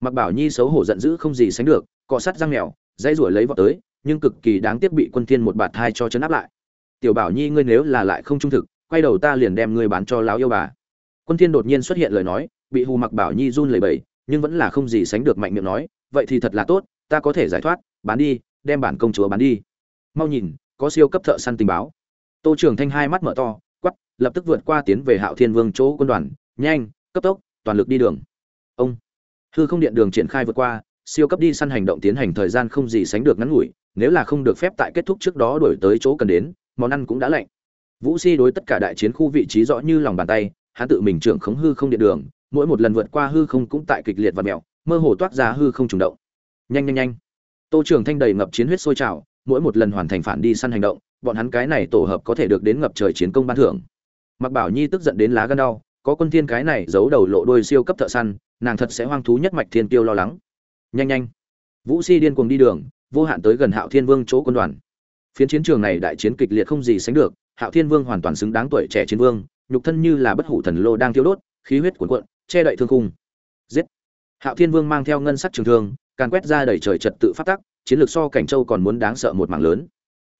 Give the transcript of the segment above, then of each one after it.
mặc bảo nhi xấu hổ giận dữ không gì sánh được, cọ sắt răng mèo, dãy ruổi lấy vọt tới, nhưng cực kỳ đáng tiếc bị quân thiên một bạt hai cho chấn áp lại. Tiểu bảo nhi ngươi nếu là lại không trung thực, quay đầu ta liền đem ngươi bán cho lão yêu bà. Quân thiên đột nhiên xuất hiện lời nói, bị hù mặc bảo nhi run lẩy bẩy, nhưng vẫn là không gì sánh được mạnh miệng nói, vậy thì thật là tốt, ta có thể giải thoát, bán đi, đem bản công chúa bán đi. Mau nhìn, có siêu cấp thợ săn tình báo. Tô trường thanh hai mắt mở to quắp lập tức vượt qua tiến về hạo thiên vương chỗ quân đoàn, nhanh, cấp tốc, toàn lực đi đường. Ông hư không điện đường triển khai vượt qua, siêu cấp đi săn hành động tiến hành thời gian không gì sánh được ngắn ngủi, nếu là không được phép tại kết thúc trước đó đổi tới chỗ cần đến, món ăn cũng đã lạnh. Vũ si đối tất cả đại chiến khu vị trí rõ như lòng bàn tay, hắn tự mình trưởng khống hư không điện đường, mỗi một lần vượt qua hư không cũng tại kịch liệt và mèo mơ hồ toát ra hư không trùng động. Nhanh nhanh nhanh. Tô trưởng thanh đầy ngập chiến huyết sôi trào, mỗi một lần hoàn thành phản đi săn hành động, bọn hắn cái này tổ hợp có thể được đến ngập trời chiến công ban thưởng. Mặc bảo nhi tức giận đến lá gan đau, có quân thiên cái này giấu đầu lộ đôi siêu cấp thợ săn nàng thật sẽ hoang thú nhất mạch thiên tiêu lo lắng. Nhanh nhanh. Vũ si điên cuồng đi đường, vô hạn tới gần hạo thiên vương chỗ quân đoàn. Phiến chiến trường này đại chiến kịch liệt không gì sánh được, hạo thiên vương hoàn toàn xứng đáng tuổi trẻ chiến vương, nhục thân như là bất hủ thần lô đang thiêu đốt, khí huyết cuồn cuộn, che đậy thương khung. Giết. Hạo thiên vương mang theo ngân sắc trường thương, càn quét ra đầy trời trật tự phát tắc, chiến lược so cảnh châu còn muốn đáng sợ một mảng lớn.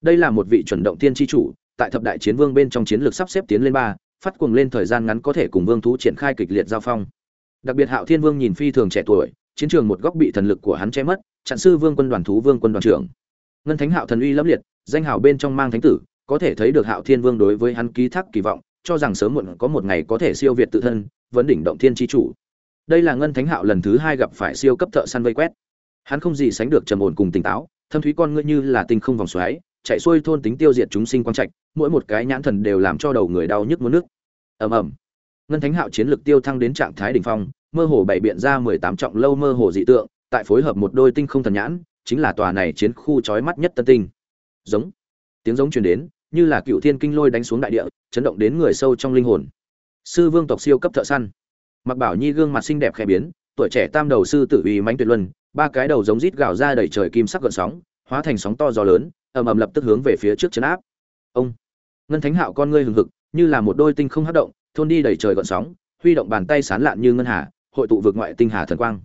Đây là một vị chuẩn động tiên tri chủ, tại thập đại chiến vương bên trong chiến lược sắp xếp tiến lên ba, phát cuồng lên thời gian ngắn có thể cùng vương thú triển khai kịch liệt giao phong đặc biệt hạo thiên vương nhìn phi thường trẻ tuổi, chiến trường một góc bị thần lực của hắn che mất, chặn sư vương quân đoàn thú vương quân đoàn trưởng. Ngân thánh hạo thần uy lẫm liệt, danh hào bên trong mang thánh tử, có thể thấy được hạo thiên vương đối với hắn ký thác kỳ vọng, cho rằng sớm muộn có một ngày có thể siêu việt tự thân, vấn đỉnh động thiên tri chủ. Đây là ngân thánh hạo lần thứ hai gặp phải siêu cấp thợ săn vây quét. Hắn không gì sánh được trầm ổn cùng tỉnh táo, thâm thúy con ngươi như là tinh không vòng xoáy, chạy xuôi thôn tính tiêu diệt chúng sinh quang trạch, mỗi một cái nhãn thần đều làm cho đầu người đau nhức muốn nước ầm ầm ngân thánh hạo chiến lực tiêu thăng đến trạng thái đỉnh phong, mơ hồ bảy biện ra mười tám trọng lâu mơ hồ dị tượng, tại phối hợp một đôi tinh không thần nhãn, chính là tòa này chiến khu chói mắt nhất tân tinh. Giống. Tiếng giống truyền đến, như là cựu thiên kinh lôi đánh xuống đại địa, chấn động đến người sâu trong linh hồn. Sư vương tộc siêu cấp thợ săn. Mặc bảo nhi gương mặt xinh đẹp khẽ biến, tuổi trẻ tam đầu sư tử uy mãnh tuyệt luân, ba cái đầu giống rít gào ra đầy trời kim sắc gợn sóng, hóa thành sóng to gió lớn, ầm ầm lập tức hướng về phía trước chấn áp. Ông. Ngân thánh hạo con ngươi hừng hực, như là một đôi tinh không hấp động thôn đi đầy trời gợn sóng, huy động bàn tay sán lạn như ngân hà, hội tụ vượt ngoại tinh hà thần quang.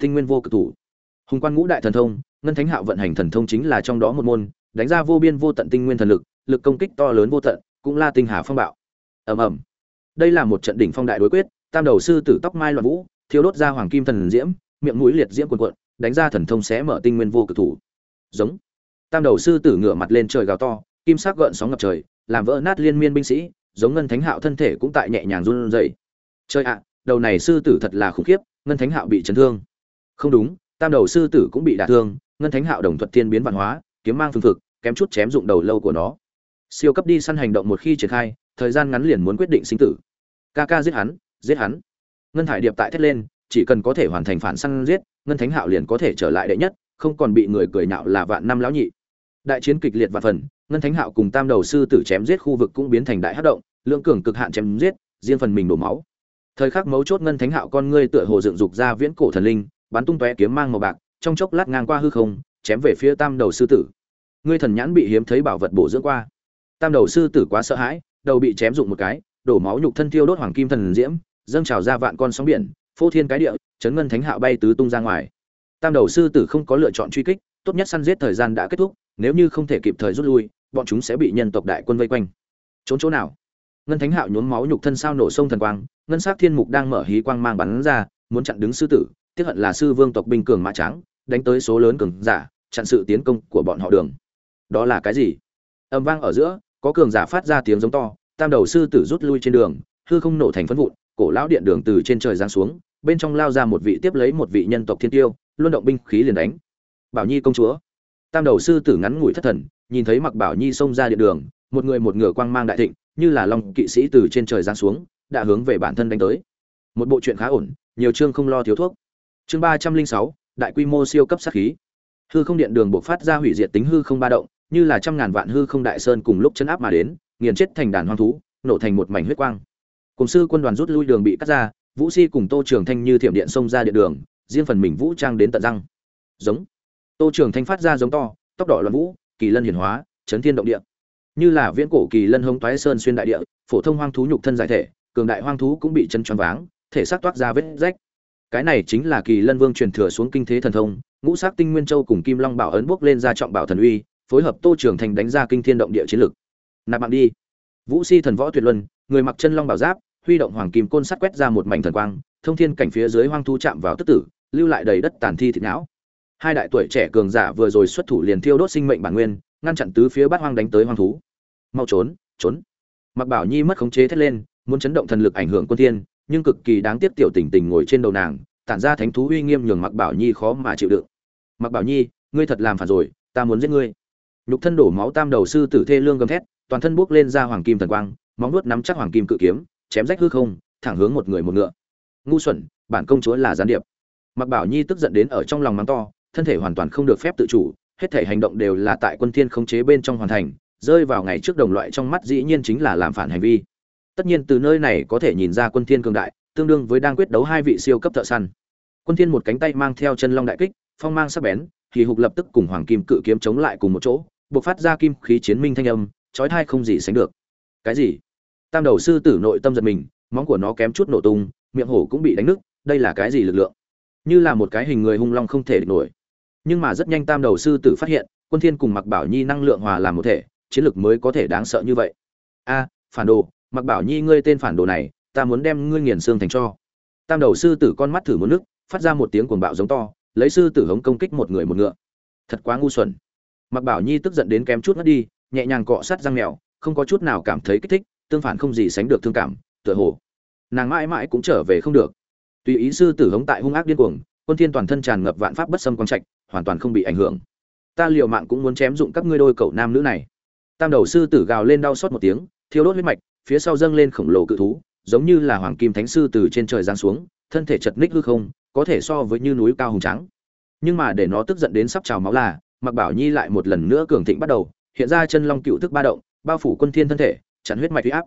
Tinh nguyên vô cực thủ. Hùng quan ngũ đại thần thông, ngân thánh hạo vận hành thần thông chính là trong đó một môn, đánh ra vô biên vô tận tinh nguyên thần lực lực công kích to lớn vô tận, cũng là tinh hà phong bạo. Ầm ầm. Đây là một trận đỉnh phong đại đối quyết, tam đầu sư tử tóc mai loạn vũ thiếu đốt ra hoàng kim thần diễm, miệng mũi liệt diễm cuồn cuộn, đánh ra thần thông sẽ mở tinh nguyên vô cực thủ. Giống. Tam đầu sư tử ngửa mặt lên trời gào to, kim sắc gợn sóng ngập trời, làm vỡ nát liên miên binh sĩ giống ngân thánh hạo thân thể cũng tại nhẹ nhàng run rẩy. Chơi ạ, đầu này sư tử thật là khủng khiếp, ngân thánh hạo bị chấn thương. Không đúng, tam đầu sư tử cũng bị đả thương, ngân thánh hạo đồng thuật tiên biến văn hóa, kiếm mang phương thực kém chút chém dụng đầu lâu của nó. Siêu cấp đi săn hành động một khi triển khai, thời gian ngắn liền muốn quyết định sinh tử. Ca ca giết hắn giết hắn. Ngân thải điệp tại thét lên, chỉ cần có thể hoàn thành phản săn giết, ngân thánh hạo liền có thể trở lại đệ nhất, không còn bị người cười nhạo là vạn năm lão nhị. Đại chiến kịch liệt và phần ngân thánh hạo cùng tam đầu sư tử chém giết khu vực cũng biến thành đại hát động lượng cường cực hạn chém giết, riêng phần mình đổ máu. Thời khắc mấu chốt ngân thánh hạo con ngươi tựa hồ dựng dục ra viễn cổ thần linh, bắn tung tóe kiếm mang màu bạc, trong chốc lát ngang qua hư không, chém về phía tam đầu sư tử. Ngươi thần nhãn bị hiếm thấy bảo vật bổ dưỡng qua. Tam đầu sư tử quá sợ hãi, đầu bị chém dụng một cái, đổ máu nhục thân tiêu đốt hoàng kim thần diễm, dâng trào ra vạn con sóng biển, phô thiên cái địa, chấn ngân thánh hạo bay tứ tung ra ngoài. Tam đầu sư tử không có lựa chọn truy kích, tốt nhất săn giết thời gian đã kết thúc nếu như không thể kịp thời rút lui, bọn chúng sẽ bị nhân tộc đại quân vây quanh. Trốn chỗ nào? Ngân thánh hạo nhốn máu nhục thân sao nổ sông thần quang, ngân sắc thiên mục đang mở hí quang mang bắn ra, muốn chặn đứng sư tử, tiếc hận là sư vương tộc binh cường mã trắng đánh tới số lớn cường giả, chặn sự tiến công của bọn họ đường. Đó là cái gì? Âm vang ở giữa, có cường giả phát ra tiếng giống to, tam đầu sư tử rút lui trên đường, hư không nổ thành phân vụn, cổ lão điện đường từ trên trời giáng xuống, bên trong lao ra một vị tiếp lấy một vị nhân tộc thiên tiêu, luân động binh khí liền đánh. Bảo nhi công chúa tam đầu sư tử ngắn ngủi thất thần, nhìn thấy mặc bảo nhi xông ra điện đường, một người một ngựa quang mang đại thịnh, như là long kỵ sĩ từ trên trời giáng xuống, đã hướng về bản thân đánh tới. Một bộ chuyện khá ổn, nhiều chương không lo thiếu thuốc. Chương ba trăm linh sáu, đại quy mô siêu cấp sát khí. Hư không điện đường buộc phát ra hủy diệt tính hư không ba động, như là trăm ngàn vạn hư không đại sơn cùng lúc chấn áp mà đến, nghiền chết thành đàn hoang thú, nổ thành một mảnh huyết quang. Cùng sư quân đoàn rút lui đường bị cắt ra, vũ si cùng tô trường thanh như thiểm điện xông ra điện đường, riêng phần mình vũ trang đến tận răng. Giống tô trường thanh phát ra giống to, tóc đỏ luân vũ, kỳ lân hiển hóa, chấn thiên động địa. Như là viễn cổ kỳ lân hung toái sơn xuyên đại địa, phổ thông hoang thú nhục thân giải thể, cường đại hoang thú cũng bị chân choáng váng, thể xác toát ra vết rách. Cái này chính là kỳ lân vương truyền thừa xuống kinh thế thần thông, ngũ sắc tinh nguyên châu cùng kim long bảo ấn bước lên ra trọng bảo thần uy, phối hợp tô trường Thanh đánh ra kinh thiên động địa chiến lực. Nạp mạng đi. Vũ si thần võ tuyệt luân, người mặc chân long bảo giáp, huy động hoàng kim côn sắt quét ra một mảnh thần quang, thông thiên cảnh phía dưới hoang thú chạm vào tức tử, lưu lại đầy đất tàn thi thịt não hai đại tuổi trẻ cường giả vừa rồi xuất thủ liền thiêu đốt sinh mệnh bản nguyên, ngăn chặn tứ phía bát hoang đánh tới hoang thú. Mau trốn trốn. Mặc bảo nhi mất khống chế thét lên, muốn chấn động thần lực ảnh hưởng quân thiên, nhưng cực kỳ đáng tiếc tiểu tình tình ngồi trên đầu nàng, tản ra thánh thú uy nghiêm nhường mặc bảo nhi khó mà chịu đựng. Mặc bảo nhi, ngươi thật làm phản rồi, ta muốn giết ngươi. Nhục thân đổ máu tam đầu sư tử thê lương gầm thét, toàn thân bước lên ra hoàng kim thần quang, móng nuốt nắm chắc hoàng kim cự kiếm, chém rách hư không, thẳng hướng một người một ngựa. Ngu xuẩn, bản công chúa là gián điệp. Mặc bảo nhi tức giận đến ở trong lòng mắng to thân thể hoàn toàn không được phép tự chủ, hết thể hành động đều là tại quân thiên khống chế bên trong hoàn thành, rơi vào ngày trước đồng loại trong mắt dĩ nhiên chính là làm phản hành vi. Tất nhiên từ nơi này có thể nhìn ra quân thiên cường đại, tương đương với đang quyết đấu hai vị siêu cấp thợ săn. Quân thiên một cánh tay mang theo chân long đại kích, phong mang sắc bén thì hục lập tức cùng hoàng kim cự kiếm chống lại cùng một chỗ bộc phát ra kim khí chiến minh thanh âm, chói tai không gì sánh được. Cái gì? Tam đầu sư tử nội tâm giật mình, móng của nó kém chút nổ tung, miệng hổ cũng bị đánh nứt, đây là cái gì lực lượng? Như là một cái hình người hung long không thể địch nổi nhưng mà rất nhanh tam đầu sư tử phát hiện, quân thiên cùng mặc bảo nhi năng lượng hòa làm một thể, chiến lực mới có thể đáng sợ như vậy. A, phản đồ mặc bảo nhi ngươi tên phản đồ này, ta muốn đem ngươi nghiền xương thành cho. Tam đầu sư tử con mắt thử một nước, phát ra một tiếng cuồng bạo giống to, lấy sư tử hống công kích một người một ngựa. Thật quá ngu xuẩn. Mặc bảo nhi tức giận đến kém chút ngất đi, nhẹ nhàng cọ sát răng mèo, không có chút nào cảm thấy kích thích, tương phản không gì sánh được thương cảm, tựa hồ. Nàng mãi mãi cũng trở về không được. Tùy ý sư tử hống tại hung ác điên cuồng, quân thiên toàn thân tràn ngập vạn pháp bất xâm quang trạch hoàn toàn không bị ảnh hưởng. Ta liều mạng cũng muốn chém dụng các ngươi đôi cậu nam nữ này. Tam đầu sư tử gào lên đau xót một tiếng, thiêu đốt huyết mạch, phía sau dâng lên khổng lồ cự thú, giống như là hoàng kim thánh sư từ trên trời giáng xuống, thân thể chật ních hư không, có thể so với như núi cao hùng trắng nhưng mà để nó tức giận đến sắp trào máu là mặc bảo nhi lại một lần nữa cường thịnh bắt đầu, hiện ra chân long cựu thức ba động, bao phủ quân thiên thân thể, chặn huyết mạch huy áp.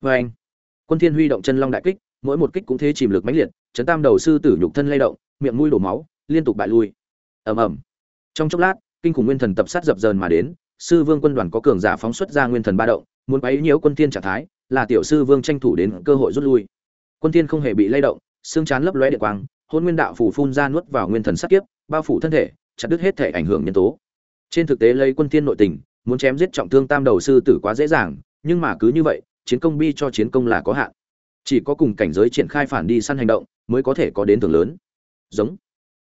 Vê anh quân thiên huy động chân long đại kích, mỗi một kích cũng thế chìm lực mãnh liệt, chấn tam đầu sư tử nhục thân lay động, miệng mũi đổ máu, liên tục bại lui ầm ầm. Trong chốc lát, kinh khủng nguyên thần tập sát dập dờn mà đến, sư vương quân đoàn có cường giả phóng xuất ra nguyên thần ba động, muốn quấy nhiễu quân thiên trạng thái, là tiểu sư vương tranh thủ đến cơ hội rút lui. Quân thiên không hề bị lay động, xương chán lấp lóe điện quang, hôn nguyên đạo phủ phun ra nuốt vào nguyên thần sát kiếp, bao phủ thân thể, chặt đứt hết thể ảnh hưởng nhân tố. Trên thực tế lấy quân thiên nội tình, muốn chém giết trọng thương tam đầu sư tử quá dễ dàng, nhưng mà cứ như vậy, chiến công bi cho chiến công là có hạn. Chỉ có cùng cảnh giới triển khai phản đi săn hành động, mới có thể có đến thưởng lớn. Giống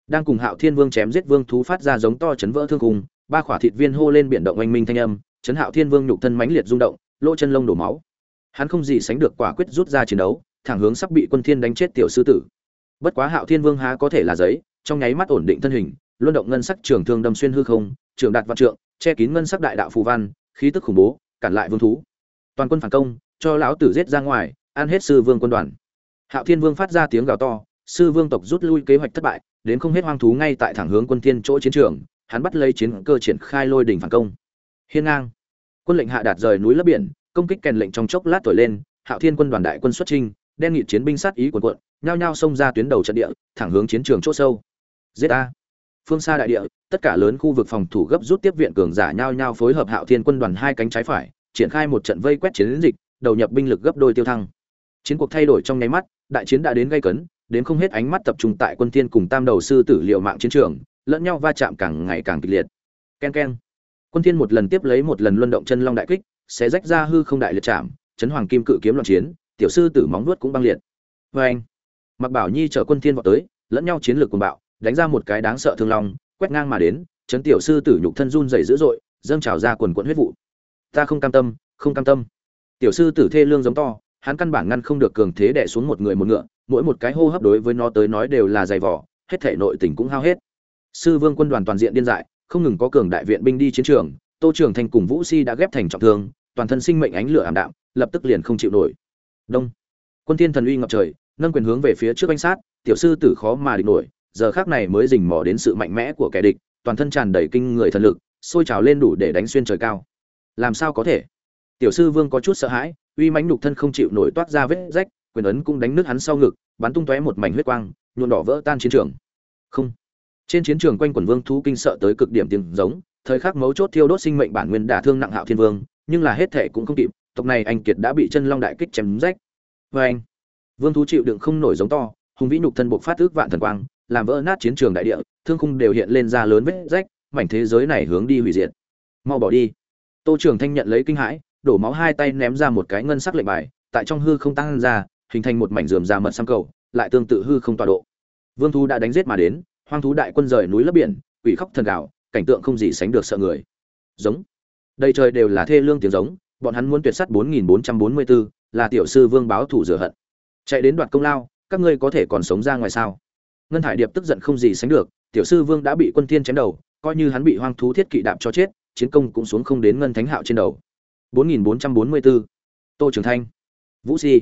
đang cùng hạo thiên vương chém giết vương thú phát ra giống to chấn vỡ thương cùng ba khỏa thịt viên hô lên biển động oanh minh thanh âm, chấn hạo thiên vương nhục thân mãnh liệt rung động, lỗ chân lông đổ máu. Hắn không gì sánh được quả quyết rút ra chiến đấu, thẳng hướng sắp bị quân thiên đánh chết tiểu sư tử. Bất quá hạo thiên vương há có thể là giấy, trong nháy mắt ổn định thân hình, luân động ngân sắc trường thương đâm xuyên hư không, trường đạt vạn trượng, che kín ngân sắc đại đạo phù văn, khí tức khủng bố, cản lại vương thú. Toàn quân phản công, cho lão tử giết ra ngoài, ăn hết sư vương quân đoàn. Hạo thiên vương phát ra tiếng gào to sư vương tộc rút lui kế hoạch thất bại, đến không hết hoang thú ngay tại thẳng hướng quân thiên chỗ chiến trường, hắn bắt lấy chiến cơ triển khai lôi đỉnh phản công. Hiên ngang. Quân lệnh hạ đạt rời núi lấp biển, công kích kèn lệnh trong chốc lát thổi lên, hạo thiên quân đoàn đại quân xuất trinh đen nghị chiến binh sát ý quần quận nhao nhao xông ra tuyến đầu trận địa, thẳng hướng chiến trường chỗ sâu. Giết a. Phương xa đại địa, tất cả lớn khu vực phòng thủ gấp rút tiếp viện cường giả nhao nhao phối hợp hạo thiên quân đoàn hai cánh trái phải, triển khai một trận vây quét chiến dịch, đầu nhập binh lực gấp đôi tiêu thăng. Chiến cuộc thay đổi trong nháy mắt, đại chiến đã đến gây cấn đến không hết ánh mắt tập trung tại quân thiên cùng tam đầu sư tử liệu mạng chiến trường, lẫn nhau va chạm càng ngày càng kịch liệt. Ken ken quân thiên một lần tiếp lấy một lần luân động chân long đại kích, sẽ rách ra hư không đại liệt chạm, chấn hoàng kim cự kiếm loạn chiến, tiểu sư tử móng nuốt cũng băng liệt. Vâng. Oeng. mặc bảo nhi chở quân thiên vọt tới, lẫn nhau chiến lược cuồng bạo, đánh ra một cái đáng sợ thương long, quét ngang mà đến, chấn tiểu sư tử nhục thân run rẩy dữ dội, dâng trào ra quần quần huyết vụ. Ta không cam tâm, không cam tâm. Tiểu sư tử thê lương giống to, hắn căn bản ngăn không được cường thế đè xuống một người một ngựa mỗi một cái hô hấp đối với nó tới nói đều là dày vỏ hết thể nội tình cũng hao hết. Sư vương quân đoàn toàn diện điên dại, không ngừng có cường đại viện binh đi chiến trường, tô trường thành cùng vũ si đã ghép thành trọng thương, toàn thân sinh mệnh ánh lửa ảm đạm, lập tức liền không chịu nổi. Đông. Quân thiên thần uy ngập trời, nâng quyền hướng về phía trước anh sát, tiểu sư tử khó mà địch nổi, giờ khắc này mới rình mò đến sự mạnh mẽ của kẻ địch, toàn thân tràn đầy kinh người thần lực, sôi trào lên đủ để đánh xuyên trời cao. Làm sao có thể? Tiểu sư vương có chút sợ hãi, uy mãnh nhục thân không chịu nổi toát ra vết rách quyền ấn cũng đánh nước hắn sau ngực, bắn tung tóe một mảnh huyết quang nhuộn đỏ vỡ tan chiến trường. Không. Trên chiến trường quanh quần vương thú kinh sợ tới cực điểm tiếng giống, thời khắc mấu chốt thiêu đốt sinh mệnh bản nguyên đả thương nặng hạo thiên vương, nhưng là hết thể cũng không kịp, tộc này anh kiệt đã bị chân long đại kích chém rách. Vê anh vương thú chịu đựng không nổi giống to, hùng vĩ nhục thân buộc phát ước vạn thần quang, làm vỡ nát chiến trường đại địa, thương khung đều hiện lên ra lớn vết rách, mảnh thế giới này hướng đi hủy diệt. Mau bỏ đi. Tô trường thanh nhận lấy kinh hãi, đổ máu hai tay ném ra một cái ngân sắc lệnh bài, tại trong hư không tăng ra hình thành một mảnh rườm rà mật sam cầu lại tương tự hư không tọa độ. Vương thú đã đánh giết mà đến hoang thú đại quân rời núi lấp biển quỷ khóc thần gạo cảnh tượng không gì sánh được sợ người. Giống. Đầy trời đều là thê lương tiếng giống bọn hắn muốn tuyệt sắt 4444, là tiểu sư vương báo thủ rửa hận. Chạy đến đoạt công lao các ngươi có thể còn sống ra ngoài sao? Ngân hải điệp tức giận không gì sánh được tiểu sư vương đã bị quân tiên chém đầu coi như hắn bị hoang thú thiết kỵ đạp cho chết chiến công cũng xuống không đến ngân thánh hạo trên đầu. 4444. tô trường thanh. Vũ si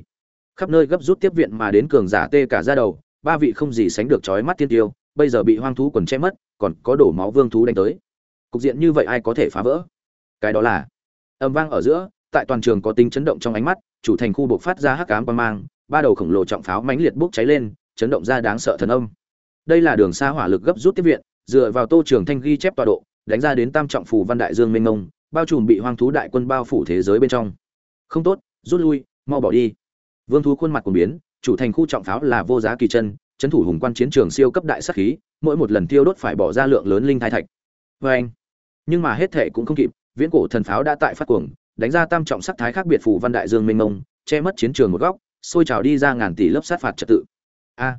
khắp nơi gấp rút tiếp viện mà đến cường giả tê cả ra đầu, ba vị không gì sánh được chói mắt tiên tiêu, bây giờ bị hoang thú quần che mất, còn có đổ máu vương thú đánh tới. Cục diện như vậy ai có thể phá vỡ? Cái đó là âm vang ở giữa, tại toàn trường có tính chấn động trong ánh mắt, chủ thành khu buộc phát ra hắc ám quan mang, ba đầu khổng lồ trọng pháo mãnh liệt bốc cháy lên, chấn động ra đáng sợ thần âm. Đây là đường xa hỏa lực gấp rút tiếp viện, dựa vào tô trường thanh ghi chép tọa độ, đánh ra đến tam trọng phù văn đại dương mênh mông, bao trùm bị hoang thú đại quân bao phủ thế giới bên trong. Không tốt, rút lui, mau bỏ đi vương thú khuôn mặt cùng biến, chủ thành khu trọng pháo là vô giá kỳ chân trấn thủ hùng quan chiến trường siêu cấp đại sát khí, mỗi một lần tiêu đốt phải bỏ ra lượng lớn linh thai thạch. Vê anh nhưng mà hết thệ cũng không kịp, viễn cổ thần pháo đã tại phát cuồng, đánh ra tam trọng sắc thái khác biệt phủ văn đại dương mênh mông, che mất chiến trường một góc, xôi trào đi ra ngàn tỷ lớp sát phạt trật tự. A.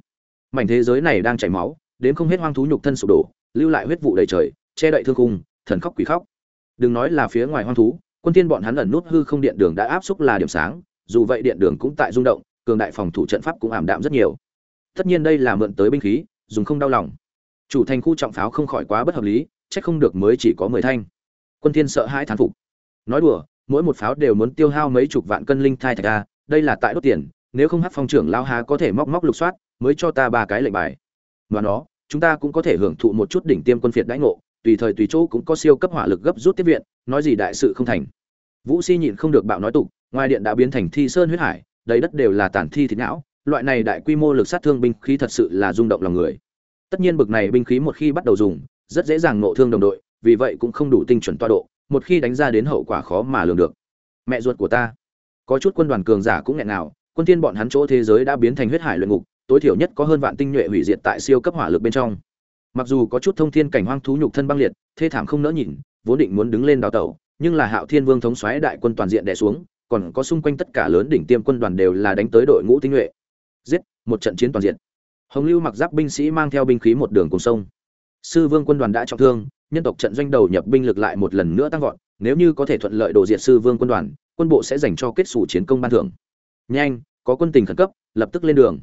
Mảnh thế giới này đang chảy máu, đến không hết hoang thú nhục thân sụp đổ, lưu lại huyết vụ đầy trời, che đậy thương cung thần khóc quỷ khóc. Đừng nói là phía ngoài hoang thú, quân tiên bọn hắn ẩn nút hư không điện đường đã áp xúc là điểm sáng dù vậy điện đường cũng tại rung động, cường đại phòng thủ trận pháp cũng ảm đạm rất nhiều. Tất nhiên đây là mượn tới binh khí, dùng không đau lòng. Chủ thành khu trọng pháo không khỏi quá bất hợp lý, chắc không được mới chỉ có mười thanh. Quân thiên sợ hãi thán phục. Nói đùa, mỗi một pháo đều muốn tiêu hao mấy chục vạn cân linh thai thạch a, đây là tại đốt tiền, nếu không hát phong trưởng lao há có thể móc móc lục soát, mới cho ta ba cái lệnh bài. Và nó, chúng ta cũng có thể hưởng thụ một chút đỉnh tiêm quân phiệt đãi ngộ, tùy thời tùy chỗ cũng có siêu cấp hỏa lực gấp rút tiếp viện, nói gì đại sự không thành. Vũ si nhịn không được bạo nói tục ngoài điện đã biến thành thi sơn huyết hải, đầy đất đều là tàn thi thịt não, loại này đại quy mô lực sát thương binh khí thật sự là rung động lòng người. Tất nhiên bực này binh khí một khi bắt đầu dùng, rất dễ dàng nộ thương đồng đội, vì vậy cũng không đủ tinh chuẩn toa độ, một khi đánh ra đến hậu quả khó mà lường được. Mẹ ruột của ta. Có chút quân đoàn cường giả cũng nghẹn nào, quân thiên bọn hắn chỗ thế giới đã biến thành huyết hải luyện ngục, tối thiểu nhất có hơn vạn tinh nhuệ hủy diệt tại siêu cấp hỏa lực bên trong. Mặc dù có chút thông thiên cảnh hoang thú nhục thân băng liệt, thê thảm không nỡ nhìn, vốn định muốn đứng lên đào tẩu, nhưng là hạo thiên vương thống xoáy đại quân toàn diện đè xuống còn có xung quanh tất cả lớn đỉnh tiêm quân đoàn đều là đánh tới đội ngũ tinh nhuệ. Giết, một trận chiến toàn diện. Hồng lưu mặc giáp binh sĩ mang theo binh khí một đường cùng sông. Sư vương quân đoàn đã trọng thương, nhân tộc trận doanh đầu nhập binh lực lại một lần nữa tăng vọt, nếu như có thể thuận lợi đổ diệt sư vương quân đoàn, quân bộ sẽ dành cho kết xù chiến công ban thưởng. Nhanh, có quân tình khẩn cấp, lập tức lên đường.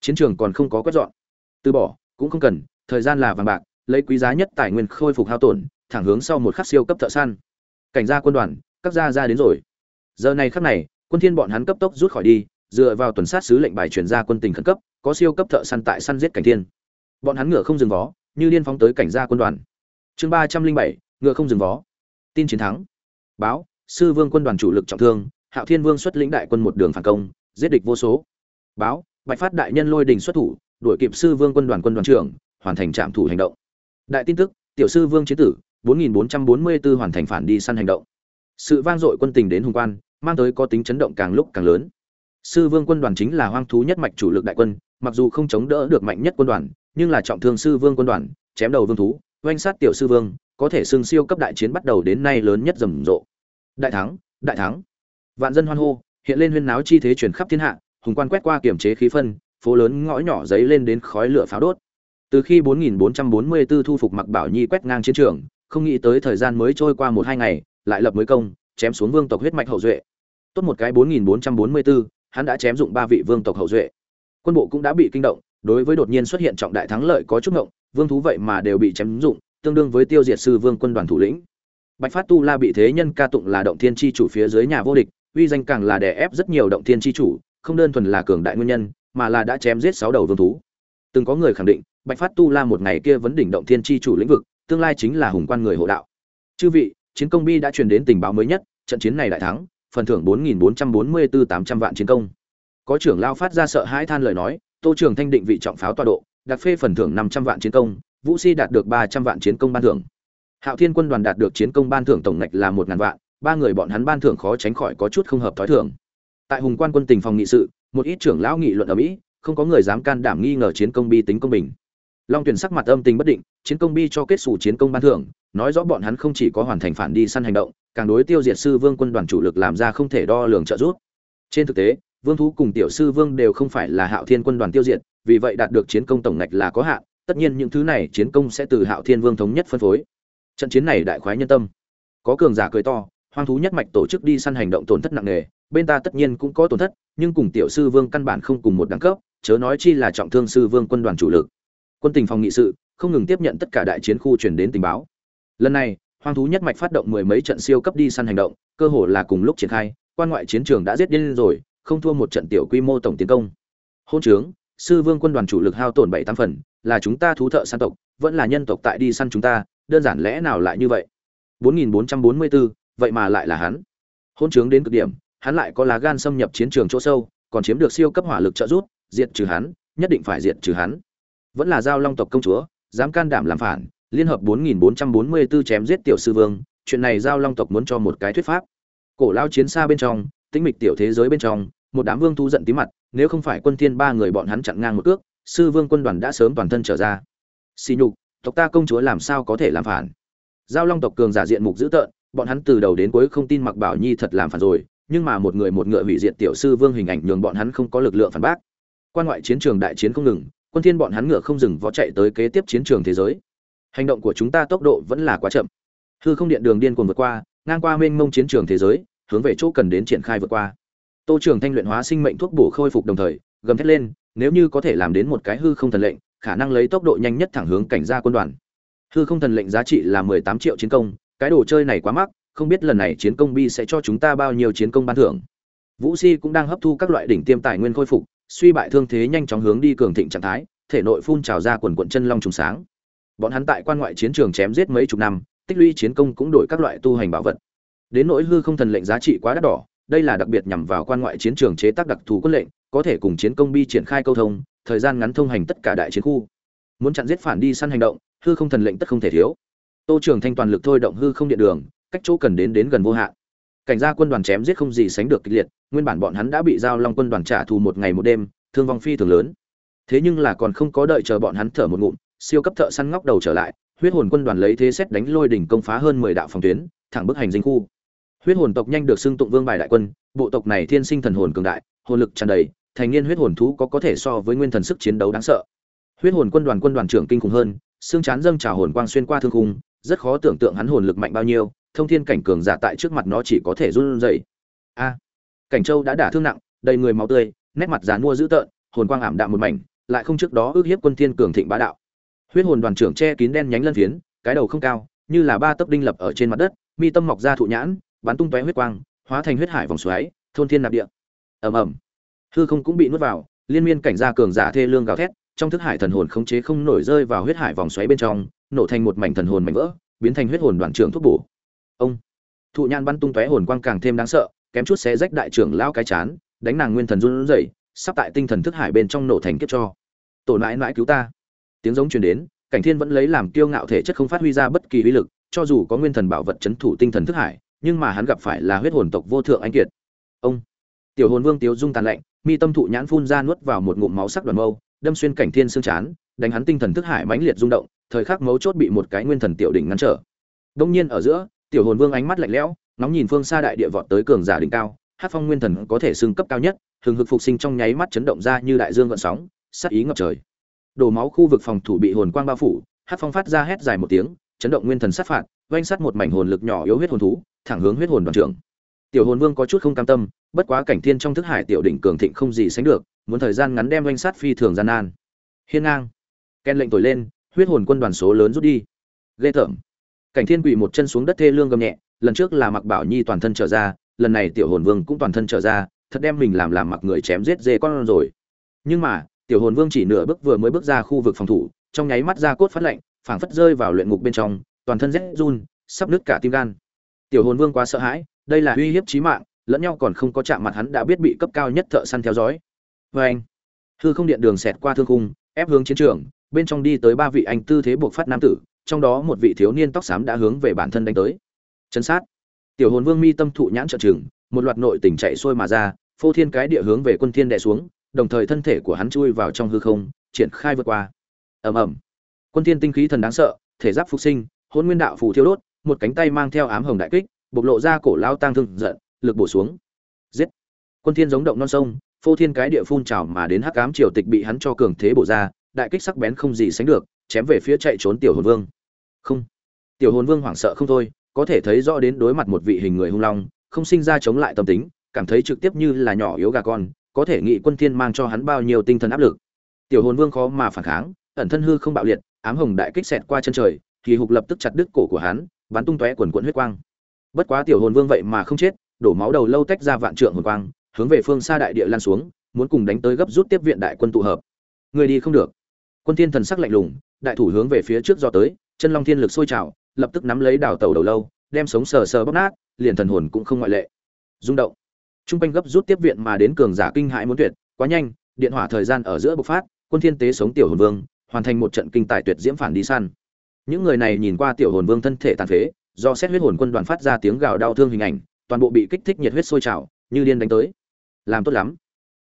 Chiến trường còn không có quét dọn. Từ bỏ, cũng không cần, thời gian là vàng bạc, lấy quý giá nhất tài nguyên khôi phục hao tổn, thẳng hướng sau một khắc siêu cấp thợ săn. Cảnh gia quân đoàn, các gia ra đến rồi giờ này khắc này, quân thiên bọn hắn cấp tốc rút khỏi đi, dựa vào tuần sát sứ lệnh bài truyền ra quân tình khẩn cấp, có siêu cấp thợ săn tại săn giết cảnh thiên. Bọn hắn ngựa không dừng vó, như điên phóng tới cảnh gia quân đoàn. Chương ba trăm linh bảy, ngựa không dừng vó. Tin chiến thắng. Báo, sư vương quân đoàn chủ lực trọng thương, hạo thiên vương xuất lĩnh đại quân một đường phản công, giết địch vô số. Báo, bạch phát đại nhân lôi đình xuất thủ, đuổi kịp sư vương quân đoàn quân đoàn trưởng, hoàn thành trạm thủ hành động. Đại tin tức, tiểu sư vương chiến tử 4444 hoàn thành phản đi săn hành động. Sự vang dội quân tình đến hùng quan mang tới có tính chấn động càng lúc càng lớn. Sư vương quân đoàn chính là hoang thú nhất mạch chủ lực đại quân, mặc dù không chống đỡ được mạnh nhất quân đoàn, nhưng là trọng thương sư vương quân đoàn, chém đầu vương thú, oanh sát tiểu sư vương, có thể xưng siêu cấp đại chiến bắt đầu đến nay lớn nhất rầm rộ. Đại thắng đại thắng. Vạn dân hoan hô, hiện lên huyên náo chi thế truyền khắp thiên hạ, hùng quan quét qua kiểm chế khí phân, phố lớn ngõ nhỏ giấy lên đến khói lửa pháo đốt. Từ khi 4444 thu phục mặc bảo nhi quét ngang chiến trường, không nghĩ tới thời gian mới trôi qua một hai ngày, lại lập mới công chém xuống vương tộc huyết mạch hậu duệ. Tốt một cái 4444, hắn đã chém dụng ba vị vương tộc hậu duệ. Quân bộ cũng đã bị kinh động đối với đột nhiên xuất hiện trọng đại thắng lợi có chút ngộng vương thú vậy mà đều bị chém dụng tương đương với tiêu diệt sư vương quân đoàn thủ lĩnh. Bạch phát tu la bị thế nhân ca tụng là động thiên chi chủ phía dưới nhà vô địch uy danh càng là đè ép rất nhiều động thiên chi chủ không đơn thuần là cường đại nguyên nhân mà là đã chém giết sáu đầu vương thú. Từng có người khẳng định bạch phát tu la một ngày kia vấn đỉnh động thiên chi chủ lĩnh vực tương lai chính là hùng quan người hộ đạo. Chư vị chiến công bi đã truyền đến tình báo mới nhất, trận chiến này đại thắng, phần thưởng bốn nghìn bốn trăm bốn mươi bốn tám trăm vạn chiến công. Có trưởng lao phát ra sợ hãi than lời nói, tô trưởng thanh định vị trọng pháo tọa độ đặc phê phần thưởng năm trăm vạn chiến công, vũ si đạt được ba trăm vạn chiến công ban thưởng. Hạo thiên quân đoàn đạt được chiến công ban thưởng tổng ngạch là một ngàn vạn, ba người bọn hắn ban thưởng khó tránh khỏi có chút không hợp thói thường. Tại hùng quan quân tình phòng nghị sự, một ít trưởng lão nghị luận ở mỹ, không có người dám can đảm nghi ngờ chiến công bi tính công bình. Long tuyển sắc mặt âm tình bất định, chiến công bi cho kết xù chiến công ban thưởng nói rõ bọn hắn không chỉ có hoàn thành phản đi săn hành động, càng đối tiêu diệt sư vương quân đoàn chủ lực làm ra không thể đo lường trợ giúp. Trên thực tế, vương thú cùng tiểu sư vương đều không phải là hạo thiên quân đoàn tiêu diệt, vì vậy đạt được chiến công tổng ngạch là có hạn, tất nhiên những thứ này chiến công sẽ từ hạo thiên vương thống nhất phân phối. Trận chiến này đại khoái nhân tâm. Có cường giả cười to, hoang thú nhất mạch tổ chức đi săn hành động tổn thất nặng nề, bên ta tất nhiên cũng có tổn thất, nhưng cùng tiểu sư vương căn bản không cùng một đẳng cấp, chớ nói chi là trọng thương sư vương quân đoàn chủ lực. Quân tình phòng nghị sự, không ngừng tiếp nhận tất cả đại chiến khu truyền đến tình báo lần này hoang thú nhất mạch phát động mười mấy trận siêu cấp đi săn hành động cơ hồ là cùng lúc triển khai quan ngoại chiến trường đã giết điên rồi không thua một trận tiểu quy mô tổng tiến công. Hôn trướng sư vương quân đoàn chủ lực hao tổn bảy tám phần là chúng ta thú thợ săn tộc vẫn là nhân tộc tại đi săn chúng ta đơn giản lẽ nào lại như vậy? 4444, vậy mà lại là hắn. Hôn trướng đến cực điểm hắn lại có lá gan xâm nhập chiến trường chỗ sâu còn chiếm được siêu cấp hỏa lực trợ giúp diệt trừ hắn nhất định phải diệt trừ hắn. Vẫn là giao long tộc công chúa dám can đảm làm phản liên hợp 4444 chém giết tiểu sư vương, chuyện này giao long tộc muốn cho một cái thuyết pháp. Cổ lao chiến xa bên trong, tĩnh mịch tiểu thế giới bên trong, một đám vương thú giận tím mặt, nếu không phải quân thiên ba người bọn hắn chặn ngang một cước, sư vương quân đoàn đã sớm toàn thân trở ra. Xì nhục, tộc ta công chúa làm sao có thể làm phản? Giao long tộc cường giả diện mục dữ tợn, bọn hắn từ đầu đến cuối không tin mặc bảo nhi thật làm phản rồi, nhưng mà một người một ngựa hủy diệt tiểu sư vương hình ảnh nhường bọn hắn không có lực lượng phản bác. Quan ngoại chiến trường đại chiến không ngừng, quân thiên bọn hắn ngựa không dừng vó chạy tới kế tiếp chiến trường thế giới hành động của chúng ta tốc độ vẫn là quá chậm. Hư không điện đường điên cuồng vượt qua, ngang qua mênh mông chiến trường thế giới, hướng về chỗ cần đến triển khai vượt qua. Tô trường thanh luyện hóa sinh mệnh thuốc bổ khôi phục đồng thời, gầm thét lên, nếu như có thể làm đến một cái hư không thần lệnh, khả năng lấy tốc độ nhanh nhất thẳng hướng cảnh gia quân đoàn. Hư không thần lệnh giá trị là mười tám triệu chiến công, cái đồ chơi này quá mắc, không biết lần này chiến công bi sẽ cho chúng ta bao nhiêu chiến công ban thưởng. Vũ si cũng đang hấp thu các loại đỉnh tiêm tài nguyên khôi phục, suy bại thương thế nhanh chóng hướng đi cường thịnh trạng thái, thể nội phun trào ra quần quận chân long trùng sáng bọn hắn tại quan ngoại chiến trường chém giết mấy chục năm, tích lũy chiến công cũng đổi các loại tu hành bảo vật. Đến nỗi hư không thần lệnh giá trị quá đắt đỏ, đây là đặc biệt nhằm vào quan ngoại chiến trường chế tác đặc thù quân lệnh, có thể cùng chiến công bi triển khai câu thông, thời gian ngắn thông hành tất cả đại chiến khu. Muốn chặn giết phản đi săn hành động, hư không thần lệnh tất không thể thiếu. Tô trường thanh toàn lực thôi động hư không điện đường, cách chỗ cần đến đến gần vô hạn. Cảnh gia quân đoàn chém giết không gì sánh được kịch liệt, nguyên bản bọn hắn đã bị giao long quân đoàn trả thù một ngày một đêm, thương vong phi thường lớn. Thế nhưng là còn không có đợi chờ bọn hắn thở một ngụm siêu cấp thợ săn ngóc đầu trở lại, huyết hồn quân đoàn lấy thế xét đánh lôi đỉnh công phá hơn mười đạo phòng tuyến, thẳng bức hành dinh khu. Huyết hồn tộc nhanh được xưng tụng vương bài đại quân, bộ tộc này thiên sinh thần hồn cường đại, hồn lực tràn đầy, thành niên huyết hồn thú có có thể so với nguyên thần sức chiến đấu đáng sợ. Huyết hồn quân đoàn quân đoàn trưởng kinh khủng hơn, xương chán dâng trào hồn quang xuyên qua thương khung, rất khó tưởng tượng hắn hồn lực mạnh bao nhiêu, thông thiên cảnh cường giả tại trước mặt nó chỉ có thể run rẩy. A, cảnh châu đã đả thương nặng, đầy người máu tươi, nét mặt dán mua dữ tợn, hồn quang ảm đạm một mảnh, lại không trước đó ước hiếp quân thiên cường thịnh bá đạo huyết hồn đoàn trưởng che kín đen nhánh lân phiến, cái đầu không cao, như là ba tấc đinh lập ở trên mặt đất, mi tâm mọc ra thụ nhãn, bắn tung tóe huyết quang, hóa thành huyết hải vòng xoáy, thôn thiên nạp địa. Ầm ầm. Hư không cũng bị nuốt vào, liên miên cảnh gia cường giả thê lương gào thét, trong thức hải thần hồn khống chế không nổi rơi vào huyết hải vòng xoáy bên trong, nổ thành một mảnh thần hồn mảnh vỡ, biến thành huyết hồn đoàn trưởng thuốc bổ. Ông. Thụ nhãn bắn tung tóe hồn quang càng thêm đáng sợ, kém chút xé rách đại trưởng lao cái chán, đánh nàng nguyên thần run rẩy, sắp tại tinh thần thức hải bên trong nổ thành kiếp cho. Tổ mãi mãi cứu ta tiếng giống truyền đến, cảnh thiên vẫn lấy làm kiêu ngạo thể chất không phát huy ra bất kỳ uy lực, cho dù có nguyên thần bảo vật chấn thủ tinh thần thức hải, nhưng mà hắn gặp phải là huyết hồn tộc vô thượng anh kiệt. Ông, tiểu hồn vương tiếu dung tàn lạnh, mi tâm thụ nhãn phun ra nuốt vào một ngụm máu sắc đoàn mâu, đâm xuyên cảnh thiên xương chán, đánh hắn tinh thần thức hải mãnh liệt rung động, thời khắc mấu chốt bị một cái nguyên thần tiểu đỉnh ngăn trở. Đông nhiên ở giữa, tiểu hồn vương ánh mắt lạnh lẽo nóng nhìn phương xa đại địa vọt tới cường giả đỉnh cao, hát phong nguyên thần có thể xưng cấp cao nhất thường hực phục sinh trong nháy mắt chấn động ra như đại dương gợn sóng sắc ý ngập trời đổ máu khu vực phòng thủ bị hồn quang bao phủ, hát phong phát ra hét dài một tiếng, chấn động nguyên thần sát phạt oanh sát một mảnh hồn lực nhỏ yếu huyết hồn thú, thẳng hướng huyết hồn đoàn trưởng. Tiểu hồn vương có chút không cam tâm, bất quá cảnh thiên trong thức hải tiểu đỉnh cường thịnh không gì sánh được, muốn thời gian ngắn đem oanh sát phi thường gian nan. Hiên ngang. Ken lệnh thổi lên, huyết hồn quân đoàn số lớn rút đi. Ghê tởm. Cảnh thiên quỳ một chân xuống đất thê lương gầm nhẹ, lần trước là mặc bảo nhi toàn thân trở ra, lần này tiểu hồn vương cũng toàn thân trở ra, thật đem mình làm làm mặc người chém giết dê con rồi. Nhưng mà tiểu hồn vương chỉ nửa bước vừa mới bước ra khu vực phòng thủ, trong nháy mắt ra cốt phát lạnh, phảng phất rơi vào luyện ngục bên trong, toàn thân rét run, sắp nứt cả tim gan. Tiểu hồn vương quá sợ hãi, đây là uy hiếp chí mạng, lẫn nhau còn không có chạm mặt hắn đã biết bị cấp cao nhất thợ săn theo dõi. Vê anh, hư không điện đường xẹt qua thương khung, ép hướng chiến trường, bên trong đi tới ba vị anh tư thế buộc phát nam tử, trong đó một vị thiếu niên tóc xám đã hướng về bản thân đánh tới. Chân sát. Tiểu hồn vương mi tâm thụ nhãn trợ chừng một loạt nội tình chạy xuôi mà ra, phô thiên cái địa hướng về quân thiên đè xuống đồng thời thân thể của hắn chui vào trong hư không, triển khai vượt qua. Ầm ầm. Quân thiên tinh khí thần đáng sợ, thể giáp phục sinh, hôn nguyên đạo phù thiêu đốt, một cánh tay mang theo ám hồng đại kích, bộc lộ ra cổ lao tang thương giận, lực bổ xuống. Giết. Quân thiên giống động non sông, phô thiên cái địa phun trào mà đến hắc ám triều tịch bị hắn cho cường thế bổ ra, đại kích sắc bén không gì sánh được, chém về phía chạy trốn tiểu hồn vương. Không. Tiểu hồn vương hoảng sợ không thôi, có thể thấy rõ đến đối mặt một vị hình người hung long, không sinh ra chống lại tâm tính, cảm thấy trực tiếp như là nhỏ yếu gà con có thể nghĩ quân thiên mang cho hắn bao nhiêu tinh thần áp lực. Tiểu hồn vương khó mà phản kháng, ẩn thân hư không bạo liệt, ám hồng đại kích xẹt qua chân trời, kỳ hục lập tức chặt đứt cổ của hắn, bắn tung tóe quần quận huyết quang. Bất quá tiểu hồn vương vậy mà không chết, đổ máu đầu lâu tách ra vạn trượng hồn quang, hướng về phương xa đại địa lan xuống, muốn cùng đánh tới gấp rút tiếp viện đại quân tụ hợp. Người đi không được. Quân thiên thần sắc lạnh lùng, đại thủ hướng về phía trước do tới, chân long thiên lực sôi trào, lập tức nắm lấy đảo tàu đầu lâu, đem sống sờ sờ bóc nát, liền thần hồn cũng không ngoại lệ. Rung động trung quanh gấp rút tiếp viện mà đến cường giả kinh hãi muốn tuyệt, quá nhanh, điện hỏa thời gian ở giữa bộc phát, quân thiên tế sống tiểu hồn vương, hoàn thành một trận kinh tài tuyệt diễm phản đi săn. Những người này nhìn qua tiểu hồn vương thân thể tàn phế, do xét huyết hồn quân đoàn phát ra tiếng gào đau thương hình ảnh, toàn bộ bị kích thích nhiệt huyết sôi trào, như điên đánh tới. Làm tốt lắm.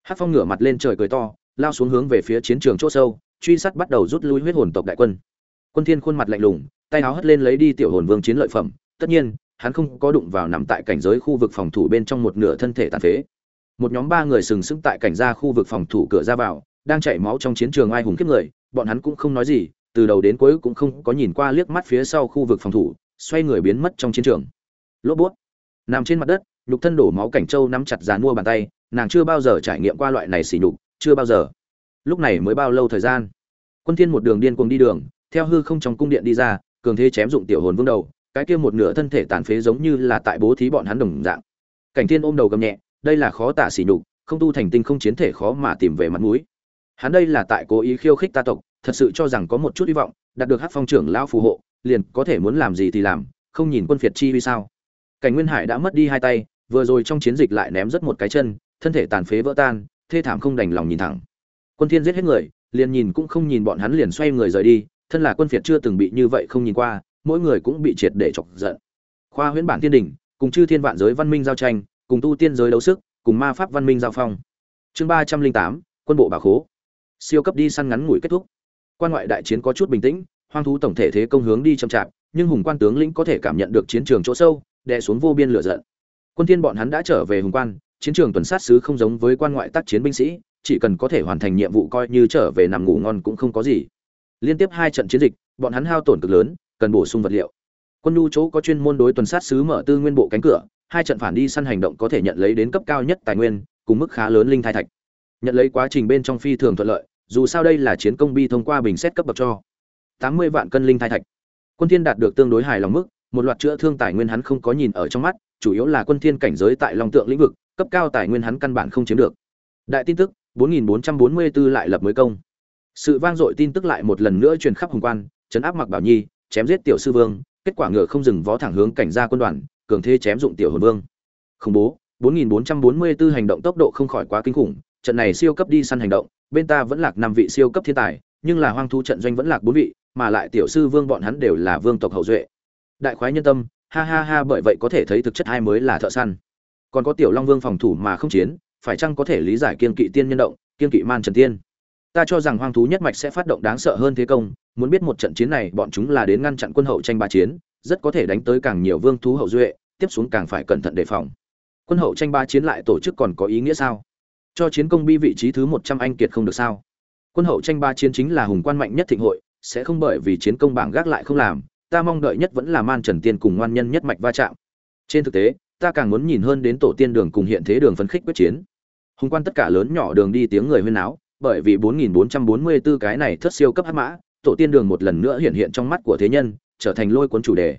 Hắc phong ngửa mặt lên trời cười to, lao xuống hướng về phía chiến trường chỗ sâu, truy sát bắt đầu rút lui huyết hồn tộc đại quân. Quân thiên khuôn mặt lạnh lùng, tay áo hất lên lấy đi tiểu hồn vương chiến lợi phẩm, tất nhiên hắn không có đụng vào nằm tại cảnh giới khu vực phòng thủ bên trong một nửa thân thể tàn phế. Một nhóm ba người sừng sững tại cảnh ra khu vực phòng thủ cửa ra vào, đang chảy máu trong chiến trường ai hùng kiếp người, bọn hắn cũng không nói gì, từ đầu đến cuối cũng không có nhìn qua liếc mắt phía sau khu vực phòng thủ, xoay người biến mất trong chiến trường. Lốp bút. Nằm trên mặt đất nhục thân đổ máu cảnh châu nắm chặt dàn mua bàn tay, nàng chưa bao giờ trải nghiệm qua loại này xỉ nhục, chưa bao giờ. Lúc này mới bao lâu thời gian? Quân thiên một đường điên cuồng đi đường, theo hư không trong cung điện đi ra, cường thế chém dụng tiểu hồn vương đầu cái kia một nửa thân thể tàn phế giống như là tại bố thí bọn hắn đồng dạng. Cảnh thiên ôm đầu gầm nhẹ, đây là khó tả xỉ nhục, không tu thành tinh không chiến thể khó mà tìm về mặt mũi. Hắn đây là tại cố ý khiêu khích ta tộc, thật sự cho rằng có một chút hy vọng, đạt được hát phong trưởng lão phù hộ, liền có thể muốn làm gì thì làm, không nhìn quân phiệt chi vì sao. Cảnh nguyên hải đã mất đi hai tay, vừa rồi trong chiến dịch lại ném rất một cái chân, thân thể tàn phế vỡ tan, thê thảm không đành lòng nhìn thẳng. Quân thiên giết hết người, liền nhìn cũng không nhìn bọn hắn liền xoay người rời đi, thân là quân phiệt chưa từng bị như vậy không nhìn qua mỗi người cũng bị triệt để chọc giận. Khoa huyễn bản thiên đỉnh cùng chư thiên vạn giới văn minh giao tranh, cùng tu tiên giới đấu sức, cùng ma pháp văn minh giao phong. Chương ba trăm linh tám, quân bộ bà khố. Siêu cấp đi săn ngắn ngủi kết thúc. Quan ngoại đại chiến có chút bình tĩnh, hoang thú tổng thể thế công hướng đi chậm chạp, nhưng hùng quan tướng lĩnh có thể cảm nhận được chiến trường chỗ sâu, đè xuống vô biên lửa giận. Quân thiên bọn hắn đã trở về hùng quan, chiến trường tuần sát sứ không giống với quan ngoại tác chiến binh sĩ, chỉ cần có thể hoàn thành nhiệm vụ coi như trở về nằm ngủ ngon cũng không có gì. Liên tiếp hai trận chiến dịch, bọn hắn hao tổn cực lớn cần bổ sung vật liệu. Quân nhu chỗ có chuyên môn đối tuần sát sứ mở tư nguyên bộ cánh cửa, hai trận phản đi săn hành động có thể nhận lấy đến cấp cao nhất tài nguyên, cùng mức khá lớn linh thai thạch. Nhận lấy quá trình bên trong phi thường thuận lợi, dù sao đây là chiến công bi thông qua bình xét cấp bậc cho. Tám mươi vạn cân linh thai thạch. Quân thiên đạt được tương đối hài lòng mức, một loạt chữa thương tài nguyên hắn không có nhìn ở trong mắt, chủ yếu là quân thiên cảnh giới tại long tượng lĩnh vực, cấp cao tài nguyên hắn căn bản không chiếm được. Đại tin tức 4444 lại lập mới công. Sự vang dội tin tức lại một lần nữa truyền khắp hùng quan chấn áp mặc bảo nhi chém giết tiểu sư vương, kết quả ngựa không dừng vó thẳng hướng cảnh gia quân đoàn, cường thế chém dụng tiểu hồn vương. Khủng bố 4444 hành động tốc độ không khỏi quá kinh khủng, trận này siêu cấp đi săn hành động, bên ta vẫn lạc năm vị siêu cấp thiên tài, nhưng là hoang thu trận doanh vẫn lạc bốn vị, mà lại tiểu sư vương bọn hắn đều là vương tộc hậu duệ. Đại khoái nhân tâm, ha ha ha, bởi vậy có thể thấy thực chất hai mới là thợ săn. Còn có tiểu long vương phòng thủ mà không chiến, phải chăng có thể lý giải kiên kỵ tiên nhân động kiên kỵ man trần tiên? Ta cho rằng hoang thú nhất mạch sẽ phát động đáng sợ hơn thế công muốn biết một trận chiến này bọn chúng là đến ngăn chặn quân hậu tranh ba chiến, rất có thể đánh tới càng nhiều vương thú hậu duệ, tiếp xuống càng phải cẩn thận đề phòng. Quân hậu tranh ba chiến lại tổ chức còn có ý nghĩa sao? Cho chiến công bi vị trí thứ một trăm anh kiệt không được sao? Quân hậu tranh ba chiến chính là hùng quan mạnh nhất thịnh hội, sẽ không bởi vì chiến công bảng gác lại không làm, ta mong đợi nhất vẫn là man trần tiên cùng ngoan nhân nhất mạch va chạm. Trên thực tế, ta càng muốn nhìn hơn đến tổ tiên đường cùng hiện thế đường phấn khích quyết chiến. Hùng quan tất cả lớn nhỏ đường đi tiếng người huyên náo, bởi vì 4444 cái này thất siêu cấp hắc mã tổ tiên đường một lần nữa hiện hiện trong mắt của thế nhân, trở thành lôi cuốn chủ đề.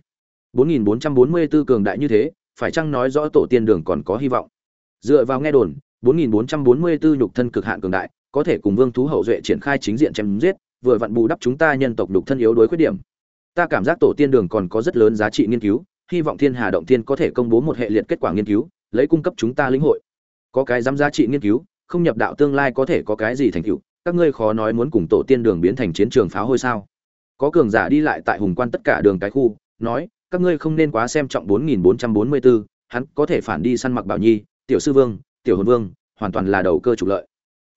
4444 cường đại như thế, phải chăng nói rõ tổ tiên đường còn có hy vọng? Dựa vào nghe đồn 4444 nhục thân cực hạn cường đại, có thể cùng vương thú hậu duệ triển khai chính diện chém giết, vừa vặn bù đắp chúng ta nhân tộc nhục thân yếu đuối khuyết điểm. Ta cảm giác tổ tiên đường còn có rất lớn giá trị nghiên cứu, hy vọng thiên hà động tiên có thể công bố một hệ liệt kết quả nghiên cứu, lấy cung cấp chúng ta lĩnh hội. Có cái giám giá trị nghiên cứu, không nhập đạo tương lai có thể có cái gì thành tựu? Các ngươi khó nói muốn cùng tổ tiên đường biến thành chiến trường pháo hôi sao? Có cường giả đi lại tại hùng quan tất cả đường cái khu nói các ngươi không nên quá xem trọng 4444, hắn có thể phản đi săn mặc bảo nhi tiểu sư vương tiểu hồn vương hoàn toàn là đầu cơ trục lợi.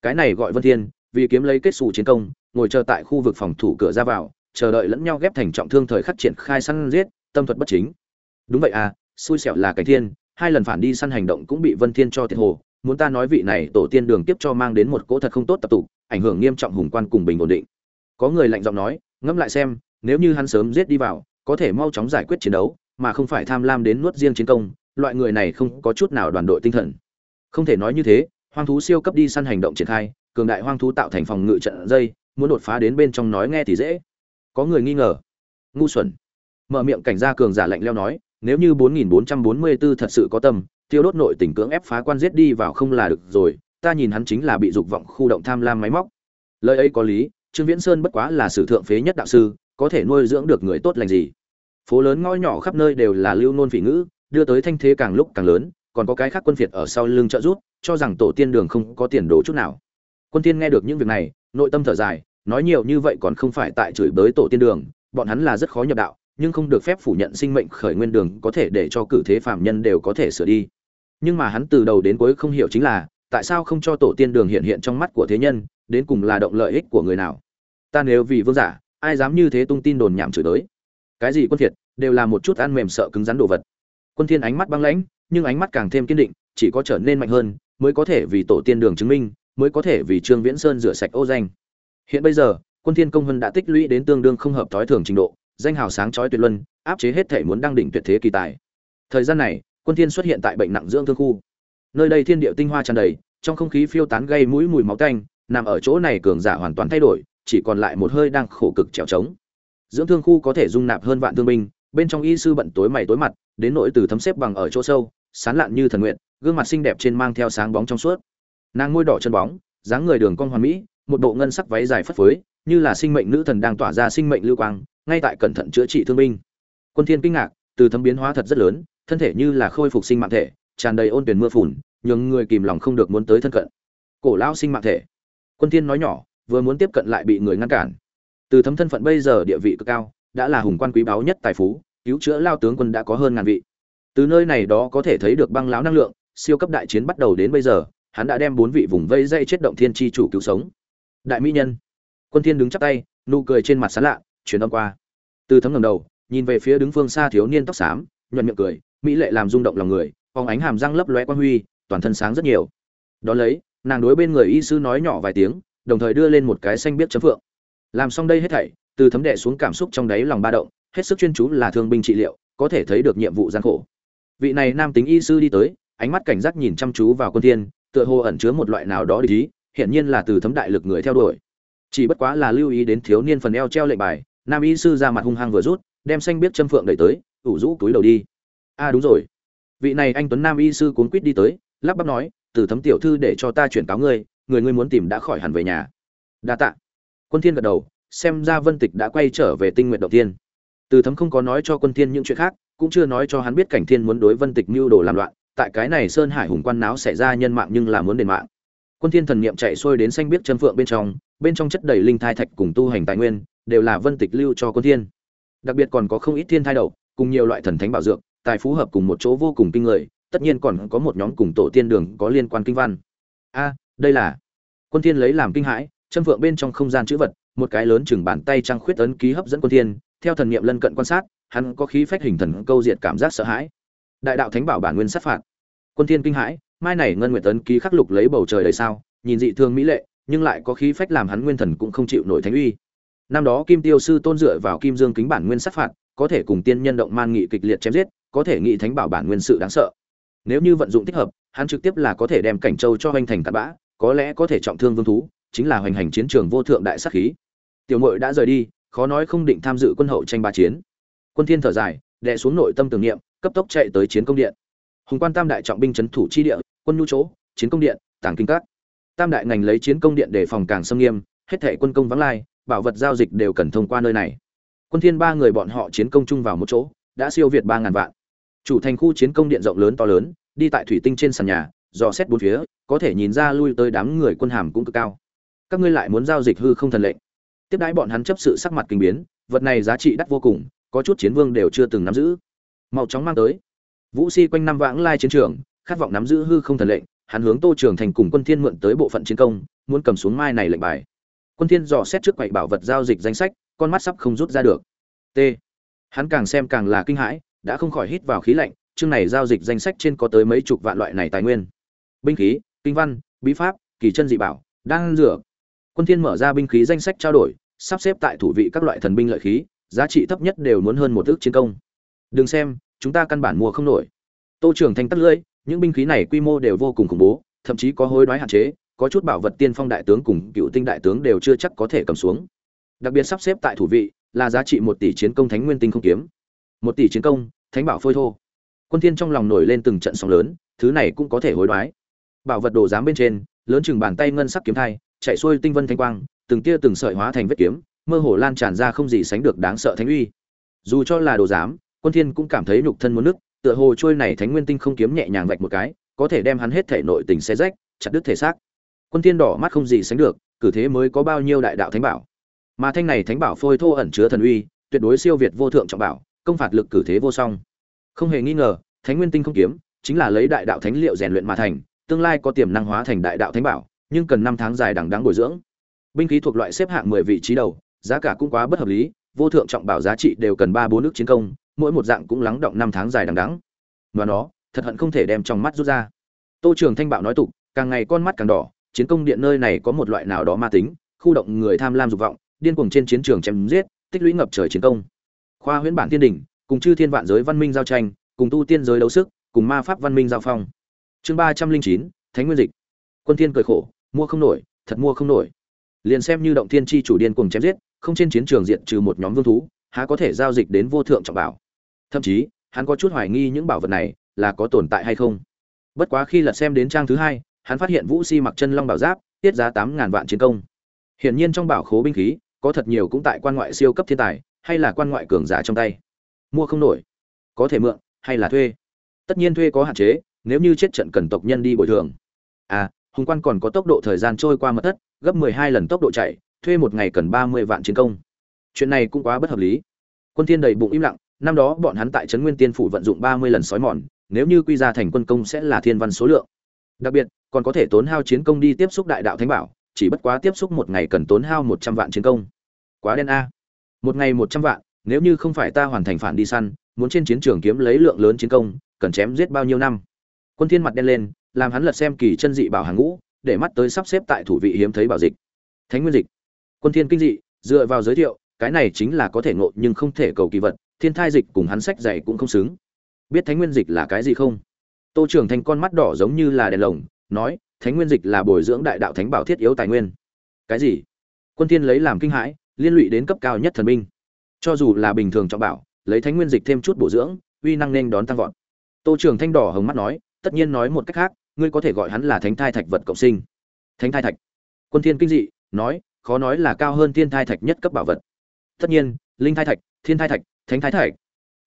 Cái này gọi vân thiên vì kiếm lấy kết xù chiến công ngồi chờ tại khu vực phòng thủ cửa ra vào chờ đợi lẫn nhau ghép thành trọng thương thời khắc triển khai săn giết tâm thuật bất chính. Đúng vậy à xui xẻo là cái thiên hai lần phản đi săn hành động cũng bị vân thiên cho thiệt hồ muốn ta nói vị này tổ tiên đường tiếp cho mang đến một cỗ thật không tốt tập tụ, ảnh hưởng nghiêm trọng hùng quan cùng bình ổn định. Có người lạnh giọng nói, ngẫm lại xem, nếu như hắn sớm giết đi vào, có thể mau chóng giải quyết chiến đấu, mà không phải tham lam đến nuốt riêng chiến công, loại người này không có chút nào đoàn đội tinh thần. Không thể nói như thế, hoang thú siêu cấp đi săn hành động triển khai, cường đại hoang thú tạo thành phòng ngự trận dây, muốn đột phá đến bên trong nói nghe thì dễ. Có người nghi ngờ. Ngu xuẩn. Mở miệng cảnh gia cường giả lạnh leo nói, nếu như 4444 thật sự có tâm tiêu đốt nội tình cưỡng ép phá quan giết đi vào không là được rồi, ta nhìn hắn chính là bị dục vọng khu động tham lam máy móc. Lời ấy có lý, trương viễn sơn bất quá là sử thượng phế nhất đạo sư, có thể nuôi dưỡng được người tốt lành gì. Phố lớn ngõ nhỏ khắp nơi đều là lưu nôn phỉ ngữ, đưa tới thanh thế càng lúc càng lớn, còn có cái khác quân phiệt ở sau lưng trợ giúp, cho rằng tổ tiên đường không có tiền đồ chút nào. Quân tiên nghe được những việc này, nội tâm thở dài, nói nhiều như vậy còn không phải tại chửi bới tổ tiên đường, bọn hắn là rất khó nhập đạo, nhưng không được phép phủ nhận sinh mệnh khởi nguyên đường có thể để cho cử thế phạm nhân đều có thể sửa đi nhưng mà hắn từ đầu đến cuối không hiểu chính là, tại sao không cho tổ tiên đường hiện hiện trong mắt của thế nhân, đến cùng là động lợi ích của người nào? Ta nếu vì vương giả, ai dám như thế tung tin đồn nhảm chửi tới cái gì quân thiệt, đều là một chút ăn mềm sợ cứng rắn đồ vật. Quân thiên ánh mắt băng lãnh, nhưng ánh mắt càng thêm kiên định, chỉ có trở nên mạnh hơn, mới có thể vì tổ tiên đường chứng minh, mới có thể vì trương viễn sơn rửa sạch ô danh. Hiện bây giờ, quân thiên công vân đã tích lũy đến tương đương không hợp thói thường trình độ, danh hào sáng chói tuyệt luân, áp chế hết thể muốn đăng đỉnh tuyệt thế kỳ tài. Thời gian này quân thiên xuất hiện tại bệnh nặng dưỡng thương khu. Nơi đây thiên địa tinh hoa tràn đầy, trong không khí phiêu tán gây mũi mùi máu tanh, nằm ở chỗ này cường giả hoàn toàn thay đổi, chỉ còn lại một hơi đang khổ cực trèo trống. Dưỡng thương khu có thể dung nạp hơn vạn thương binh, bên trong y sư bận tối mày tối mặt, đến nỗi từ thấm xếp bằng ở chỗ sâu, sán lạn như thần nguyện, gương mặt xinh đẹp trên mang theo sáng bóng trong suốt. Nàng môi đỏ chân bóng, dáng người đường cong hoàn mỹ, một bộ ngân sắc váy dài phất phới, như là sinh mệnh nữ thần đang tỏa ra sinh mệnh lưu quang, ngay tại cẩn thận chữa trị thương binh. Quân thiên kinh ngạc, từ thấm biến hóa thật rất lớn thân thể như là khôi phục sinh mạng thể, tràn đầy ôn tuyển mưa phùn nhưng người kìm lòng không được muốn tới thân cận. Cổ lão sinh mạng thể. Quân thiên nói nhỏ, vừa muốn tiếp cận lại bị người ngăn cản. Từ thấm thân phận bây giờ địa vị cực cao, đã là hùng quan quý báu nhất tài phú, cứu chữa lao tướng quân đã có hơn ngàn vị. Từ nơi này đó có thể thấy được băng lão năng lượng, siêu cấp đại chiến bắt đầu đến bây giờ, hắn đã đem bốn vị vùng vây dây chết động thiên chi chủ cứu sống. Đại mỹ nhân. Quân thiên đứng chắp tay, nụ cười trên mặt sán lạ truyền âm qua. Từ thấm ngẩng đầu, nhìn về phía đứng phương xa thiếu niên tóc xám, nhuận miệng cười mỹ lệ làm rung động lòng người, phóng ánh hàm răng lấp lóe quan huy, toàn thân sáng rất nhiều. Đó lấy, nàng đối bên người y sư nói nhỏ vài tiếng, đồng thời đưa lên một cái xanh biết chấm phượng. Làm xong đây hết thảy, từ thấm đệ xuống cảm xúc trong đáy lòng ba động, hết sức chuyên chú là thương binh trị liệu, có thể thấy được nhiệm vụ gian khổ. Vị này nam tính y sư đi tới, ánh mắt cảnh giác nhìn chăm chú vào quân thiên, tựa hồ ẩn chứa một loại nào đó để ý hiện nhiên là từ thấm đại lực người theo đuổi. Chỉ bất quá là lưu ý đến thiếu niên phần eo treo lệnh bài, nam y sư ra mặt hung hăng vừa rút, đem xanh biết châm phượng đẩy tới, ủ rũ túi đầu đi a à đúng rồi. Vị này anh tuấn nam y sư cuốn quýt đi tới lắp bắp nói từ thấm tiểu thư để cho ta chuyển cáo ngươi người ngươi muốn tìm đã khỏi hẳn về nhà. Đa tạ. Quân thiên gật đầu xem ra vân tịch đã quay trở về tinh nguyện đầu tiên từ thấm không có nói cho quân thiên những chuyện khác cũng chưa nói cho hắn biết cảnh thiên muốn đối vân tịch mưu đồ làm loạn tại cái này sơn hải hùng quan náo xảy ra nhân mạng nhưng là muốn đền mạng. Quân thiên thần niệm chạy xuôi đến xanh biết chân phượng bên trong bên trong chất đầy linh thai thạch cùng tu hành tài nguyên đều là vân tịch lưu cho quân thiên. Đặc biệt còn có không ít thiên thai đầu, cùng nhiều loại thần thánh bảo dược tài phú hợp cùng một chỗ vô cùng kinh người, tất nhiên còn có một nhóm cùng tổ tiên đường có liên quan kinh văn. A, đây là quân thiên lấy làm kinh hãi chân vượng bên trong không gian chữ vật, một cái lớn chừng bàn tay trang khuyết ấn ký hấp dẫn quân thiên, theo thần niệm lân cận quan sát, hắn có khí phách hình thần câu diệt cảm giác sợ hãi. Đại đạo thánh bảo bản nguyên sát phạt. Quân thiên kinh hãi, mai này ngân nguyệt ấn ký khắc lục lấy bầu trời đầy sao, nhìn dị thương mỹ lệ, nhưng lại có khí phách làm hắn nguyên thần cũng không chịu nổi thánh uy. Năm đó kim tiêu sư tôn dựa vào kim dương kính bản nguyên sát phạt, có thể cùng tiên nhân động man nghị kịch liệt chém giết có thể nghĩ thánh bảo bản nguyên sự đáng sợ. Nếu như vận dụng thích hợp, hắn trực tiếp là có thể đem cảnh châu cho hoành thành tạt bã, có lẽ có thể trọng thương vương thú, chính là hoành hành chiến trường vô thượng đại sát khí. Tiểu mội đã rời đi, khó nói không định tham dự quân hậu tranh ba chiến. Quân thiên thở dài đệ xuống nội tâm tưởng niệm, cấp tốc chạy tới chiến công điện. Hùng quan tam đại trọng binh chấn thủ chi địa, quân nhu chỗ, chiến công điện, tàng kinh các. Tam đại ngành lấy chiến công điện để phòng càng xâm nghiêm, hết thảy quân công vắng lai, bảo vật giao dịch đều cần thông qua nơi này. Quân thiên ba người bọn họ chiến công chung vào một chỗ, đã siêu việt ba ngàn vạn chủ thành khu chiến công điện rộng lớn to lớn, đi tại thủy tinh trên sàn nhà, dò xét bốn phía, có thể nhìn ra lui tới đám người quân hàm cũng cực cao. Các ngươi lại muốn giao dịch hư không thần lệnh. Tiếp đãi bọn hắn chấp sự sắc mặt kinh biến, vật này giá trị đắt vô cùng, có chút chiến vương đều chưa từng nắm giữ. Mau chóng mang tới. Vũ si quanh năm vãng lai chiến trường, khát vọng nắm giữ hư không thần lệnh, hắn hướng tô trường thành cùng quân thiên mượn tới bộ phận chiến công, muốn cầm xuống mai này lệnh bài. Quân thiên dò xét trước quầy bảo vật giao dịch danh sách, con mắt sắp không rút ra được. T. Hắn càng xem càng là kinh hãi đã không khỏi hít vào khí lạnh, chương này giao dịch danh sách trên có tới mấy chục vạn loại này tài nguyên. Binh khí, kinh văn, bí pháp, kỳ chân dị bảo đang rửa quân thiên mở ra binh khí danh sách trao đổi, sắp xếp tại thủ vị các loại thần binh lợi khí, giá trị thấp nhất đều muốn hơn một ước chiến công. Đừng xem, chúng ta căn bản mua không nổi. Tô trưởng thành tắt lưỡi, những binh khí này quy mô đều vô cùng khủng bố, thậm chí có hối đoái hạn chế, có chút bảo vật tiên phong đại tướng cùng cựu tinh đại tướng đều chưa chắc có thể cầm xuống. Đặc biệt sắp xếp tại thủ vị là giá trị một tỷ chiến công thánh nguyên tinh không kiếm một tỷ chiến công, thánh bảo phôi thô. Quân thiên trong lòng nổi lên từng trận sóng lớn, thứ này cũng có thể hối đoái. Bảo vật đồ giám bên trên, lớn chừng bàn tay ngân sắc kiếm thai, chạy xuôi tinh vân thanh quang, từng tia từng sợi hóa thành vết kiếm, mơ hồ lan tràn ra không gì sánh được đáng sợ thánh uy. Dù cho là đồ giám, quân thiên cũng cảm thấy nhục thân muốn nứt, tựa hồ trôi này thánh nguyên tinh không kiếm nhẹ nhàng vạch một cái, có thể đem hắn hết thể nội tình xé rách, chặt đứt thể xác. Quân thiên đỏ mắt không gì sánh được, cử thế mới có bao nhiêu đại đạo thánh bảo. Mà thanh này thánh bảo phôi thô ẩn chứa thần uy, tuyệt đối siêu việt vô thượng trọng bảo công phạt lực cử thế vô song. Không hề nghi ngờ, thánh nguyên tinh không kiếm chính là lấy đại đạo thánh liệu rèn luyện mà thành, tương lai có tiềm năng hóa thành đại đạo thánh bảo, nhưng cần năm tháng dài đằng đẵng bồi dưỡng. Binh khí thuộc loại xếp hạng 10 vị trí đầu, giá cả cũng quá bất hợp lý, vô thượng trọng bảo giá trị đều cần ba bốn nước chiến công, mỗi một dạng cũng lắng động năm tháng dài đằng đẵng. Ngoài nó, thật hận không thể đem trong mắt rút ra. Tô trường thanh bạo nói tục, càng ngày con mắt càng đỏ, chiến công điện nơi này có một loại nào đó ma tính, khu động người tham lam dục vọng, điên cuồng trên chiến trường chém giết, tích lũy ngập trời chiến công khoa huyễn bản thiên đỉnh, cùng chư thiên vạn giới văn minh giao tranh, cùng tu tiên giới đấu sức, cùng ma pháp văn minh giao phong. Chương ba trăm linh chín, thánh nguyên dịch. Quân thiên cười khổ, mua không nổi, thật mua không nổi. Liền xem như động thiên chi chủ điên cùng chém giết, không trên chiến trường diện trừ một nhóm vương thú, há có thể giao dịch đến vô thượng trọng bảo. Thậm chí, hắn có chút hoài nghi những bảo vật này là có tồn tại hay không. Bất quá khi lật xem đến trang thứ hai, hắn phát hiện vũ si mặc chân long bảo giáp, tiết giá tám ngàn vạn chiến công. Hiển nhiên trong bảo khố binh khí, có thật nhiều cũng tại quan ngoại siêu cấp thiên tài hay là quan ngoại cường giả trong tay? Mua không nổi. Có thể mượn, hay là thuê? Tất nhiên thuê có hạn chế, nếu như chết trận cần tộc nhân đi bồi thường. À hùng quan còn có tốc độ thời gian trôi qua mật thất, gấp mười hai lần tốc độ chạy, thuê một ngày cần ba mươi vạn chiến công. Chuyện này cũng quá bất hợp lý. Quân thiên đầy bụng im lặng, năm đó bọn hắn tại trấn nguyên tiên phủ vận dụng ba mươi lần sói mòn, nếu như quy ra thành quân công sẽ là thiên văn số lượng. Đặc biệt, còn có thể tốn hao chiến công đi tiếp xúc đại đạo thánh bảo, chỉ bất quá tiếp xúc một ngày cần tốn hao một trăm vạn chiến công. Quá đen a một ngày một trăm vạn, nếu như không phải ta hoàn thành phản đi săn, muốn trên chiến trường kiếm lấy lượng lớn chiến công, cần chém giết bao nhiêu năm? Quân thiên mặt đen lên, làm hắn lật xem kỳ chân dị bảo hàng ngũ, để mắt tới sắp xếp tại thủ vị hiếm thấy bảo dịch. Thánh nguyên dịch. Quân thiên kinh dị, dựa vào giới thiệu, cái này chính là có thể ngộ nhưng không thể cầu kỳ vật, thiên thai dịch cùng hắn sách dạy cũng không xứng. Biết thánh nguyên dịch là cái gì không? Tô trưởng thành con mắt đỏ giống như là đèn lồng, nói, thánh nguyên dịch là bồi dưỡng đại đạo thánh bảo thiết yếu tài nguyên. Cái gì? Quân thiên lấy làm kinh hãi liên lụy đến cấp cao nhất thần binh. Cho dù là bình thường trọng bảo, lấy thánh nguyên dịch thêm chút bổ dưỡng, uy năng nên đón tăng vọt. Tô trưởng thanh đỏ hồng mắt nói, tất nhiên nói một cách khác, ngươi có thể gọi hắn là thánh thai thạch vật cộng sinh. Thánh thai thạch. Quân thiên kinh dị, nói, khó nói là cao hơn thiên thai thạch nhất cấp bảo vật. Tất nhiên, linh thai thạch, thiên thai thạch, thánh thai thạch.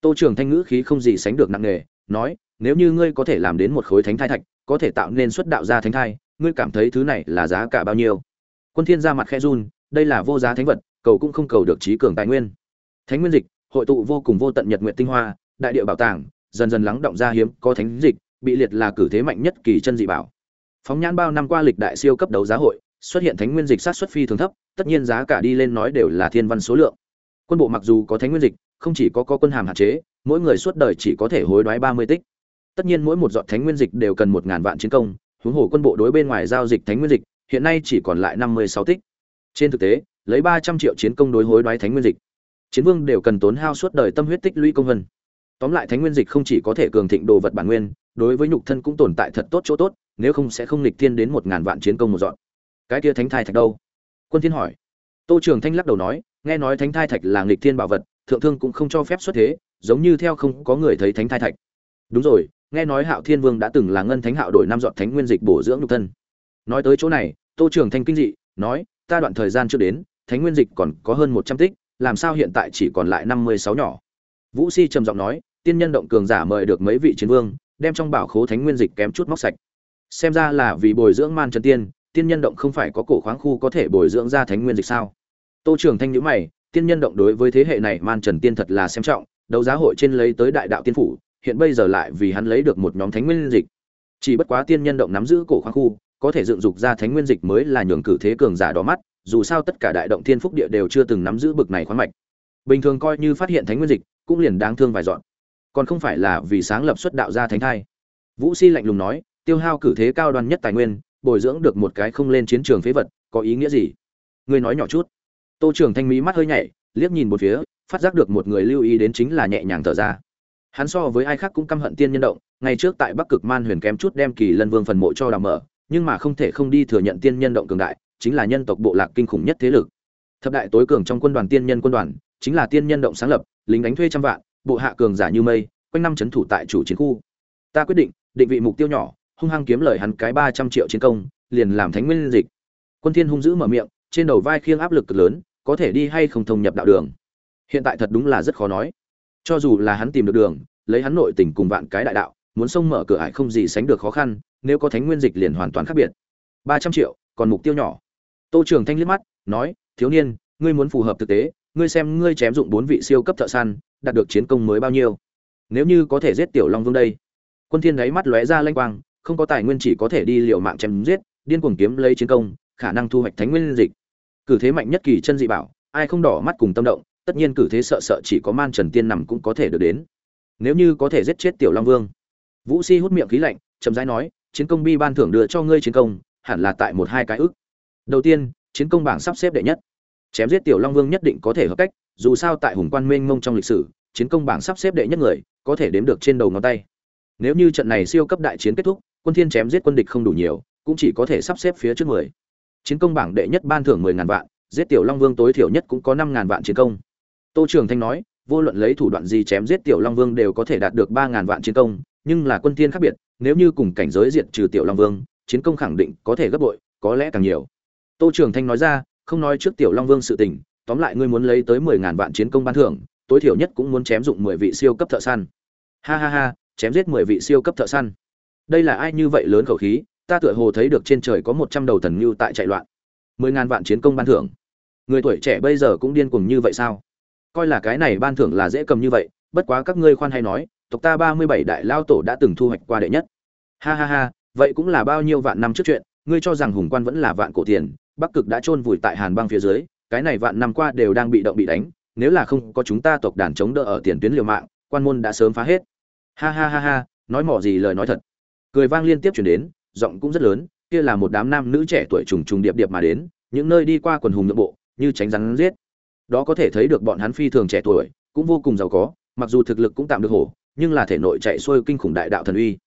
Tô trưởng thanh ngữ khí không gì sánh được nặng nề, nói, nếu như ngươi có thể làm đến một khối thánh thai thạch, có thể tạo nên xuất đạo ra thánh thai, ngươi cảm thấy thứ này là giá cả bao nhiêu? Quân thiên ra mặt khẽ run, đây là vô giá thánh vật cầu cũng không cầu được trí cường tài nguyên. Thánh nguyên dịch, hội tụ vô cùng vô tận nhật nguyện tinh hoa, đại địa bảo tàng, dần dần lắng động ra hiếm có thánh dịch, bị liệt là cử thế mạnh nhất kỳ chân dị bảo. Phóng nhãn bao năm qua lịch đại siêu cấp đấu giá hội, xuất hiện thánh nguyên dịch sát xuất phi thường thấp, tất nhiên giá cả đi lên nói đều là thiên văn số lượng. Quân bộ mặc dù có thánh nguyên dịch, không chỉ có có quân hàm hạn chế, mỗi người suốt đời chỉ có thể hối đoái ba mươi tích. Tất nhiên mỗi một giọt thánh nguyên dịch đều cần một ngàn vạn chiến công, huống hồ quân bộ đối bên ngoài giao dịch thánh nguyên dịch, hiện nay chỉ còn lại năm mươi sáu tích. Trên thực tế lấy ba trăm triệu chiến công đối hối đoái thánh nguyên dịch. Chiến vương đều cần tốn hao suốt đời tâm huyết tích lũy công vân. Tóm lại thánh nguyên dịch không chỉ có thể cường thịnh đồ vật bản nguyên, đối với nhục thân cũng tồn tại thật tốt chỗ tốt, nếu không sẽ không lịch thiên đến một ngàn vạn chiến công một dọn. Cái kia thánh thai thạch đâu? Quân thiên hỏi. Tô trường thanh lắc đầu nói, nghe nói thánh thai thạch là nghịch thiên bảo vật, thượng thương cũng không cho phép xuất thế, giống như theo không có người thấy thánh thai thạch. Đúng rồi, nghe nói hạo thiên vương đã từng là ngân thánh hạo đổi năm dọn thánh nguyên dịch bổ dưỡng nhục thân. Nói tới chỗ này, tô trường thanh kinh dị, nói, ta đoạn thời gian chưa đến thánh nguyên dịch còn có hơn một trăm tích, làm sao hiện tại chỉ còn lại năm mươi sáu nhỏ? Vũ si trầm giọng nói, tiên nhân động cường giả mời được mấy vị chiến vương, đem trong bảo khố thánh nguyên dịch kém chút móc sạch. Xem ra là vì bồi dưỡng man trần tiên tiên nhân động không phải có cổ khoáng khu có thể bồi dưỡng ra thánh nguyên dịch sao? Tô trưởng thanh nhữ mày, tiên nhân động đối với thế hệ này man trần tiên thật là xem trọng, đấu giá hội trên lấy tới đại đạo tiên phủ, hiện bây giờ lại vì hắn lấy được một nhóm thánh nguyên dịch. Chỉ bất quá tiên nhân động nắm giữ cổ khoáng khu, có thể dựng dục ra thánh nguyên dịch mới là nhường cử thế cường giả đỏ mắt dù sao tất cả đại động thiên phúc địa đều chưa từng nắm giữ bực này khoáng mạch. Bình thường coi như phát hiện thánh nguyên dịch, cũng liền đáng thương vài dọn. Còn không phải là vì sáng lập xuất đạo ra thánh thai. Vũ si lạnh lùng nói, tiêu hao cử thế cao đoan nhất tài nguyên, bồi dưỡng được một cái không lên chiến trường phế vật, có ý nghĩa gì? Ngươi nói nhỏ chút. Tô trường thanh mỹ mắt hơi nhảy, liếc nhìn một phía, phát giác được một người lưu ý đến chính là nhẹ nhàng thở ra. Hắn so với ai khác cũng căm hận tiên nhân động, ngày trước tại bắc cực man huyền kém chút đem kỳ lân vương phần mộ cho đào mở, nhưng mà không thể không đi thừa nhận tiên nhân động cường đại chính là nhân tộc bộ lạc kinh khủng nhất thế lực. Thập đại tối cường trong quân đoàn tiên nhân quân đoàn, chính là tiên nhân động sáng lập, lính đánh thuê trăm vạn, bộ hạ cường giả như mây, quanh năm chấn thủ tại chủ chiến khu. Ta quyết định định vị mục tiêu nhỏ, hung hăng kiếm lời hắn cái ba trăm triệu chiến công, liền làm thánh nguyên dịch. Quân thiên hung dữ mở miệng, trên đầu vai khiêng áp lực cực lớn, có thể đi hay không thông nhập đạo đường. Hiện tại thật đúng là rất khó nói. Cho dù là hắn tìm được đường, lấy hắn nội tình cùng vạn cái đại đạo, muốn xông mở cửa ải không gì sánh được khó khăn, nếu có thánh nguyên dịch liền hoàn toàn khác biệt. Ba trăm triệu, còn mục tiêu nhỏ tô trường thanh liếc mắt, nói, thiếu niên, ngươi muốn phù hợp thực tế, ngươi xem ngươi chém dụng bốn vị siêu cấp thợ săn, đạt được chiến công mới bao nhiêu? Nếu như có thể giết tiểu long vương đây. Quân thiên đáy mắt lóe ra lanh quang, không có tài nguyên chỉ có thể đi liều mạng chém giết, điên cuồng kiếm lấy chiến công, khả năng thu hoạch thánh nguyên dịch. Cử thế mạnh nhất kỳ chân dị bảo, ai không đỏ mắt cùng tâm động, tất nhiên cử thế sợ sợ chỉ có man trần tiên nằm cũng có thể được đến. Nếu như có thể giết chết tiểu long vương. Vũ si hút miệng khí lạnh, chậm rãi nói, chiến công bi ban thưởng đưa cho ngươi chiến công, hẳn là tại một hai cái ức đầu tiên, chiến công bảng sắp xếp đệ nhất. Chém giết tiểu long vương nhất định có thể hợp cách, dù sao tại hùng quan mênh mông trong lịch sử, chiến công bảng sắp xếp đệ nhất người có thể đếm được trên đầu ngón tay. Nếu như trận này siêu cấp đại chiến kết thúc, quân thiên chém giết quân địch không đủ nhiều, cũng chỉ có thể sắp xếp phía trước người. chiến công bảng đệ nhất ban thưởng mười ngàn vạn, giết tiểu long vương tối thiểu nhất cũng có năm ngàn vạn chiến công. Tô trường thanh nói, vô luận lấy thủ đoạn gì chém giết tiểu long vương đều có thể đạt được ba ngàn vạn chiến công, nhưng là quân thiên khác biệt, nếu như cùng cảnh giới diệt trừ tiểu long vương, chiến công khẳng định có thể gấp bội, có lẽ càng nhiều tô trường thanh nói ra, không nói trước tiểu long vương sự tình, tóm lại ngươi muốn lấy tới mười ngàn vạn chiến công ban thưởng, tối thiểu nhất cũng muốn chém dụng mười vị siêu cấp thợ săn. Ha ha ha, chém giết mười vị siêu cấp thợ săn. Đây là ai như vậy lớn khẩu khí, ta tựa hồ thấy được trên trời có một trăm đầu thần nhu tại chạy loạn. Mười ngàn vạn chiến công ban thưởng. Người tuổi trẻ bây giờ cũng điên cuồng như vậy sao? Coi là cái này ban thưởng là dễ cầm như vậy, bất quá các ngươi khoan hay nói, tộc ta ba mươi bảy đại lao tổ đã từng thu hoạch qua đệ nhất. Ha ha ha, vậy cũng là bao nhiêu vạn năm trước chuyện, ngươi cho rằng hùng quan vẫn là vạn cổ tiền bắc cực đã chôn vùi tại hàn băng phía dưới, cái này vạn năm qua đều đang bị động bị đánh, nếu là không có chúng ta tộc đàn chống đỡ ở tiền tuyến liều mạng, quan môn đã sớm phá hết. Ha ha ha ha, nói mỏ gì lời nói thật. Cười vang liên tiếp chuyển đến, giọng cũng rất lớn, kia là một đám nam nữ trẻ tuổi trùng trùng điệp điệp mà đến, những nơi đi qua quần hùng nội bộ, như tránh rắn giết. Đó có thể thấy được bọn hắn phi thường trẻ tuổi, cũng vô cùng giàu có, mặc dù thực lực cũng tạm được hổ, nhưng là thể nội chạy xuôi kinh khủng đại đạo thần uy.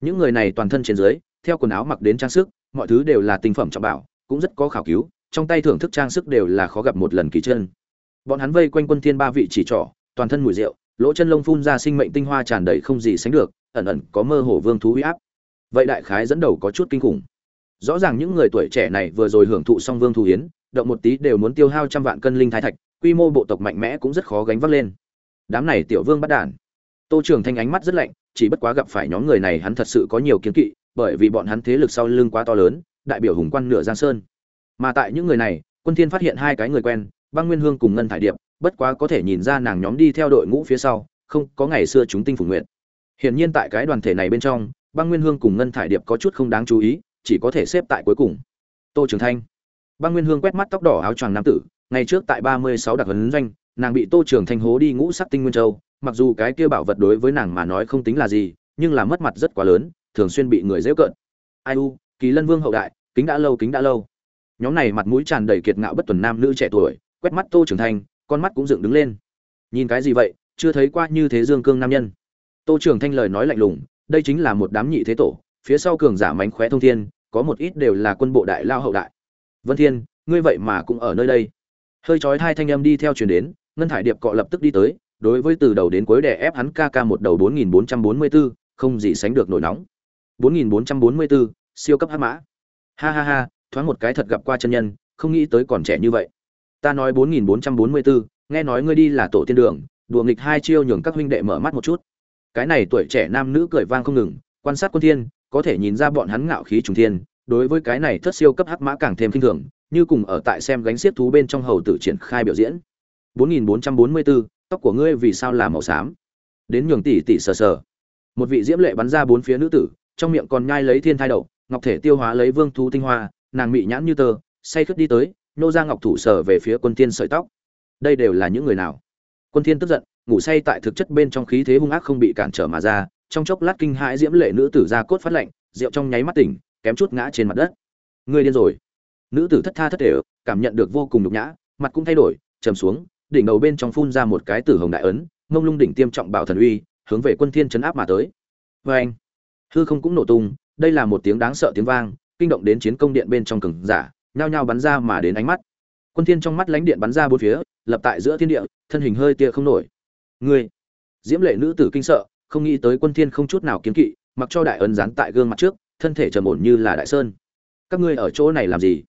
Những người này toàn thân trên dưới, theo quần áo mặc đến trang sức, mọi thứ đều là tinh phẩm trọng bảo cũng rất có khảo cứu, trong tay thưởng thức trang sức đều là khó gặp một lần kỳ chân. Bọn hắn vây quanh quân thiên ba vị chỉ trỏ, toàn thân mùi rượu, lỗ chân lông phun ra sinh mệnh tinh hoa tràn đầy không gì sánh được, ẩn ẩn có mơ hồ vương thú huy áp. Vậy đại khái dẫn đầu có chút kinh khủng. Rõ ràng những người tuổi trẻ này vừa rồi hưởng thụ xong vương thú hiến, động một tí đều muốn tiêu hao trăm vạn cân linh thái thạch, quy mô bộ tộc mạnh mẽ cũng rất khó gánh vác lên. Đám này tiểu vương bắt đản tô trường thanh ánh mắt rất lạnh, chỉ bất quá gặp phải nhóm người này hắn thật sự có nhiều kiến kỵ, bởi vì bọn hắn thế lực sau lưng quá to lớn đại biểu hùng quan nửa giang sơn. Mà tại những người này, quân thiên phát hiện hai cái người quen, băng nguyên hương cùng ngân thải điệp, bất quá có thể nhìn ra nàng nhóm đi theo đội ngũ phía sau, không có ngày xưa chúng tinh phủ nguyện. Hiển nhiên tại cái đoàn thể này bên trong, băng nguyên hương cùng ngân thải điệp có chút không đáng chú ý, chỉ có thể xếp tại cuối cùng. Tô trường thanh. Băng nguyên hương quét mắt tóc đỏ áo choàng nam tử, ngày trước tại ba mươi sáu đặc huấn doanh, nàng bị tô trường thanh hố đi ngũ sắc tinh nguyên châu, mặc dù cái kia bảo vật đối với nàng mà nói không tính là gì, nhưng là mất mặt rất quá lớn, thường xuyên bị người dễ cợt. Ai u kỳ lân vương hậu đại kính đã lâu kính đã lâu. Nhóm này mặt mũi tràn đầy kiệt ngạo bất tuần nam nữ trẻ tuổi quét mắt tô trưởng thành con mắt cũng dựng đứng lên. Nhìn cái gì vậy chưa thấy qua như thế dương cương nam nhân. Tô trưởng thanh lời nói lạnh lùng đây chính là một đám nhị thế tổ phía sau cường giả mánh khóe thông thiên có một ít đều là quân bộ đại lao hậu đại. Vân thiên ngươi vậy mà cũng ở nơi đây. Hơi chói hai thanh âm đi theo truyền đến ngân thải điệp cọ lập tức đi tới đối với từ đầu đến cuối đè ép hắn ca ca một đầu 4444, không gì sánh được nổi nóng. 4444, siêu cấp hắc mã. Ha ha ha thoáng một cái thật gặp qua chân nhân không nghĩ tới còn trẻ như vậy. Ta nói 4444, nghe nói ngươi đi là tổ tiên đường đùa nghịch hai chiêu nhường các huynh đệ mở mắt một chút. Cái này tuổi trẻ nam nữ cười vang không ngừng quan sát quân thiên có thể nhìn ra bọn hắn ngạo khí trùng thiên đối với cái này thất siêu cấp hắc mã càng thêm kinh thường như cùng ở tại xem gánh xiếc thú bên trong hầu tử triển khai biểu diễn. 4444, tóc của ngươi vì sao là màu xám? Đến nhường tỷ tỷ sờ sờ. Một vị diễm lệ bắn ra bốn phía nữ tử trong miệng còn nhai lấy thiên thai đậu ngọc thể tiêu hóa lấy vương thú tinh hoa, nàng mị nhãn như tơ say khướt đi tới, nô ra ngọc thủ sở về phía quân thiên sợi tóc. Đây đều là những người nào? Quân thiên tức giận, ngủ say tại thực chất bên trong khí thế hung ác không bị cản trở mà ra, trong chốc lát kinh hãi diễm lệ nữ tử ra cốt phát lạnh rượu trong nháy mắt tỉnh, kém chút ngã trên mặt đất. Ngươi điên rồi. Nữ tử thất tha thất thể cảm nhận được vô cùng nhục nhã, mặt cũng thay đổi, trầm xuống, đỉnh đầu bên trong phun ra một cái tử hồng đại ấn, mông lung đỉnh tiêm trọng bảo thần uy, hướng về quân thiên chấn áp mà tới. Vê anh hư không cũng nổ tung đây là một tiếng đáng sợ tiếng vang, kinh động đến chiến công điện bên trong cường giả, nhao nhao bắn ra mà đến ánh mắt. Quân thiên trong mắt lánh điện bắn ra bốn phía, lập tại giữa thiên địa, thân hình hơi tia không nổi. Ngươi, diễm lệ nữ tử kinh sợ, không nghĩ tới quân thiên không chút nào kiên kỵ, mặc cho đại ấn dán tại gương mặt trước, thân thể trầm ổn như là đại sơn. Các ngươi ở chỗ này làm gì?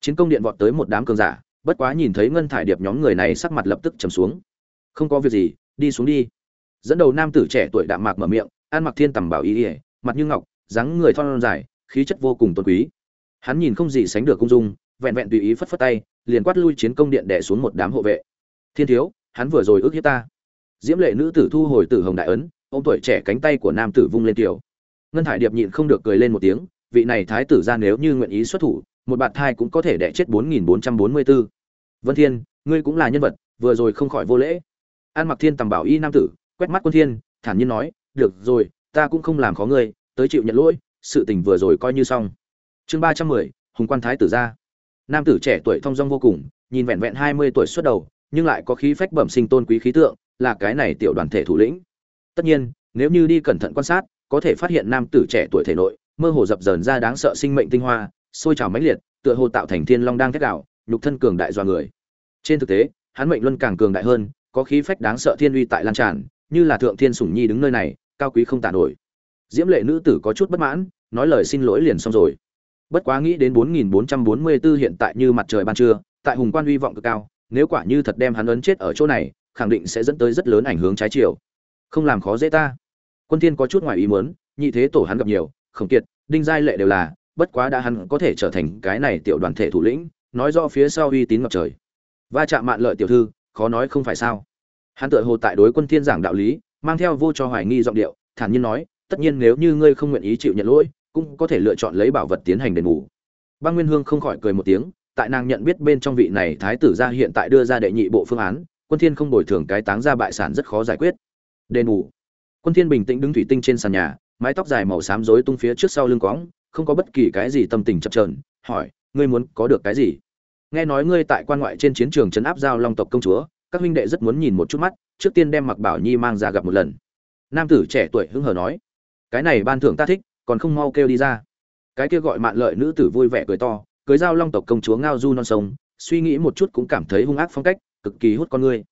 Chiến công điện vọt tới một đám cường giả, bất quá nhìn thấy ngân thải điệp nhóm người này sắc mặt lập tức trầm xuống. Không có việc gì, đi xuống đi. Dẫn đầu nam tử trẻ tuổi đạm mạc mở miệng an mặc thiên tầm bảo y ỉa mặt như ngọc dáng người thon dài, khí chất vô cùng tôn quý. Hắn nhìn không gì sánh được cung dung, vẹn vẹn tùy ý phất phất tay, liền quát lui chiến công điện đè xuống một đám hộ vệ. Thiên thiếu, hắn vừa rồi ước hiếp ta. Diễm lệ nữ tử thu hồi tử hồng đại ấn, ôm tuổi trẻ cánh tay của nam tử vung lên tiểu. Ngân hải điệp nhịn không được cười lên một tiếng, vị này thái tử ra nếu như nguyện ý xuất thủ, một bạt thai cũng có thể đẻ chết bốn nghìn bốn trăm bốn mươi b ố vân thiên, ngươi cũng là nhân vật, vừa rồi không khỏi vô lễ. An mặc thiên tầm bảo y nam tử, quét mắt quân thiên, thản nhiên nói, được rồi, ta cũng không làm khó ngươi tới chịu nhận lỗi sự tình vừa rồi coi như xong. Chương ba trăm mười hùng quan thái tử ra. Nam tử trẻ tuổi thong dong vô cùng nhìn vẹn vẹn hai mươi tuổi xuất đầu nhưng lại có khí phách bẩm sinh tôn quý khí tượng là cái này tiểu đoàn thể thủ lĩnh. Tất nhiên nếu như đi cẩn thận quan sát có thể phát hiện nam tử trẻ tuổi thể nội mơ hồ dập dờn ra đáng sợ sinh mệnh tinh hoa sôi trào mãnh liệt tựa hồ tạo thành thiên long đang thét đảo, nhục thân cường đại do người. Trên thực tế hắn mệnh luân càng cường đại hơn có khí phách đáng sợ thiên uy tại lan tràn như là thượng thiên sủng nhi đứng nơi này cao quý không tả nổi diễm lệ nữ tử có chút bất mãn, nói lời xin lỗi liền xong rồi. Bất quá nghĩ đến 4444 hiện tại như mặt trời ban trưa, tại hùng quan uy vọng cực cao, nếu quả như thật đem hắn ấn chết ở chỗ này, khẳng định sẽ dẫn tới rất lớn ảnh hướng trái chiều. Không làm khó dễ ta. Quân thiên có chút ngoài ý muốn, nhị thế tổ hắn gặp nhiều, khổng kiệt, đinh giai lệ đều là, bất quá đã hắn có thể trở thành cái này tiểu đoàn thể thủ lĩnh, nói rõ phía sau uy tín ngập trời. Va chạm mạn lợi tiểu thư, khó nói không phải sao. Hắn tự hồ tại đối quân thiên giảng đạo lý, mang theo vô cho hoài nghi giọng điệu, thản nhiên nói tất nhiên nếu như ngươi không nguyện ý chịu nhận lỗi, cũng có thể lựa chọn lấy bảo vật tiến hành đền bù. Băng nguyên hương không khỏi cười một tiếng, tại nàng nhận biết bên trong vị này thái tử gia hiện tại đưa ra đệ nhị bộ phương án, quân thiên không bồi thường cái táng ra bại sản rất khó giải quyết. Đền bù. Quân thiên bình tĩnh đứng thủy tinh trên sàn nhà, mái tóc dài màu xám rối tung phía trước sau lưng quõng, không có bất kỳ cái gì tâm tình chập chờn, hỏi, ngươi muốn có được cái gì? Nghe nói ngươi tại quan ngoại trên chiến trường chấn áp giao long tộc công chúa, các huynh đệ rất muốn nhìn một chút mắt, trước tiên đem mặc bảo nhi mang ra gặp một lần. Nam tử trẻ tuổi hứng hờ nói cái này ban thưởng ta thích, còn không mau kêu đi ra. Cái kia gọi mạn lợi nữ tử vui vẻ cười to, cưới giao long tộc công chúa ngao du non sông, suy nghĩ một chút cũng cảm thấy hung ác phong cách, cực kỳ hút con ngươi.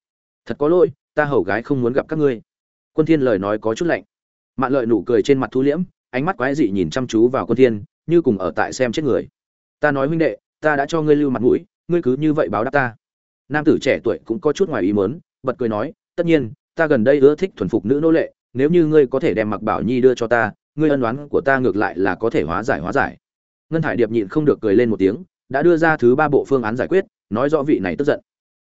Thật có lỗi, ta hầu gái không muốn gặp các ngươi. Quân thiên lời nói có chút lạnh. Mạn lợi nụ cười trên mặt thu liễm, ánh mắt quái dị nhìn chăm chú vào quân thiên, như cùng ở tại xem chết người. Ta nói huynh đệ, ta đã cho ngươi lưu mặt mũi, ngươi cứ như vậy báo đáp ta. Nam tử trẻ tuổi cũng có chút ngoài ý muốn, bật cười nói, tất nhiên, ta gần đây ưa thích thuần phục nữ nô lệ nếu như ngươi có thể đem mặc bảo nhi đưa cho ta, ngươi ân oán của ta ngược lại là có thể hóa giải hóa giải. Ngân hải điệp nhịn không được cười lên một tiếng, đã đưa ra thứ ba bộ phương án giải quyết, nói rõ vị này tức giận.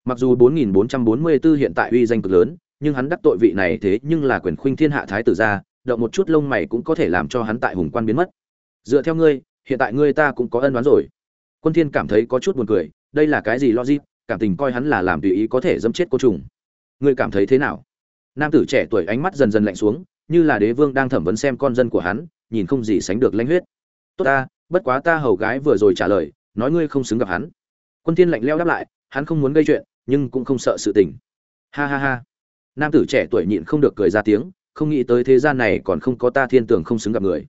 Mặc dù 4444 hiện tại uy danh cực lớn, nhưng hắn đắc tội vị này thế nhưng là quyền khuynh thiên hạ thái tử gia, động một chút lông mày cũng có thể làm cho hắn tại hùng quan biến mất. Dựa theo ngươi, hiện tại ngươi ta cũng có ân oán rồi. Quân thiên cảm thấy có chút buồn cười, đây là cái gì logic, cảm tình coi hắn là làm tùy ý có thể dâm chết cô trùng. Ngươi cảm thấy thế nào? Nam tử trẻ tuổi ánh mắt dần dần lạnh xuống, như là đế vương đang thẩm vấn xem con dân của hắn, nhìn không gì sánh được lãnh huyết. Tốt ta, bất quá ta hầu gái vừa rồi trả lời, nói ngươi không xứng gặp hắn. Quân thiên lạnh leo đáp lại, hắn không muốn gây chuyện, nhưng cũng không sợ sự tình. Ha ha ha. Nam tử trẻ tuổi nhịn không được cười ra tiếng, không nghĩ tới thế gian này còn không có ta thiên tường không xứng gặp người.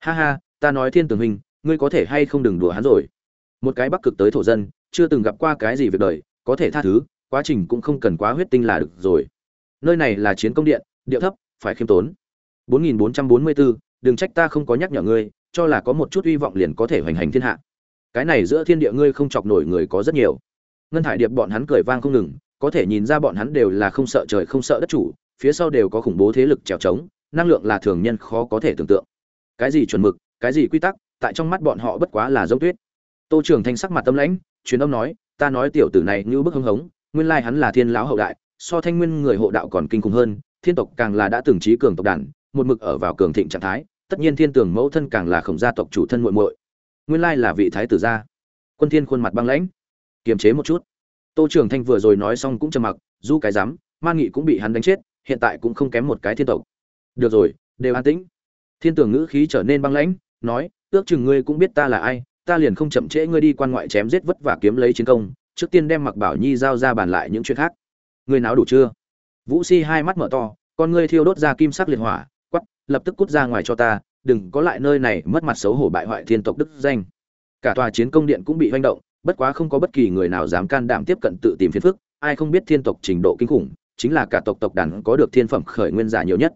Ha ha, ta nói thiên tường huynh, ngươi có thể hay không đừng đùa hắn rồi? Một cái bắc cực tới thổ dân, chưa từng gặp qua cái gì việc đời, có thể tha thứ, quá trình cũng không cần quá huyết tinh là được rồi nơi này là chiến công điện điệu thấp phải khiêm tốn. 4444, đừng trách ta không có nhắc nhở ngươi cho là có một chút hy vọng liền có thể hoành hành thiên hạ. Cái này giữa thiên địa ngươi không chọc nổi người có rất nhiều. Ngân thải điệp bọn hắn cười vang không ngừng có thể nhìn ra bọn hắn đều là không sợ trời không sợ đất chủ phía sau đều có khủng bố thế lực trèo trống năng lượng là thường nhân khó có thể tưởng tượng. Cái gì chuẩn mực cái gì quy tắc tại trong mắt bọn họ bất quá là giống tuyết. Tô trưởng thanh sắc mặt tâm lãnh truyền âm nói ta nói tiểu tử này như bức hưng hống nguyên lai hắn là thiên lão hậu đại so thanh nguyên người hộ đạo còn kinh khủng hơn, thiên tộc càng là đã từng trí cường tộc đàn, một mực ở vào cường thịnh trạng thái, tất nhiên thiên tường mẫu thân càng là khổng gia tộc chủ thân muội muội. Nguyên lai là vị thái tử gia. Quân thiên khuôn mặt băng lãnh. Kiềm chế một chút. Tô trường thanh vừa rồi nói xong cũng trầm mặc, du cái dám man nghị cũng bị hắn đánh chết, hiện tại cũng không kém một cái thiên tộc. Được rồi, đều an tĩnh. Thiên tường ngữ khí trở nên băng lãnh, nói, ước chừng ngươi cũng biết ta là ai, ta liền không chậm trễ ngươi đi quan ngoại chém giết vất vả kiếm lấy chiến công, trước tiên đem mặc bảo nhi giao ra bàn lại những chuyện khác ngươi náo đủ chưa? Vũ si hai mắt mở to, con ngươi thiêu đốt ra kim sắc liệt hỏa quắp lập tức cút ra ngoài cho ta, đừng có lại nơi này mất mặt xấu hổ bại hoại thiên tộc đức danh. Cả tòa chiến công điện cũng bị hoành động, bất quá không có bất kỳ người nào dám can đảm tiếp cận tự tìm phiền phức, ai không biết thiên tộc trình độ kinh khủng, chính là cả tộc tộc đàn có được thiên phẩm khởi nguyên giả nhiều nhất.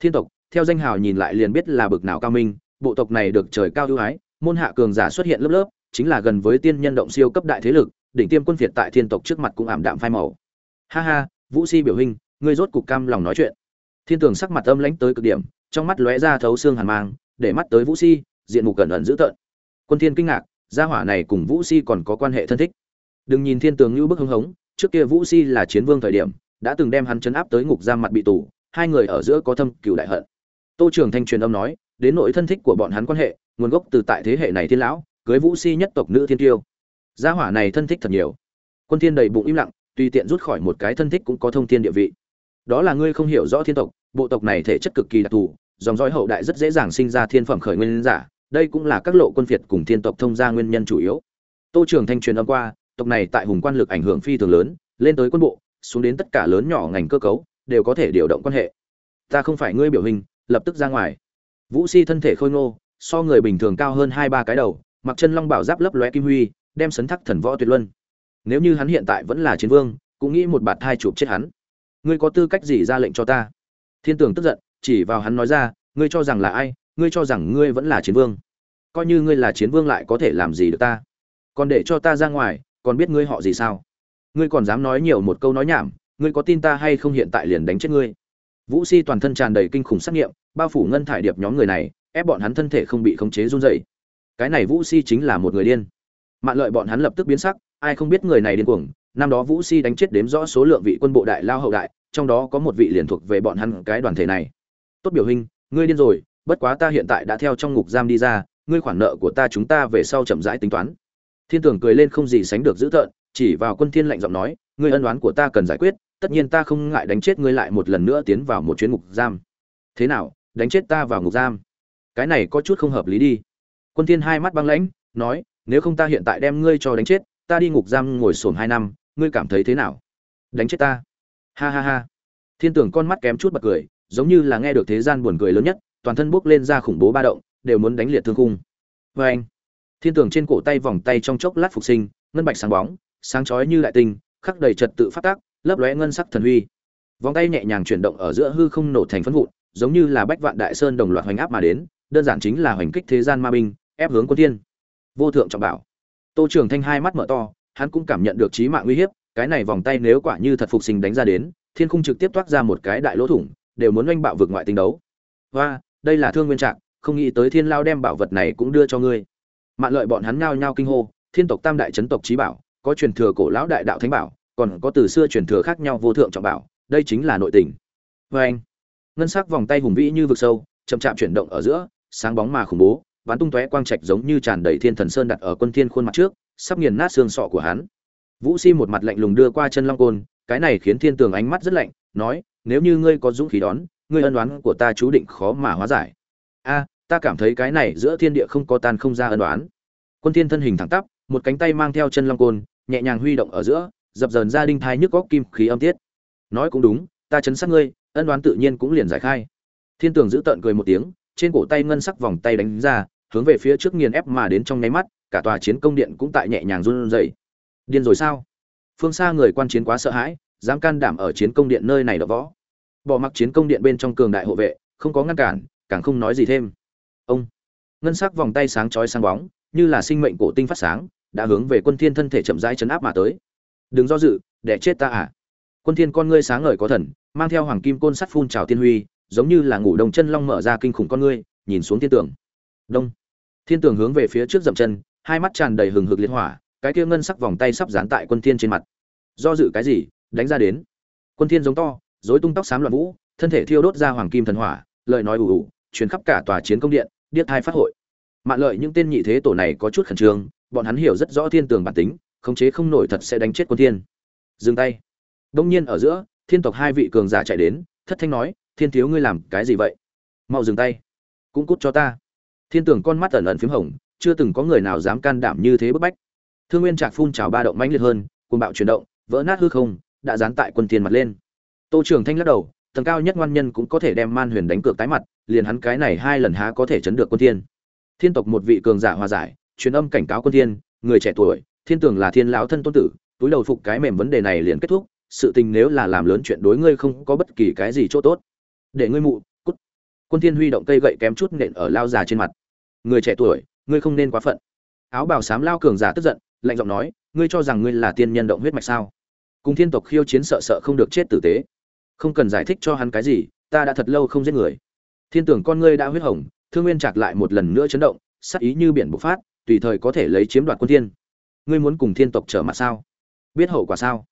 Thiên tộc, theo danh hào nhìn lại liền biết là bực nào cao minh, bộ tộc này được trời cao ưu ái, môn hạ cường giả xuất hiện lớp lớp, chính là gần với tiên nhân động siêu cấp đại thế lực, đỉnh tiêm quân việt tại thiên tộc trước mặt cũng ảm đạm phai màu ha ha, vũ si biểu hình, ngươi rốt cục cam lòng nói chuyện. Thiên tường sắc mặt âm lãnh tới cực điểm, trong mắt lóe ra thấu xương hàn mang, để mắt tới vũ si diện mục cẩn ẩn dữ tợn. Quân thiên kinh ngạc, gia hỏa này cùng vũ si còn có quan hệ thân thích. Đừng nhìn thiên tường như bức hưng hống, trước kia vũ si là chiến vương thời điểm, đã từng đem hắn chấn áp tới ngục giam mặt bị tù, hai người ở giữa có thâm cừu đại hận. Tô trường thanh truyền âm nói, đến nội thân thích của bọn hắn quan hệ, nguồn gốc từ tại thế hệ này thiên lão, cưới vũ si nhất tộc nữ thiên tiêu. Gia hỏa này thân thích thật nhiều. Quân thiên đầy bụng im lặng tùy tiện rút khỏi một cái thân thích cũng có thông thiên địa vị. Đó là ngươi không hiểu rõ thiên tộc, bộ tộc này thể chất cực kỳ đặc thù, dòng dõi hậu đại rất dễ dàng sinh ra thiên phẩm khởi nguyên giả, đây cũng là các lộ quân việt cùng thiên tộc thông gia nguyên nhân chủ yếu. Tô trường thanh truyền âm qua, tộc này tại hùng quan lực ảnh hưởng phi thường lớn, lên tới quân bộ, xuống đến tất cả lớn nhỏ ngành cơ cấu, đều có thể điều động quan hệ. Ta không phải ngươi biểu hình, lập tức ra ngoài. Vũ si thân thể khôi ngô, so người bình thường cao hơn hai ba cái đầu, mặc chân long bảo giáp lấp lóe kim huy, đem sấn thắc thần võ tuyệt luân nếu như hắn hiện tại vẫn là chiến vương, cũng nghĩ một bạt hai chụp chết hắn. Ngươi có tư cách gì ra lệnh cho ta? Thiên tường tức giận, chỉ vào hắn nói ra, ngươi cho rằng là ai, ngươi cho rằng ngươi vẫn là chiến vương. Coi như ngươi là chiến vương lại có thể làm gì được ta? Còn để cho ta ra ngoài, còn biết ngươi họ gì sao? Ngươi còn dám nói nhiều một câu nói nhảm, ngươi có tin ta hay không hiện tại liền đánh chết ngươi? Vũ si toàn thân tràn đầy kinh khủng xác nghiệm, bao phủ ngân thải điệp nhóm người này, ép bọn hắn thân thể không bị khống chế run dày cái này vũ si chính là một người điên. Mạng lợi bọn hắn lập tức biến sắc ai không biết người này điên cuồng, năm đó vũ si đánh chết đếm rõ số lượng vị quân bộ đại lao hậu đại, trong đó có một vị liền thuộc về bọn hắn cái đoàn thể này. Tốt biểu hình, ngươi điên rồi, bất quá ta hiện tại đã theo trong ngục giam đi ra, ngươi khoản nợ của ta chúng ta về sau chậm rãi tính toán. Thiên tưởng cười lên không gì sánh được dữ tợn, chỉ vào quân thiên lạnh giọng nói, ngươi ân oán của ta cần giải quyết, tất nhiên ta không ngại đánh chết ngươi lại một lần nữa tiến vào một chuyến ngục giam. Thế nào, đánh chết ta vào ngục giam? Cái này có chút không hợp lý đi. Quân thiên hai mắt băng lãnh, nói, nếu không ta hiện tại đem ngươi cho đánh chết ta đi ngục giam ngồi sồn hai năm, ngươi cảm thấy thế nào? Đánh chết ta. Ha ha ha. Thiên tưởng con mắt kém chút bật cười, giống như là nghe được thế gian buồn cười lớn nhất, toàn thân bốc lên ra khủng bố ba động, đều muốn đánh liệt thương khung. Vê anh, thiên tưởng trên cổ tay vòng tay trong chốc lát phục sinh, ngân bạch sáng bóng, sáng chói như đại tinh, khắc đầy trật tự phát tác, lấp lóe ngân sắc thần huy. Vòng tay nhẹ nhàng chuyển động ở giữa hư không nổ thành phân vụn, giống như là bách vạn đại sơn đồng loạt hoành áp mà đến, đơn giản chính là hoành kích thế gian ma binh, ép hướng quân thiên. Vô thượng trọng bảo tô trường thanh hai mắt mở to hắn cũng cảm nhận được chí mạng nguy hiểm cái này vòng tay nếu quả như thật phục sinh đánh ra đến thiên khung trực tiếp toát ra một cái đại lỗ thủng đều muốn oanh bạo vực ngoại tinh đấu. Hoa, đây là thương nguyên trạng không nghĩ tới thiên lao đem bảo vật này cũng đưa cho ngươi. Mạn lợi bọn hắn nhao nhao kinh hô thiên tộc tam đại chấn tộc chí bảo có truyền thừa cổ lão đại đạo thánh bảo còn có từ xưa truyền thừa khác nhau vô thượng trọng bảo đây chính là nội tình. Oanh. anh ngân sắc vòng tay hùng vĩ như vực sâu chậm chạp chuyển động ở giữa sáng bóng mà khủng bố bắn tung tóe quang trạch giống như tràn đầy thiên thần sơn đặt ở quân thiên khuôn mặt trước, sắp nghiền nát xương sọ của hắn. Vũ si một mặt lạnh lùng đưa qua chân long côn, cái này khiến thiên tường ánh mắt rất lạnh, nói, nếu như ngươi có dũng khí đón, ngươi ân đoán của ta chú định khó mà hóa giải. A, ta cảm thấy cái này giữa thiên địa không có tan không ra ân đoán quân thiên thân hình thẳng tắp, một cánh tay mang theo chân long côn, nhẹ nhàng huy động ở giữa, dập dờn ra đinh thai nhức góc kim khí âm tiết. Nói cũng đúng, ta chấn sát ngươi, ân đoán tự nhiên cũng liền giải khai. Thiên tường giữ tợn cười một tiếng, trên cổ tay ngân sắc vòng tay đánh ra hướng về phía trước nghiền ép mà đến trong nháy mắt, cả tòa chiến công điện cũng tại nhẹ nhàng run rẩy. Điên rồi sao? Phương xa người quan chiến quá sợ hãi, dám can đảm ở chiến công điện nơi này đọ võ. Bỏ mặc chiến công điện bên trong cường đại hộ vệ, không có ngăn cản, càng không nói gì thêm. Ông ngân sắc vòng tay sáng chói sáng bóng, như là sinh mệnh cổ tinh phát sáng, đã hướng về quân thiên thân thể chậm rãi chấn áp mà tới. Đừng do dự để chết ta à? Quân thiên con ngươi sáng ngời có thần, mang theo hoàng kim côn sắt phun trào tiên huy, giống như là ngủ đồng chân long mở ra kinh khủng con ngươi, nhìn xuống thiên tường đông. Thiên tường hướng về phía trước dậm chân, hai mắt tràn đầy hừng hực liệt hỏa, cái kia ngân sắc vòng tay sắp dán tại quân thiên trên mặt. Do dự cái gì, đánh ra đến. Quân thiên giống to, rối tung tóc xám loạn vũ, thân thể thiêu đốt ra hoàng kim thần hỏa, lời nói ủ ủ truyền khắp cả tòa chiến công điện, điếc hai phát hội. Mạn lợi những tên nhị thế tổ này có chút khẩn trương, bọn hắn hiểu rất rõ thiên tường bản tính, khống chế không nổi thật sẽ đánh chết quân thiên. Dừng tay. Đông nhiên ở giữa, thiên tộc hai vị cường giả chạy đến, thất thanh nói, thiên thiếu ngươi làm cái gì vậy? Mau dừng tay. Cũng cút cho ta thiên tường con mắt ẩn ẩn phím hồng, chưa từng có người nào dám can đảm như thế bức bách. Thương nguyên trạc phun trào ba động mãnh liệt hơn, cuồng bạo chuyển động, vỡ nát hư không, đã dán tại quân thiên mặt lên. Tô trường thanh lắc đầu, tầng cao nhất ngoan nhân cũng có thể đem man huyền đánh cược tái mặt, liền hắn cái này hai lần há có thể chấn được quân thiên. Thiên tộc một vị cường giả hòa giải, truyền âm cảnh cáo quân thiên, người trẻ tuổi, thiên tường là thiên lão thân tôn tử, túi đầu phục cái mềm vấn đề này liền kết thúc, sự tình nếu là làm lớn chuyện đối ngươi không có bất kỳ cái gì chỗ tốt. Để ngươi mụ quân thiên huy động cây gậy kém chút nện ở lao già trên mặt. Người trẻ tuổi, ngươi không nên quá phận. Áo bào xám lao cường giả tức giận, lạnh giọng nói, ngươi cho rằng ngươi là tiên nhân động huyết mạch sao? Cùng thiên tộc khiêu chiến sợ sợ không được chết tử tế. Không cần giải thích cho hắn cái gì, ta đã thật lâu không giết người. Thiên tưởng con ngươi đã huyết hồng, thương nguyên chặt lại một lần nữa chấn động, sắc ý như biển bộc phát, tùy thời có thể lấy chiếm đoạt quân thiên. Ngươi muốn cùng thiên tộc trở mặt sao? Biết hậu quả sao?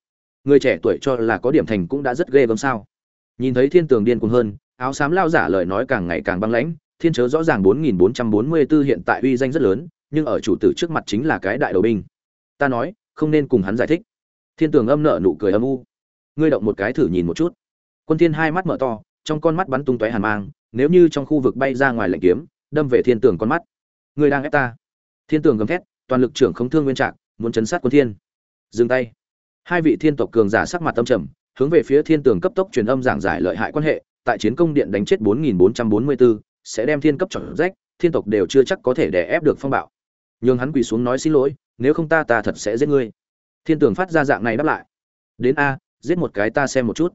Người trẻ tuổi cho là có điểm thành cũng đã rất ghê gớm sao? Nhìn thấy thiên tường điên cuồng hơn áo xám lao giả lời nói càng ngày càng băng lãnh, thiên chớ rõ ràng 4444 hiện tại uy danh rất lớn, nhưng ở chủ tử trước mặt chính là cái đại đầu binh. Ta nói, không nên cùng hắn giải thích. Thiên tường âm nợ nụ cười âm u. Ngươi động một cái thử nhìn một chút. Quân thiên hai mắt mở to, trong con mắt bắn tung tóe hàn mang, nếu như trong khu vực bay ra ngoài lạnh kiếm, đâm về thiên tường con mắt. Ngươi đang ép ta. Thiên tường gầm thét, toàn lực trưởng không thương nguyên trạc muốn chấn sát quân thiên. Dừng tay. Hai vị thiên tộc cường giả sắc mặt tâm trầm, hướng về phía thiên tường cấp tốc truyền âm giảng giải lợi hại quan hệ tại chiến công điện đánh chết 4444, sẽ đem thiên cấp chọn rách thiên tộc đều chưa chắc có thể đè ép được phong bạo. Nhưng hắn quỳ xuống nói xin lỗi nếu không ta ta thật sẽ giết ngươi. Thiên tường phát ra dạng này đáp lại. Đến a giết một cái ta xem một chút.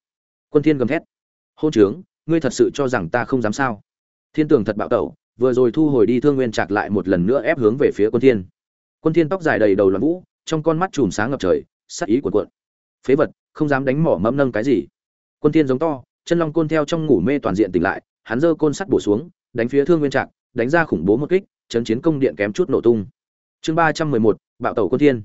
Quân thiên gầm thét. Hôn trướng ngươi thật sự cho rằng ta không dám sao? Thiên tường thật bạo tẩu vừa rồi thu hồi đi thương nguyên chặt lại một lần nữa ép hướng về phía quân thiên. Quân thiên tóc dài đầy đầu loạn vũ trong con mắt chùm sáng ngập trời sát ý cuồn cuộn. Phế vật không dám đánh mỏ mẫm nâng cái gì. Quân thiên giống to chân long côn theo trong ngủ mê toàn diện tỉnh lại, hắn giơ côn sắt bổ xuống, đánh phía thương nguyên trạc, đánh ra khủng bố một kích, chấn chiến công điện kém chút nổ tung. Chương ba trăm mười một, bạo tẩu quân thiên.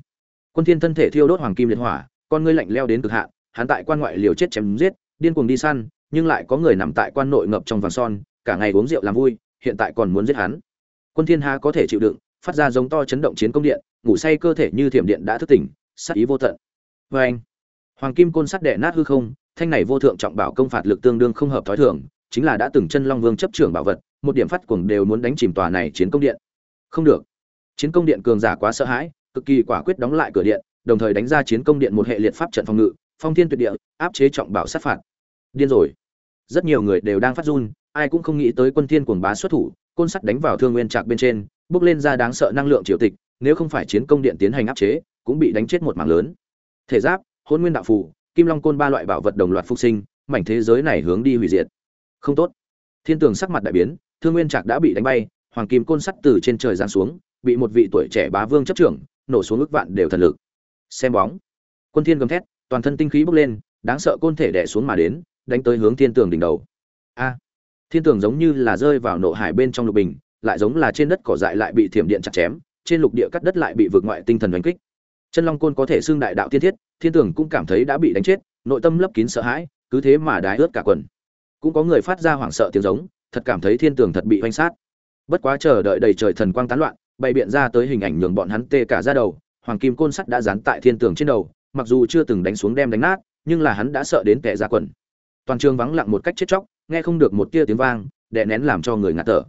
Quân thiên thân thể thiêu đốt hoàng kim liệt hỏa, con ngươi lạnh leo đến cực hạn, hắn tại quan ngoại liều chết chém giết, điên cuồng đi săn, nhưng lại có người nằm tại quan nội ngập trong vàng son, cả ngày uống rượu làm vui, hiện tại còn muốn giết hắn. Quân thiên ha có thể chịu đựng, phát ra giống to chấn động chiến công điện, ngủ say cơ thể như thiểm điện đã thức tỉnh, sát ý vô tận. Vê anh hoàng kim côn sắt đẻ nát hư không thanh này vô thượng trọng bảo công phạt lực tương đương không hợp thói thường, chính là đã từng chân long vương chấp trưởng bảo vật, một điểm phát cuồng đều muốn đánh chìm tòa này chiến công điện. Không được. Chiến công điện cường giả quá sợ hãi, cực kỳ quả quyết đóng lại cửa điện, đồng thời đánh ra chiến công điện một hệ liệt pháp trận phòng ngự, phong thiên tuyệt địa, áp chế trọng bảo sát phạt. Điên rồi. Rất nhiều người đều đang phát run, ai cũng không nghĩ tới quân thiên cuồng bá xuất thủ, côn sắt đánh vào thương nguyên trạc bên trên, bước lên ra đáng sợ năng lượng triều tịch, nếu không phải chiến công điện tiến hành áp chế, cũng bị đánh chết một mảng lớn. Thể giáp hôn nguyên đạo phù kim long côn ba loại bảo vật đồng loạt phục sinh, mảnh thế giới này hướng đi hủy diệt. Không tốt. Thiên tường sắc mặt đại biến, thương nguyên trạc đã bị đánh bay, hoàng kim côn sắt từ trên trời giáng xuống, bị một vị tuổi trẻ bá vương chấp trưởng, nổ xuống ước vạn đều thần lực. Xem bóng. Quân thiên gầm thét, toàn thân tinh khí bốc lên, đáng sợ côn thể đè xuống mà đến, đánh tới hướng thiên tường đỉnh đầu. A. Thiên tường giống như là rơi vào nộ hải bên trong lục bình, lại giống là trên đất cỏ dại lại bị thiểm điện chặt chém, trên lục địa cắt đất lại bị vượt ngoại tinh thần đánh kích. Chân long côn có thể xưng đại đạo thiên thiết thiên tường cũng cảm thấy đã bị đánh chết, nội tâm lấp kín sợ hãi, cứ thế mà đái ướt cả quần. Cũng có người phát ra hoảng sợ tiếng giống, thật cảm thấy thiên tường thật bị oanh sát. Bất quá chờ đợi đầy trời thần quang tán loạn, bày biện ra tới hình ảnh nhường bọn hắn tê cả ra đầu, hoàng kim côn sắt đã dán tại thiên tường trên đầu, mặc dù chưa từng đánh xuống đem đánh nát, nhưng là hắn đã sợ đến tệ ra quần. Toàn trường vắng lặng một cách chết chóc, nghe không được một tia tiếng vang, đè nén làm cho người ngạt thở.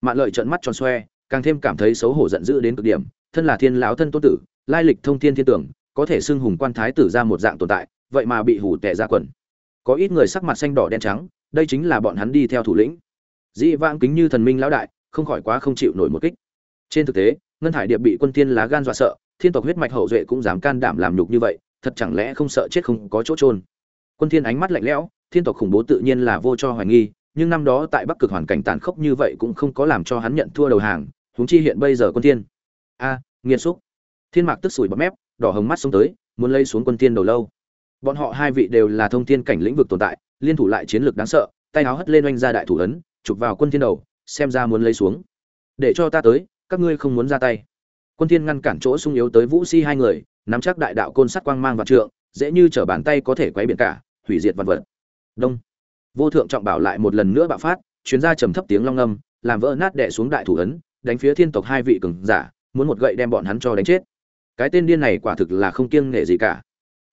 Mạn lợi trợn mắt tròn xoe, càng thêm cảm thấy xấu hổ giận dữ đến cực điểm, thân là thiên lão thân tôn tử, lai lịch thông thiên thiên tưởng có thể xưng hùng quan thái tử ra một dạng tồn tại, vậy mà bị hủ tệ ra quần. Có ít người sắc mặt xanh đỏ đen trắng, đây chính là bọn hắn đi theo thủ lĩnh. Dĩ vãng kính như thần minh lão đại, không khỏi quá không chịu nổi một kích. Trên thực tế, ngân hải điệp bị quân tiên lá gan dọa sợ, thiên tộc huyết mạch hậu duệ cũng dám can đảm làm nhục như vậy, thật chẳng lẽ không sợ chết không có chỗ trôn quân thiên ánh mắt lạnh lẽo, thiên tộc khủng bố tự nhiên là vô cho hoài nghi, nhưng năm đó tại bắc cực hoàn cảnh tàn khốc như vậy cũng không có làm cho hắn nhận thua đầu hàng, huống chi hiện bây giờ quân thiên. A, nghiệt xúc. Thiên mạc tức sủi bọt mép đỏ hồng mắt xông tới, muốn lấy xuống quân thiên đầu lâu. Bọn họ hai vị đều là thông thiên cảnh lĩnh vực tồn tại, liên thủ lại chiến lược đáng sợ, tay áo hất lên oanh ra đại thủ ấn, chụp vào quân thiên đầu, xem ra muốn lấy xuống. Để cho ta tới, các ngươi không muốn ra tay. Quân thiên ngăn cản chỗ sung yếu tới vũ si hai người, nắm chắc đại đạo côn sắt quang mang và trượng, dễ như trở bàn tay có thể quấy biển cả, hủy diệt vạn vật. Đông. Vô thượng trọng bảo lại một lần nữa bạo phát, chuyến ra trầm thấp tiếng long âm, làm vỡ nát đè xuống đại thủ ấn, đánh phía thiên tộc hai vị cường giả, muốn một gậy đem bọn hắn cho đánh chết cái tên điên này quả thực là không kiêng nghệ gì cả.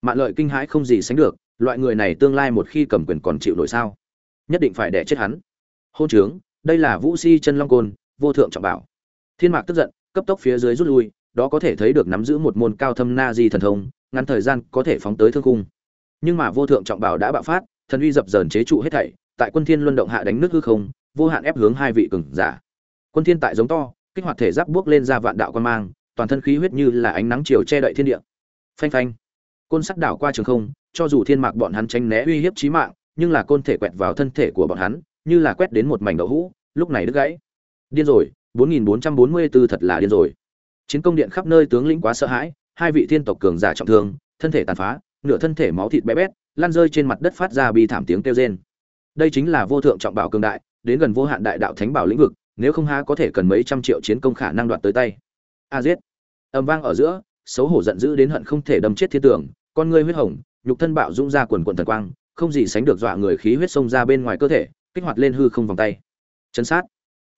Mạng lợi kinh hãi không gì sánh được, loại người này tương lai một khi cầm quyền còn chịu nổi sao? Nhất định phải đẻ chết hắn. Hôn trướng, đây là vũ si chân long côn, vô thượng trọng bảo. Thiên mạc tức giận, cấp tốc phía dưới rút lui, đó có thể thấy được nắm giữ một môn cao thâm na di thần thông, ngắn thời gian có thể phóng tới thương cung. Nhưng mà vô thượng trọng bảo đã bạo phát, thần uy dập dờn chế trụ hết thảy, tại quân thiên luân động hạ đánh nước hư không, vô hạn ép hướng hai vị cường giả. Quân thiên tại giống to, kích hoạt thể giáp bước lên ra vạn đạo quan mang toàn thân khí huyết như là ánh nắng chiều che đậy thiên địa. Phanh phanh. Côn sắt đảo qua trường không, cho dù thiên mạc bọn hắn tránh né uy hiếp chí mạng, nhưng là côn thể quẹt vào thân thể của bọn hắn, như là quét đến một mảnh đậu hũ, lúc này đứt gãy. Điên rồi 4444 thật là điên rồi. Chiến công điện khắp nơi tướng lĩnh quá sợ hãi, hai vị thiên tộc cường giả trọng thương, thân thể tàn phá, nửa thân thể máu thịt bé bét lan rơi trên mặt đất phát ra bi thảm tiếng kêu rên. Đây chính là vô thượng trọng bảo cường đại, đến gần vô hạn đại đạo thánh bảo lĩnh vực, nếu không há có thể cần mấy trăm triệu chiến công khả năng đoạt tới tay a giết. Âm vang ở giữa, xấu hổ giận dữ đến hận không thể đâm chết thiên tưởng con ngươi huyết hồng, nhục thân bạo dũng ra quần quần thần quang, không gì sánh được dọa người khí huyết xông ra bên ngoài cơ thể, kích hoạt lên hư không vòng tay. Chấn sát.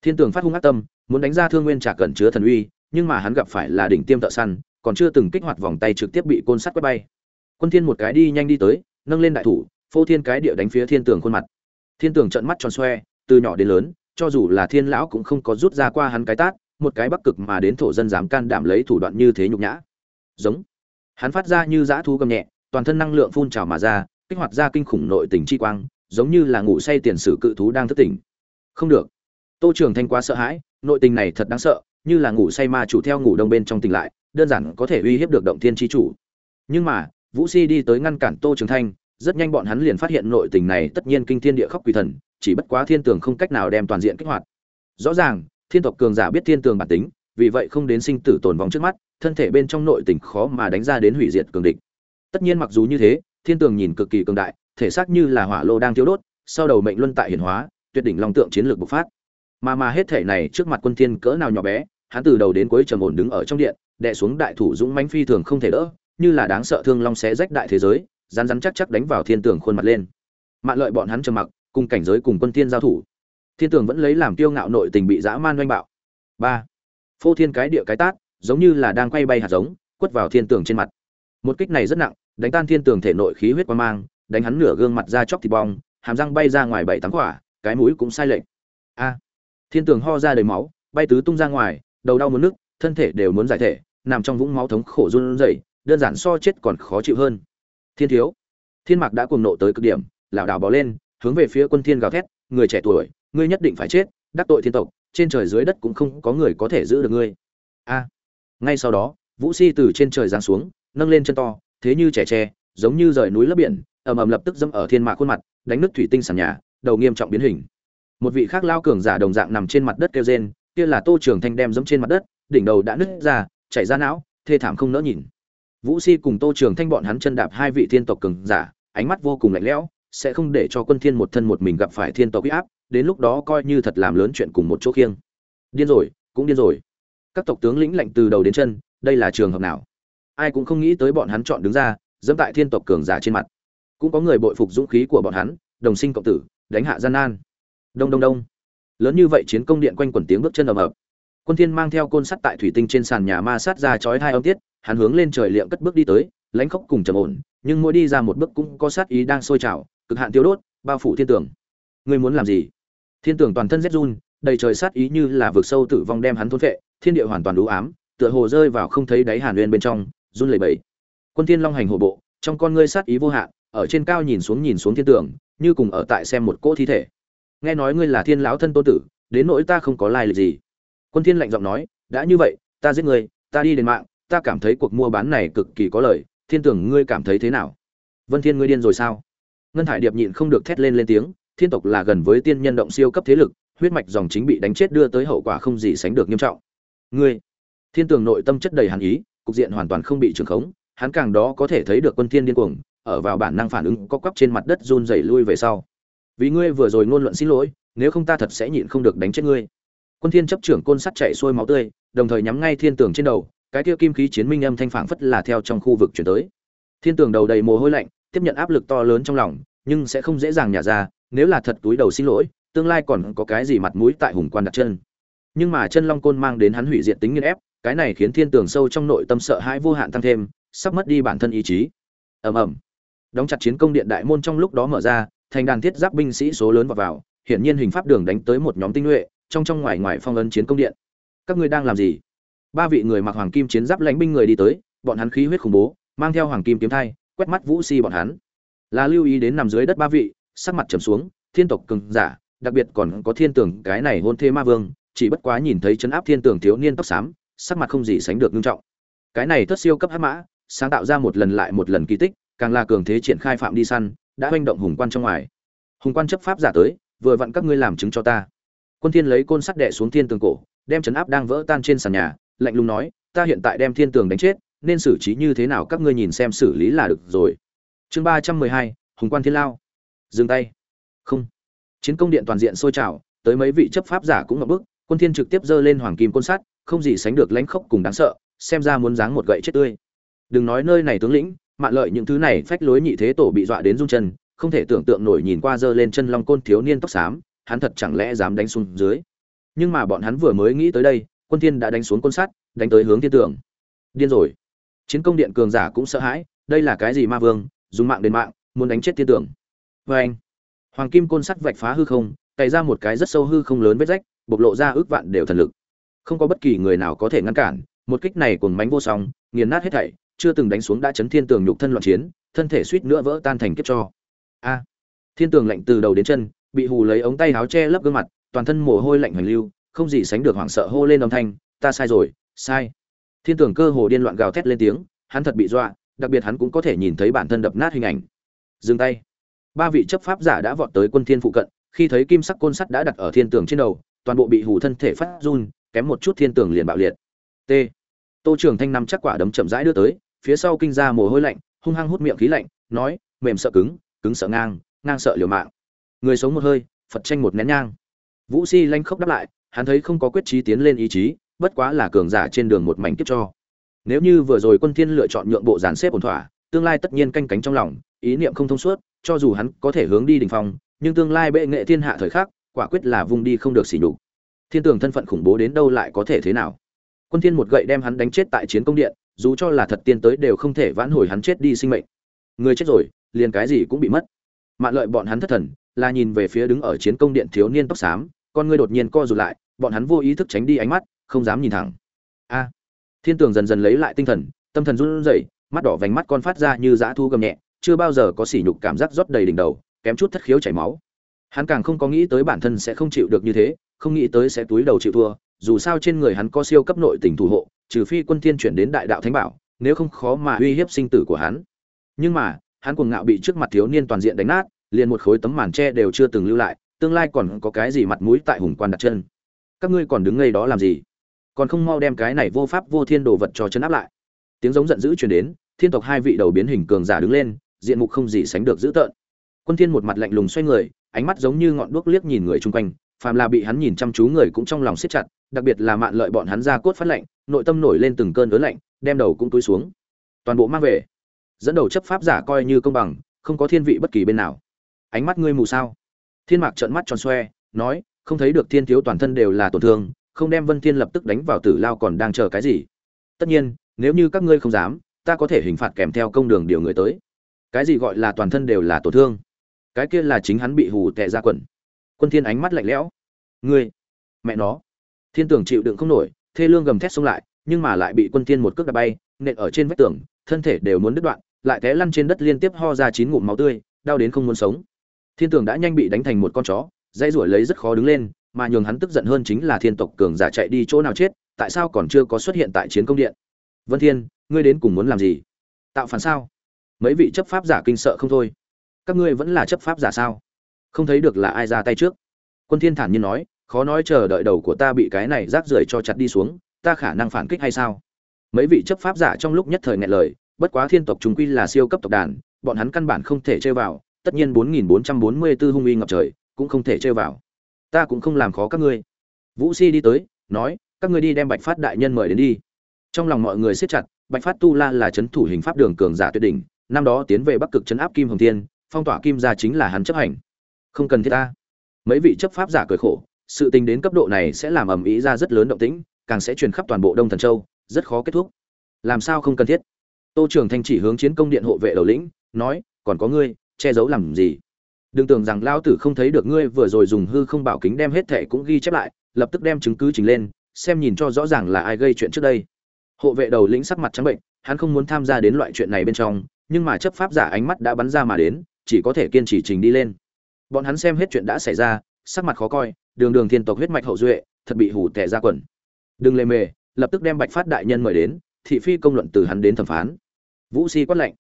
Thiên tường phát hung ác tâm, muốn đánh ra thương nguyên trả cẩn chứa thần uy, nhưng mà hắn gặp phải là đỉnh tiêm thợ săn, còn chưa từng kích hoạt vòng tay trực tiếp bị côn sắt quét bay. Quân thiên một cái đi nhanh đi tới, nâng lên đại thủ, phô thiên cái địa đánh phía thiên tường khuôn mặt. Thiên tường trợn mắt tròn xoe, từ nhỏ đến lớn, cho dù là thiên lão cũng không có rút ra qua hắn cái tát một cái bắc cực mà đến thổ dân dám can đảm lấy thủ đoạn như thế nhục nhã. Giống. Hắn phát ra như dã thú gầm nhẹ, toàn thân năng lượng phun trào mà ra, kích hoạt ra kinh khủng nội tình chi quang, giống như là ngủ say tiền sử cự thú đang thức tỉnh. Không được. Tô trường thanh quá sợ hãi, nội tình này thật đáng sợ, như là ngủ say ma chủ theo ngủ đông bên trong tỉnh lại, đơn giản có thể uy hiếp được động thiên chi chủ. Nhưng mà, vũ si đi tới ngăn cản tô trường thanh, rất nhanh bọn hắn liền phát hiện nội tình này tất nhiên kinh thiên địa khóc quỷ thần, chỉ bất quá thiên tường không cách nào đem toàn diện kích hoạt. Rõ ràng thiên tộc cường giả biết thiên tường bản tính, vì vậy không đến sinh tử tồn vong trước mắt, thân thể bên trong nội tình khó mà đánh ra đến hủy diệt cường địch. Tất nhiên mặc dù như thế, thiên tường nhìn cực kỳ cường đại, thể xác như là hỏa lô đang thiếu đốt, sau đầu mệnh luân tại hiển hóa, tuyệt đỉnh long tượng chiến lược bộc phát. Mà mà hết thể này trước mặt quân thiên cỡ nào nhỏ bé, hắn từ đầu đến cuối trầm ổn đứng ở trong điện, đè xuống đại thủ dũng mãnh phi thường không thể đỡ, như là đáng sợ thương long xé rách đại thế giới, rắn rắn chắc chắc đánh vào thiên tường khuôn mặt lên. Mạn lợi bọn hắn trầm mặc, cùng cảnh giới cùng quân thiên giao thủ thiên tường vẫn lấy làm tiêu ngạo nội tình bị dã man oanh bạo. Ba. Phô thiên cái địa cái tát, giống như là đang quay bay hạt giống, quất vào thiên tường trên mặt. Một kích này rất nặng, đánh tan thiên tường thể nội khí huyết qua mang, đánh hắn nửa gương mặt ra chóc thịt bong, hàm răng bay ra ngoài bảy tám quả, cái mũi cũng sai lệch. A. Thiên tường ho ra đầy máu, bay tứ tung ra ngoài, đầu đau muốn nước thân thể đều muốn giải thể, nằm trong vũng máu thống khổ run rẩy, đơn giản so chết còn khó chịu hơn. Thiên thiếu. Thiên mạc đã cuồng nộ tới cực điểm, lảo đảo bò lên, hướng về phía quân thiên gào thét, người trẻ tuổi ngươi nhất định phải chết, đắc tội thiên tộc, trên trời dưới đất cũng không có người có thể giữ được ngươi. A. Ngay sau đó, vũ si từ trên trời giáng xuống, nâng lên chân to, thế như trẻ tre, giống như rời núi lấp biển, ầm ầm lập tức dẫm ở thiên mạc khuôn mặt, đánh nứt thủy tinh sàn nhà, đầu nghiêm trọng biến hình. Một vị khác lao cường giả đồng dạng nằm trên mặt đất kêu rên, kia là tô trường thanh đem dẫm trên mặt đất, đỉnh đầu đã nứt ra, chảy ra não, thê thảm không nỡ nhìn. Vũ si cùng tô trường thanh bọn hắn chân đạp hai vị thiên tộc cường giả, ánh mắt vô cùng lạnh lẽo sẽ không để cho quân thiên một thân một mình gặp phải thiên tộc uy áp, đến lúc đó coi như thật làm lớn chuyện cùng một chỗ khiêng. Điên rồi, cũng điên rồi. Các tộc tướng lĩnh lạnh từ đầu đến chân, đây là trường hợp nào? Ai cũng không nghĩ tới bọn hắn chọn đứng ra, dẫm tại thiên tộc cường giả trên mặt. Cũng có người bội phục dũng khí của bọn hắn, đồng sinh cộng tử, đánh hạ gian nan. Đông đông đông. Lớn như vậy chiến công điện quanh quần tiếng bước chân ầm ầm quân thiên mang theo côn sắt tại thủy tinh trên sàn nhà ma sát ra chói hai âm tiết, hắn hướng lên trời liệm cất bước đi tới, lãnh khốc cùng trầm ổn, nhưng mỗi đi ra một bước cũng có sát ý đang sôi trào cực hạn tiêu đốt, bao phủ thiên tường. Ngươi muốn làm gì? Thiên tường toàn thân rét run, đầy trời sát ý như là vực sâu tử vong đem hắn thôn phệ, thiên địa hoàn toàn đủ ám, tựa hồ rơi vào không thấy đáy hàn nguyên bên trong, run lẩy bẩy. Quân thiên long hành hổ bộ, trong con ngươi sát ý vô hạn, ở trên cao nhìn xuống nhìn xuống thiên tường, như cùng ở tại xem một cỗ thi thể. Nghe nói ngươi là thiên lão thân tôn tử, đến nỗi ta không có lai lịch gì. Quân thiên lạnh giọng nói, đã như vậy, ta giết ngươi, ta đi đến mạng, ta cảm thấy cuộc mua bán này cực kỳ có lợi, thiên tưởng ngươi cảm thấy thế nào? Vân thiên, ngươi điên rồi sao? Ngân hải điệp nhịn không được thét lên lên tiếng, thiên tộc là gần với tiên nhân động siêu cấp thế lực, huyết mạch dòng chính bị đánh chết đưa tới hậu quả không gì sánh được nghiêm trọng. Ngươi, thiên tường nội tâm chất đầy hàn ý, cục diện hoàn toàn không bị trường khống, hắn càng đó có thể thấy được quân thiên điên cuồng, ở vào bản năng phản ứng có quắp trên mặt đất run rẩy lui về sau. Vì ngươi vừa rồi ngôn luận xin lỗi, nếu không ta thật sẽ nhịn không được đánh chết ngươi. Quân thiên chấp trưởng côn sắt chạy xuôi máu tươi, đồng thời nhắm ngay thiên tường trên đầu, cái kia kim khí chiến minh âm thanh phảng phất là theo trong khu vực chuyển tới. Thiên tường đầu đầy mồ hôi lạnh tiếp nhận áp lực to lớn trong lòng, nhưng sẽ không dễ dàng nhả ra, nếu là thật túi đầu xin lỗi, tương lai còn có cái gì mặt mũi tại hùng quan đặt chân. Nhưng mà chân long côn mang đến hắn hủy diệt tính nghiên ép, cái này khiến thiên tường sâu trong nội tâm sợ hãi vô hạn tăng thêm, sắp mất đi bản thân ý chí. Ầm ầm. Đóng chặt chiến công điện đại môn trong lúc đó mở ra, thành đàn thiết giáp binh sĩ số lớn vào vào, hiển nhiên hình pháp đường đánh tới một nhóm tinh nhuệ, trong trong ngoài ngoài phong ấn chiến công điện. Các ngươi đang làm gì? Ba vị người mặc hoàng kim chiến giáp lãnh binh người đi tới, bọn hắn khí huyết khủng bố, mang theo hoàng kim kiếm thai quét mắt vũ si bọn hắn. Là lưu ý đến nằm dưới đất ba vị, sắc mặt trầm xuống, thiên tộc cường giả, đặc biệt còn có thiên tường, cái này hôn thê ma vương, chỉ bất quá nhìn thấy chấn áp thiên tường thiếu niên tóc xám, sắc mặt không gì sánh được nghiêm trọng. Cái này thất siêu cấp hắc mã, sáng tạo ra một lần lại một lần kỳ tích, càng là cường thế triển khai phạm đi săn, đã hoành động hùng quan trong ngoài. Hùng quan chấp pháp giả tới, vừa vặn các ngươi làm chứng cho ta. Quân thiên lấy côn sắt đè xuống thiên tường cổ, đem chấn áp đang vỡ tan trên sàn nhà, lạnh lùng nói, ta hiện tại đem thiên tường đánh chết nên xử trí như thế nào các ngươi nhìn xem xử lý là được rồi. Chương ba trăm mười hai, hùng quan thiên lao. Dừng tay. Không. Chiến công điện toàn diện sôi trào, tới mấy vị chấp pháp giả cũng ngập bức quân thiên trực tiếp giơ lên hoàng kim côn sắt, không gì sánh được lãnh khốc cùng đáng sợ, xem ra muốn giáng một gậy chết tươi. Đừng nói nơi này tướng lĩnh, mạn lợi những thứ này phách lối nhị thế tổ bị dọa đến rung chân, không thể tưởng tượng nổi nhìn qua giơ lên chân long côn thiếu niên tóc xám, hắn thật chẳng lẽ dám đánh xuống dưới. Nhưng mà bọn hắn vừa mới nghĩ tới đây, quân thiên đã đánh xuống côn sắt, đánh tới hướng thiên tượng. Điên rồi chiến công điện cường giả cũng sợ hãi, đây là cái gì ma vương, dùng mạng đến mạng, muốn đánh chết thiên tưởng. Với anh, hoàng kim côn sắt vạch phá hư không, cày ra một cái rất sâu hư không lớn vết rách, bộc lộ ra ước vạn đều thần lực. Không có bất kỳ người nào có thể ngăn cản, một kích này cùng mánh vô song, nghiền nát hết thảy, chưa từng đánh xuống đã chấn thiên tường nhục thân loạn chiến, thân thể suýt nữa vỡ tan thành kiếp cho. A, thiên tường lạnh từ đầu đến chân, bị hù lấy ống tay áo che lấp gương mặt, toàn thân mồ hôi lạnh hoành lưu, không gì sánh được hoảng sợ hô lên âm thanh, ta sai rồi, sai thiên tường cơ hồ điên loạn gào thét lên tiếng, hắn thật bị dọa, đặc biệt hắn cũng có thể nhìn thấy bản thân đập nát hình ảnh. Dừng tay. Ba vị chấp pháp giả đã vọt tới quân thiên phụ cận, khi thấy kim sắc côn sắt đã đặt ở thiên tường trên đầu, toàn bộ bị hù thân thể phát run, kém một chút thiên tường liền bạo liệt. T. Tô trường thanh nắm chắc quả đấm chậm rãi đưa tới, phía sau kinh ra mồ hôi lạnh, hung hăng hút miệng khí lạnh, nói, mềm sợ cứng cứng sợ ngang ngang sợ liều mạng. Người sống một hơi, phật tranh một nén nhang. Vũ si lanh khốc đáp lại, hắn thấy không có quyết trí tiến lên ý chí bất quá là cường giả trên đường một mảnh kiếp cho. Nếu như vừa rồi quân thiên lựa chọn nhượng bộ dàn xếp ổn thỏa, tương lai tất nhiên canh cánh trong lòng, ý niệm không thông suốt, cho dù hắn có thể hướng đi đỉnh phong, nhưng tương lai bệ nghệ thiên hạ thời khắc, quả quyết là vung đi không được xỉ nhục. Thiên tường thân phận khủng bố đến đâu lại có thể thế nào? Quân thiên một gậy đem hắn đánh chết tại chiến công điện, dù cho là thật tiên tới đều không thể vãn hồi hắn chết đi sinh mệnh. Người chết rồi, liền cái gì cũng bị mất. Mạn lợi bọn hắn thất thần, là nhìn về phía đứng ở chiến công điện thiếu niên tóc xám, con ngươi đột nhiên co rụt lại, bọn hắn vô ý thức tránh đi ánh mắt không dám nhìn thẳng. A. Thiên tường dần dần lấy lại tinh thần, tâm thần run rẩy, mắt đỏ vành mắt con phát ra như dã thu gầm nhẹ, chưa bao giờ có sỉ nhục cảm giác rót đầy đỉnh đầu, kém chút thất khiếu chảy máu. Hắn càng không có nghĩ tới bản thân sẽ không chịu được như thế, không nghĩ tới sẽ túi đầu chịu thua, dù sao trên người hắn có siêu cấp nội tình thủ hộ, trừ phi quân thiên chuyển đến đại đạo thánh bảo, nếu không khó mà uy hiếp sinh tử của hắn. Nhưng mà, hắn cuồng ngạo bị trước mặt thiếu niên toàn diện đánh nát, liền một khối tấm màn tre đều chưa từng lưu lại, tương lai còn có cái gì mặt mũi tại hùng quan đặt chân? Các ngươi còn đứng ngây đó làm gì? Còn không mau đem cái này vô pháp vô thiên đồ vật cho chân áp lại. Tiếng giống giận dữ truyền đến, thiên tộc hai vị đầu biến hình cường giả đứng lên, diện mục không gì sánh được dữ tợn. Quân thiên một mặt lạnh lùng xoay người, ánh mắt giống như ngọn đuốc liếc nhìn người chung quanh, phàm là bị hắn nhìn chăm chú người cũng trong lòng siết chặt, đặc biệt là mạn lợi bọn hắn ra cốt phát lạnh, nội tâm nổi lên từng cơn ớn lạnh, đem đầu cũng túi xuống. Toàn bộ mang về. Dẫn đầu chấp pháp giả coi như công bằng, không có thiên vị bất kỳ bên nào. Ánh mắt ngươi mù sao? Thiên mạc trợn mắt tròn xoe, nói, không thấy được thiên thiếu toàn thân đều là tổn thương không đem vân thiên lập tức đánh vào tử lao còn đang chờ cái gì. Tất nhiên, nếu như các ngươi không dám, ta có thể hình phạt kèm theo công đường điều người tới. Cái gì gọi là toàn thân đều là tổn thương? Cái kia là chính hắn bị hù tệ ra quần. Quân thiên ánh mắt lạnh lẽo. Ngươi, mẹ nó. Thiên Tưởng chịu đựng không nổi, thê lương gầm thét xông lại, nhưng mà lại bị quân thiên một cước đạp bay, nện ở trên vách tường, thân thể đều muốn đứt đoạn, lại té lăn trên đất liên tiếp ho ra chín ngụm máu tươi, đau đến không muốn sống. Thiên Tưởng đã nhanh bị đánh thành một con chó dây rủa lấy rất khó đứng lên mà nhường hắn tức giận hơn chính là thiên tộc cường giả chạy đi chỗ nào chết, tại sao còn chưa có xuất hiện tại chiến công điện? Vân thiên, ngươi đến cùng muốn làm gì? Tạo phản sao? Mấy vị chấp pháp giả kinh sợ không thôi. Các ngươi vẫn là chấp pháp giả sao? Không thấy được là ai ra tay trước. Quân thiên thản nhiên nói, khó nói chờ đợi đầu của ta bị cái này rác rưởi cho chặt đi xuống, ta khả năng phản kích hay sao? Mấy vị chấp pháp giả trong lúc nhất thời nghẹn lời, bất quá thiên tộc chúng quy là siêu cấp tộc đàn, bọn hắn căn bản không thể chơi vào, tất nhiên 4444 hung uy ngập trời, cũng không thể chơi vào ta cũng không làm khó các ngươi. Vũ si đi tới, nói, các ngươi đi đem bạch phát đại nhân mời đến đi. Trong lòng mọi người siết chặt, bạch phát tu la là chấn thủ hình pháp đường cường giả tuyệt đỉnh, năm đó tiến về bắc cực chấn áp kim hồng thiên, phong tỏa kim gia chính là hắn chấp hành. Không cần thiết ta. Mấy vị chấp pháp giả cười khổ, sự tình đến cấp độ này sẽ làm ầm ĩ ra rất lớn động tĩnh, càng sẽ truyền khắp toàn bộ đông thần châu, rất khó kết thúc. Làm sao không cần thiết? Tô trường thanh chỉ hướng chiến công điện hộ vệ đầu lĩnh, nói, còn có ngươi, che giấu làm gì? Đừng tưởng rằng lao tử không thấy được ngươi, vừa rồi dùng hư không bảo kính đem hết thệ cũng ghi chép lại, lập tức đem chứng cứ trình lên, xem nhìn cho rõ ràng là ai gây chuyện trước đây. Hộ vệ đầu lĩnh sắc mặt trắng bệnh, hắn không muốn tham gia đến loại chuyện này bên trong, nhưng mà chấp pháp giả ánh mắt đã bắn ra mà đến, chỉ có thể kiên trì trình đi lên. Bọn hắn xem hết chuyện đã xảy ra, sắc mặt khó coi, đường đường thiên tộc huyết mạch hậu duệ, thật bị hủ tẻ ra quần. Đừng lề mề, lập tức đem bạch phát đại nhân mời đến, thị phi công luận từ hắn đến thẩm phán. Vũ si quát lệnh.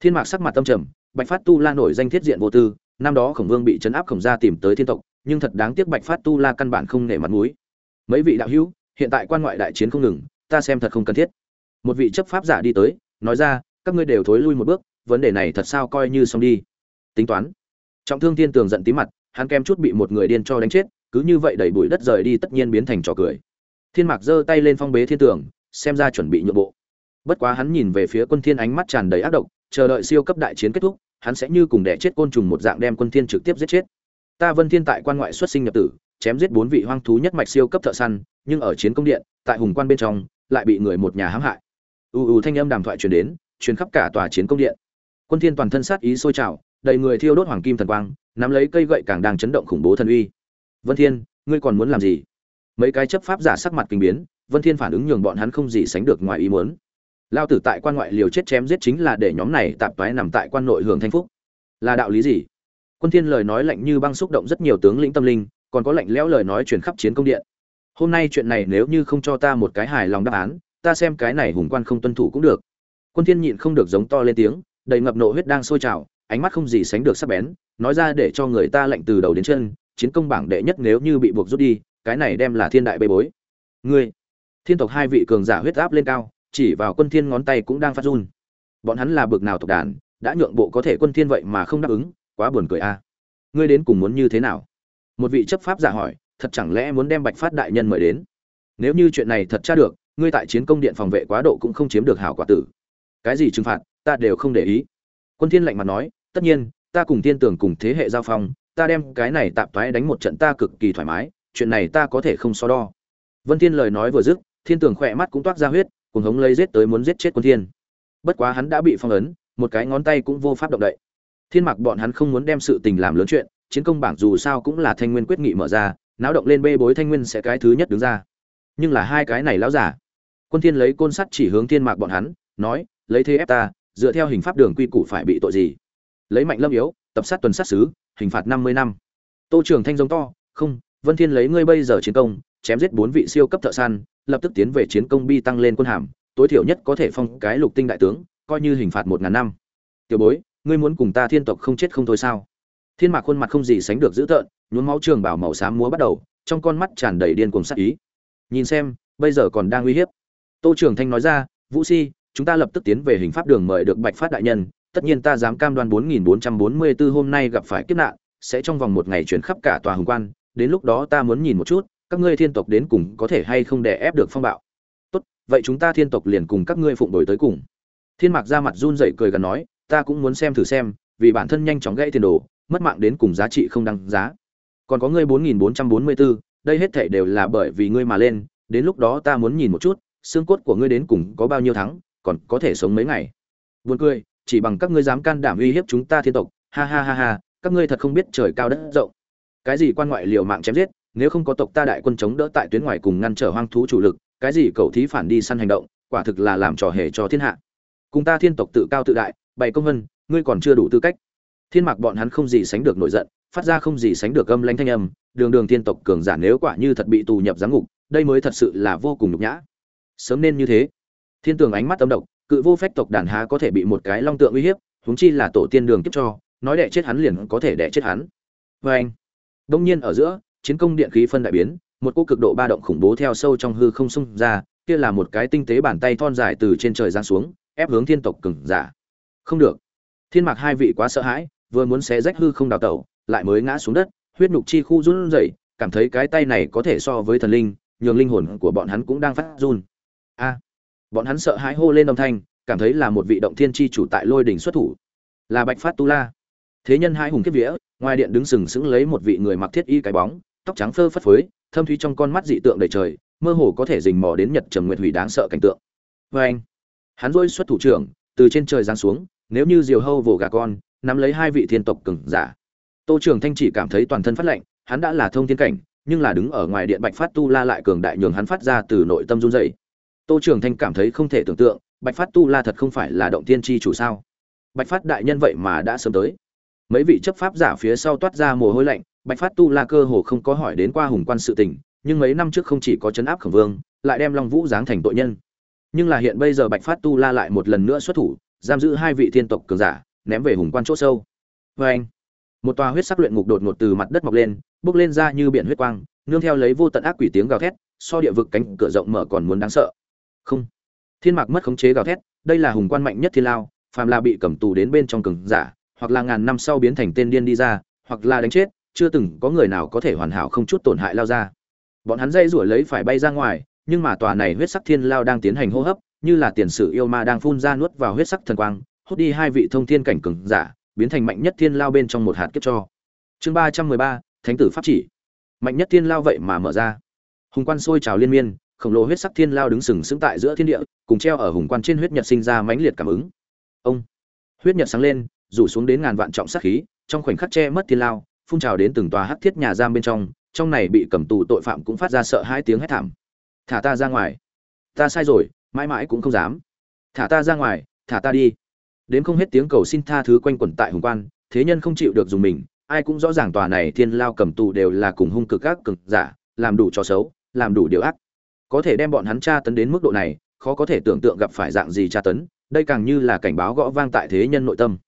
Thiên mạc sắc mặt tâm trầm, bạch phát tu la nổi danh thiết diện vô tư năm đó khổng vương bị chấn áp khổng gia tìm tới thiên tộc, nhưng thật đáng tiếc bạch phát tu la căn bản không nể mặt mũi. Mấy vị đạo hữu, hiện tại quan ngoại đại chiến không ngừng, ta xem thật không cần thiết. Một vị chấp pháp giả đi tới, nói ra, các ngươi đều thối lui một bước, vấn đề này thật sao coi như xong đi. Tính toán. Trọng thương thiên tường giận tí mặt, hắn kem chút bị một người điên cho đánh chết, cứ như vậy đẩy bụi đất rời đi tất nhiên biến thành trò cười. Thiên mạc giơ tay lên phong bế thiên tường, xem ra chuẩn bị nhượng bộ. Bất quá hắn nhìn về phía quân thiên ánh mắt tràn đầy ác độc, chờ đợi siêu cấp đại chiến kết thúc hắn sẽ như cùng đẻ chết côn trùng một dạng đem quân thiên trực tiếp giết chết. Ta vân thiên tại quan ngoại xuất sinh nhập tử, chém giết bốn vị hoang thú nhất mạch siêu cấp thợ săn, nhưng ở chiến công điện, tại hùng quan bên trong, lại bị người một nhà hãm hại. U u thanh âm đàm thoại truyền đến, truyền khắp cả tòa chiến công điện. Quân thiên toàn thân sát ý sôi trào, đầy người thiêu đốt hoàng kim thần quang, nắm lấy cây gậy càng đang chấn động khủng bố thần uy. Vân thiên, ngươi còn muốn làm gì? Mấy cái chấp pháp giả sắc mặt kinh biến, vân thiên phản ứng nhường bọn hắn không gì sánh được ngoài ý muốn lao tử tại quan ngoại liều chết chém giết chính là để nhóm này tạp toái nằm tại quan nội hưởng thanh phúc. Là đạo lý gì? Quân thiên lời nói lạnh như băng xúc động rất nhiều tướng lĩnh tâm linh, còn có lạnh lẽo lời nói truyền khắp chiến công điện. Hôm nay chuyện này nếu như không cho ta một cái hài lòng đáp án, ta xem cái này hùng quan không tuân thủ cũng được. Quân thiên nhịn không được giống to lên tiếng, đầy ngập nộ huyết đang sôi trào, ánh mắt không gì sánh được sắc bén, nói ra để cho người ta lạnh từ đầu đến chân, chiến công bảng đệ nhất nếu như bị buộc rút đi, cái này đem là thiên đại bê bối. Ngươi, thiên tộc hai vị cường giả huyết áp lên cao chỉ vào quân thiên ngón tay cũng đang phát run. Bọn hắn là bực nào tộc đàn, đã nhượng bộ có thể quân thiên vậy mà không đáp ứng, quá buồn cười a. Ngươi đến cùng muốn như thế nào? Một vị chấp pháp giả hỏi, thật chẳng lẽ muốn đem bạch phát đại nhân mời đến? Nếu như chuyện này thật tra được, ngươi tại chiến công điện phòng vệ quá độ cũng không chiếm được hảo quả tử. Cái gì trừng phạt, ta đều không để ý. Quân thiên lạnh mặt nói, tất nhiên, ta cùng tiên tưởng cùng thế hệ giao phong, ta đem cái này tạm toái đánh một trận ta cực kỳ thoải mái, chuyện này ta có thể không so đo. Vân thiên lời nói vừa dứt, thiên tường khỏe mắt cũng toát ra huyết cùng hống lấy giết tới muốn giết chết quân thiên. Bất quá hắn đã bị phong ấn, một cái ngón tay cũng vô pháp động đậy. Thiên mặc bọn hắn không muốn đem sự tình làm lớn chuyện, chiến công bảng dù sao cũng là thanh nguyên quyết nghị mở ra, náo động lên bê bối thanh nguyên sẽ cái thứ nhất đứng ra. Nhưng là hai cái này lão giả. Quân thiên lấy côn sắt chỉ hướng thiên mạc bọn hắn, nói, lấy thế ép ta, dựa theo hình pháp đường quy củ phải bị tội gì? Lấy mạnh lâm yếu, tập sát tuần sát sứ, hình phạt 50 năm. Tô trưởng thanh giống to, không, vân thiên lấy ngươi bây giờ chiến công, chém giết bốn vị siêu cấp thợ săn lập tức tiến về chiến công bi tăng lên quân hàm, tối thiểu nhất có thể phong cái lục tinh đại tướng, coi như hình phạt một ngàn năm. Tiểu bối, ngươi muốn cùng ta thiên tộc không chết không thôi sao? Thiên mạc khuôn mặt không gì sánh được dữ tợn, nhuốm máu trường bảo màu xám múa bắt đầu, trong con mắt tràn đầy điên cuồng sát ý. Nhìn xem, bây giờ còn đang uy hiếp. Tô trường thanh nói ra, vũ si, chúng ta lập tức tiến về hình pháp đường mời được bạch phát đại nhân, tất nhiên ta dám cam đoan 4444 hôm nay gặp phải kiếp nạn, sẽ trong vòng một ngày chuyển khắp cả tòa hùng quan, đến lúc đó ta muốn nhìn một chút các ngươi thiên tộc đến cùng có thể hay không đè ép được phong bạo? Tốt vậy chúng ta thiên tộc liền cùng các ngươi phụng đổi tới cùng. Thiên mạc ra mặt run rẩy cười gần nói ta cũng muốn xem thử xem vì bản thân nhanh chóng gãy tiền đồ mất mạng đến cùng giá trị không đăng giá. Còn có ngươi 4444, đây hết thảy đều là bởi vì ngươi mà lên đến lúc đó ta muốn nhìn một chút xương cốt của ngươi đến cùng có bao nhiêu thắng còn có thể sống mấy ngày. Buồn cười chỉ bằng các ngươi dám can đảm uy hiếp chúng ta thiên tộc ha ha ha ha các ngươi thật không biết trời cao đất rộng. Cái gì quan ngoại liều mạng chém giết nếu không có tộc ta đại quân chống đỡ tại tuyến ngoài cùng ngăn trở hoang thú chủ lực, cái gì cậu thí phản đi săn hành động, quả thực là làm trò hề cho thiên hạ. Cùng ta thiên tộc tự cao tự đại, bày công vân, ngươi còn chưa đủ tư cách. Thiên mạc bọn hắn không gì sánh được nổi giận, phát ra không gì sánh được âm lãnh thanh âm, đường đường thiên tộc cường giả nếu quả như thật bị tù nhập giáng ngục, đây mới thật sự là vô cùng nhục nhã. Sớm nên như thế. Thiên tường ánh mắt âm độc, cự vô phách tộc đàn há có thể bị một cái long tượng uy hiếp, huống chi là tổ tiên đường kiếp cho, nói đẻ chết hắn liền có thể đẻ chết hắn. Vê anh đông nhiên ở giữa chiến công điện khí phân đại biến, một cú cực độ ba động khủng bố theo sâu trong hư không xung ra, kia là một cái tinh tế bàn tay thon dài từ trên trời giáng xuống, ép hướng thiên tộc cường giả. Không được. Thiên mạc hai vị quá sợ hãi, vừa muốn xé rách hư không đào tẩu, lại mới ngã xuống đất, huyết nhục chi khu run rẩy, cảm thấy cái tay này có thể so với thần linh, nhường linh hồn của bọn hắn cũng đang phát run. A. Bọn hắn sợ hãi hô lên âm thanh, cảm thấy là một vị động thiên chi chủ tại lôi đỉnh xuất thủ. Là bạch phát tu la. Thế nhân hai hùng kiếp vía, ngoài điện đứng sừng sững lấy một vị người mặc thiết y cái bóng tóc trắng phơ phất phới, thâm thúy trong con mắt dị tượng đầy trời, mơ hồ có thể dình mò đến nhật trầm nguyệt hủy đáng sợ cảnh tượng. Vê anh, hắn dôi xuất thủ trưởng, từ trên trời giáng xuống, nếu như diều hâu vồ gà con, nắm lấy hai vị thiên tộc cừng giả. Tô trường thanh chỉ cảm thấy toàn thân phát lạnh, hắn đã là thông thiên cảnh, nhưng là đứng ở ngoài điện bạch phát tu la lại cường đại nhường hắn phát ra từ nội tâm run dày tô trường thanh cảm thấy không thể tưởng tượng, bạch phát tu la thật không phải là động tiên tri chủ sao? Bạch phát đại nhân vậy mà đã sớm tới. Mấy vị chấp pháp giả phía sau toát ra mồ hôi lạnh bạch phát tu la cơ hồ không có hỏi đến qua hùng quan sự tình, nhưng mấy năm trước không chỉ có chấn áp khổng vương, lại đem long vũ giáng thành tội nhân. Nhưng là hiện bây giờ bạch phát tu la lại một lần nữa xuất thủ, giam giữ hai vị thiên tộc cường giả, ném về hùng quan chỗ sâu. Vê anh, một tòa huyết sắc luyện ngục đột ngột từ mặt đất mọc lên, bốc lên ra như biển huyết quang, nương theo lấy vô tận ác quỷ tiếng gào thét, so địa vực cánh cửa rộng mở còn muốn đáng sợ. Không, thiên mạc mất khống chế gào thét, đây là hùng quan mạnh nhất thiên lao, phàm là bị cầm tù đến bên trong cường giả, hoặc là ngàn năm sau biến thành tên điên đi ra, hoặc là đánh chết chưa từng có người nào có thể hoàn hảo không chút tổn hại lao ra. Bọn hắn dây rủa lấy phải bay ra ngoài, nhưng mà tòa này huyết sắc thiên lao đang tiến hành hô hấp, như là tiền sử yêu ma đang phun ra nuốt vào huyết sắc thần quang, hút đi hai vị thông thiên cảnh cường giả, biến thành mạnh nhất thiên lao bên trong một hạt kiếp cho. Chương ba trăm mười ba, thánh tử pháp chỉ. Mạnh nhất thiên lao vậy mà mở ra. Hùng quan sôi trào liên miên, khổng lồ huyết sắc thiên lao đứng sừng sững tại giữa thiên địa, cùng treo ở hùng quan trên huyết nhật sinh ra mãnh liệt cảm ứng. Ông. Huyết nhật sáng lên, rủ xuống đến ngàn vạn trọng sát khí, trong khoảnh khắc che mất thiên lao phun trào đến từng tòa hắc thiết nhà giam bên trong trong này bị cầm tù tội phạm cũng phát ra sợ hai tiếng hét thảm. Thả ta ra ngoài. Ta sai rồi, mãi mãi cũng không dám. Thả ta ra ngoài, thả ta đi. Đến không hết tiếng cầu xin tha thứ quanh quẩn tại hùng quan, thế nhân không chịu được dùng mình, ai cũng rõ ràng tòa này thiên lao cầm tù đều là cùng hung cực các cực giả, làm đủ cho xấu, làm đủ điều ác. Có thể đem bọn hắn tra tấn đến mức độ này, khó có thể tưởng tượng gặp phải dạng gì tra tấn, đây càng như là cảnh báo gõ vang tại thế nhân nội tâm.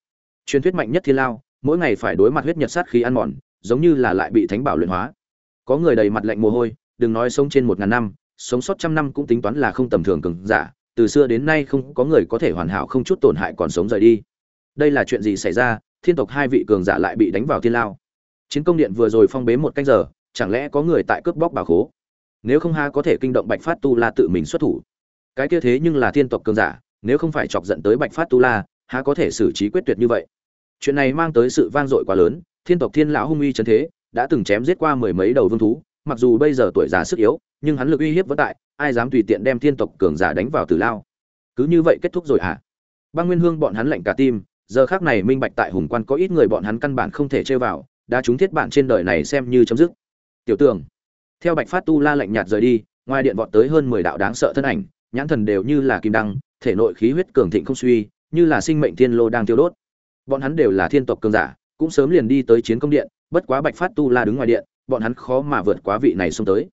Truyền thuyết mạnh nhất thiên lao mỗi ngày phải đối mặt huyết nhật sát khí ăn mòn, giống như là lại bị thánh bảo luyện hóa. Có người đầy mặt lạnh mồ hôi, đừng nói sống trên một ngàn năm, sống sót trăm năm cũng tính toán là không tầm thường cường giả, từ xưa đến nay không có người có thể hoàn hảo không chút tổn hại còn sống rời đi. Đây là chuyện gì xảy ra, thiên tộc hai vị cường giả lại bị đánh vào thiên lao. Chiến công điện vừa rồi phong bế một canh giờ, chẳng lẽ có người tại cướp bóc bà khố? Nếu không ha, có thể kinh động bạch phát tu la tự mình xuất thủ. Cái kia thế nhưng là thiên tộc cường giả, nếu không phải chọc giận tới bạch phát tu la, há có thể xử trí quyết tuyệt như vậy? Chuyện này mang tới sự vang dội quá lớn, thiên tộc thiên lão hung uy c thế, đã từng chém giết qua mười mấy đầu vương thú, mặc dù bây giờ tuổi già sức yếu, nhưng hắn lực uy hiếp vẫn tại, ai dám tùy tiện đem thiên tộc cường giả đánh vào tử lao. Cứ như vậy kết thúc rồi hả? Ba nguyên hương bọn hắn lạnh cả tim, giờ khác này minh bạch tại hùng quan có ít người bọn hắn căn bản không thể chơi vào, đã chúng thiết bản trên đời này xem như chấm dứt. Tiểu tường, theo bạch phát tu la lạnh nhạt rời đi, ngoài điện vọt tới hơn mười đạo đáng sợ thân ảnh, nhãn thần đều như là kim đăng, thể nội khí huyết cường thịnh không suy, như là sinh mệnh thiên lô đang tiêu đốt bọn hắn đều là thiên tộc cường giả, cũng sớm liền đi tới chiến công điện, bất quá bạch phát tu la đứng ngoài điện, bọn hắn khó mà vượt quá vị này xông tới.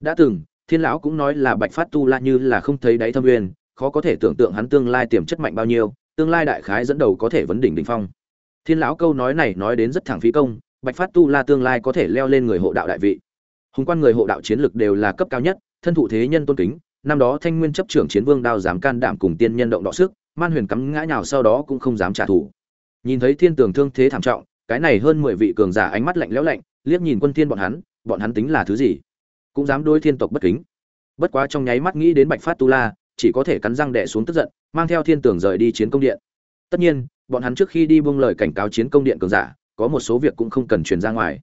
Đã từng, thiên lão cũng nói là bạch phát tu la như là không thấy đáy thâm uyên khó có thể tưởng tượng hắn tương lai tiềm chất mạnh bao nhiêu, tương lai đại khái dẫn đầu có thể vấn đỉnh đỉnh phong. Thiên lão câu nói này nói đến rất thẳng phí công, bạch phát tu la tương lai có thể leo lên người hộ đạo đại vị. Hùng quan người hộ đạo chiến lực đều là cấp cao nhất, thân thụ thế nhân tôn kính, năm đó thanh nguyên chấp trưởng chiến vương đao dám can đảm cùng tiên nhân động đọ sức, man huyền cắm ngã nhào sau đó cũng không dám trả thù nhìn thấy thiên tường thương thế thảm trọng, cái này hơn mười vị cường giả ánh mắt lạnh lẽo lạnh, liếc nhìn quân thiên bọn hắn bọn hắn tính là thứ gì? Cũng dám đối thiên tộc bất kính. Bất quá trong nháy mắt nghĩ đến bạch phát tu la, chỉ có thể cắn răng đè xuống tức giận, mang theo thiên tường rời đi chiến công điện. Tất nhiên, bọn hắn trước khi đi buông lời cảnh cáo chiến công điện cường giả, có một số việc cũng không cần truyền ra ngoài.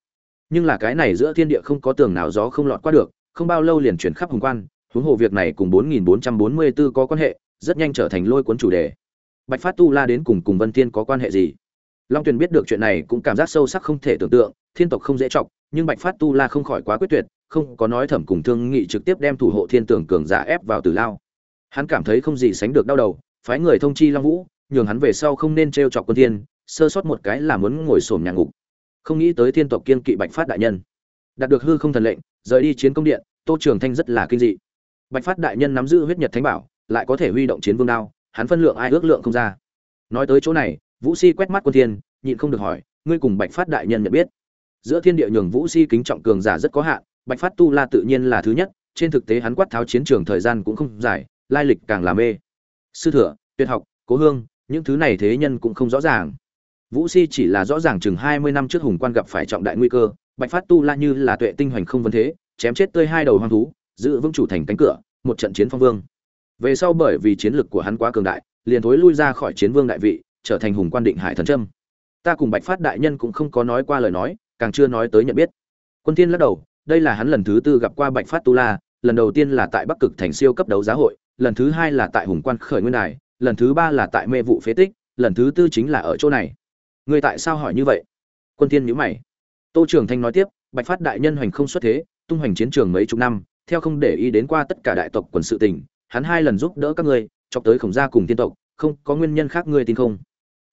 Nhưng là cái này giữa thiên địa không có tường nào gió không lọt qua được, không bao lâu liền chuyển khắp hùng quan, huống hồ việc này cùng 4444 có quan hệ, rất nhanh trở thành lôi cuốn chủ đề bạch phát tu la đến cùng cùng vân thiên có quan hệ gì? Long tuyền biết được chuyện này cũng cảm giác sâu sắc không thể tưởng tượng, thiên tộc không dễ chọc, nhưng bạch phát tu la không khỏi quá quyết tuyệt, không có nói thẩm cùng thương nghị trực tiếp đem thủ hộ thiên Tưởng cường giả ép vào tử lao. Hắn cảm thấy không gì sánh được đau đầu, phái người thông chi long vũ, nhường hắn về sau không nên t r e o chọc quân thiên, sơ sót một cái là muốn ngồi sổm nhà ngục. Không nghĩ tới thiên tộc kiên kỵ bạch phát đại nhân. Đạt được hư không thần lệnh, rời đi chiến công điện, tô trường thanh rất là kinh dị. Bạch phát đại nhân nắm giữ huyết nhật thánh bảo, lại có thể huy động chiến vương đao hắn phân lượng ai ước lượng không ra. Nói tới chỗ này, vũ si quét mắt quân thiên, nhịn không được hỏi, ngươi cùng bạch phát đại nhân nhận biết? Giữa thiên địa nhường vũ si kính trọng cường giả rất có hạn, bạch phát tu la tự nhiên là thứ nhất, trên thực tế hắn quát tháo chiến trường thời gian cũng không dài, lai lịch càng làm mê. Sư thừa tuyệt học, cố hương, những thứ này thế nhân cũng không rõ ràng. Vũ si chỉ là rõ ràng chừng hai mươi năm trước hùng quan gặp phải trọng đại nguy cơ, bạch phát tu la như là tuệ tinh hoành không vấn thế, chém chết tươi hai đầu hoang thú, giữ vững chủ thành cánh cửa, một trận chiến phong vương về sau bởi vì chiến lực của hắn quá cường đại, liền thối lui ra khỏi chiến vương đại vị, trở thành hùng quan định hải thần trâm ta cùng bạch phát đại nhân cũng không có nói qua lời nói, càng chưa nói tới nhận biết. Quân thiên lắc đầu, đây là hắn lần thứ tư gặp qua bạch phát tu la, lần đầu tiên là tại bắc cực thành siêu cấp đấu giá hội, lần thứ hai là tại hùng quan khởi nguyên đài, lần thứ ba là tại mê vụ phế tích, lần thứ tư chính là ở chỗ này. Người tại sao hỏi như vậy? Quân thiên nhíu mày. Tô trường thanh nói tiếp, bạch phát đại nhân hoành không xuất thế, tung hoành chiến trường mấy chục năm, theo không để ý đến qua tất cả đại tộc quần sự tình hắn hai lần giúp đỡ các ngươi, chọc tới khổng gia cùng tiên tộc, không có nguyên nhân khác ngươi tin không?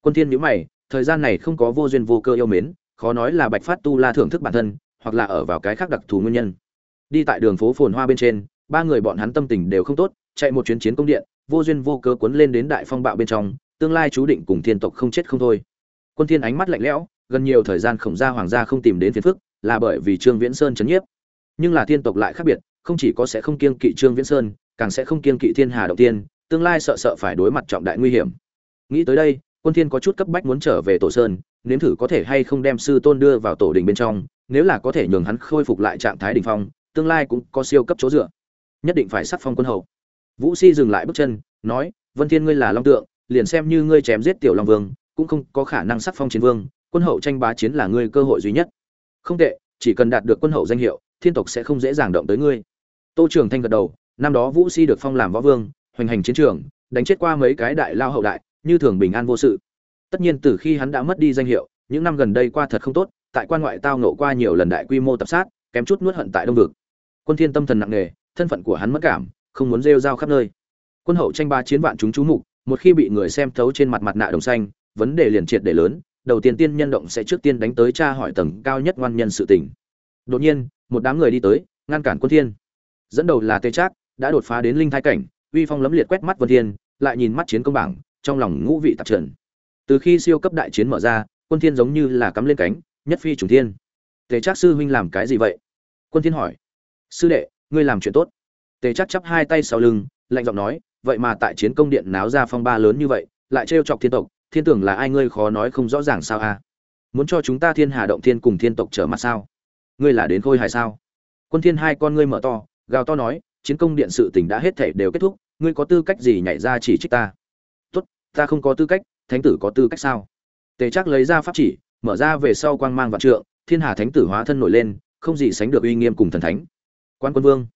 Quân thiên nhíu mày, thời gian này không có vô duyên vô cơ yêu mến, khó nói là bạch phát tu la thưởng thức bản thân, hoặc là ở vào cái khác đặc thù nguyên nhân. Đi tại đường phố phồn hoa bên trên, ba người bọn hắn tâm tình đều không tốt, chạy một chuyến chiến công điện, vô duyên vô cớ cuốn lên đến đại phong bạo bên trong, tương lai chú định cùng thiên tộc không chết không thôi. Quân thiên ánh mắt lạnh lẽo, gần nhiều thời gian khổng gia hoàng gia không tìm đến phiền phức, là bởi vì trương viễn sơn chấn nhiếp. Nhưng là thiên tộc lại khác biệt, không chỉ có sẽ không kiêng kỵ trương viễn sơn càng sẽ không kiêng kỵ thiên hà động tiên, tương lai sợ sợ phải đối mặt trọng đại nguy hiểm. Nghĩ tới đây, quân thiên có chút cấp bách muốn trở về tổ sơn, nếm thử có thể hay không đem sư tôn đưa vào tổ đình bên trong, nếu là có thể nhường hắn khôi phục lại trạng thái đỉnh phong, tương lai cũng có siêu cấp chỗ dựa. Nhất định phải sát phong quân hậu vũ si dừng lại bước chân, nói, vân thiên ngươi là long tượng, liền xem như ngươi chém giết tiểu long vương, cũng không có khả năng sát phong chiến vương, quân hậu tranh bá chiến là ngươi cơ hội duy nhất. Không tệ, chỉ cần đạt được quân hậu danh hiệu, thiên tộc sẽ không dễ dàng động tới ngươi. Tô trường thanh gật đầu năm đó vũ si được phong làm võ vương, hoành hành chiến trường, đánh chết qua mấy cái đại lao hậu đại, như thường bình an vô sự. Tất nhiên từ khi hắn đã mất đi danh hiệu, những năm gần đây qua thật không tốt, tại quan ngoại tao nộ qua nhiều lần đại quy mô tập sát, kém chút nuốt hận tại đông vực. Quân thiên tâm thần nặng nề, thân phận của hắn mất cảm, không muốn rêu rao khắp nơi. Quân hậu tranh ba chiến vạn chúng chú mục, một khi bị người xem thấu trên mặt mặt nạ đồng xanh, vấn đề liền triệt để lớn, đầu tiên tiên nhân động sẽ trước tiên đánh tới tra hỏi tầng cao nhất ngoan nhân sự tình. Đột nhiên, một đám người đi tới, ngăn cản quân thiên. Dẫn đầu là tê trác đã đột phá đến linh thái cảnh, uy phong lấm liệt quét mắt vân thiên, lại nhìn mắt chiến công bảng, trong lòng ngũ vị tạp trần. Từ khi siêu cấp đại chiến mở ra, quân thiên giống như là cắm lên cánh, nhất phi trùng thiên. Tề trác sư huynh làm cái gì vậy? Quân thiên hỏi. Sư đệ, ngươi làm chuyện tốt. Tề trác chắp hai tay sau lưng, lạnh giọng nói, vậy mà tại chiến công điện náo ra phong ba lớn như vậy, lại trêu chọc thiên tộc, thiên tưởng là ai ngươi khó nói không rõ ràng sao a? À? Muốn cho chúng ta thiên hà động thiên cùng thiên tộc trở mặt sao? Ngươi là đến khôi hài sao? Quân thiên hai con ngươi mở to, gào to nói chiến công điện sự tình đã hết thể đều kết thúc, ngươi có tư cách gì nhảy ra chỉ trích ta? Tốt, ta không có tư cách, thánh tử có tư cách sao? Tề chắc lấy ra pháp chỉ, mở ra về sau quang mang vạn trượng, thiên hà thánh tử hóa thân nổi lên, không gì sánh được uy nghiêm cùng thần thánh. Quan quân vương,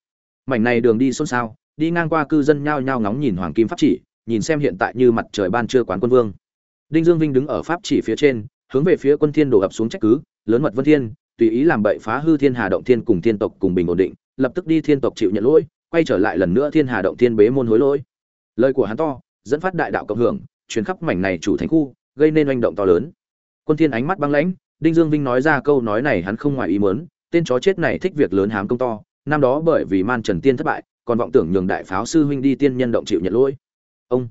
mảnh này đường đi xôn xao, đi ngang qua cư dân nhao nhao ngóng nhìn hoàng kim pháp chỉ, nhìn xem hiện tại như mặt trời ban trưa quán quân vương. Đinh dương vinh đứng ở pháp chỉ phía trên, hướng về phía quân thiên đổ ập xuống trách cứ, lớn mật vân thiên, tùy ý làm bậy phá hư thiên hà động thiên cùng thiên tộc cùng bình ổn định lập tức đi thiên tộc chịu nhận lỗi, quay trở lại lần nữa thiên hà động thiên bế môn hối lỗi. Lời của hắn to, dẫn phát đại đạo cộng hưởng chuyến khắp mảnh này chủ thành khu, gây nên oanh động to lớn. Quân thiên ánh mắt băng lãnh, đinh dương vinh nói ra câu nói này hắn không ngoài ý muốn, tên chó chết này thích việc lớn hám công to, năm đó bởi vì man trần tiên thất bại, còn vọng tưởng nhường đại pháo sư huynh đi tiên nhân động chịu nhận lỗi. Ông,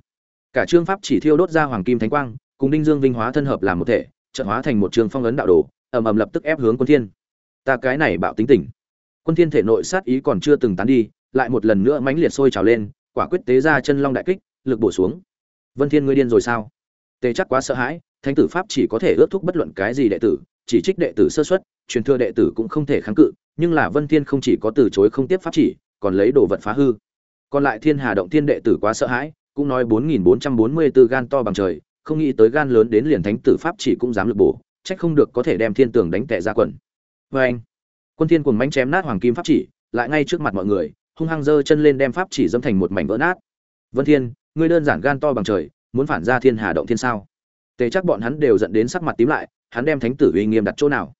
cả trương pháp chỉ thiêu đốt ra hoàng kim thánh quang, cùng đinh dương vinh hóa thân hợp làm một thể, trận hóa thành một trường phong ấn đạo đồ, ầm ầm lập tức ép hướng quân thiên. Ta cái này bạo tính tình quân thiên thể nội sát ý còn chưa từng tán đi, lại một lần nữa mãnh liệt sôi trào lên, quả quyết tế ra chân long đại kích, lực bổ xuống. Vân thiên ngươi điên rồi sao? Tề chắc quá sợ hãi, thánh tử pháp chỉ có thể ước thúc bất luận cái gì đệ tử, chỉ trích đệ tử sơ suất, truyền thừa đệ tử cũng không thể kháng cự, nhưng là vân thiên không chỉ có từ chối không tiếp pháp chỉ, còn lấy đồ vật phá hư. Còn lại thiên hà động thiên đệ tử quá sợ hãi, cũng nói 4444 gan to bằng trời, không nghĩ tới gan lớn đến liền thánh tử pháp chỉ cũng dám lực bổ trách không được có thể đem thiên tường đánh tệ ra quần. Vê anh quân thiên cuồng mãnh chém nát hoàng kim pháp chỉ, lại ngay trước mặt mọi người, hung hăng giơ chân lên đem pháp chỉ dâm thành một mảnh vỡ nát. Vân thiên, ngươi đơn giản gan to bằng trời, muốn phản ra thiên hà động thiên sao? Tề chắc bọn hắn đều giận đến sắc mặt tím lại, hắn đem thánh tử uy nghiêm đặt chỗ nào?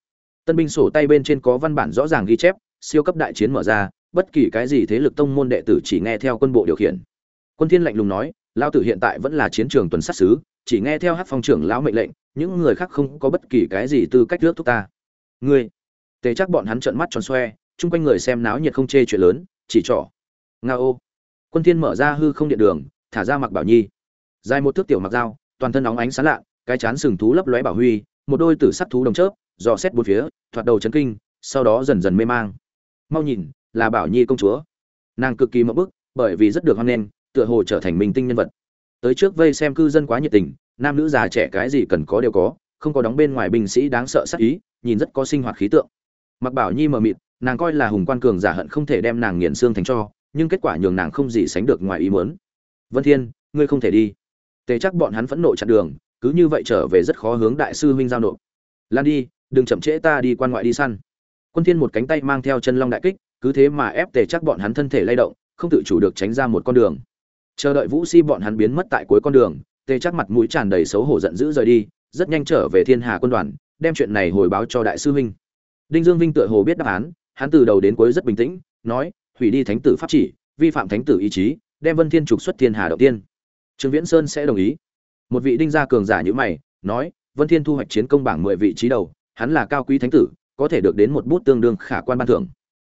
Tân binh sổ tay bên trên có văn bản rõ ràng ghi chép, siêu cấp đại chiến mở ra, bất kỳ cái gì thế lực tông môn đệ tử chỉ nghe theo quân bộ điều khiển. Quân thiên lạnh lùng nói, Lão tử hiện tại vẫn là chiến trường tuần sát sứ chỉ nghe theo hát phong trưởng lão mệnh lệnh, những người khác không có bất kỳ cái gì tư cách trước thúc ta. Ngươi tề chắc bọn hắn trợn mắt tròn xoe, chung quanh người xem náo nhiệt không chê chuyện lớn, chỉ trỏ. Nga ô. Quân thiên mở ra hư không điện đường, thả ra mặc bảo nhi. Dài một thước tiểu mặc dao, toàn thân óng ánh sáng lạ, cái chán sừng thú lấp lóe bảo huy, một đôi tử sắc thú đồng chớp, dò xét bốn phía, thoạt đầu chấn kinh, sau đó dần dần mê mang. Mau nhìn, là bảo nhi công chúa. Nàng cực kỳ mẫu bức, bởi vì rất được hoan nghênh, tựa hồ trở thành minh tinh nhân vật. Tới trước vây xem cư dân quá nhiệt tình, nam nữ già trẻ cái gì cần có đều có, không có đóng bên ngoài binh sĩ đáng sợ sắc ý, nhìn rất có sinh hoạt khí tượng mặc bảo nhi mờ mịt, nàng coi là hùng quan cường giả hận không thể đem nàng nghiền xương thành cho, nhưng kết quả nhường nàng không gì sánh được ngoài ý muốn. Vân thiên, ngươi không thể đi. Tề chắc bọn hắn phẫn nộ chặn đường, cứ như vậy trở về rất khó hướng đại sư huynh giao nộp. Lan đi, đừng chậm trễ ta đi quan ngoại đi săn. Quân thiên một cánh tay mang theo chân long đại kích, cứ thế mà ép tề chắc bọn hắn thân thể lay động, không tự chủ được tránh ra một con đường. Chờ đợi vũ si bọn hắn biến mất tại cuối con đường, tề chắc mặt mũi tràn đầy xấu hổ giận dữ rời đi, rất nhanh trở về thiên hà quân đoàn, đem chuyện này hồi báo cho đại sư huynh đinh dương vinh tựa hồ biết đáp án, hắn từ đầu đến cuối rất bình tĩnh, nói, hủy đi thánh tử pháp chỉ, vi phạm thánh tử ý chí, đem vân thiên trục xuất thiên hà động tiên. Trương viễn sơn sẽ đồng ý. Một vị đinh gia cường giả như mày, nói, vân thiên thu hoạch chiến công bảng mười vị trí đầu, hắn là cao quý thánh tử, có thể được đến một bút tương đương khả quan ban thưởng.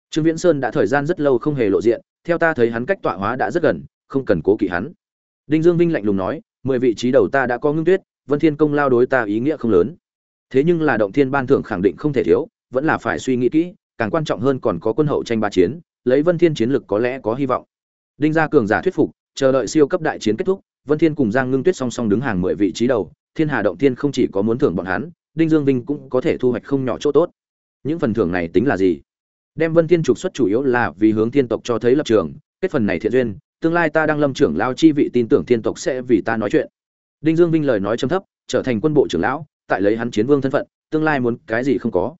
Trương viễn sơn đã thời gian rất lâu không hề lộ diện, theo ta thấy hắn cách tọa hóa đã rất gần, không cần cố kỵ hắn. Đinh dương vinh lạnh lùng nói, mười vị trí đầu ta đã có ngưng tuyết, vân thiên công lao đối ta ý nghĩa không lớn. Thế nhưng là động thiên ban thưởng khẳng định không thể thiếu vẫn là phải suy nghĩ kỹ, càng quan trọng hơn còn có quân hậu tranh ba chiến, lấy vân thiên chiến lực có lẽ có hy vọng. Đinh gia cường giả thuyết phục, chờ đợi siêu cấp đại chiến kết thúc, vân thiên cùng giang ngưng tuyết song song đứng hàng mười vị trí đầu, thiên hà động thiên không chỉ có muốn thưởng bọn hắn, đinh dương vinh cũng có thể thu hoạch không nhỏ chỗ tốt. Những phần thưởng này tính là gì? Đem vân thiên trục xuất chủ yếu là vì hướng thiên tộc cho thấy lập trường, kết phần này thiện duyên, tương lai ta đang lâm trưởng lao chi vị tin tưởng thiên tộc sẽ vì ta nói chuyện. Đinh dương vinh lời nói trầm thấp, trở thành quân bộ trưởng lão, tại lấy hắn chiến vương thân phận, tương lai muốn cái gì không có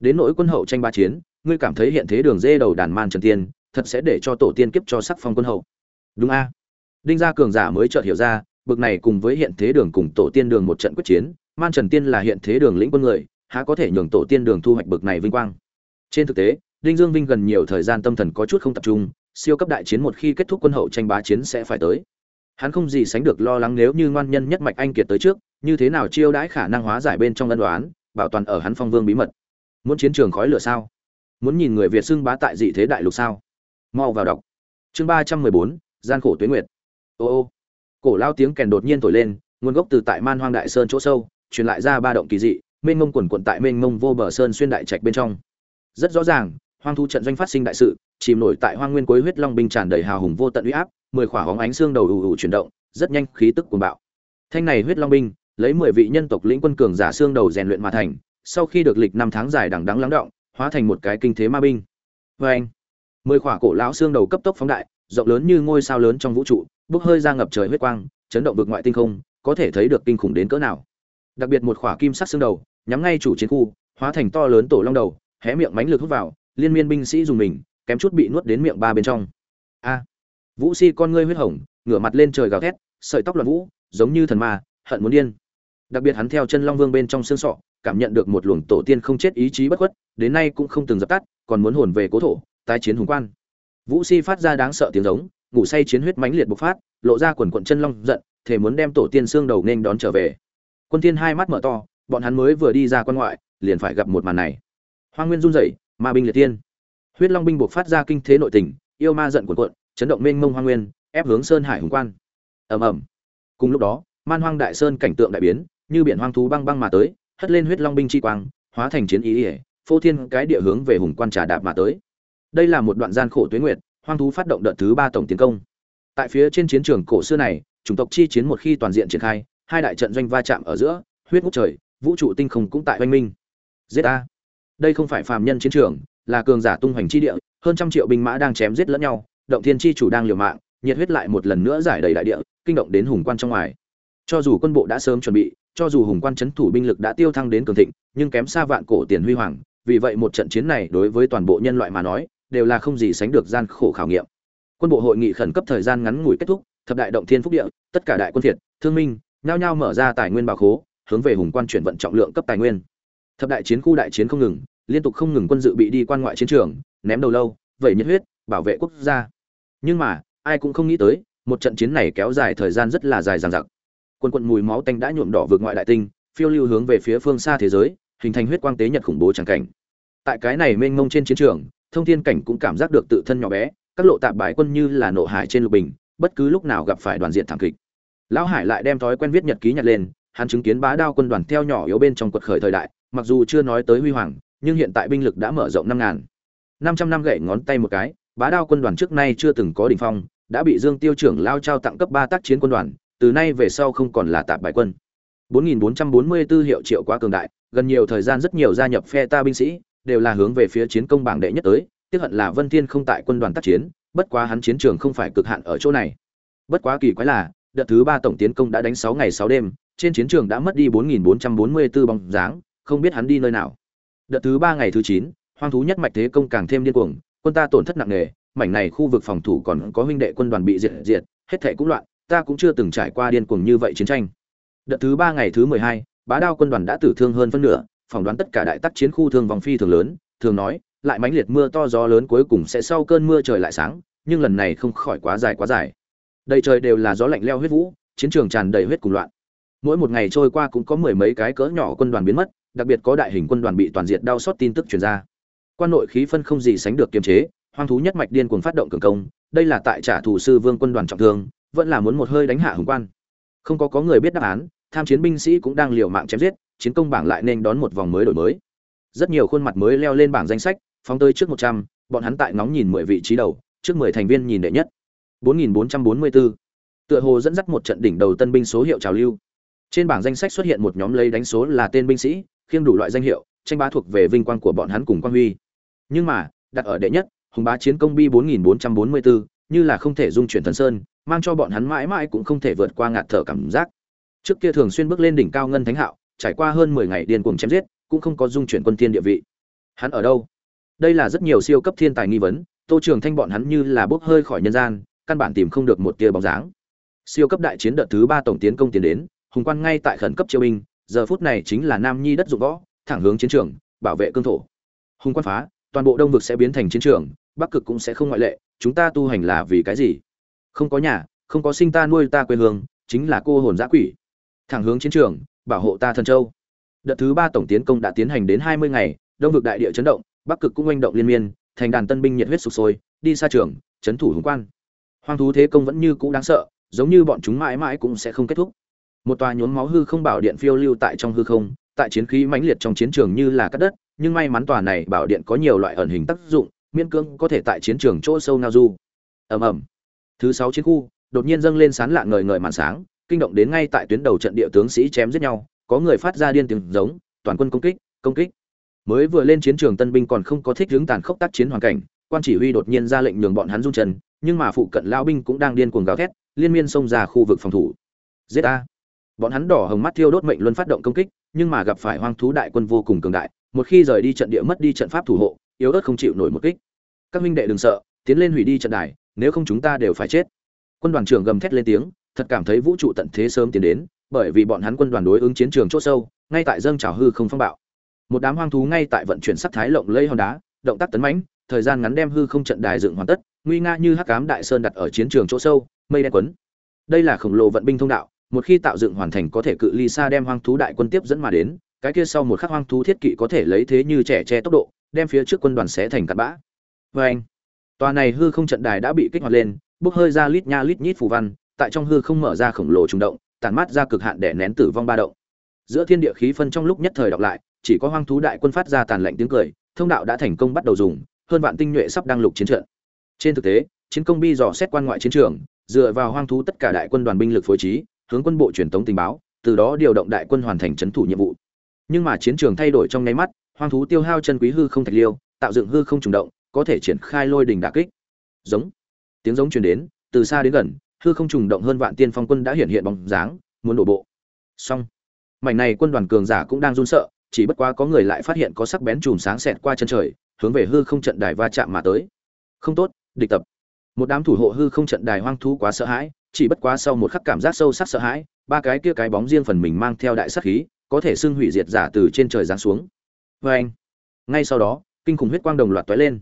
đến nỗi quân hậu tranh ba chiến, ngươi cảm thấy hiện thế đường dê đầu đàn man trần tiên, thật sẽ để cho tổ tiên kiếp cho sắc phong quân hậu. Đúng a. Đinh gia cường giả mới chợt hiểu ra, bực này cùng với hiện thế đường cùng tổ tiên đường một trận quyết chiến, man trần tiên là hiện thế đường lĩnh quân người, há có thể nhường tổ tiên đường thu hoạch bực này vinh quang. Trên thực tế, đinh dương vinh gần nhiều thời gian tâm thần có chút không tập trung, siêu cấp đại chiến một khi kết thúc quân hậu tranh bá chiến sẽ phải tới. Hắn không gì sánh được lo lắng nếu như ngoan nhân nhất mạch anh kiệt tới trước, như thế nào chiêu đãi khả năng hóa giải bên trong ân đoán bảo toàn ở hắn phong vương bí mật muốn chiến trường khói lửa sao? Muốn nhìn người việt xưng bá tại dị thế đại lục sao? Mau vào đọc. Chương ba trăm mười bốn, gian khổ tuyến nguyệt. Ô ô. Cổ lao tiếng kèn đột nhiên thổi lên, nguồn gốc từ tại man hoang đại sơn chỗ sâu, truyền lại ra ba động kỳ dị, mênh mông quần quận tại mênh mông vô bờ sơn xuyên đại trạch bên trong. Rất rõ ràng, hoang thu trận doanh phát sinh đại sự, chìm nổi tại hoang nguyên cuối huyết long binh tràn đầy hào hùng vô tận uy áp, mười khỏa hóng ánh xương đầu ù ù chuyển động, rất nhanh khí tức cuồng bạo. Thanh này huyết long binh, lấy mười vị nhân tộc lĩnh quân cường giả xương đầu rèn luyện mà thành sau khi được lịch năm tháng dài đằng đắng lắng động, hóa thành một cái kinh thế ma binh. Vê anh, mười khỏa cổ lão xương đầu cấp tốc phóng đại, rộng lớn như ngôi sao lớn trong vũ trụ, bốc hơi ra ngập trời huyết quang, chấn động vực ngoại tinh không, có thể thấy được kinh khủng đến cỡ nào. Đặc biệt một khỏa kim sắc xương đầu, nhắm ngay chủ chiến khu, hóa thành to lớn tổ long đầu, hé miệng mánh lực hút vào, liên miên binh sĩ dùng mình, kém chút bị nuốt đến miệng ba bên trong. A, vũ si con ngươi huyết hồng, ngửa mặt lên trời gào thét, sợi tóc loạn vũ, giống như thần ma, hận muốn điên đặc biệt hắn theo chân long vương bên trong xương sọ, cảm nhận được một luồng tổ tiên không chết ý chí bất khuất, đến nay cũng không từng dập tắt, còn muốn hồn về cố thổ, tái chiến hùng quan. Vũ si phát ra đáng sợ tiếng giống, ngủ say chiến huyết mãnh liệt bộc phát, lộ ra quần quận chân long giận thể muốn đem tổ tiên xương đầu nên đón trở về. Quân Thiên hai mắt mở to, bọn hắn mới vừa đi ra quan ngoại, liền phải gặp một màn này. Hoa nguyên run rẩy, ma binh liệt tiên huyết long binh bộc phát ra kinh thế nội tình, yêu ma giận cuồn cuộn, chấn động mênh mông hoa nguyên, ép hướng sơn hải hùng quan. Ầm ầm. Cùng lúc đó, man hoang đại sơn cảnh tượng đại biến như biển hoang thú băng băng mà tới, hất lên huyết long binh chi quang, hóa thành chiến ý ý phô thiên cái địa hướng về hùng quan trà đạp mà tới. Đây là một đoạn gian khổ tuyết nguyệt, hoang thú phát động đợt thứ ba tổng tiến công. Tại phía trên chiến trường cổ xưa này, chủng tộc chi chiến một khi toàn diện triển khai, hai đại trận doanh va chạm ở giữa, huyết ngút trời, vũ trụ tinh không cũng tại oanh minh. Giết a đây không phải phàm nhân chiến trường, là cường giả tung hoành chi địa, hơn trăm triệu binh mã đang chém giết lẫn nhau, động thiên chi chủ đang liều mạng, nhiệt huyết lại một lần nữa giải đầy đại địa, kinh động đến hùng quan trong ngoài. Cho dù quân bộ đã sớm chuẩn bị cho dù hùng quan chấn thủ binh lực đã tiêu thăng đến cường thịnh, nhưng kém xa vạn cổ tiền huy hoàng, vì vậy một trận chiến này đối với toàn bộ nhân loại mà nói, đều là không gì sánh được gian khổ khảo nghiệm. Quân bộ hội nghị khẩn cấp thời gian ngắn ngủi kết thúc, thập đại động thiên phúc địa, tất cả đại quân thiệt, thương minh, nhao nhao mở ra tài nguyên bảo khố, hướng về hùng quan chuyển vận trọng lượng cấp tài nguyên. Thập đại chiến khu đại chiến không ngừng, liên tục không ngừng quân dự bị đi quan ngoại chiến trường, ném đầu lâu vậy nhiệt huyết, bảo vệ quốc gia. Nhưng mà, ai cũng không nghĩ tới, một trận chiến này kéo dài thời gian rất là dài dằng dặc. Quần quần mùi máu tanh đã nhuộm đỏ vượt ngoại đại tinh, phiêu lưu hướng về phía phương xa thế giới, hình thành huyết quang tế nhật khủng bố tràng cảnh. Tại cái này mênh mông trên chiến trường, thông thiên cảnh cũng cảm giác được tự thân nhỏ bé, các lộ tạp bại quân như là nộ hải trên lục bình, bất cứ lúc nào gặp phải đoàn diện thảm kịch. Lão hải lại đem thói quen viết nhật ký nhật lên, hắn chứng kiến bá đao quân đoàn theo nhỏ yếu bên trong quật khởi thời đại, mặc dù chưa nói tới huy hoàng, nhưng hiện tại binh lực đã mở rộng năm ngàn. Năm trăm năm gậy ngón tay một cái, bá đao quân đoàn trước nay chưa từng có đỉnh phong, đã bị dương tiêu trưởng lao trao tặng cấp ba tác chiến quân đoàn từ nay về sau không còn là tạp bài quân. 4444 hiệu triệu quá cường đại, gần nhiều thời gian rất nhiều gia nhập phe ta binh sĩ, đều là hướng về phía chiến công bảng đệ nhất tới, tiếc hận là vân thiên không tại quân đoàn tác chiến, bất quá hắn chiến trường không phải cực hạn ở chỗ này. Bất quá kỳ quái là, đợt thứ ba tổng tiến công đã đánh sáu ngày sáu đêm, trên chiến trường đã mất đi 4.444 bóng dáng, không biết hắn đi nơi nào. Đợt thứ ba ngày thứ chín, hoang thú nhất mạch thế công càng thêm điên cuồng, quân ta tổn thất nặng nề, mảnh này khu vực phòng thủ còn có huynh đệ quân đoàn bị diệt diệt, hết thảy cũng loạn ta cũng chưa từng trải qua điên cuồng như vậy chiến tranh. Đợt thứ ba ngày thứ mười hai, bá đao quân đoàn đã tử thương hơn phân nửa, phỏng đoán tất cả đại tác chiến khu thương vòng phi thường lớn, thường nói, lại mãnh liệt mưa to gió lớn cuối cùng sẽ sau cơn mưa trời lại sáng, nhưng lần này không khỏi quá dài quá dài. Đầy trời đều là gió lạnh leo huyết vũ, chiến trường tràn đầy huyết cùng loạn. Mỗi một ngày trôi qua cũng có mười mấy cái cỡ nhỏ quân đoàn biến mất, đặc biệt có đại hình quân đoàn bị toàn diện đau xót tin tức truyền ra. Quan nội khí phân không gì sánh được kiềm chế, hoang thú nhất mạch điên cuồng phát động cường công, đây là tại trả thù sư vương quân đoàn trọng thương vẫn là muốn một hơi đánh hạ hùng quan không có có người biết đáp án tham chiến binh sĩ cũng đang liều mạng chém giết chiến công bảng lại nên đón một vòng mới đổi mới rất nhiều khuôn mặt mới leo lên bảng danh sách phóng tới trước một trăm bọn hắn tại ngóng nhìn mười vị trí đầu trước mười thành viên nhìn đệ nhất 4444. Tựa hồ dẫn dắt một trận đỉnh đầu tân binh số hiệu trào lưu. Trên bảng danh sách xuất hiện một nhóm lấy đánh số là tên binh sĩ, khiêng đủ loại danh hiệu, tranh bá thuộc về vinh quang của bọn hắn cùng quan huy. Nhưng mà, đặt ở đệ nhất, hùng bá chiến công bi 4444, như là không thể dung chuyển thần sơn, mang cho bọn hắn mãi mãi cũng không thể vượt qua ngạt thở cảm giác. Trước kia thường xuyên bước lên đỉnh cao ngân thánh hạo, trải qua hơn 10 ngày điên cuồng chém giết, cũng không có dung chuyển quân tiên địa vị. Hắn ở đâu? Đây là rất nhiều siêu cấp thiên tài nghi vấn, Tô Trường Thanh bọn hắn như là bốc hơi khỏi nhân gian, căn bản tìm không được một tia bóng dáng. Siêu cấp đại chiến đợt thứ ba tổng tiến công tiến đến, hùng quan ngay tại khẩn cấp triều binh, giờ phút này chính là Nam Nhi đất dụng võ, thẳng hướng chiến trường, bảo vệ cương thổ. Hùng quan phá, toàn bộ đông vực sẽ biến thành chiến trường, bắc cực cũng sẽ không ngoại lệ, chúng ta tu hành là vì cái gì? Không có nhà, không có sinh ta nuôi ta quê hương, chính là cô hồn dã quỷ. Thẳng hướng chiến trường, bảo hộ ta thần châu. Đợt thứ ba tổng tiến công đã tiến hành đến 20 ngày, đông vực đại địa chấn động, bắc cực cũng oanh động liên miên, thành đàn tân binh nhiệt huyết sục sôi, đi xa trường, chấn thủ hùng quan hoang thú thế công vẫn như cũ đáng sợ giống như bọn chúng mãi mãi cũng sẽ không kết thúc một tòa nhốn máu hư không bảo điện phiêu lưu tại trong hư không tại chiến khí mãnh liệt trong chiến trường như là cắt đất nhưng may mắn tòa này bảo điện có nhiều loại ẩn hình tác dụng miễn cưỡng có thể tại chiến trường chỗ sâu ngao du ầm ầm thứ sáu chiến khu, đột nhiên dâng lên sán lạ ngời ngời màn sáng, kinh động đến ngay tại tuyến đầu trận địa tướng sĩ chém giết nhau, có người phát ra điên tiếng giống, toàn quân công kích công kích. Mới vừa lên chiến trường tân binh còn không có thích hướng tàn khốc tác chiến hoàn cảnh, quan chỉ huy đột nhiên ra lệnh nhường bọn hắn rung chân, nhưng mà phụ cận lao binh cũng đang điên cuồng gào thét, liên miên xông ra khu vực phòng thủ. Giết a bọn hắn đỏ hồng mắt thiêu đốt mệnh luân phát động công kích, nhưng mà gặp phải hoang thú đại quân vô cùng cường đại, một khi rời đi trận địa mất đi trận pháp thủ hộ, yếu ớt không chịu nổi một kích. Các minh đệ đừng sợ, tiến lên hủy đi trận đài nếu không chúng ta đều phải chết. Quân đoàn trưởng gầm thét lên tiếng, thật cảm thấy vũ trụ tận thế sớm tiến đến, bởi vì bọn hắn quân đoàn đối ứng chiến trường chỗ sâu, ngay tại dâng trào hư không phong bạo. Một đám hoang thú ngay tại vận chuyển sắc thái lộng lây hòn đá, động tác tấn mãnh, thời gian ngắn đem hư không trận đài dựng hoàn tất, nguy nga như hắc cám đại sơn đặt ở chiến trường chỗ sâu, mây đen quấn. Đây là khổng lồ vận binh thông đạo, một khi tạo dựng hoàn thành có thể cự ly xa đem hoang thú đại quân tiếp dẫn mà đến, cái kia sau một khắc hoang thú thiết kỵ có thể lấy thế như trẻ che tốc độ, đem phía trước quân đoàn xé thành cát bã. Vê anh tòa này hư không trận đài đã bị kích hoạt lên, bốc hơi ra lít nha lít nhít phù văn, tại trong hư không mở ra khổng lồ trùng động, tản mát ra cực hạn để nén tử vong ba động. Giữa thiên địa khí phân trong lúc nhất thời đọc lại, chỉ có hoang thú đại quân phát ra tàn lạnh tiếng cười, thông đạo đã thành công bắt đầu dùng, hơn vạn tinh nhuệ sắp đăng lục chiến trận. Trên thực tế, chiến công bi dò xét quan ngoại chiến trường, dựa vào hoang thú tất cả đại quân đoàn binh lực phối trí, hướng quân bộ truyền tống tình báo, từ đó điều động đại quân hoàn thành trấn thủ nhiệm vụ. Nhưng mà chiến trường thay đổi trong nháy mắt, hoang thú tiêu hao chân quý hư không thạch liêu, tạo dựng hư không trùng động có thể triển khai lôi đình đả kích. Giống. Tiếng giống truyền đến, từ xa đến gần, hư không trùng động hơn vạn tiên phong quân đã hiện hiện bóng dáng, muốn đổ bộ. Song mảnh này quân đoàn cường giả cũng đang run sợ, chỉ bất quá có người lại phát hiện có sắc bén chùm sáng xẹt qua chân trời, hướng về hư không trận đài va chạm mà tới. Không tốt, địch tập. Một đám thủ hộ hư không trận đài hoang thú quá sợ hãi, chỉ bất quá sau một khắc cảm giác sâu sắc sợ hãi, ba cái kia cái bóng riêng phần mình mang theo đại sát khí, có thể xưng hủy diệt giả từ trên trời giáng xuống. Và anh ngay sau đó, kinh khủng huyết quang đồng loạt tóe lên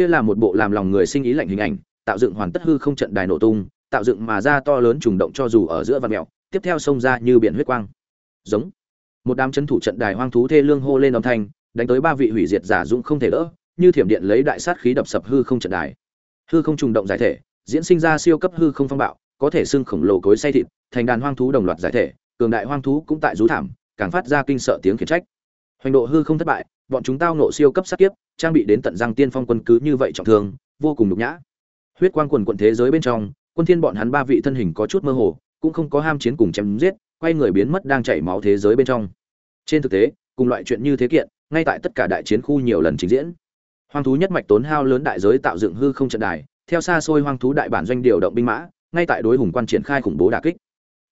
kia là một bộ làm lòng người sinh ý lạnh hình ảnh, tạo dựng hoàn tất hư không trận đài nổ tung, tạo dựng mà ra to lớn trùng động cho dù ở giữa văn mèo tiếp theo xông ra như biển huyết quang. Giống. Một đám chấn thủ trận đài hoang thú thê lương hô lên âm thanh, đánh tới ba vị hủy diệt giả dũng không thể đỡ, như thiểm điện lấy đại sát khí đập sập hư không trận đài. Hư không trùng động giải thể, diễn sinh ra siêu cấp hư không phong bạo, có thể xưng khổng lồ cối say thịt, thành đàn hoang thú đồng loạt giải thể, cường đại hoang thú cũng tại rú thảm, càng phát ra kinh sợ tiếng khiển trách. Hoành độ hư không thất bại bọn chúng tao nộ siêu cấp sát kiếp, trang bị đến tận răng tiên phong quân cứ như vậy trọng thương, vô cùng nhục nhã. Huyết quang quần quận thế giới bên trong, quân thiên bọn hắn ba vị thân hình có chút mơ hồ, cũng không có ham chiến cùng chém giết, quay người biến mất đang chảy máu thế giới bên trong. Trên thực tế, cùng loại chuyện như thế kiện, ngay tại tất cả đại chiến khu nhiều lần trình diễn. Hoang thú nhất mạch tốn hao lớn đại giới tạo dựng hư không trận đài, theo xa xôi hoang thú đại bản doanh điều động binh mã, ngay tại đối hùng quan triển khai khủng bố đả kích.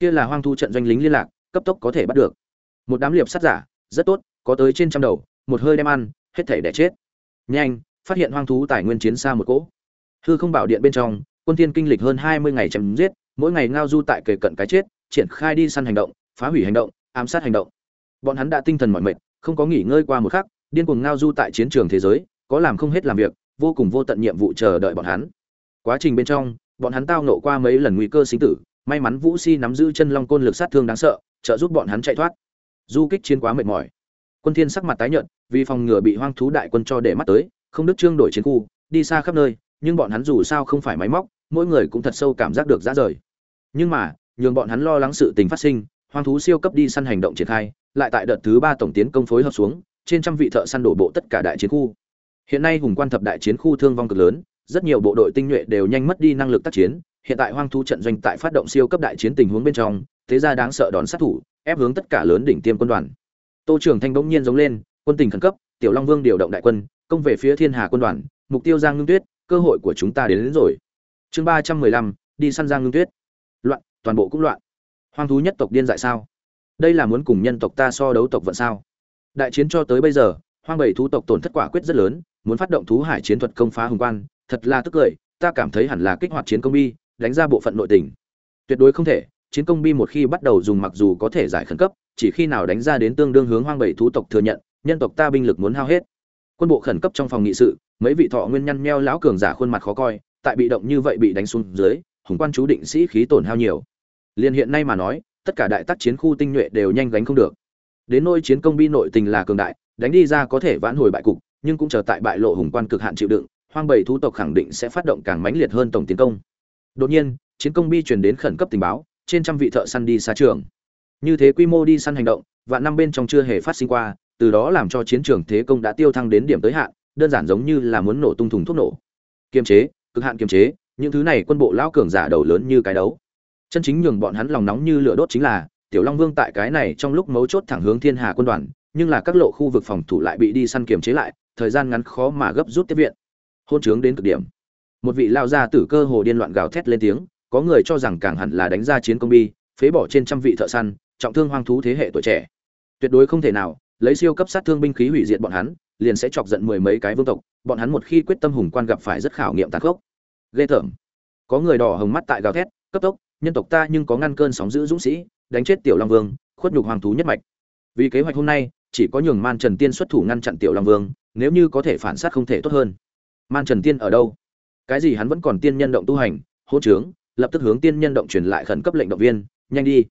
Kia là hoang thú trận doanh lính liên lạc, cấp tốc có thể bắt được. Một đám liệp sát giả, rất tốt, có tới trên trăm đầu một hơi đem ăn, hết thể đẻ chết. Nhanh, phát hiện hoang thú tài nguyên chiến xa một cỗ. Hư không bảo điện bên trong, quân thiên kinh lịch hơn hai mươi ngày chém giết, mỗi ngày ngao du tại kề cận cái chết, triển khai đi săn hành động, phá hủy hành động, ám sát hành động. Bọn hắn đã tinh thần mỏi mệt, không có nghỉ ngơi qua một khắc, điên cuồng ngao du tại chiến trường thế giới, có làm không hết làm việc, vô cùng vô tận nhiệm vụ chờ đợi bọn hắn. Quá trình bên trong, bọn hắn tao nộ qua mấy lần nguy cơ sinh tử, may mắn vũ si nắm giữ chân long côn lực sát thương đáng sợ, trợ giúp bọn hắn chạy thoát. Du kích chiến quá mệt mỏi. Quân thiên sắc mặt tái nhợt vì phòng ngừa bị hoang thú đại quân cho để mắt tới, không đức trương đổi chiến khu, đi xa khắp nơi, nhưng bọn hắn dù sao không phải máy móc, mỗi người cũng thật sâu cảm giác được ra rời. Nhưng mà, nhường bọn hắn lo lắng sự tình phát sinh, hoang thú siêu cấp đi săn hành động triển khai, lại tại đợt thứ ba tổng tiến công phối hợp xuống, trên trăm vị thợ săn đổ bộ tất cả đại chiến khu. Hiện nay hùng quan thập đại chiến khu thương vong cực lớn, rất nhiều bộ đội tinh nhuệ đều nhanh mất đi năng lực tác chiến, hiện tại hoang thú trận doanh tại phát động siêu cấp đại chiến tình huống bên trong, thế ra đáng sợ đón sát thủ, ép hướng tất cả lớn đỉnh tiêm quân đoàn. Tô trưởng thanh bỗng nhiên giống lên quân tình khẩn cấp tiểu long vương điều động đại quân công về phía thiên hà quân đoàn mục tiêu giang ngưng tuyết cơ hội của chúng ta đến, đến rồi. Chương ba trăm mười lăm đi săn giang ngưng tuyết. Loạn toàn bộ cũng loạn. Hoang thú nhất tộc điên dại sao? Đây là muốn cùng nhân tộc ta so đấu tộc vận sao? Đại chiến cho tới bây giờ hoang bảy thú tộc tổn thất quả quyết rất lớn muốn phát động thú hải chiến thuật công phá hùng quan thật là tức cười ta cảm thấy hẳn là kích hoạt chiến công bi đánh ra bộ phận nội tình. Tuyệt đối không thể chiến công bi một khi bắt đầu dùng mặc dù có thể giải khẩn cấp chỉ khi nào đánh ra đến tương đương hướng hoang bảy thú tộc thừa nhận nhân tộc ta binh lực muốn hao hết. Quân bộ khẩn cấp trong phòng nghị sự, mấy vị thọ nguyên nhăn nheo lão cường giả khuôn mặt khó coi, tại bị động như vậy bị đánh xuống dưới, hùng quan chú định sĩ khí tổn hao nhiều. Liên hiện nay mà nói, tất cả đại tác chiến khu tinh nhuệ đều nhanh gánh không được. Đến nôi chiến công bi nội tình là cường đại, đánh đi ra có thể vãn hồi bại cục, nhưng cũng chờ tại bại lộ hùng quan cực hạn chịu đựng, hoang bảy thú tộc khẳng định sẽ phát động càng mãnh liệt hơn tổng tiến công. Đột nhiên, chiến công bi truyền đến khẩn cấp tình báo, trên trăm vị thợ săn đi xa trường. Như thế quy mô đi săn hành động và năm bên trong chưa hề phát sinh qua từ đó làm cho chiến trường thế công đã tiêu thăng đến điểm tới hạn, đơn giản giống như là muốn nổ tung thùng thuốc nổ. Kiềm chế, cực hạn kiềm chế, những thứ này quân bộ lão cường giả đầu lớn như cái đấu. Chân chính nhường bọn hắn lòng nóng như lửa đốt chính là, tiểu long vương tại cái này trong lúc mấu chốt thẳng hướng thiên hà quân đoàn, nhưng là các lộ khu vực phòng thủ lại bị đi săn kiềm chế lại, thời gian ngắn khó mà gấp rút tiếp viện. Hôn trướng đến cực điểm. Một vị lao gia tử cơ hồ điên loạn gào thét lên tiếng, có người cho rằng càng hẳn là đánh ra chiến công bi, phế bỏ trên trăm vị thợ săn, trọng thương hoang thú thế hệ tuổi trẻ. Tuyệt đối không thể nào lấy siêu cấp sát thương binh khí hủy diệt bọn hắn, liền sẽ chọc giận mười mấy cái vương tộc, bọn hắn một khi quyết tâm hùng quan gặp phải rất khảo nghiệm tàn khốc. Ghê tởm. Có người đỏ hồng mắt tại gào thét, cấp tốc, nhân tộc ta nhưng có ngăn cơn sóng giữ dũng sĩ, đánh chết tiểu long vương, khuất nhục hoàng thú nhất mạch. Vì kế hoạch hôm nay, chỉ có nhường man trần tiên xuất thủ ngăn chặn tiểu long vương, nếu như có thể phản sát không thể tốt hơn. Man trần tiên ở đâu? Cái gì hắn vẫn còn tiên nhân động tu hành? Hỗ trướng, lập tức hướng tiên nhân động truyền lại khẩn cấp lệnh động viên, nhanh đi.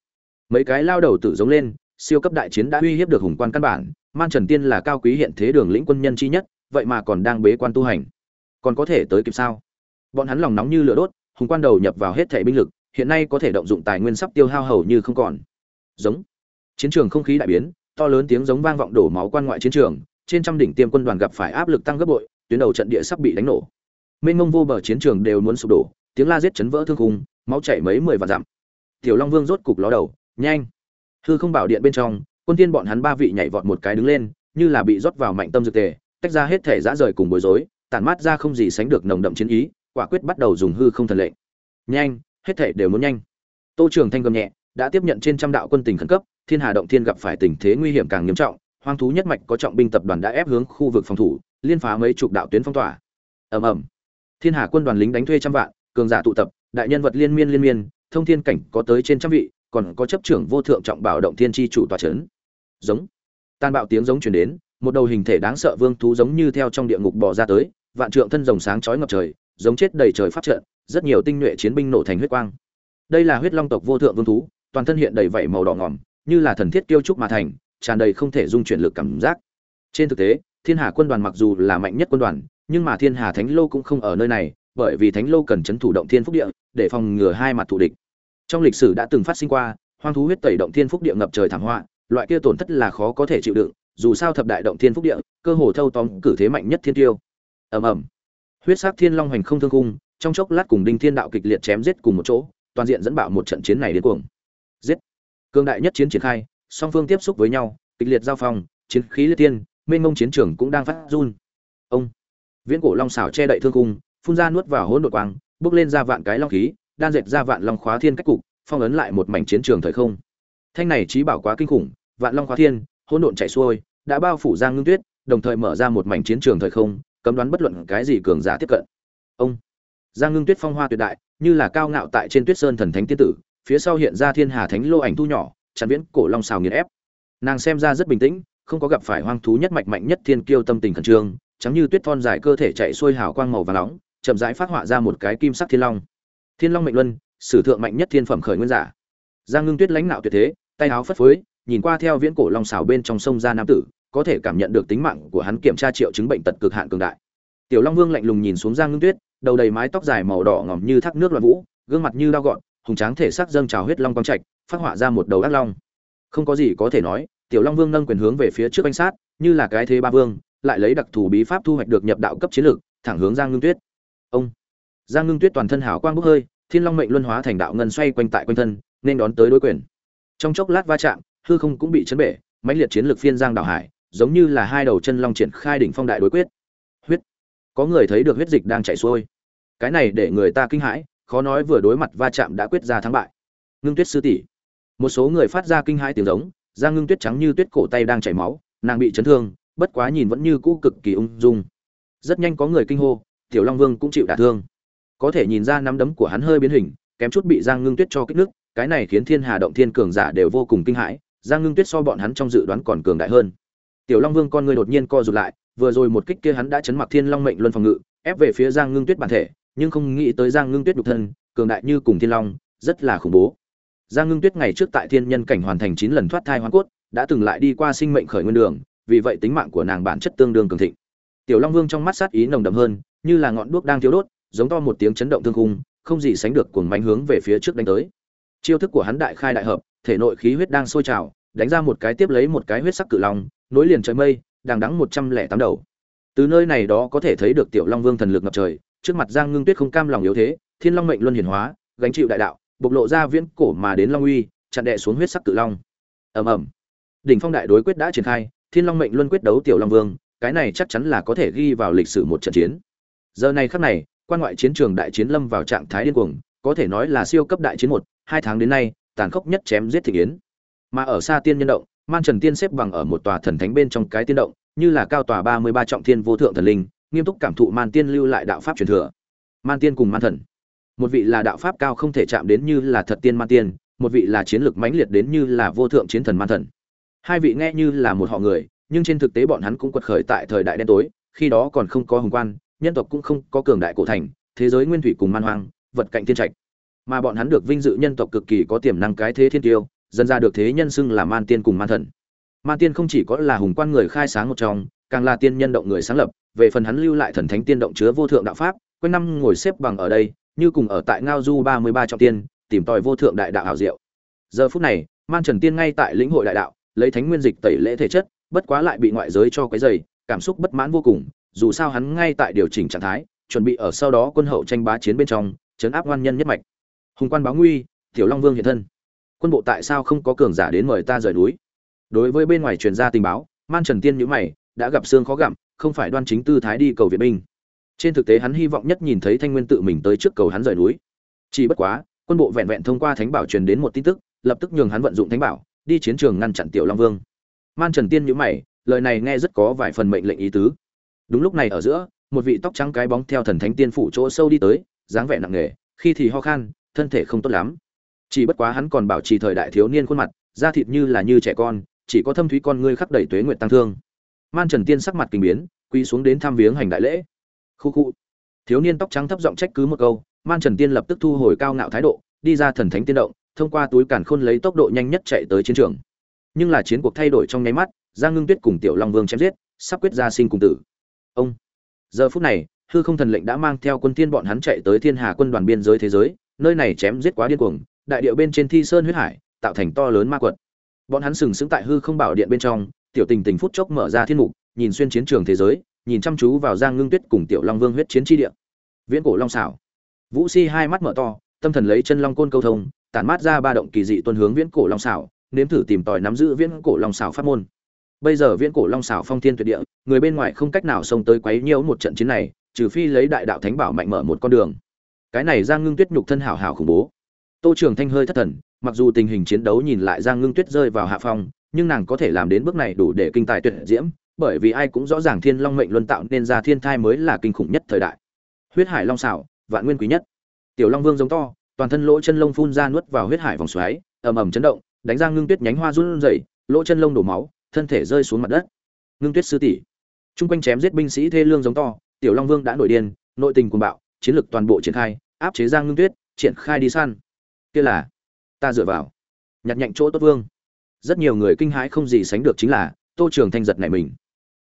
Mấy cái lao đầu tử giống lên siêu cấp đại chiến đã uy hiếp được hùng quan căn bản, man trần tiên là cao quý hiện thế đường lĩnh quân nhân chi nhất, vậy mà còn đang bế quan tu hành. Còn có thể tới kịp sao? Bọn hắn lòng nóng như lửa đốt, hùng quan đầu nhập vào hết thẻ binh lực, hiện nay có thể động dụng tài nguyên sắp tiêu hao hầu như không còn. Giống. Chiến trường không khí đại biến, to lớn tiếng giống vang vọng đổ máu quan ngoại chiến trường, trên trăm đỉnh tiêm quân đoàn gặp phải áp lực tăng gấp bội, tuyến đầu trận địa sắp bị đánh nổ. Mênh mông vô bờ chiến trường đều muốn sụp đổ, tiếng la giết chấn vỡ thương khung, máu chảy mấy mười vạn dặm. Tiểu long vương rốt cục ló đầu, nhanh hư không bảo điện bên trong, quân tiên bọn hắn ba vị nhảy vọt một cái đứng lên, như là bị rót vào mạnh tâm dược tề, tách ra hết thể dã rời cùng bối rối, tản mát ra không gì sánh được nồng đậm chiến ý, quả quyết bắt đầu dùng hư không thần lệnh. Nhanh, hết thể đều muốn nhanh. Tô trường thanh gầm nhẹ, đã tiếp nhận trên trăm đạo quân tình khẩn cấp, thiên hà động thiên gặp phải tình thế nguy hiểm càng nghiêm trọng, hoang thú nhất mạch có trọng binh tập đoàn đã ép hướng khu vực phòng thủ, liên phá mấy chục đạo tuyến phong tỏa. Ầm ầm. Thiên hà quân đoàn lính đánh thuê trăm vạn, cường giả tụ tập, đại nhân vật liên miên liên miên, thông thiên cảnh có tới trên trăm vị còn có chấp trưởng vô thượng trọng bảo động thiên tri chủ tòa trấn giống. Tan bạo tiếng giống truyền đến, một đầu hình thể đáng sợ vương thú giống như theo trong địa ngục bò ra tới, vạn trượng thân rồng sáng chói ngập trời, giống chết đầy trời phát trận, rất nhiều tinh nhuệ chiến binh nổ thành huyết quang. Đây là huyết long tộc vô thượng vương thú, toàn thân hiện đầy vảy màu đỏ ngỏm, như là thần thiết kiêu trúc mà thành, tràn đầy không thể dung chuyển lực cảm giác. Trên thực tế, thiên hà quân đoàn mặc dù là mạnh nhất quân đoàn, nhưng mà thiên hà thánh lô cũng không ở nơi này, bởi vì thánh lô cần chấn thủ động thiên phúc địa, để phòng ngừa hai mặt thù địch trong lịch sử đã từng phát sinh qua, hoang thú huyết tẩy động thiên phúc địa ngập trời thảm họa, loại kia tổn thất là khó có thể chịu đựng, dù sao thập đại động thiên phúc địa, cơ hồ thâu tóm cử thế mạnh nhất thiên tiêu. Ầm ầm. Huyết sắc thiên long hành không thương cung trong chốc lát cùng đinh thiên đạo kịch liệt chém giết cùng một chỗ, toàn diện dẫn bạo một trận chiến này đến cuồng. Giết. Cương đại nhất chiến triển khai, song phương tiếp xúc với nhau, kịch liệt giao phong, chiến khí liệt tiên, mênh mông chiến trường cũng đang phát run. Ông. Viễn cổ long xảo che đậy thương cung phun ra nuốt vào hỗn độn quang, bước lên ra vạn cái long khí đan dệt ra vạn long khóa thiên cách cục, phong ấn lại một mảnh chiến trường thời không. Thanh này trí bảo quá kinh khủng, vạn long khóa thiên, hỗn độn chảy xuôi, đã bao phủ giang ngưng tuyết, đồng thời mở ra một mảnh chiến trường thời không, cấm đoán bất luận cái gì cường giả tiếp cận. Ông giang ngưng tuyết phong hoa tuyệt đại, như là cao ngạo tại trên tuyết sơn thần thánh tiên tử, phía sau hiện ra thiên hà thánh lô ảnh thu nhỏ, chắn viễn cổ long xào nghiền ép. Nàng xem ra rất bình tĩnh, không có gặp phải hoang thú nhất mạch mạnh nhất thiên kiêu tâm tình khẩn trương, chẳng như tuyết thon dài cơ thể chạy xuôi hào quang màu và nóng, chậm rãi phát họa ra một cái kim sắc thiên long thiên long mệnh luân, sử thượng mạnh nhất thiên phẩm khởi nguyên giả. Giang ngưng tuyết lãnh nạo tuyệt thế, tay áo phất phới, nhìn qua theo viễn cổ long xào bên trong sông ra nam tử, có thể cảm nhận được tính mạng của hắn kiểm tra triệu chứng bệnh tật cực hạn cường đại. Tiểu long vương lạnh lùng nhìn xuống giang ngưng tuyết, đầu đầy mái tóc dài màu đỏ ngỏm như thác nước loạn vũ, gương mặt như đao gọn hùng tráng thể xác dâng trào huyết long quang trạch, phát họa ra một đầu ác long. Không có gì có thể nói, tiểu long vương nâng quyền hướng về phía trước quanh sát, như là cái thế ba vương, lại lấy đặc thù bí pháp thu hoạch được nhập đạo cấp chiến lược, thẳng hướng giang ngưng tuyết. Ông! Giang ngưng tuyết toàn thân hào quang bốc hơi, thiên long mệnh luân hóa thành đạo ngân xoay quanh tại quanh thân, nên đón tới đối quyền. Trong chốc lát va chạm, hư không cũng bị chấn bể, mãnh liệt chiến lực phiên giang đảo hải, giống như là hai đầu chân long triển khai đỉnh phong đại đối quyết. Huyết! Có người thấy được huyết dịch đang chảy xuôi. Cái này để người ta kinh hãi, khó nói vừa đối mặt va chạm đã quyết ra thắng bại. Ngưng tuyết sư tỷ. Một số người phát ra kinh hãi tiếng giống, giang ngưng tuyết trắng như tuyết cổ tay đang chảy máu, nàng bị chấn thương, bất quá nhìn vẫn như cũ cực kỳ ung dung. Rất nhanh có người kinh hô, tiểu long vương cũng chịu đả thương có thể nhìn ra nắm đấm của hắn hơi biến hình, kém chút bị giang ngưng tuyết cho kích nước, cái này khiến thiên hà động thiên cường giả đều vô cùng kinh hãi, giang ngưng tuyết so bọn hắn trong dự đoán còn cường đại hơn. Tiểu long vương con người đột nhiên co rụt lại, vừa rồi một kích kia hắn đã chấn mặc thiên long mệnh luân phòng ngự, ép về phía giang ngưng tuyết bản thể, nhưng không nghĩ tới giang ngưng tuyết đục thân, cường đại như cùng thiên long, rất là khủng bố. Giang ngưng tuyết ngày trước tại thiên nhân cảnh hoàn thành chín lần thoát thai hoa cốt, đã từng lại đi qua sinh mệnh khởi nguyên đường, vì vậy tính mạng của nàng bản chất tương đương cường thịnh. Tiểu long vương trong mắt sát ý nồng đậm hơn, như là ngọn đuốc đang thiếu đốt giống to một tiếng chấn động thương khung, không gì sánh được cuồng mãnh hướng về phía trước đánh tới. Chiêu thức của hắn đại khai đại hợp, thể nội khí huyết đang sôi trào, đánh ra một cái tiếp lấy một cái huyết sắc cự long, nối liền trời mây đang đắng một trăm lẻ tám đầu. Từ nơi này đó có thể thấy được tiểu long vương thần lực ngập trời, trước mặt giang ngưng tuyết không cam lòng yếu thế, thiên long mệnh luân hiển hóa, gánh chịu đại đạo, bộc lộ ra viễn cổ mà đến long uy, chặn đè xuống huyết sắc cự long. Ầm ầm. Đỉnh phong đại đối quyết đã triển khai, thiên long mệnh luân quyết đấu tiểu long vương, cái này chắc chắn là có thể ghi vào lịch sử một trận chiến. Giờ này khắc này quan ngoại chiến trường đại chiến lâm vào trạng thái điên cuồng, có thể nói là siêu cấp đại chiến một, hai tháng đến nay, tàn khốc nhất chém giết thị yến. Mà ở xa tiên nhân động, man trần tiên xếp bằng ở một tòa thần thánh bên trong cái tiên động, như là cao tòa ba mươi ba trọng thiên vô thượng thần linh, nghiêm túc cảm thụ man tiên lưu lại đạo pháp truyền thừa. Man tiên cùng man thần. Một vị là đạo pháp cao không thể chạm đến như là thật tiên man tiên, một vị là chiến lược mãnh liệt đến như là vô thượng chiến thần man thần. Hai vị nghe như là một họ người, nhưng trên thực tế bọn hắn cũng quật khởi tại thời đại đen tối, khi đó còn không có hùng quan nhân tộc cũng không có cường đại cổ thành, thế giới nguyên thủy cùng man hoang, vật cạnh thiên trạch. Mà bọn hắn được vinh dự nhân tộc cực kỳ có tiềm năng cái thế thiên tiêu dần ra được thế nhân xưng là man tiên cùng man thần. Man tiên không chỉ có là hùng quan người khai sáng một trong, càng là tiên nhân động người sáng lập, về phần hắn lưu lại thần thánh tiên động chứa vô thượng đạo pháp, quanh năm ngồi xếp bằng ở đây, như cùng ở tại ngao du ba mươi ba trọng tiên, tìm tòi vô thượng đại đạo hảo diệu. Giờ phút này, man trần tiên ngay tại lĩnh hội đại đạo, lấy thánh nguyên dịch tẩy lễ thể chất, bất quá lại bị ngoại giới cho cái dày cảm xúc bất mãn vô cùng dù sao hắn ngay tại điều chỉnh trạng thái, chuẩn bị ở sau đó quân hậu tranh bá chiến bên trong, chấn áp ngoan nhân nhất mạch. Hùng quan báo nguy, tiểu long vương hiện thân. Quân bộ tại sao không có cường giả đến mời ta rời núi? Đối với bên ngoài truyền ra tình báo, man trần tiên nhữ mày, đã gặp xương khó gặm, không phải đoan chính tư thái đi cầu viện binh. Trên thực tế hắn hy vọng nhất nhìn thấy thanh nguyên tự mình tới trước cầu hắn rời núi. Chỉ bất quá, quân bộ vẹn vẹn thông qua thánh bảo truyền đến một tin tức, lập tức nhường hắn vận dụng thánh bảo, đi chiến trường ngăn chặn tiểu long vương. Man trần tiên nhữ mày, lời này nghe rất có vài phần mệnh lệnh ý tứ đúng lúc này ở giữa, một vị tóc trắng cái bóng theo thần thánh tiên phủ chỗ sâu đi tới, dáng vẻ nặng nề, khi thì ho khan, thân thể không tốt lắm. Chỉ bất quá hắn còn bảo trì thời đại thiếu niên khuôn mặt, da thịt như là như trẻ con, chỉ có thâm thúy con ngươi khắc đầy tuế nguyện tăng thương. Man trần tiên sắc mặt kinh biến quy xuống đến thăm viếng hành đại lễ. Khu khu. Thiếu niên tóc trắng thấp giọng trách cứ một câu, man trần tiên lập tức thu hồi cao ngạo thái độ, đi ra thần thánh tiên động, thông qua túi càn khôn lấy tốc độ nhanh nhất chạy tới chiến trường. Nhưng là chiến cuộc thay đổi trong nháy mắt, giang ngưng tuyết cùng tiểu long vương chém giết, sắp quyết ra sinh cùng tử ông. Giờ phút này, hư không thần lệnh đã mang theo quân thiên bọn hắn chạy tới thiên hà quân đoàn biên giới thế giới, nơi này chém giết quá điên cuồng, đại điệu bên trên thi sơn huyết hải, tạo thành to lớn ma quật. Bọn hắn sừng sững tại hư không bảo điện bên trong, tiểu tình tình phút chốc mở ra thiên mục, nhìn xuyên chiến trường thế giới, nhìn chăm chú vào giang ngưng tuyết cùng tiểu long vương huyết chiến chi địa. Viễn cổ long xảo. Vũ si hai mắt mở to, tâm thần lấy chân long côn câu thông, tản mát ra ba động kỳ dị tuân hướng viễn cổ long xảo, nếm thử tìm tòi nắm giữ viễn cổ long xảo pháp môn bây giờ viễn cổ long xảo phong thiên tuyệt địa, người bên ngoài không cách nào xông tới quấy nhiễu một trận chiến này, trừ phi lấy đại đạo thánh bảo mạnh mở một con đường. Cái này giang ngưng tuyết nhục thân hảo hảo khủng bố. Tô trường thanh hơi thất thần, mặc dù tình hình chiến đấu nhìn lại giang ngưng tuyết rơi vào hạ phong, nhưng nàng có thể làm đến bước này đủ để kinh tài tuyệt diễm, bởi vì ai cũng rõ ràng thiên long mệnh luân tạo nên ra thiên thai mới là kinh khủng nhất thời đại. Huyết hải long xảo, vạn nguyên quý nhất. Tiểu long vương giống to, toàn thân lỗ chân lông phun ra nuốt vào huyết hải vòng xoáy, ầm ầm chấn động, đánh ra ngưng tuyết nhánh hoa run rẩy, lỗ chân lông đổ máu thân thể rơi xuống mặt đất. Ngưng tuyết sư tỷ. Trung quanh chém giết binh sĩ thê lương giống to, tiểu long vương đã nổi điên, nội tình cuồng bạo, chiến lược toàn bộ triển khai, áp chế giang ngưng tuyết, triển khai đi săn. Kia là, ta dựa vào. Nhặt nhạnh chỗ tốt vương. Rất nhiều người kinh hãi không gì sánh được chính là, tô trường thanh giật này mình.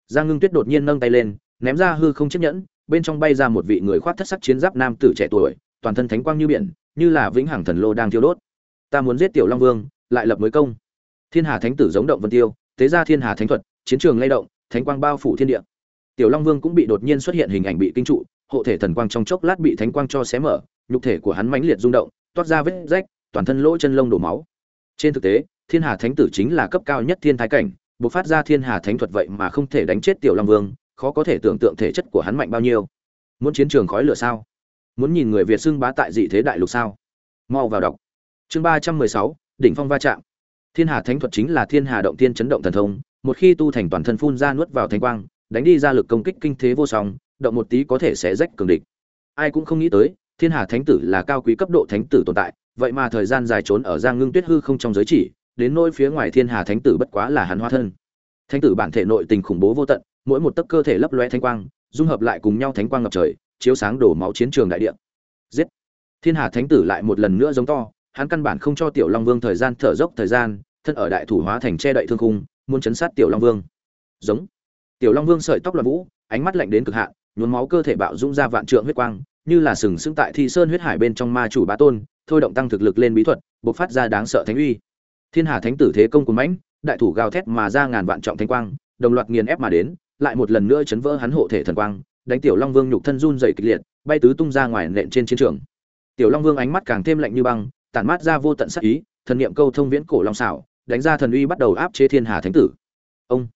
Giang ngưng tuyết đột nhiên nâng tay lên, ném ra hư không chiếc nhẫn, bên trong bay ra một vị người khoác thất sắc chiến giáp nam tử trẻ tuổi, toàn thân thánh quang như biển, như là vĩnh hằng thần lô đang thiêu đốt. Ta muốn giết tiểu long vương, lại lập mới công. Thiên hà thánh tử giống động vân tiêu tế ra thiên hà thánh thuật, chiến trường lay động, thánh quang bao phủ thiên địa. Tiểu long vương cũng bị đột nhiên xuất hiện hình ảnh bị kinh trụ, hộ thể thần quang trong chốc lát bị thánh quang cho xé mở, nhục thể của hắn mãnh liệt rung động, toát ra vết rách, toàn thân lỗ chân lông đổ máu. Trên thực tế, thiên hà thánh tử chính là cấp cao nhất thiên thái cảnh, bộc phát ra thiên hà thánh thuật vậy mà không thể đánh chết tiểu long vương, khó có thể tưởng tượng thể chất của hắn mạnh bao nhiêu. Muốn chiến trường khói lửa sao? Muốn nhìn người việt xưng bá tại dị thế đại lục sao? Mau vào đọc. Chương ba trăm mười sáu, đỉnh phong va chạm thiên hà thánh thuật chính là thiên hà động tiên chấn động thần thông, một khi tu thành toàn thân phun ra nuốt vào thánh quang, đánh đi ra lực công kích kinh thế vô song, động một tí có thể sẽ rách cường địch. Ai cũng không nghĩ tới, thiên hà thánh tử là cao quý cấp độ thánh tử tồn tại, vậy mà thời gian dài trốn ở giang ngưng tuyết hư không trong giới chỉ, đến nỗi phía ngoài thiên hà thánh tử bất quá là hắn hóa thân. Thánh tử bản thể nội tình khủng bố vô tận, mỗi một tấc cơ thể lấp lóe thánh quang, dung hợp lại cùng nhau thánh quang ngập trời, chiếu sáng đổ máu chiến trường đại địa. Giết! Thiên hà thánh tử lại một lần nữa giống to hắn căn bản không cho tiểu long vương thời gian thở dốc thời gian, thân ở đại thủ hóa thành che đậy thương khung, muốn chấn sát tiểu long vương. Giống. Tiểu long vương sợi tóc loạn vũ, ánh mắt lạnh đến cực hạn, nhuốm máu cơ thể bạo dũng ra vạn trượng huyết quang, như là sừng sững tại thi sơn huyết hải bên trong ma chủ bá tôn, thôi động tăng thực lực lên bí thuật, bộc phát ra đáng sợ thánh uy. Thiên hà thánh tử thế công cuồng mãnh, đại thủ gào thét mà ra ngàn vạn trọng thánh quang, đồng loạt nghiền ép mà đến, lại một lần nữa chấn vỡ hắn hộ thể thần quang, đánh tiểu long vương nhục thân run dày kịch liệt, bay tứ tung ra ngoài nện trên chiến trường. Tiểu long vương ánh mắt càng thêm lạnh như băng tản mát ra vô tận sát ý, thần niệm câu thông viễn cổ long xảo, đánh ra thần uy bắt đầu áp chế thiên hà thánh tử. Ông!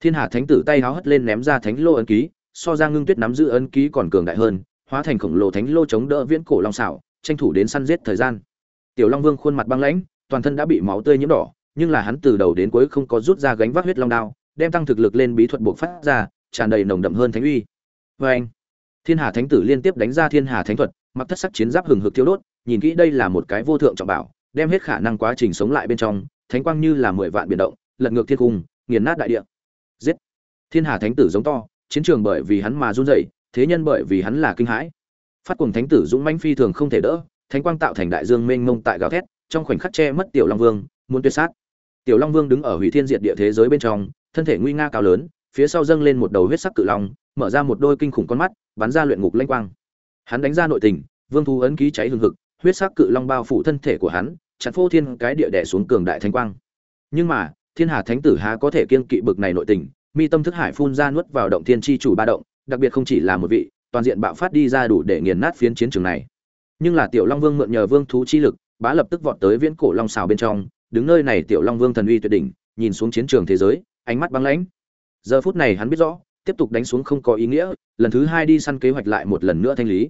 Thiên hà thánh tử tay háo hất lên ném ra thánh lô ấn ký, so ra ngưng tuyết nắm giữ ấn ký còn cường đại hơn, hóa thành khổng lồ thánh lô chống đỡ viễn cổ long xảo, tranh thủ đến săn giết thời gian. Tiểu long vương khuôn mặt băng lãnh, toàn thân đã bị máu tươi nhiễm đỏ, nhưng là hắn từ đầu đến cuối không có rút ra gánh vác huyết long đao, đem tăng thực lực lên bí thuật buộc phát ra, tràn đầy nồng đậm hơn thánh uy. Vê anh thiên hà thánh tử liên tiếp đánh ra thiên hà thánh thuật, mặc thất sắc chiến giáp hừng hực thiêu đốt nhìn kỹ đây là một cái vô thượng trọng bảo, đem hết khả năng quá trình sống lại bên trong, thánh quang như là mười vạn biển động, lật ngược thiên cung, nghiền nát đại địa. Giết! Thiên hà thánh tử giống to, chiến trường bởi vì hắn mà run rẩy, thế nhân bởi vì hắn là kinh hãi. Phát cuồng thánh tử dũng mãnh phi thường không thể đỡ, thánh quang tạo thành đại dương mênh mông tại gào thét, trong khoảnh khắc che mất tiểu long vương, muốn tuyệt sát. Tiểu long vương đứng ở hủy thiên diệt địa thế giới bên trong, thân thể nguy nga cao lớn, phía sau dâng lên một đầu huyết sắc cự long, mở ra một đôi kinh khủng con mắt, bắn ra luyện ngục lanh quang. Hắn đánh ra nội tình, vương thú ấn ký cháy hừng hực huyết sắc cự long bao phủ thân thể của hắn, chặn phô thiên cái địa đè xuống cường đại thánh quang. Nhưng mà, thiên hà thánh tử há có thể kiên kỵ bực này nội tình, mi tâm thức hải phun ra nuốt vào động thiên chi chủ ba động, đặc biệt không chỉ là một vị, toàn diện bạo phát đi ra đủ để nghiền nát phiến chiến trường này. Nhưng là tiểu long vương mượn nhờ vương thú chi lực, bá lập tức vọt tới viễn cổ long xào bên trong, đứng nơi này tiểu long vương thần uy tuyệt đỉnh, nhìn xuống chiến trường thế giới, ánh mắt băng lãnh. Giờ phút này hắn biết rõ, tiếp tục đánh xuống không có ý nghĩa, lần thứ hai đi săn kế hoạch lại một lần nữa thanh lý.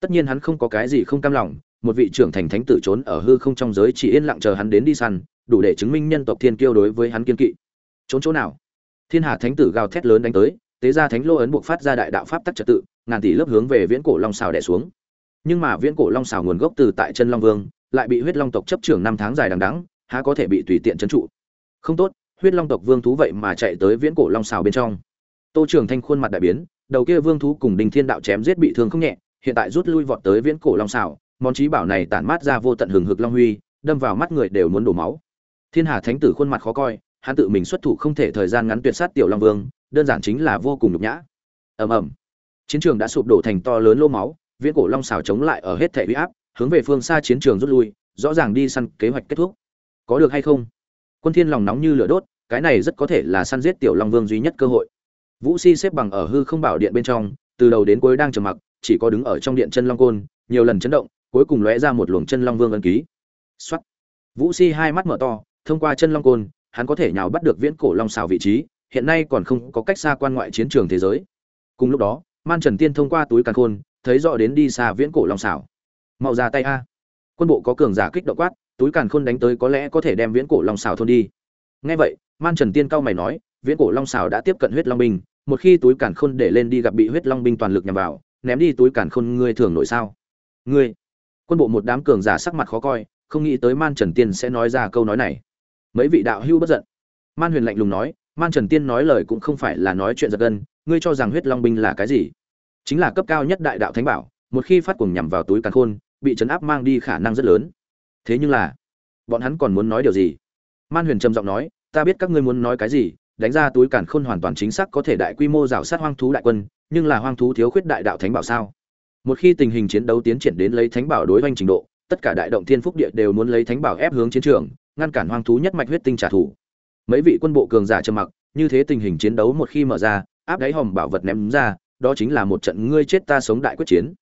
Tất nhiên hắn không có cái gì không cam lòng một vị trưởng thành thánh tử trốn ở hư không trong giới chỉ yên lặng chờ hắn đến đi săn đủ để chứng minh nhân tộc thiên kiêu đối với hắn kiên kỵ. Trốn chỗ nào? Thiên hà thánh tử gào thét lớn đánh tới tế ra thánh lô ấn buộc phát ra đại đạo pháp tắc trật tự ngàn tỷ lớp hướng về viễn cổ long xào đè xuống. Nhưng mà viễn cổ long xào nguồn gốc từ tại chân long vương lại bị huyết long tộc chấp trưởng năm tháng dài đằng đẵng, há có thể bị tùy tiện trấn trụ. Không tốt huyết long tộc vương thú vậy mà chạy tới viễn cổ long xào bên trong. Tô trưởng thanh khuôn mặt đại biến đầu kia vương thú cùng đình thiên đạo chém giết bị thương không nhẹ hiện tại rút lui vọt tới viễn cổ long xào món trí bảo này tản mát ra vô tận hừng hực long huy, đâm vào mắt người đều muốn đổ máu. Thiên hà thánh tử khuôn mặt khó coi, hắn tự mình xuất thủ không thể thời gian ngắn tuyệt sát tiểu long vương, đơn giản chính là vô cùng nhục nhã. Ầm ầm. Chiến trường đã sụp đổ thành to lớn lô máu, viễn cổ long xào chống lại ở hết thể huy áp, hướng về phương xa chiến trường rút lui, rõ ràng đi săn kế hoạch kết thúc. Có được hay không? Quân thiên lòng nóng như lửa đốt, cái này rất có thể là săn giết tiểu long vương duy nhất cơ hội. Vũ si xếp bằng ở hư không bảo điện bên trong, từ đầu đến cuối đang trầm mặc, chỉ có đứng ở trong điện chân long côn, nhiều lần chấn động cuối cùng lóe ra một luồng chân long vương ân ký. Soát. vũ si hai mắt mở to, thông qua chân long côn, hắn có thể nhào bắt được viễn cổ long xào vị trí, hiện nay còn không có cách xa quan ngoại chiến trường thế giới. Cùng lúc đó, man trần tiên thông qua túi càn khôn, thấy rõ đến đi xa viễn cổ long xảo. Mau ra tay a. Quân bộ có cường giả kích động quát, túi càn khôn đánh tới có lẽ có thể đem viễn cổ long xào thôn đi. Nghe vậy, man trần tiên cao mày nói, viễn cổ long xào đã tiếp cận huyết long binh, một khi túi càn khôn để lên đi gặp bị huyết long binh toàn lực nhằm vào, ném đi túi càn khôn ngươi thường nổi sao? Ngươi quân bộ một đám cường giả sắc mặt khó coi, không nghĩ tới man trần tiên sẽ nói ra câu nói này. Mấy vị đạo hưu bất giận. Man huyền lạnh lùng nói, man trần tiên nói lời cũng không phải là nói chuyện giật gân, ngươi cho rằng huyết long binh là cái gì? Chính là cấp cao nhất đại đạo thánh bảo, một khi phát cuồng nhằm vào túi càn khôn, bị chấn áp mang đi khả năng rất lớn. Thế nhưng là, bọn hắn còn muốn nói điều gì? Man huyền trầm giọng nói, ta biết các ngươi muốn nói cái gì, đánh ra túi càn khôn hoàn toàn chính xác có thể đại quy mô rào sát hoang thú đại quân, nhưng là hoang thú thiếu khuyết đại đạo thánh bảo sao? Một khi tình hình chiến đấu tiến triển đến lấy thánh bảo đối oanh trình độ, tất cả đại động thiên phúc địa đều muốn lấy thánh bảo ép hướng chiến trường, ngăn cản hoang thú nhất mạch huyết tinh trả thù. Mấy vị quân bộ cường giả trầm mặc, như thế tình hình chiến đấu một khi mở ra, áp đáy hòm bảo vật ném ra, đó chính là một trận ngươi chết ta sống đại quyết chiến.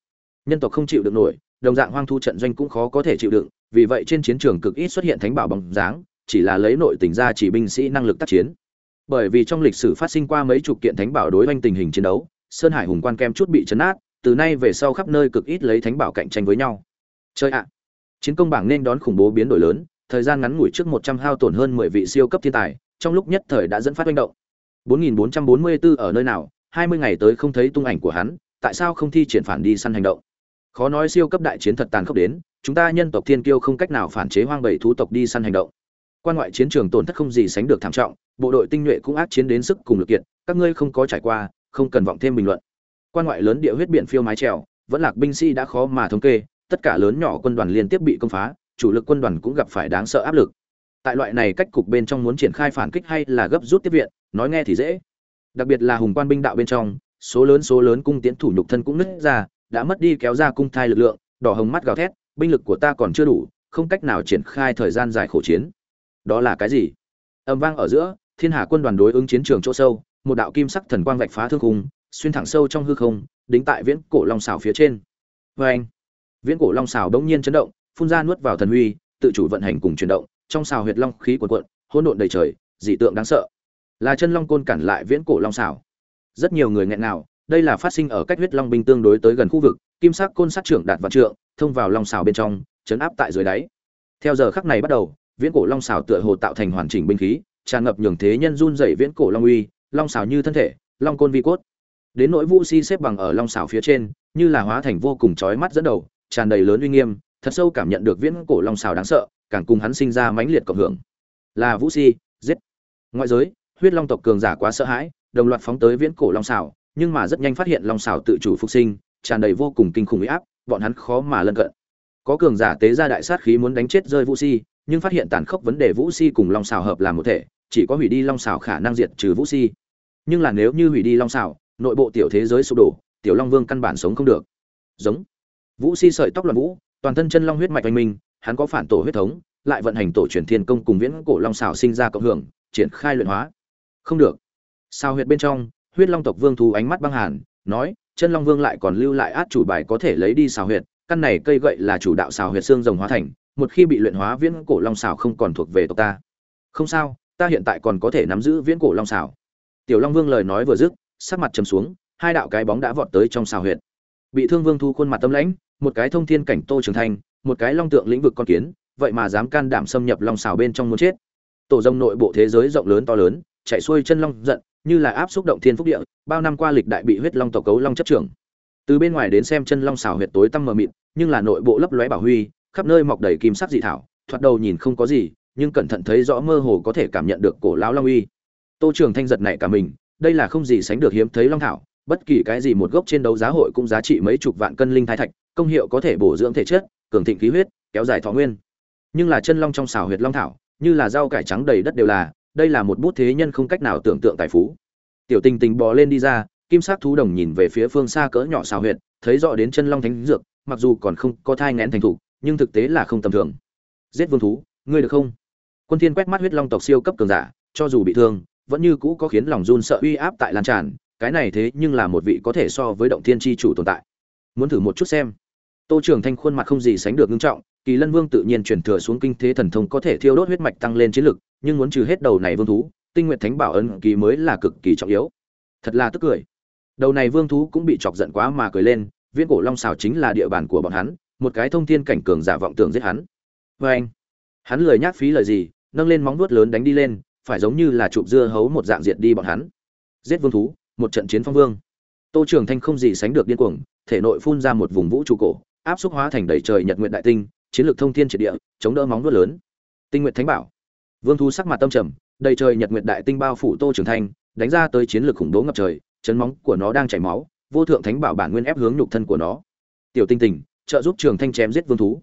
Nhân tộc không chịu được nổi, đồng dạng hoang thu trận doanh cũng khó có thể chịu đựng, vì vậy trên chiến trường cực ít xuất hiện thánh bảo bóng dáng, chỉ là lấy nội tình ra chỉ binh sĩ năng lực tác chiến. Bởi vì trong lịch sử phát sinh qua mấy chục kiện thánh bảo đối oanh tình hình chiến đấu, sơn hải hùng quan kem chút bị chấn át từ nay về sau khắp nơi cực ít lấy thánh bảo cạnh tranh với nhau. Chơi ạ. Chiến công bảng nên đón khủng bố biến đổi lớn, thời gian ngắn ngủi trước một trăm hao tổn hơn mười vị siêu cấp thiên tài, trong lúc nhất thời đã dẫn phát manh động. 4444 ở nơi nào 20 ngày tới không thấy tung ảnh của hắn, tại sao không thi triển phản đi săn hành động? Khó nói siêu cấp đại chiến thật tàn khốc đến, chúng ta nhân tộc thiên kiêu không cách nào phản chế hoang bầy thú tộc đi săn hành động. Quan ngoại chiến trường tổn thất không gì sánh được thảm trọng, bộ đội tinh nhuệ cũng ác chiến đến sức cùng lực kiệt, các ngươi không có trải qua, không cần vọng thêm bình luận quan ngoại lớn địa huyết biển phiêu mái trèo, vẫn lạc binh sĩ đã khó mà thống kê, tất cả lớn nhỏ quân đoàn liên tiếp bị công phá, chủ lực quân đoàn cũng gặp phải đáng sợ áp lực. Tại loại này cách cục bên trong muốn triển khai phản kích hay là gấp rút tiếp viện, nói nghe thì dễ. Đặc biệt là hùng quan binh đạo bên trong, số lớn số lớn cung tiến thủ nhục thân cũng nứt ra, đã mất đi kéo ra cung thai lực lượng, đỏ hồng mắt gào thét, binh lực của ta còn chưa đủ, không cách nào triển khai thời gian dài khổ chiến. Đó là cái gì? Âm vang ở giữa, thiên hà quân đoàn đối ứng chiến trường chỗ sâu, một đạo kim sắc thần quang vạch phá thương khung xuyên thẳng sâu trong hư không, đính tại viễn cổ long xào phía trên. Vê anh, viễn cổ long xào bỗng nhiên chấn động, phun ra nuốt vào thần huy, tự chủ vận hành cùng chuyển động, trong xào huyệt long khí cuộn cuộn, hỗn độn đầy trời, dị tượng đáng sợ. Là chân long côn cản lại viễn cổ long xảo. Rất nhiều người nghẹn nào đây là phát sinh ở cách huyết long binh tương đối tới gần khu vực, kim sắc côn sát trưởng đạt vạn trượng, thông vào long xảo bên trong, chấn áp tại dưới đáy. Theo giờ khắc này bắt đầu, viễn cổ long xảo tựa hồ tạo thành hoàn chỉnh binh khí, tràn ngập nhường thế nhân run rẩy viễn cổ long uy, long xảo như thân thể, long côn vi cốt đến nỗi vũ si xếp bằng ở long xảo phía trên, như là hóa thành vô cùng chói mắt dẫn đầu, tràn đầy lớn uy nghiêm, thật sâu cảm nhận được viễn cổ long xảo đáng sợ, càng cùng hắn sinh ra mãnh liệt cộng hưởng. Là vũ si, giết. Ngoại giới, huyết long tộc cường giả quá sợ hãi, đồng loạt phóng tới viễn cổ long xảo nhưng mà rất nhanh phát hiện long xảo tự chủ phục sinh, tràn đầy vô cùng kinh khủng uy áp, bọn hắn khó mà lân cận. Có cường giả tế ra đại sát khí muốn đánh chết rơi vũ si, nhưng phát hiện tàn khốc vấn đề vũ si cùng long xảo hợp làm một thể, chỉ có hủy đi long xảo khả năng diệt trừ vũ si. Nhưng là nếu như hủy đi long xảo nội bộ tiểu thế giới sụp đổ, tiểu long vương căn bản sống không được. Giống. Vũ si sợi tóc loạn vũ, toàn thân chân long huyết mạch anh minh, hắn có phản tổ huyết thống, lại vận hành tổ truyền thiên công cùng viễn cổ long xảo sinh ra cộng hưởng, triển khai luyện hóa. Không được. Sao huyệt bên trong, huyết long tộc vương thú ánh mắt băng hàn, nói, chân long vương lại còn lưu lại át chủ bài có thể lấy đi xào huyệt căn này cây gậy là chủ đạo xào huyệt xương rồng hóa thành, một khi bị luyện hóa viễn cổ long xào không còn thuộc về tộc ta. Không sao, ta hiện tại còn có thể nắm giữ viễn cổ long xào tiểu long vương lời nói vừa dứt sắc mặt trầm xuống, hai đạo cái bóng đã vọt tới trong xào huyệt. Bị thương vương thu khuôn mặt tâm lãnh, một cái thông thiên cảnh tô trường thành, một cái long tượng lĩnh vực con kiến, vậy mà dám can đảm xâm nhập long xào bên trong muốn chết. Tổ rồng nội bộ thế giới rộng lớn to lớn, chạy xuôi chân long giận, như là áp xúc động thiên phúc địa, bao năm qua lịch đại bị huyết long tộc cấu long chấp trưởng. Từ bên ngoài đến xem chân long xào huyệt tối tăm mờ mịt, nhưng là nội bộ lấp lóe bảo huy, khắp nơi mọc đầy kim sắc dị thảo, thoạt đầu nhìn không có gì, nhưng cẩn thận thấy rõ mơ hồ có thể cảm nhận được cổ lão long uy. Tô trường thanh giật nảy cả mình đây là không gì sánh được hiếm thấy long thảo, bất kỳ cái gì một gốc trên đấu giá hội cũng giá trị mấy chục vạn cân linh thái thạch, công hiệu có thể bổ dưỡng thể chất, cường thịnh khí huyết, kéo dài thọ nguyên. Nhưng là chân long trong xào huyệt long thảo, như là rau cải trắng đầy đất đều là, đây là một bút thế nhân không cách nào tưởng tượng tài phú. Tiểu tình tình bò lên đi ra, kim sắc thú đồng nhìn về phía phương xa cỡ nhỏ xào huyệt, thấy rõ đến chân long thánh dược, mặc dù còn không có thai ngén thành thục, nhưng thực tế là không tầm thường. Giết vương thú, ngươi được không? Quân thiên quét mắt huyết long tộc siêu cấp cường giả, cho dù bị thương vẫn như cũ có khiến lòng run sợ uy áp tại lan tràn, cái này thế nhưng là một vị có thể so với động thiên chi chủ tồn tại. Muốn thử một chút xem. Tô trường thanh khuôn mặt không gì sánh được ngưng trọng, kỳ lân vương tự nhiên chuyển thừa xuống kinh thế thần thông có thể thiêu đốt huyết mạch tăng lên chiến lực, nhưng muốn trừ hết đầu này vương thú, tinh nguyện thánh bảo ân kỳ mới là cực kỳ trọng yếu. Thật là tức cười. Đầu này vương thú cũng bị chọc giận quá mà cười lên, viễn cổ long xào chính là địa bàn của bọn hắn, một cái thông thiên cảnh cường giả vọng tưởng giết hắn. Vê anh. Hắn lười nhác phí lời gì, nâng lên móng vuốt lớn đánh đi lên phải giống như là chụp dưa hấu một dạng diện đi bọn hắn. Giết vương thú, một trận chiến phong vương. Tô trường thanh không gì sánh được điên cuồng, thể nội phun ra một vùng vũ trụ cổ, áp xúc hóa thành đầy trời nhật nguyện đại tinh, chiến lược thông thiên triệt địa, chống đỡ móng vuốt lớn. Tinh nguyện thánh bảo. Vương thú sắc mặt tâm trầm, đầy trời nhật nguyện đại tinh bao phủ tô trường thanh, đánh ra tới chiến lược khủng bố ngập trời, chấn móng của nó đang chảy máu, vô thượng thánh bảo bản nguyên ép hướng nhục thân của nó. Tiểu tinh tình, trợ giúp trường thanh chém giết vương thú.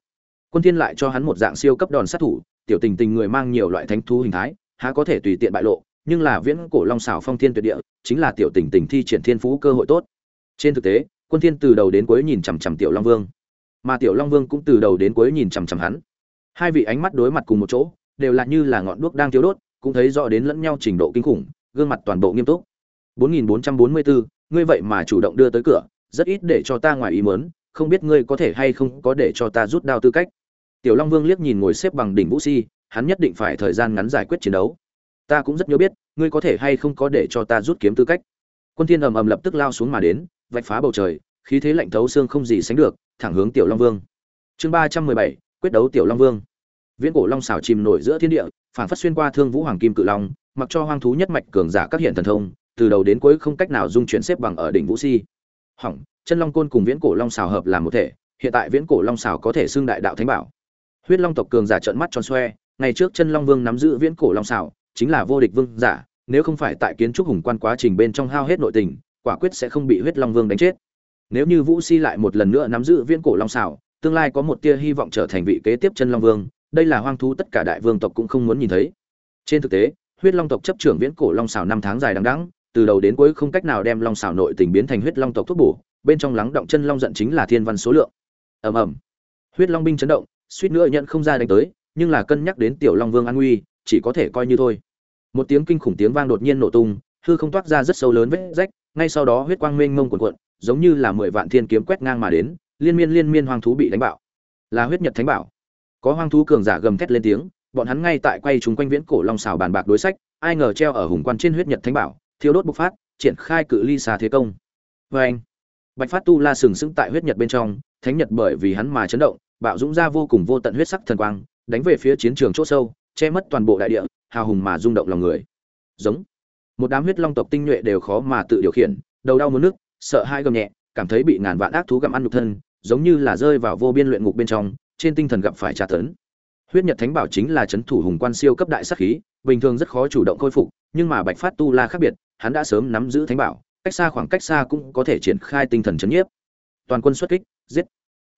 Quân thiên lại cho hắn một dạng siêu cấp đòn sát thủ, tiểu tình tình người mang nhiều loại thánh thú hình thái há có thể tùy tiện bại lộ nhưng là viễn cổ long xảo phong thiên tuyệt địa chính là tiểu tình tình thi triển thiên phú cơ hội tốt. Trên thực tế quân thiên từ đầu đến cuối nhìn chằm chằm tiểu long vương mà tiểu long vương cũng từ đầu đến cuối nhìn chằm chằm hắn. Hai vị ánh mắt đối mặt cùng một chỗ đều là như là ngọn đuốc đang thiêu đốt cũng thấy rõ đến lẫn nhau trình độ kinh khủng gương mặt toàn bộ nghiêm túc. 4444, ngươi vậy mà chủ động đưa tới cửa rất ít để cho ta ngoài ý muốn không biết ngươi có thể hay không có để cho ta rút đao tư cách. Tiểu long vương liếc nhìn ngồi xếp bằng đỉnh vũ si hắn nhất định phải thời gian ngắn giải quyết chiến đấu. Ta cũng rất nhớ biết, ngươi có thể hay không có để cho ta rút kiếm tư cách. Quân thiên ầm ầm lập tức lao xuống mà đến, vạch phá bầu trời, khí thế lạnh thấu xương không gì sánh được, thẳng hướng tiểu long vương. Chương ba trăm mười bảy, quyết đấu tiểu long vương. Viễn cổ long xảo chìm nổi giữa thiên địa, phản phát xuyên qua thương vũ hoàng kim cự long, mặc cho hoang thú nhất mạch cường giả các hiện thần thông, từ đầu đến cuối không cách nào dung chuyển xếp bằng ở đỉnh vũ si. Hỏng, chân long côn cùng viễn cổ long xảo hợp làm một thể, hiện tại viễn cổ long xảo có thể xưng đại đạo thánh bảo. Huyết long tộc cường giả trợn mắt tròn xoe ngày trước chân long vương nắm giữ viễn cổ long xảo chính là vô địch vương giả, nếu không phải tại kiến trúc hùng quan quá trình bên trong hao hết nội tình, quả quyết sẽ không bị huyết long vương đánh chết. Nếu như vũ si lại một lần nữa nắm giữ viễn cổ long xảo tương lai có một tia hy vọng trở thành vị kế tiếp chân long vương, đây là hoang thú tất cả đại vương tộc cũng không muốn nhìn thấy. Trên thực tế, huyết long tộc chấp trưởng viễn cổ long xảo năm tháng dài đằng đẵng, từ đầu đến cuối không cách nào đem long xảo nội tình biến thành huyết long tộc thuốc bổ, bên trong lắng động chân long giận chính là thiên văn số lượng. Ầm ầm. Huyết long binh chấn động, suýt nữa nhận không ra đánh tới nhưng là cân nhắc đến tiểu long vương an nguy, chỉ có thể coi như thôi. Một tiếng kinh khủng tiếng vang đột nhiên nổ tung, hư không toát ra rất sâu lớn vết rách, ngay sau đó huyết quang mênh mông cuộn cuộn, giống như là mười vạn thiên kiếm quét ngang mà đến, liên miên liên miên hoang thú bị đánh bạo. Là huyết nhật thánh bảo. Có hoang thú cường giả gầm thét lên tiếng, bọn hắn ngay tại quay chúng quanh viễn cổ long xào bàn bạc đối sách, ai ngờ treo ở hùng quan trên huyết nhật thánh bảo thiếu đốt bộc phát, triển khai cự ly xa thế công. Vê anh, bạch phát tu la sừng sững tại huyết nhật bên trong, thánh nhật bởi vì hắn mà chấn động, bạo dũng ra vô cùng vô tận huyết sắc thần quang đánh về phía chiến trường chỗ sâu, che mất toàn bộ đại địa, hào hùng mà rung động lòng người. Giống. Một đám huyết long tộc tinh nhuệ đều khó mà tự điều khiển, đầu đau muốn nước sợ hai gầm nhẹ, cảm thấy bị ngàn vạn ác thú gặm ăn nhục thân, giống như là rơi vào vô biên luyện ngục bên trong, trên tinh thần gặp phải tra tấn. Huyết nhật thánh bảo chính là chấn thủ hùng quan siêu cấp đại sát khí, bình thường rất khó chủ động khôi phục, nhưng mà bạch phát tu la khác biệt, hắn đã sớm nắm giữ thánh bảo, cách xa khoảng cách xa cũng có thể triển khai tinh thần chấn nhiếp. Toàn quân xuất kích, giết.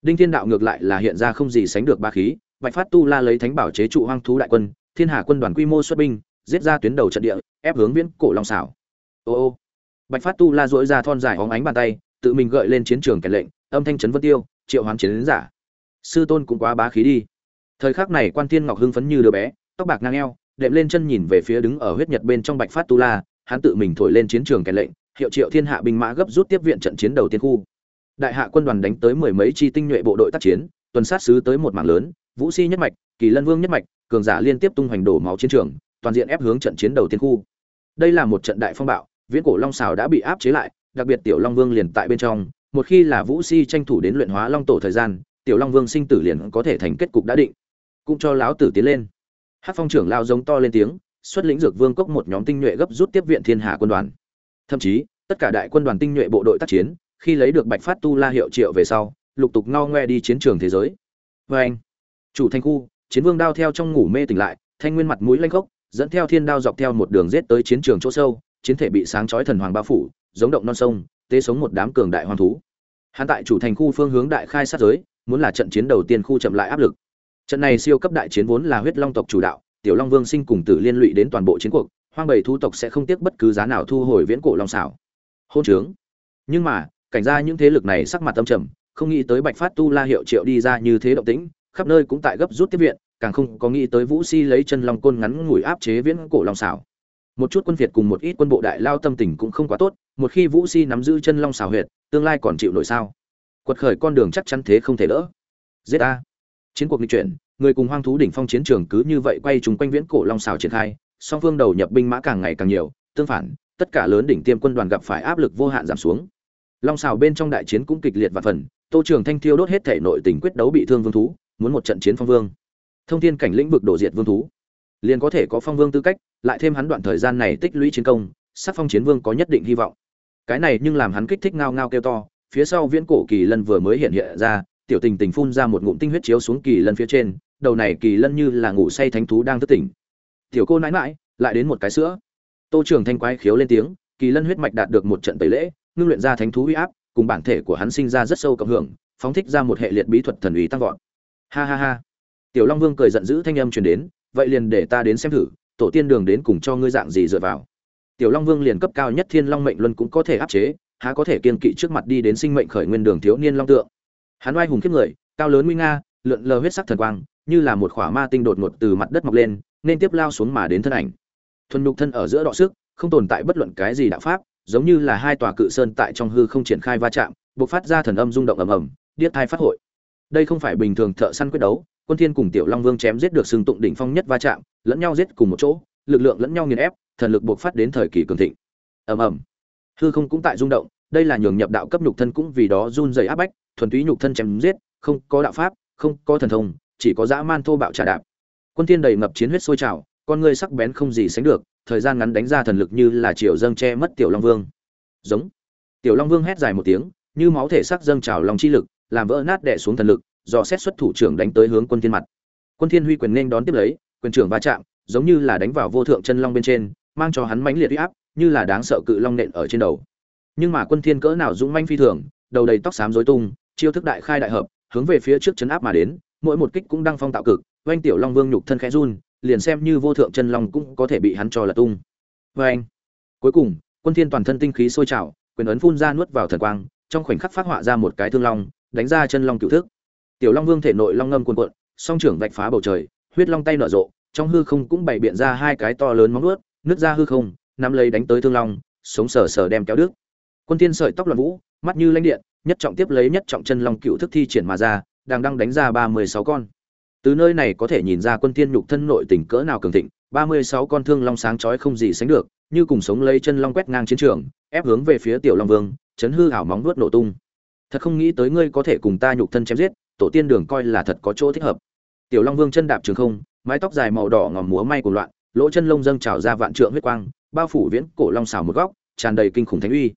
Đinh thiên đạo ngược lại là hiện ra không gì sánh được ba khí bạch phát tu la lấy thánh bảo chế trụ hoang thú đại quân, thiên hà quân đoàn quy mô xuất binh, giết ra tuyến đầu trận địa, ép hướng viễn cổ long xảo ô ô. Bạch phát tu la dỗi ra thon dài hóng ánh bàn tay, tự mình gợi lên chiến trường kẻ lệnh, âm thanh chấn vân tiêu, triệu hoán chiến giả. Sư tôn cũng quá bá khí đi. Thời khắc này quan thiên ngọc hưng phấn như đứa bé, tóc bạc ngang eo, đệm lên chân nhìn về phía đứng ở huyết nhật bên trong bạch phát tu la, hắn tự mình thổi lên chiến trường kẻ lệnh, hiệu triệu thiên hạ binh mã gấp rút tiếp viện trận chiến đầu tiên khu. Đại hạ quân đoàn đánh tới mười mấy chi tinh nhuệ bộ đội tác chiến, tuần sát sứ tới một mảng lớn vũ si nhất mạch, kỳ lân vương nhất mạch, cường giả liên tiếp tung hoành đổ máu chiến trường, toàn diện ép hướng trận chiến đầu tiên khu. Đây là một trận đại phong bạo, viễn cổ long xào đã bị áp chế lại, đặc biệt tiểu long vương liền tại bên trong, một khi là vũ si tranh thủ đến luyện hóa long tổ thời gian, tiểu long vương sinh tử liền có thể thành kết cục đã định. Cũng cho lão tử tiến lên. Hát phong trưởng lao giống to lên tiếng, xuất lĩnh dược vương cốc một nhóm tinh nhuệ gấp rút tiếp viện thiên hà quân đoàn. Thậm chí, tất cả đại quân đoàn tinh nhuệ bộ đội tác chiến, khi lấy được bạch phát tu la hiệu triệu về sau, lục tục no ngoe đi chiến trường thế giới. Vê anh chủ thành khu, chiến vương đao theo trong ngủ mê tỉnh lại, thanh nguyên mặt mũi lanh khốc, dẫn theo thiên đao dọc theo một đường rết tới chiến trường chỗ sâu, chiến thể bị sáng chói thần hoàng bao phủ, giống động non sông, tế sống một đám cường đại hoang thú. Hắn tại chủ thành khu phương hướng đại khai sát giới, muốn là trận chiến đầu tiên khu chậm lại áp lực. Trận này siêu cấp đại chiến vốn là huyết long tộc chủ đạo, tiểu long vương sinh cùng tử liên lụy đến toàn bộ chiến cuộc, hoang bầy thu tộc sẽ không tiếc bất cứ giá nào thu hồi viễn cổ long xảo. Hôn trướng. Nhưng mà, cảnh ra những thế lực này sắc mặt tâm trầm, không nghĩ tới bạch phát tu la hiệu triệu đi ra như thế động tĩnh khắp nơi cũng tại gấp rút tiếp viện, càng không có nghĩ tới vũ si lấy chân long côn ngắn ngủi áp chế viễn cổ long xảo một chút quân việt cùng một ít quân bộ đại lao tâm tình cũng không quá tốt, một khi vũ si nắm giữ chân long xảo huyệt, tương lai còn chịu nổi sao? Quật khởi con đường chắc chắn thế không thể đỡ. Giết a chiến cuộc nghịch chuyển, người cùng hoang thú đỉnh phong chiến trường cứ như vậy quay trúng quanh viễn cổ long xảo triển khai, song phương đầu nhập binh mã càng ngày càng nhiều, tương phản, tất cả lớn đỉnh tiêm quân đoàn gặp phải áp lực vô hạn giảm xuống. Long xảo bên trong đại chiến cũng kịch liệt và phần, tô trường thanh thiêu đốt hết thể nội tình quyết đấu bị thương vương thú muốn một trận chiến phong vương. Thông thiên cảnh lĩnh vực đổ diệt vương thú. Liền có thể có phong vương tư cách, lại thêm hắn đoạn thời gian này tích lũy chiến công, sắc phong chiến vương có nhất định hy vọng. Cái này nhưng làm hắn kích thích ngao ngao kêu to, phía sau viễn cổ kỳ lân vừa mới hiện hiện ra, tiểu tình tình phun ra một ngụm tinh huyết chiếu xuống kỳ lân phía trên, đầu này kỳ lân như là ngủ say thánh thú đang thức tỉnh. Tiểu cô nãi mãi lại đến một cái sữa. Tô trường thanh quái khiếu lên tiếng, kỳ lân huyết mạch đạt được một trận tẩy lễ, ngưng luyện ra thánh thú huy áp, cùng bản thể của hắn sinh ra rất sâu cộng hưởng, phóng thích ra một hệ liệt bí thuật thần ý tăng vọt ha ha ha. Tiểu long vương cười giận dữ thanh âm truyền đến, vậy liền để ta đến xem thử, tổ tiên đường đến cùng cho ngươi dạng gì dựa vào. Tiểu long vương liền cấp cao nhất thiên long mệnh luân cũng có thể áp chế, há có thể kiên kỵ trước mặt đi đến sinh mệnh khởi nguyên đường thiếu niên long tượng. Hắn oai hùng kiếp người, cao lớn nguy nga, lượn lờ huyết sắc thần quang, như là một khỏa ma tinh đột ngột từ mặt đất mọc lên, nên tiếp lao xuống mà đến thân ảnh. Thuần nhục thân ở giữa đọ sức, không tồn tại bất luận cái gì đạo pháp, giống như là hai tòa cự sơn tại trong hư không triển khai va chạm, bộc phát ra thần âm rung động ầm ầm, điếc thai phát hội đây không phải bình thường thợ săn quyết đấu, quân thiên cùng tiểu long vương chém giết được sừng tụng đỉnh phong nhất va chạm, lẫn nhau giết cùng một chỗ, lực lượng lẫn nhau nghiền ép, thần lực buộc phát đến thời kỳ cường thịnh. Ầm ầm. Hư không cũng tại rung động, đây là nhường nhập đạo cấp nhục thân cũng vì đó run rẩy áp bách, thuần túy nhục thân chém giết, không có đạo pháp, không có thần thông, chỉ có dã man thô bạo trả đạp. Quân thiên đầy ngập chiến huyết sôi trào, con ngươi sắc bén không gì sánh được, thời gian ngắn đánh ra thần lực như là triều dâng che mất tiểu long vương. Giống. Tiểu long vương hét dài một tiếng, như máu thể sắc dâng trào long chi lực làm vỡ nát đè xuống thần lực, do xét xuất thủ trưởng đánh tới hướng quân thiên mặt. Quân thiên huy quyền nên đón tiếp lấy, quyền trưởng va chạm, giống như là đánh vào vô thượng chân long bên trên, mang cho hắn mãnh liệt uy áp, như là đáng sợ cự long nện ở trên đầu. Nhưng mà quân thiên cỡ nào dũng mãnh phi thường, đầu đầy tóc xám rối tung, chiêu thức đại khai đại hợp, hướng về phía trước chấn áp mà đến, mỗi một kích cũng đang phong tạo cực, oanh tiểu long vương nhục thân khẽ run, liền xem như vô thượng chân long cũng có thể bị hắn cho là tung. Oanh! Cuối cùng, quân thiên toàn thân tinh khí sôi trào, quyền ấn phun ra nuốt vào thần quang, trong khoảnh khắc phát họa ra một cái thương long đánh ra chân long cửu thức. Tiểu long vương thể nội long ngâm cuồn cuộn, song trưởng vạch phá bầu trời, huyết long tay nở rộ, trong hư không cũng bày biện ra hai cái to lớn móng nuốt nứt ra hư không, nắm lấy đánh tới thương long, sống sờ sờ đem kéo đứt. Quân tiên sợi tóc loạn vũ, mắt như lãnh điện, nhất trọng tiếp lấy nhất trọng chân long cựu thức thi triển mà ra, đang đang đánh ra ba mươi sáu con. Từ nơi này có thể nhìn ra quân tiên nhục thân nội tình cỡ nào cường thịnh, ba mươi sáu con thương long sáng chói không gì sánh được, như cùng sống lấy chân long quét ngang chiến trường, ép hướng về phía tiểu long vương, chấn hư ảo móng nuốt nổ tung thật không nghĩ tới ngươi có thể cùng ta nhục thân chém giết, tổ tiên đường coi là thật có chỗ thích hợp. Tiểu long vương chân đạp trường không, mái tóc dài màu đỏ ngòm múa may của loạn, lỗ chân lông dâng trào ra vạn trượng huyết quang, bao phủ viễn cổ long xào một góc, tràn đầy kinh khủng thánh uy.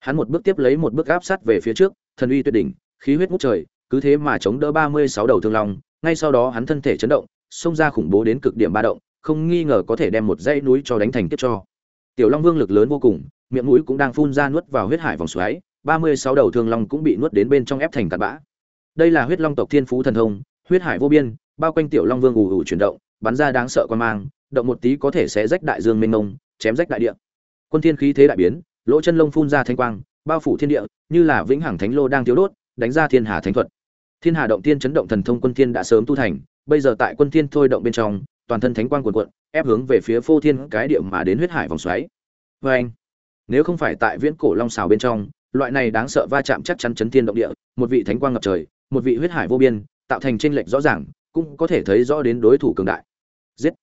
Hắn một bước tiếp lấy một bước áp sát về phía trước, thần uy tuyệt đỉnh, khí huyết ngút trời, cứ thế mà chống đỡ ba mươi sáu đầu thương long, ngay sau đó hắn thân thể chấn động, xông ra khủng bố đến cực điểm ba động, không nghi ngờ có thể đem một dãy núi cho đánh thành tiếp cho. Tiểu long vương lực lớn vô cùng, miệng mũi cũng đang phun ra nuốt vào huyết hải vòng xoáy ba mươi sáu đầu thương long cũng bị nuốt đến bên trong ép thành cát bã. Đây là huyết long tộc thiên phú thần thông, huyết hải vô biên, bao quanh tiểu long vương ù ù chuyển động, bắn ra đáng sợ quan mang, động một tí có thể sẽ rách đại dương mênh mông, chém rách đại địa. Quân thiên khí thế đại biến, lỗ chân lông phun ra thanh quang, bao phủ thiên địa, như là vĩnh hằng thánh lô đang thiếu đốt, đánh ra thiên hà thánh thuật. Thiên hà động tiên chấn động thần thông quân thiên đã sớm tu thành, bây giờ tại quân thiên thôi động bên trong, toàn thân thánh quang cuồn cuộn, ép hướng về phía phô thiên cái địa mà đến huyết hải vòng xoáy. Với anh nếu không phải tại viễn cổ long xào bên trong loại này đáng sợ va chạm chắc chắn chấn thiên động địa, một vị thánh quang ngập trời, một vị huyết hải vô biên, tạo thành tranh lệch rõ ràng, cũng có thể thấy rõ đến đối thủ cường đại. Giết!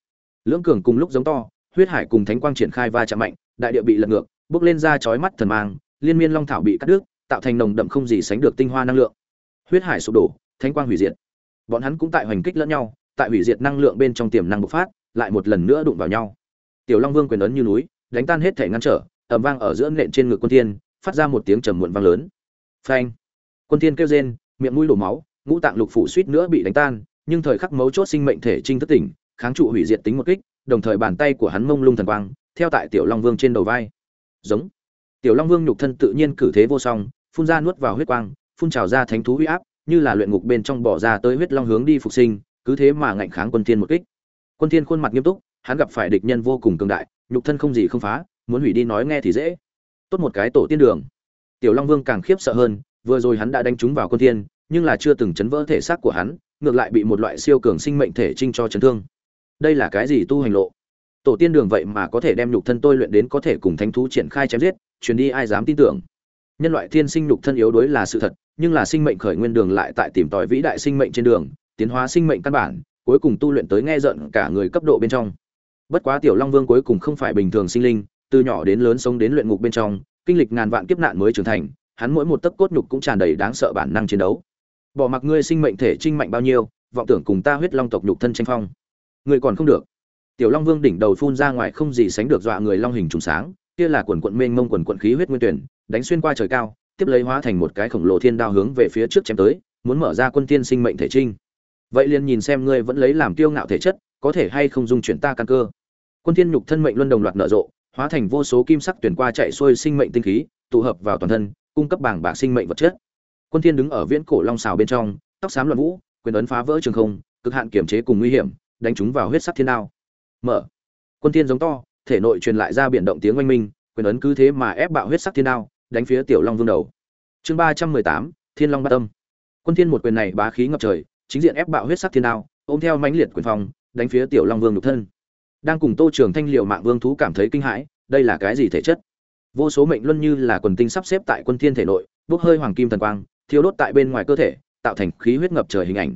Lưỡng cường cùng lúc giống to, huyết hải cùng thánh quang triển khai va chạm mạnh, đại địa bị lật ngược, bước lên ra chói mắt thần mang, liên miên long thảo bị cắt đứt, tạo thành nồng đậm không gì sánh được tinh hoa năng lượng. Huyết hải sụp đổ, thánh quang hủy diệt. Bọn hắn cũng tại hoành kích lẫn nhau, tại hủy diệt năng lượng bên trong tiềm năng bộc phát, lại một lần nữa đụng vào nhau. Tiểu long vương quyền ấn như núi, đánh tan hết thể ngăn trở, ầm vang ở giữa nện trên ngực quân thiên phát ra một tiếng trầm muộn vang lớn. Phanh. Quân thiên kêu rên, miệng mũi đổ máu, ngũ tạng lục phủ suýt nữa bị đánh tan, nhưng thời khắc mấu chốt sinh mệnh thể trinh thức tỉnh, kháng trụ hủy diệt tính một kích, đồng thời bàn tay của hắn mông lung thần quang, theo tại tiểu long vương trên đầu vai. Giống. Tiểu long vương nhục thân tự nhiên cử thế vô song, phun ra nuốt vào huyết quang, phun trào ra thánh thú huy áp, như là luyện ngục bên trong bỏ ra tới huyết long hướng đi phục sinh, cứ thế mà ngạnh kháng quân thiên một kích. Quân thiên khuôn mặt nghiêm túc, hắn gặp phải địch nhân vô cùng cường đại, nhục thân không gì không phá, muốn hủy đi nói nghe thì dễ tốt một cái tổ tiên đường. Tiểu long vương càng khiếp sợ hơn, vừa rồi hắn đã đánh trúng vào quân thiên, nhưng là chưa từng chấn vỡ thể xác của hắn, ngược lại bị một loại siêu cường sinh mệnh thể trinh cho chấn thương. Đây là cái gì tu hành lộ? Tổ tiên đường vậy mà có thể đem nhục thân tôi luyện đến có thể cùng thánh thú triển khai chém giết, truyền đi ai dám tin tưởng? Nhân loại thiên sinh nhục thân yếu đuối là sự thật, nhưng là sinh mệnh khởi nguyên đường lại tại tìm tòi vĩ đại sinh mệnh trên đường, tiến hóa sinh mệnh căn bản, cuối cùng tu luyện tới nghe giận cả người cấp độ bên trong. Bất quá tiểu long vương cuối cùng không phải bình thường sinh linh từ nhỏ đến lớn sống đến luyện ngục bên trong, kinh lịch ngàn vạn kiếp nạn mới trưởng thành, hắn mỗi một tấc cốt nhục cũng tràn đầy đáng sợ bản năng chiến đấu. Bỏ mặc ngươi sinh mệnh thể trinh mạnh bao nhiêu, vọng tưởng cùng ta huyết long tộc nhục thân tranh phong. Ngươi còn không được. Tiểu long vương đỉnh đầu phun ra ngoài không gì sánh được dọa người long hình trùng sáng, kia là quần quần mênh mông quần quần khí huyết nguyên tuyển, đánh xuyên qua trời cao, tiếp lấy hóa thành một cái khổng lồ thiên đao hướng về phía trước chém tới, muốn mở ra quân tiên sinh mệnh thể trinh. Vậy liền nhìn xem ngươi vẫn lấy làm kiêu ngạo thể chất, có thể hay không dung chuyển ta căn cơ. Quân thiên nhục thân mệnh luân đồng loạt nở rộ hóa thành vô số kim sắc tuyển qua chạy xuôi sinh mệnh tinh khí, tụ hợp vào toàn thân, cung cấp bảng bạc sinh mệnh vật chất. Quân thiên đứng ở viễn cổ long xào bên trong, tóc xám loạn vũ, quyền ấn phá vỡ trường không, cực hạn kiểm chế cùng nguy hiểm, đánh chúng vào huyết sắc thiên đao. Mở. Quân thiên giống to, thể nội truyền lại ra biển động tiếng oanh minh, quyền ấn cứ thế mà ép bạo huyết sắc thiên đao, đánh phía tiểu long vương đầu. Chương ba trăm mười tám, thiên long bát tâm. Quân thiên một quyền này bá khí ngập trời, chính diện ép bạo huyết sắc thiên đao, ôm theo mãnh liệt quyền phong, đánh phía tiểu long vương nhục thân đang cùng tô trường thanh liệu mạng vương thú cảm thấy kinh hãi, đây là cái gì thể chất? Vô số mệnh luân như là quần tinh sắp xếp tại quân thiên thể nội, bốc hơi hoàng kim thần quang, thiêu đốt tại bên ngoài cơ thể, tạo thành khí huyết ngập trời hình ảnh.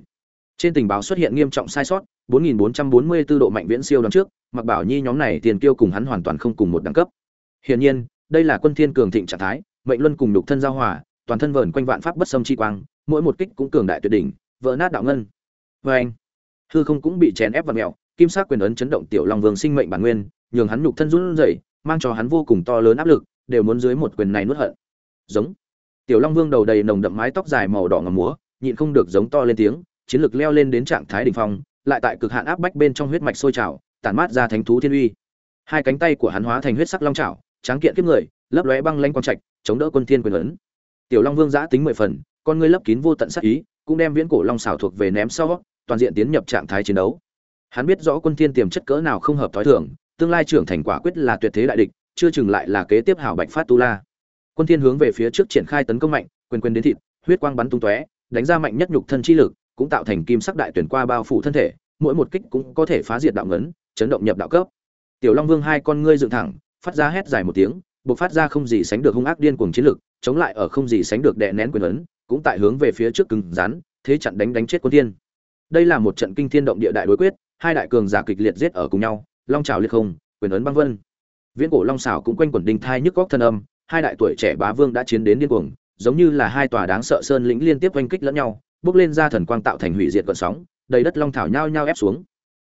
Trên tình báo xuất hiện nghiêm trọng sai sót 4444 độ mạnh viễn siêu đón trước mặc bảo nhi nhóm này tiền kiêu cùng hắn hoàn toàn không cùng một đẳng cấp. Hiển nhiên, đây là quân thiên cường thịnh trạng thái, mệnh luân cùng nhục thân giao hòa, toàn thân vờn quanh vạn pháp bất xâm chi quang, mỗi một kích cũng cường đại tuyệt đỉnh, vỡ nát đạo ngân. Với anh hư không cũng bị chèn ép và mèo kim sắc quyền ấn chấn động tiểu long vương sinh mệnh bản nguyên, nhường hắn nhục thân run rẩy, mang cho hắn vô cùng to lớn áp lực, đều muốn dưới một quyền này nuốt hận. Giống. Tiểu long vương đầu đầy nồng đậm mái tóc dài màu đỏ ngầm múa, nhịn không được giống to lên tiếng, chiến lực leo lên đến trạng thái đỉnh phong, lại tại cực hạn áp bách bên trong huyết mạch sôi trào, tản mát ra thánh thú thiên uy. Hai cánh tay của hắn hóa thành huyết sắc long trảo, tráng kiện kiếp người, lấp lóe băng lanh quang trạch, chống đỡ quân thiên quyền ấn. Tiểu long vương giã tính mười phần, con ngươi lấp kín vô tận sát ý, cũng đem viễn cổ long xảo thuộc về ném sau, toàn diện tiến nhập trạng thái chiến đấu hắn biết rõ quân thiên tiềm chất cỡ nào không hợp thói thường, tương lai trưởng thành quả quyết là tuyệt thế đại địch, chưa chừng lại là kế tiếp hảo bạch phát tu la. Quân thiên hướng về phía trước triển khai tấn công mạnh, quyền quyền đến thịt, huyết quang bắn tung tóe, đánh ra mạnh nhất nhục thân chi lực, cũng tạo thành kim sắc đại tuyển qua bao phủ thân thể, mỗi một kích cũng có thể phá diệt đạo ngấn, chấn động nhập đạo cấp. Tiểu long vương hai con ngươi dựng thẳng, phát ra hét dài một tiếng, bộc phát ra không gì sánh được hung ác điên cuồng chiến lực, chống lại ở không gì sánh được đè nén quyền ấn, cũng tại hướng về phía trước cứng rắn, thế chặn đánh đánh chết quân thiên. Đây là một trận kinh thiên động địa đại đối quyết hai đại cường giả kịch liệt giết ở cùng nhau, long trào liệt không, quyền ấn băng vân. Viễn cổ long xảo cũng quanh quẩn đinh thai nhức góc thân âm, hai đại tuổi trẻ bá vương đã chiến đến điên cuồng, giống như là hai tòa đáng sợ sơn lĩnh liên tiếp oanh kích lẫn nhau, bước lên ra thần quang tạo thành hủy diệt cận sóng, đầy đất long thảo nhao nhao ép xuống.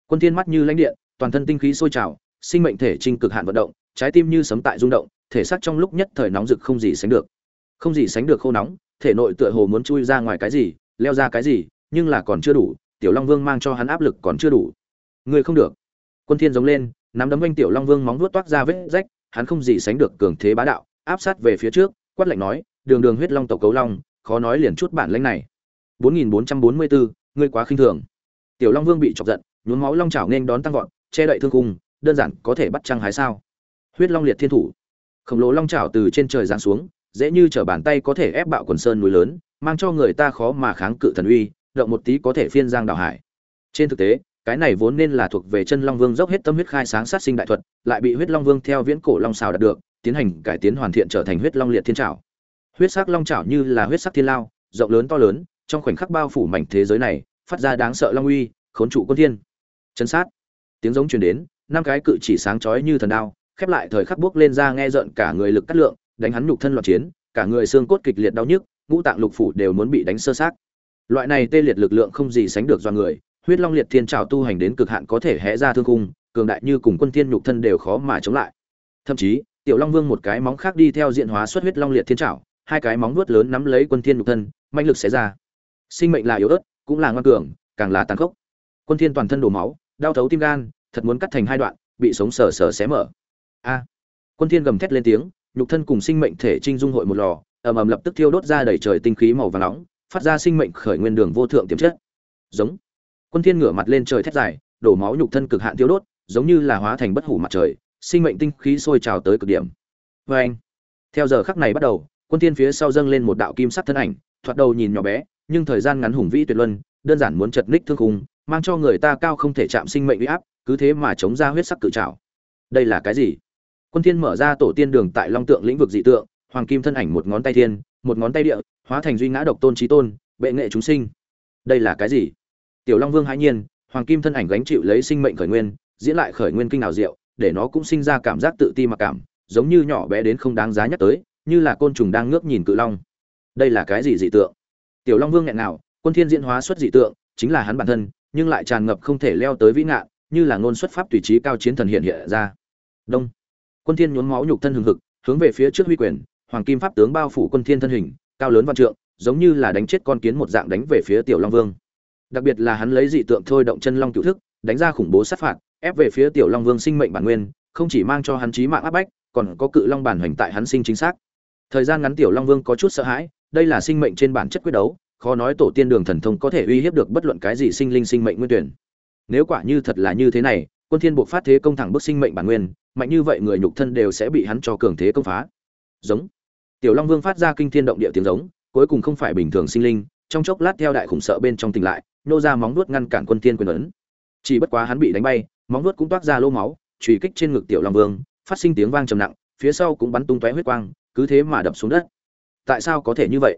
Quân thiên mắt như lãnh điện, toàn thân tinh khí sôi trào, sinh mệnh thể trinh cực hạn vận động, trái tim như sấm tại rung động, thể xác trong lúc nhất thời nóng rực không gì sánh được. Không gì sánh được khô nóng, thể nội tựa hồ muốn chui ra ngoài cái gì, leo ra cái gì, nhưng là còn chưa đủ, tiểu long vương mang cho hắn áp lực còn chưa đủ người không được. Quân thiên giống lên nắm đấm anh tiểu long vương móng vuốt toát ra vết rách hắn không gì sánh được cường thế bá đạo áp sát về phía trước quát lạnh nói đường đường huyết long tộc cấu long khó nói liền chút bản lãnh này. 4444, ngươi quá khinh thường. Tiểu long vương bị chọc giận nhuốm máu long chảo nên đón tăng vọt che đậy thương cung đơn giản có thể bắt trăng hái sao. Huyết long liệt thiên thủ. Khổng lồ long chảo từ trên trời giáng xuống dễ như trở bàn tay có thể ép bạo quần sơn núi lớn mang cho người ta khó mà kháng cự thần uy động một tí có thể phiên giang đảo hải. Trên thực tế cái này vốn nên là thuộc về chân long vương dốc hết tâm huyết khai sáng sát sinh đại thuật, lại bị huyết long vương theo viễn cổ long xào đạt được, tiến hành cải tiến hoàn thiện trở thành huyết long liệt thiên trảo. Huyết sắc long trảo như là huyết sắc thiên lao, rộng lớn to lớn, trong khoảnh khắc bao phủ mảnh thế giới này, phát ra đáng sợ long uy, khốn trụ quân thiên. Chân sát. Tiếng giống truyền đến, năm cái cự chỉ sáng chói như thần đao, khép lại thời khắc bước lên ra nghe giận cả người lực cắt lượng, đánh hắn nhục thân loạn chiến, cả người xương cốt kịch liệt đau nhức, ngũ tạng lục phủ đều muốn bị đánh sơ sát. Loại này tê liệt lực lượng không gì sánh được do người huyết long liệt thiên trào tu hành đến cực hạn có thể hẽ ra thương cung cường đại như cùng quân thiên nhục thân đều khó mà chống lại. Thậm chí, tiểu long vương một cái móng khác đi theo diện hóa xuất huyết long liệt thiên trào hai cái móng vuốt lớn nắm lấy quân thiên nhục thân mạnh lực xé ra. Sinh mệnh là yếu ớt, cũng là ngoan cường, càng là tàn khốc. Quân thiên toàn thân đổ máu, đau thấu tim gan, thật muốn cắt thành hai đoạn, bị sống sờ sờ xé mở. A! Quân thiên gầm thét lên tiếng, nhục thân cùng sinh mệnh thể trinh dung hội một lò, ầm ầm lập tức thiêu đốt ra đầy trời tinh khí màu vàng nóng, phát ra sinh mệnh khởi nguyên đường vô thượng tiềm chất. Giống! Quân thiên ngửa mặt lên trời thét dài, đổ máu nhục thân cực hạn thiêu đốt, giống như là hóa thành bất hủ mặt trời, sinh mệnh tinh khí sôi trào tới cực điểm. Với anh, theo giờ khắc này bắt đầu, quân thiên phía sau dâng lên một đạo kim sắc thân ảnh, thoạt đầu nhìn nhỏ bé, nhưng thời gian ngắn hùng vĩ tuyệt luân, đơn giản muốn chật ních thương khung, mang cho người ta cao không thể chạm sinh mệnh uy áp, cứ thế mà chống ra huyết sắc cự trảo. Đây là cái gì? Quân thiên mở ra tổ tiên đường tại long tượng lĩnh vực dị tượng, hoàng kim thân ảnh một ngón tay thiên, một ngón tay địa, hóa thành duy ngã độc tôn trí tôn, bệ nghệ chúng sinh. Đây là cái gì? Tiểu long vương hãi nhiên, hoàng kim thân ảnh gánh chịu lấy sinh mệnh khởi nguyên, diễn lại khởi nguyên kinh nào diệu, để nó cũng sinh ra cảm giác tự ti mặc cảm, giống như nhỏ bé đến không đáng giá nhắc tới, như là côn trùng đang ngước nhìn cự long. Đây là cái gì dị tượng? Tiểu long vương nghẹn nào quân thiên diễn hóa xuất dị tượng, chính là hắn bản thân, nhưng lại tràn ngập không thể leo tới vĩ ngạn, như là ngôn xuất pháp tùy trí cao chiến thần hiện hiện ra. Đông. Quân thiên nhuốm máu nhục thân hừng hực, hướng về phía trước huy quyền, hoàng kim pháp tướng bao phủ quân thiên thân hình, cao lớn văn trượng, giống như là đánh chết con kiến một dạng đánh về phía tiểu long vương đặc biệt là hắn lấy dị tượng thôi động chân long cựu thức, đánh ra khủng bố sát phạt, ép về phía tiểu long vương sinh mệnh bản nguyên, không chỉ mang cho hắn chí mạng áp bách, còn có cự long bản hoành tại hắn sinh chính xác. Thời gian ngắn tiểu long vương có chút sợ hãi, đây là sinh mệnh trên bản chất quyết đấu, khó nói tổ tiên đường thần thông có thể uy hiếp được bất luận cái gì sinh linh sinh mệnh nguyên tuyển. Nếu quả như thật là như thế này, quân thiên buộc phát thế công thẳng bức sinh mệnh bản nguyên, mạnh như vậy người nhục thân đều sẽ bị hắn cho cường thế công phá. Giống. Tiểu long vương phát ra kinh thiên động địa tiếng giống, cuối cùng không phải bình thường sinh linh, trong chốc lát theo đại khủng sợ bên trong tỉnh lại nô ra móng vuốt ngăn cản quân thiên quyền ấn. Chỉ bất quá hắn bị đánh bay, móng vuốt cũng toát ra lô máu chủy kích trên ngực tiểu long vương, phát sinh tiếng vang trầm nặng, phía sau cũng bắn tung tóe huyết quang, cứ thế mà đập xuống đất. Tại sao có thể như vậy?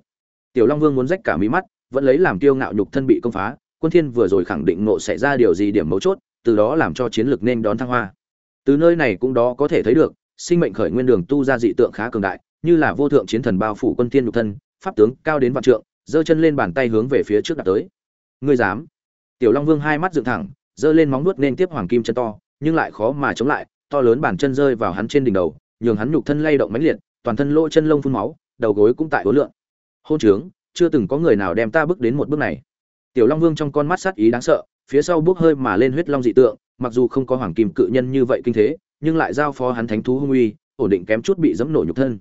Tiểu long vương muốn rách cả mí mắt, vẫn lấy làm kiêu ngạo nhục thân bị công phá, quân thiên vừa rồi khẳng định nộ sẽ ra điều gì điểm mấu chốt, từ đó làm cho chiến lược nên đón thăng hoa. Từ nơi này cũng đó có thể thấy được, sinh mệnh khởi nguyên đường tu ra dị tượng khá cường đại, như là vô thượng chiến thần bao phủ quân thiên nhục thân, pháp tướng cao đến vạn trượng, giơ chân lên bàn tay hướng về phía trước đặt tới ngươi dám. Tiểu long vương hai mắt dựng thẳng, giơ lên móng nuốt nên tiếp hoàng kim chân to, nhưng lại khó mà chống lại, to lớn bàn chân rơi vào hắn trên đỉnh đầu, nhường hắn nhục thân lay động mãnh liệt, toàn thân lỗ chân lông phun máu, đầu gối cũng tại hối lượng hôn trướng, chưa từng có người nào đem ta bước đến một bước này. Tiểu long vương trong con mắt sát ý đáng sợ, phía sau bước hơi mà lên huyết long dị tượng, mặc dù không có hoàng kim cự nhân như vậy kinh thế, nhưng lại giao phó hắn thánh thú hung uy, ổn định kém chút bị dẫm nổ nhục thân.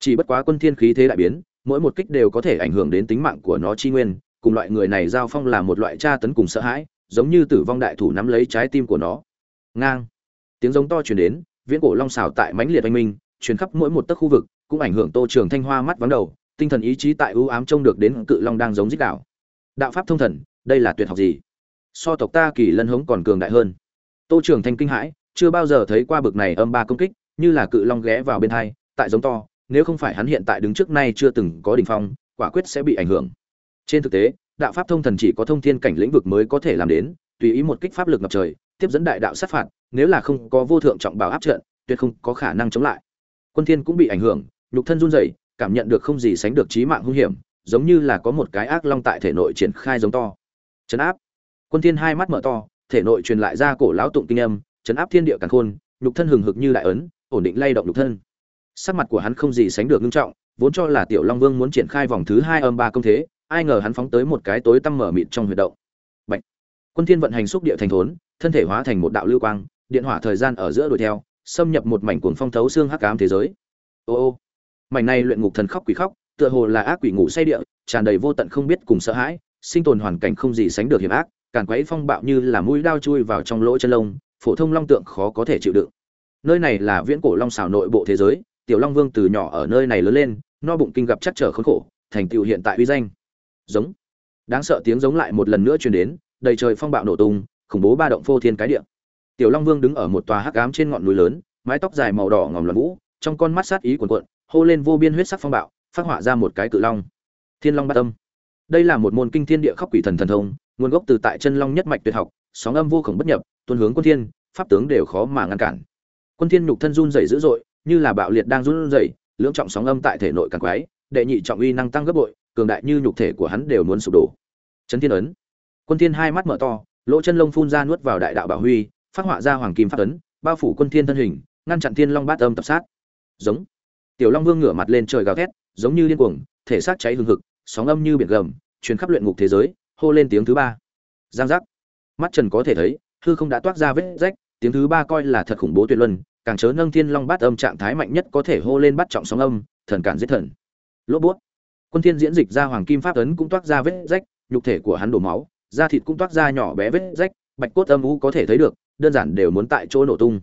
Chỉ bất quá quân thiên khí thế đại biến, mỗi một kích đều có thể ảnh hưởng đến tính mạng của nó chi nguyên cùng loại người này giao phong là một loại tra tấn cùng sợ hãi, giống như tử vong đại thủ nắm lấy trái tim của nó. Ngang. Tiếng giống to truyền đến, viễn cổ long xào tại mãnh liệt anh minh, truyền khắp mỗi một tấc khu vực, cũng ảnh hưởng tô trường thanh hoa mắt vắng đầu, tinh thần ý chí tại ưu ám trông được đến cự long đang giống dích đảo đạo pháp thông thần, đây là tuyệt học gì? So tộc ta kỳ lân hống còn cường đại hơn. Tô trường thanh kinh hãi, chưa bao giờ thấy qua bực này âm ba công kích, như là cự long ghé vào bên hai, tại giống to, nếu không phải hắn hiện tại đứng trước nay chưa từng có đỉnh phong, quả quyết sẽ bị ảnh hưởng trên thực tế, đạo pháp thông thần chỉ có thông thiên cảnh lĩnh vực mới có thể làm đến, tùy ý một kích pháp lực ngập trời, tiếp dẫn đại đạo sát phạt, nếu là không có vô thượng trọng bảo áp trận, tuyệt không có khả năng chống lại. Quân thiên cũng bị ảnh hưởng, nhục thân run rẩy, cảm nhận được không gì sánh được chí mạng hung hiểm, giống như là có một cái ác long tại thể nội triển khai giống to. Chấn áp. Quân thiên hai mắt mở to, thể nội truyền lại ra cổ lão tụng kinh âm, chấn áp thiên địa càn khôn, nhục thân hừng hực như đại ấn, ổn định lay động nhục thân. Sắc mặt của hắn không gì sánh được nghiêm trọng, vốn cho là tiểu long vương muốn triển khai vòng thứ hai âm ba công thế ai ngờ hắn phóng tới một cái tối tăm mở mịt trong huyệt động. Bạch. quân thiên vận hành xúc địa thành thốn, thân thể hóa thành một đạo lưu quang, điện hỏa thời gian ở giữa đuổi theo, xâm nhập một mảnh cuồng phong thấu xương hắc ám thế giới. Ô ô. Mảnh này luyện ngục thần khóc quỷ khóc, tựa hồ là ác quỷ ngủ say địa, tràn đầy vô tận không biết cùng sợ hãi, sinh tồn hoàn cảnh không gì sánh được hiểm ác, càn quấy phong bạo như là mũi dao chui vào trong lỗ chân lông, phổ thông long tượng khó có thể chịu đựng. Nơi này là viễn cổ long xảo nội bộ thế giới, tiểu long vương từ nhỏ ở nơi này lớn lên, no bụng kinh gặp chắc trở khốn khổ, thành tựu hiện tại uy danh giống. Đáng sợ tiếng giống lại một lần nữa truyền đến, đầy trời phong bạo nổ tung, khủng bố ba động phô thiên cái địa. Tiểu long vương đứng ở một tòa hắc ám trên ngọn núi lớn, mái tóc dài màu đỏ ngòm loạn vũ, trong con mắt sát ý cuồn cuộn, hô lên vô biên huyết sắc phong bạo, phát họa ra một cái cự long. Thiên long bát âm. Đây là một môn kinh thiên địa khóc quỷ thần thần thông, nguồn gốc từ tại chân long nhất mạch tuyệt học, sóng âm vô khổng bất nhập tuân hướng quân thiên, pháp tướng đều khó mà ngăn cản. Quân thiên nhục thân run rẩy dữ dội, như là bạo liệt đang run rẩy, lưỡng trọng sóng âm tại thể nội càng quái, đệ nhị trọng uy năng tăng gấp bội cường đại như nhục thể của hắn đều muốn sụp đổ. Chấn thiên ấn. Quân thiên hai mắt mở to, lỗ chân lông phun ra nuốt vào đại đạo bảo huy, phát họa ra hoàng kim pháp ấn, bao phủ quân thiên thân hình, ngăn chặn thiên long bát âm tập sát. Giống. Tiểu long vương ngửa mặt lên trời gào thét, giống như điên cuồng, thể xác cháy hừng hực, sóng âm như biển gầm, truyền khắp luyện ngục thế giới, hô lên tiếng thứ ba. Giang giác. Mắt trần có thể thấy, hư không đã toát ra vết rách, tiếng thứ ba coi là thật khủng bố tuyệt luân, càng chớ nâng thiên long bát âm trạng thái mạnh nhất có thể hô lên bắt trọng sóng âm, thần cản giết thần. Lốp bút quân thiên diễn dịch ra hoàng kim pháp ấn cũng toát ra vết rách, nhục thể của hắn đổ máu, da thịt cũng toát ra nhỏ bé vết rách, bạch cốt âm u có thể thấy được, đơn giản đều muốn tại chỗ nổ tung.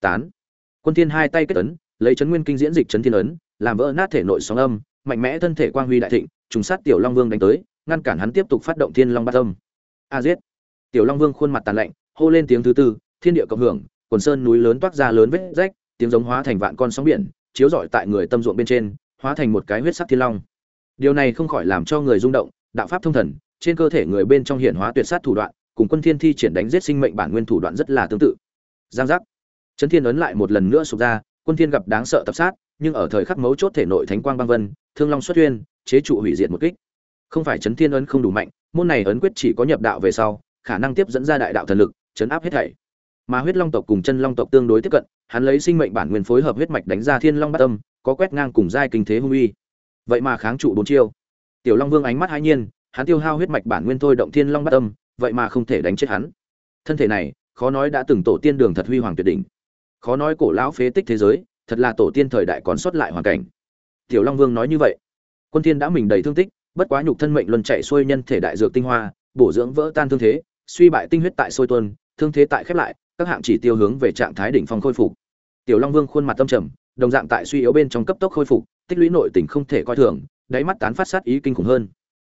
Tán. Quân thiên hai tay kết ấn, lấy chấn nguyên kinh diễn dịch chấn thiên ấn, làm vỡ nát thể nội sóng âm, mạnh mẽ thân thể quang huy đại thịnh, trùng sát tiểu long vương đánh tới, ngăn cản hắn tiếp tục phát động thiên long bát âm. A giết. Tiểu long vương khuôn mặt tàn lạnh, hô lên tiếng thứ tư, thiên địa cộng hưởng, quần sơn núi lớn toát ra lớn vết rách, tiếng giống hóa thành vạn con sóng biển, chiếu rọi tại người tâm ruộng bên trên, hóa thành một cái huyết sắc thiên long điều này không khỏi làm cho người rung động, đạo pháp thông thần, trên cơ thể người bên trong hiển hóa tuyệt sát thủ đoạn, cùng quân thiên thi triển đánh giết sinh mệnh bản nguyên thủ đoạn rất là tương tự. Giang giác. Chấn thiên ấn lại một lần nữa sụp ra, quân thiên gặp đáng sợ tập sát, nhưng ở thời khắc mấu chốt thể nội thánh quang băng vân, thương long xuất uyên chế trụ hủy diệt một kích. Không phải chấn thiên ấn không đủ mạnh, môn này ấn quyết chỉ có nhập đạo về sau, khả năng tiếp dẫn ra đại đạo thần lực, chấn áp hết thảy. Mà huyết long tộc cùng chân long tộc tương đối tiếp cận, hắn lấy sinh mệnh bản nguyên phối hợp huyết mạch đánh ra thiên long bát tâm có quét ngang cùng giai kinh thế hung uy vậy mà kháng trụ bốn chiêu. Tiểu long vương ánh mắt hai nhiên, hắn tiêu hao huyết mạch bản nguyên thôi động thiên long bát tâm vậy mà không thể đánh chết hắn. Thân thể này, khó nói đã từng tổ tiên đường thật huy hoàng tuyệt đỉnh. Khó nói cổ lão phế tích thế giới, thật là tổ tiên thời đại còn sót lại hoàn cảnh. Tiểu long vương nói như vậy. Quân thiên đã mình đầy thương tích, bất quá nhục thân mệnh luân chạy xuôi nhân thể đại dược tinh hoa, bổ dưỡng vỡ tan thương thế, suy bại tinh huyết tại sôi tuôn, thương thế tại khép lại, các hạng chỉ tiêu hướng về trạng thái đỉnh phong khôi phục. Tiểu long vương khuôn mặt tâm trầm, đồng dạng tại suy yếu bên trong cấp tốc khôi phục tích lũy nội tình không thể coi thường, đáy mắt tán phát sát ý kinh khủng hơn.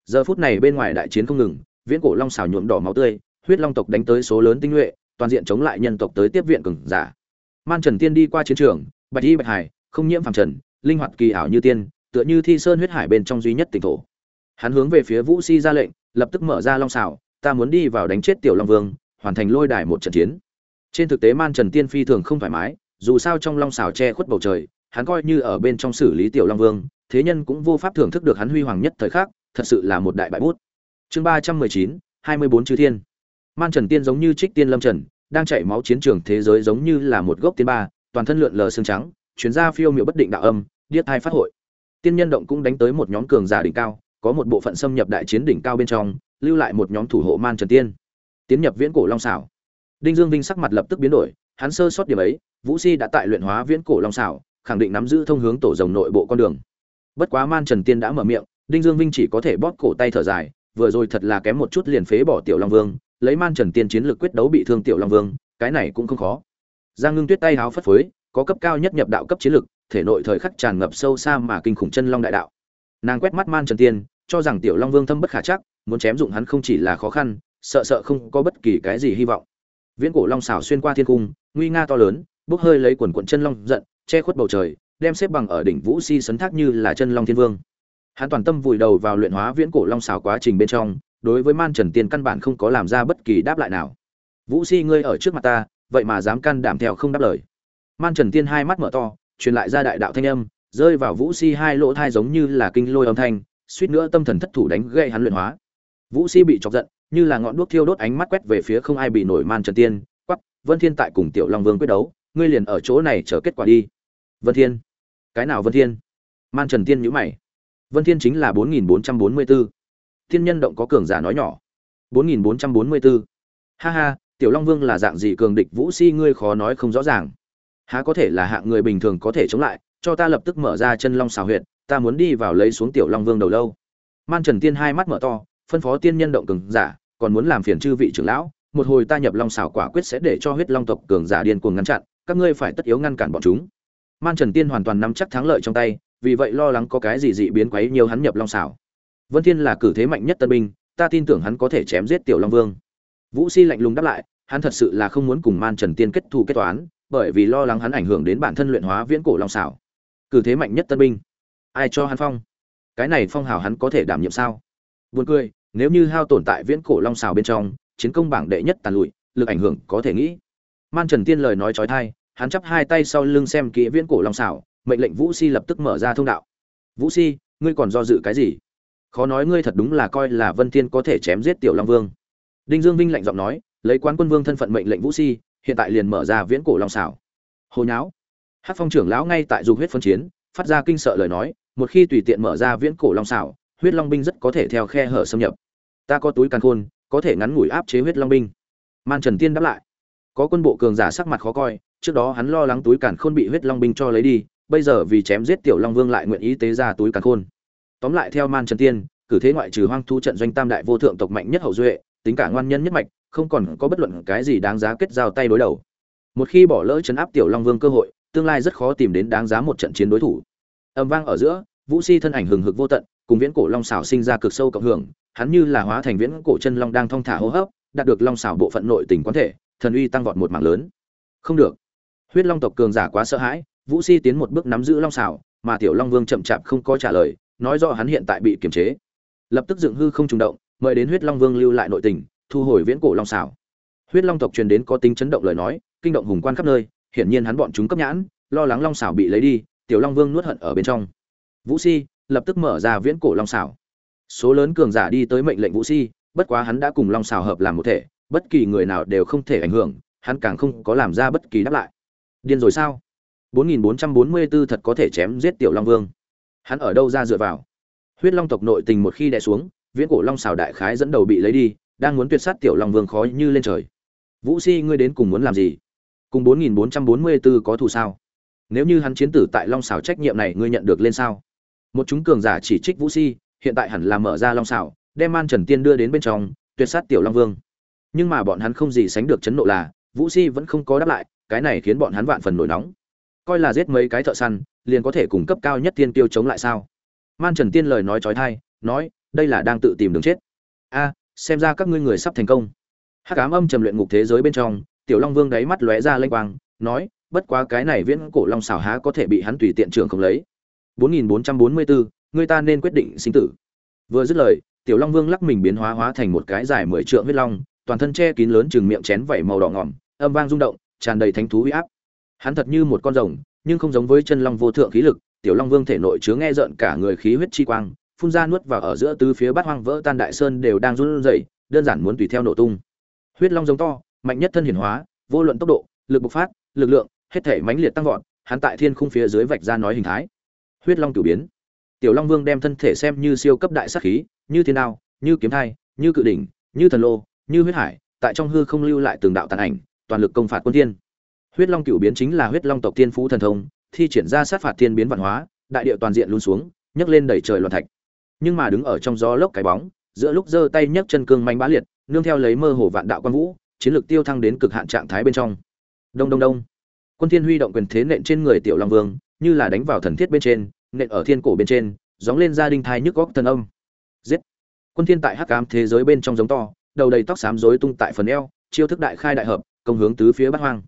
Giờ phút này bên ngoài đại chiến không ngừng, viễn cổ long xào nhuộm đỏ máu tươi, huyết long tộc đánh tới số lớn tinh nhuệ, toàn diện chống lại nhân tộc tới tiếp viện cường giả. Man trần tiên đi qua chiến trường, bạch y, bạch hải, không nhiễm phàm trần, linh hoạt kỳ ảo như tiên, tựa như thi sơn huyết hải bên trong duy nhất tỉnh thổ. Hắn hướng về phía vũ si ra lệnh, lập tức mở ra long xảo ta muốn đi vào đánh chết tiểu long vương, hoàn thành lôi đài một trận chiến. Trên thực tế man trần tiên phi thường không thoải mái, dù sao trong long xảo che khuất bầu trời hắn coi như ở bên trong xử lý tiểu long vương, thế nhân cũng vô pháp thưởng thức được hắn huy hoàng nhất thời khắc, thật sự là một đại bại bút. Chương ba trăm mười chín, hai mươi bốn chư thiên. Man trần tiên giống như trích tiên lâm trần, đang chảy máu chiến trường thế giới giống như là một gốc tiên ba, toàn thân lượn lờ xương trắng, chuyến ra phiêu miệu bất định đạo âm, điếc thai phát hội. Tiên nhân động cũng đánh tới một nhóm cường giả đỉnh cao, có một bộ phận xâm nhập đại chiến đỉnh cao bên trong, lưu lại một nhóm thủ hộ man trần tiên. Tiến nhập viễn cổ long xảo. Đinh dương vinh sắc mặt lập tức biến đổi, hắn sơ sót điểm ấy, vũ si đã tại luyện hóa viễn cổ long xảo khẳng định nắm giữ thông hướng tổ rồng nội bộ con đường. Bất quá man trần tiên đã mở miệng, đinh dương vinh chỉ có thể bóp cổ tay thở dài, vừa rồi thật là kém một chút liền phế bỏ tiểu long vương, lấy man trần tiên chiến lược quyết đấu bị thương tiểu long vương, cái này cũng không khó. Giang ngưng tuyết tay háo phất phới, có cấp cao nhất nhập đạo cấp chiến lực, thể nội thời khắc tràn ngập sâu xa mà kinh khủng chân long đại đạo. Nàng quét mắt man trần tiên, cho rằng tiểu long vương thâm bất khả chắc, muốn chém dụng hắn không chỉ là khó khăn, sợ sợ không có bất kỳ cái gì hy vọng. Viễn cổ long xảo xuyên qua thiên cung, nguy nga to lớn, bốc hơi lấy quần quận chân long giận che khuất bầu trời, đem xếp bằng ở đỉnh vũ si sấn thác như là chân long thiên vương. Hắn toàn tâm vùi đầu vào luyện hóa viễn cổ long xảo quá trình bên trong, đối với man trần tiên căn bản không có làm ra bất kỳ đáp lại nào. Vũ si, ngươi ở trước mặt ta, vậy mà dám can đảm theo không đáp lời. Man trần tiên hai mắt mở to, truyền lại ra đại đạo thanh âm, rơi vào vũ si hai lỗ thai giống như là kinh lôi âm thanh, suýt nữa tâm thần thất thủ đánh gây hắn luyện hóa. Vũ si bị chọc giận, như là ngọn đuốc thiêu đốt ánh mắt quét về phía không ai bị nổi man trần tiên quắp vân thiên tại cùng tiểu long vương quyết đấu ngươi liền ở chỗ này chờ kết quả đi. Vân thiên. Cái nào vân thiên? Man trần tiên nhíu mày. Vân thiên chính là bốn nghìn bốn trăm bốn mươi bốn thiên nhân động có cường giả nói nhỏ. bốn nghìn bốn trăm bốn mươi bốn ha ha, tiểu long vương là dạng gì cường địch vũ si ngươi khó nói không rõ ràng. Há có thể là hạng người bình thường có thể chống lại, cho ta lập tức mở ra chân long xào huyệt, ta muốn đi vào lấy xuống tiểu long vương đầu lâu. Man trần tiên hai mắt mở to, phân phó tiên nhân động cường giả, còn muốn làm phiền chư vị trưởng lão, một hồi ta nhập long xào quả quyết sẽ để cho huyết long tộc cường giả điên cuồng ngăn chặn các ngươi phải tất yếu ngăn cản bọn chúng. Man trần tiên hoàn toàn nắm chắc thắng lợi trong tay, vì vậy lo lắng có cái gì dị biến quấy nhiều hắn nhập long xảo vân thiên là cử thế mạnh nhất tân binh, ta tin tưởng hắn có thể chém giết tiểu long vương. Vũ si lạnh lùng đáp lại, hắn thật sự là không muốn cùng man trần tiên kết thù kết toán, bởi vì lo lắng hắn ảnh hưởng đến bản thân luyện hóa viễn cổ long xảo cử thế mạnh nhất tân binh. Ai cho hắn phong? Cái này phong hào hắn có thể đảm nhiệm sao? Buồn cười, nếu như hao tồn tại viễn cổ long xào bên trong, chiến công bảng đệ nhất tàn lụi, lực ảnh hưởng có thể nghĩ man trần tiên lời nói trói thai hắn chắp hai tay sau lưng xem kỹ viễn cổ long xảo mệnh lệnh vũ si lập tức mở ra thông đạo. Vũ si, ngươi còn do dự cái gì? Khó nói ngươi thật đúng là coi là vân thiên có thể chém giết tiểu long vương. Đinh dương vinh lạnh giọng nói, lấy quán quân vương thân phận mệnh lệnh vũ si, hiện tại liền mở ra viễn cổ long xảo Hồi nháo. Hát phong trưởng lão ngay tại dục huyết phân chiến, phát ra kinh sợ lời nói, một khi tùy tiện mở ra viễn cổ long xảo huyết long binh rất có thể theo khe hở xâm nhập. Ta có túi càn khôn, có thể ngắn ngủi áp chế huyết long binh. Man trần tiên đáp lại có quân bộ cường giả sắc mặt khó coi, trước đó hắn lo lắng túi càn khôn bị huyết long binh cho lấy đi, bây giờ vì chém giết tiểu long vương lại nguyện ý tế ra túi càn khôn. Tóm lại theo man trần tiên, cử thế ngoại trừ hoang thu trận doanh tam đại vô thượng tộc mạnh nhất hậu duệ, tính cả ngoan nhân nhất mạch, không còn có bất luận cái gì đáng giá kết giao tay đối đầu. Một khi bỏ lỡ chấn áp tiểu long vương cơ hội, tương lai rất khó tìm đến đáng giá một trận chiến đối thủ. Âm vang ở giữa, vũ si thân ảnh hừng hực vô tận, cùng viễn cổ long xảo sinh ra cực sâu cộng hưởng, hắn như là hóa thành viễn cổ chân long đang thong thả hô hấp, đạt được long xảo bộ phận nội tình quán thể thần uy tăng vọt một mảng lớn. Không được. Huyết long tộc cường giả quá sợ hãi, vũ si tiến một bước nắm giữ long xảo mà tiểu long vương chậm chạp không có trả lời, nói rõ hắn hiện tại bị kiềm chế. Lập tức dựng hư không trùng động, mời đến huyết long vương lưu lại nội tình, thu hồi viễn cổ long xảo huyết long tộc truyền đến có tính chấn động lời nói, kinh động hùng quan khắp nơi, hiển nhiên hắn bọn chúng cấp nhãn, lo lắng long xảo bị lấy đi, tiểu long vương nuốt hận ở bên trong. Vũ si lập tức mở ra viễn cổ long xảo số lớn cường giả đi tới mệnh lệnh vũ si, bất quá hắn đã cùng long xảo hợp làm một thể bất kỳ người nào đều không thể ảnh hưởng, hắn càng không có làm ra bất kỳ đáp lại. Điên rồi sao? 4444 thật có thể chém giết tiểu long vương. Hắn ở đâu ra dựa vào? Huyết long tộc nội tình một khi đè xuống, viễn cổ long xảo đại khái dẫn đầu bị lấy đi, đang muốn tuyệt sát tiểu long vương khó như lên trời. Vũ si ngươi đến cùng muốn làm gì? Cùng 4444 có thù sao? Nếu như hắn chiến tử tại long xảo trách nhiệm này, ngươi nhận được lên sao? Một chúng cường giả chỉ trích vũ si hiện tại hẳn là mở ra long xảo đem man trần tiên đưa đến bên trong, tuyệt sát tiểu long vương nhưng mà bọn hắn không gì sánh được chấn nộ là vũ si vẫn không có đáp lại cái này khiến bọn hắn vạn phần nổi nóng. Coi là giết mấy cái thợ săn liền có thể cung cấp cao nhất tiên tiêu chống lại sao? Man trần tiên lời nói trói thai nói đây là đang tự tìm đường chết. A xem ra các ngươi người sắp thành công. Hắc ám âm trầm luyện ngục thế giới bên trong tiểu long vương đáy mắt lóe ra lênh quang nói bất quá cái này viễn cổ long xảo há có thể bị hắn tùy tiện trưởng không lấy. 4444, người ta nên quyết định sinh tử. Vừa dứt lời tiểu long vương lắc mình biến hóa hóa thành một cái dài mười trượng huyết long toàn thân che kín lớn chừng miệng chén vảy màu đỏ ngỏm âm vang rung động tràn đầy thánh thú uy áp. Hắn thật như một con rồng nhưng không giống với chân long vô thượng khí lực tiểu long vương thể nội chứa nghe rợn cả người khí huyết chi quang phun ra nuốt vào ở giữa tứ phía bát hoang vỡ tan đại sơn đều đang run rẩy đơn giản muốn tùy theo nổ tung. Huyết long giống to mạnh nhất thân hiển hóa vô luận tốc độ lực bộc phát lực lượng hết thể mãnh liệt tăng vọt hắn tại thiên khung phía dưới vạch ra nói hình thái. Huyết long cửu biến. Tiểu long vương đem thân thể xem như siêu cấp đại sát khí như thiên nào, như kiếm thai như cự đỉnh như thần lô như huyết hải, tại trong hư không lưu lại từng đạo tàn ảnh, toàn lực công phạt quân thiên. Huyết long cửu biến chính là huyết long tộc tiên phú thần thông, thi triển ra sát phạt thiên biến văn hóa, đại địa toàn diện luôn xuống, nhấc lên đẩy trời loạn thạch. Nhưng mà đứng ở trong gió lốc cái bóng, giữa lúc giơ tay nhấc chân cương manh bá liệt, nương theo lấy mơ hồ vạn đạo quan vũ, chiến lược tiêu thăng đến cực hạn trạng thái bên trong. Đông đông đông. Quân thiên huy động quyền thế nện trên người tiểu long vương, như là đánh vào thần thiết bên trên, nện ở thiên cổ bên trên, gióng lên gia đình thai nhức góc thần âm. Giết. Quân thiên tại hắc ám thế giới bên trong giống to đầu đầy tóc xám rối tung tại phần eo, chiêu thức đại khai đại hợp, công hướng tứ phía bát hoang.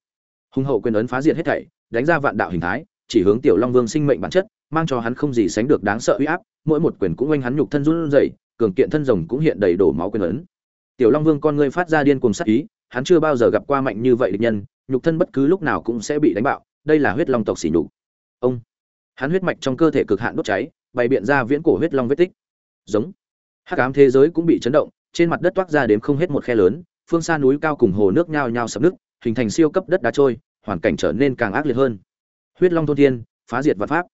Hung hậu quyền ấn phá diệt hết thảy, đánh ra vạn đạo hình thái, chỉ hướng tiểu long vương sinh mệnh bản chất, mang cho hắn không gì sánh được đáng sợ uy áp, mỗi một quyền cũng oanh hắn nhục thân run rẩy, cường kiện thân rồng cũng hiện đầy đổ máu quyền ấn. Tiểu long vương con ngươi phát ra điên cuồng sát ý, hắn chưa bao giờ gặp qua mạnh như vậy địch nhân, nhục thân bất cứ lúc nào cũng sẽ bị đánh bạo, đây là huyết long tộc xỉ nhục. Ông, hắn huyết mạch trong cơ thể cực hạn đốt cháy, bày biện ra viễn cổ huyết long vết tích. Giống, hắc ám thế giới cũng bị chấn động trên mặt đất toát ra đến không hết một khe lớn, phương xa núi cao cùng hồ nước nhao nhao sập nước hình thành siêu cấp đất đá trôi, hoàn cảnh trở nên càng ác liệt hơn. Huyết long thôn thiên, phá diệt vật pháp.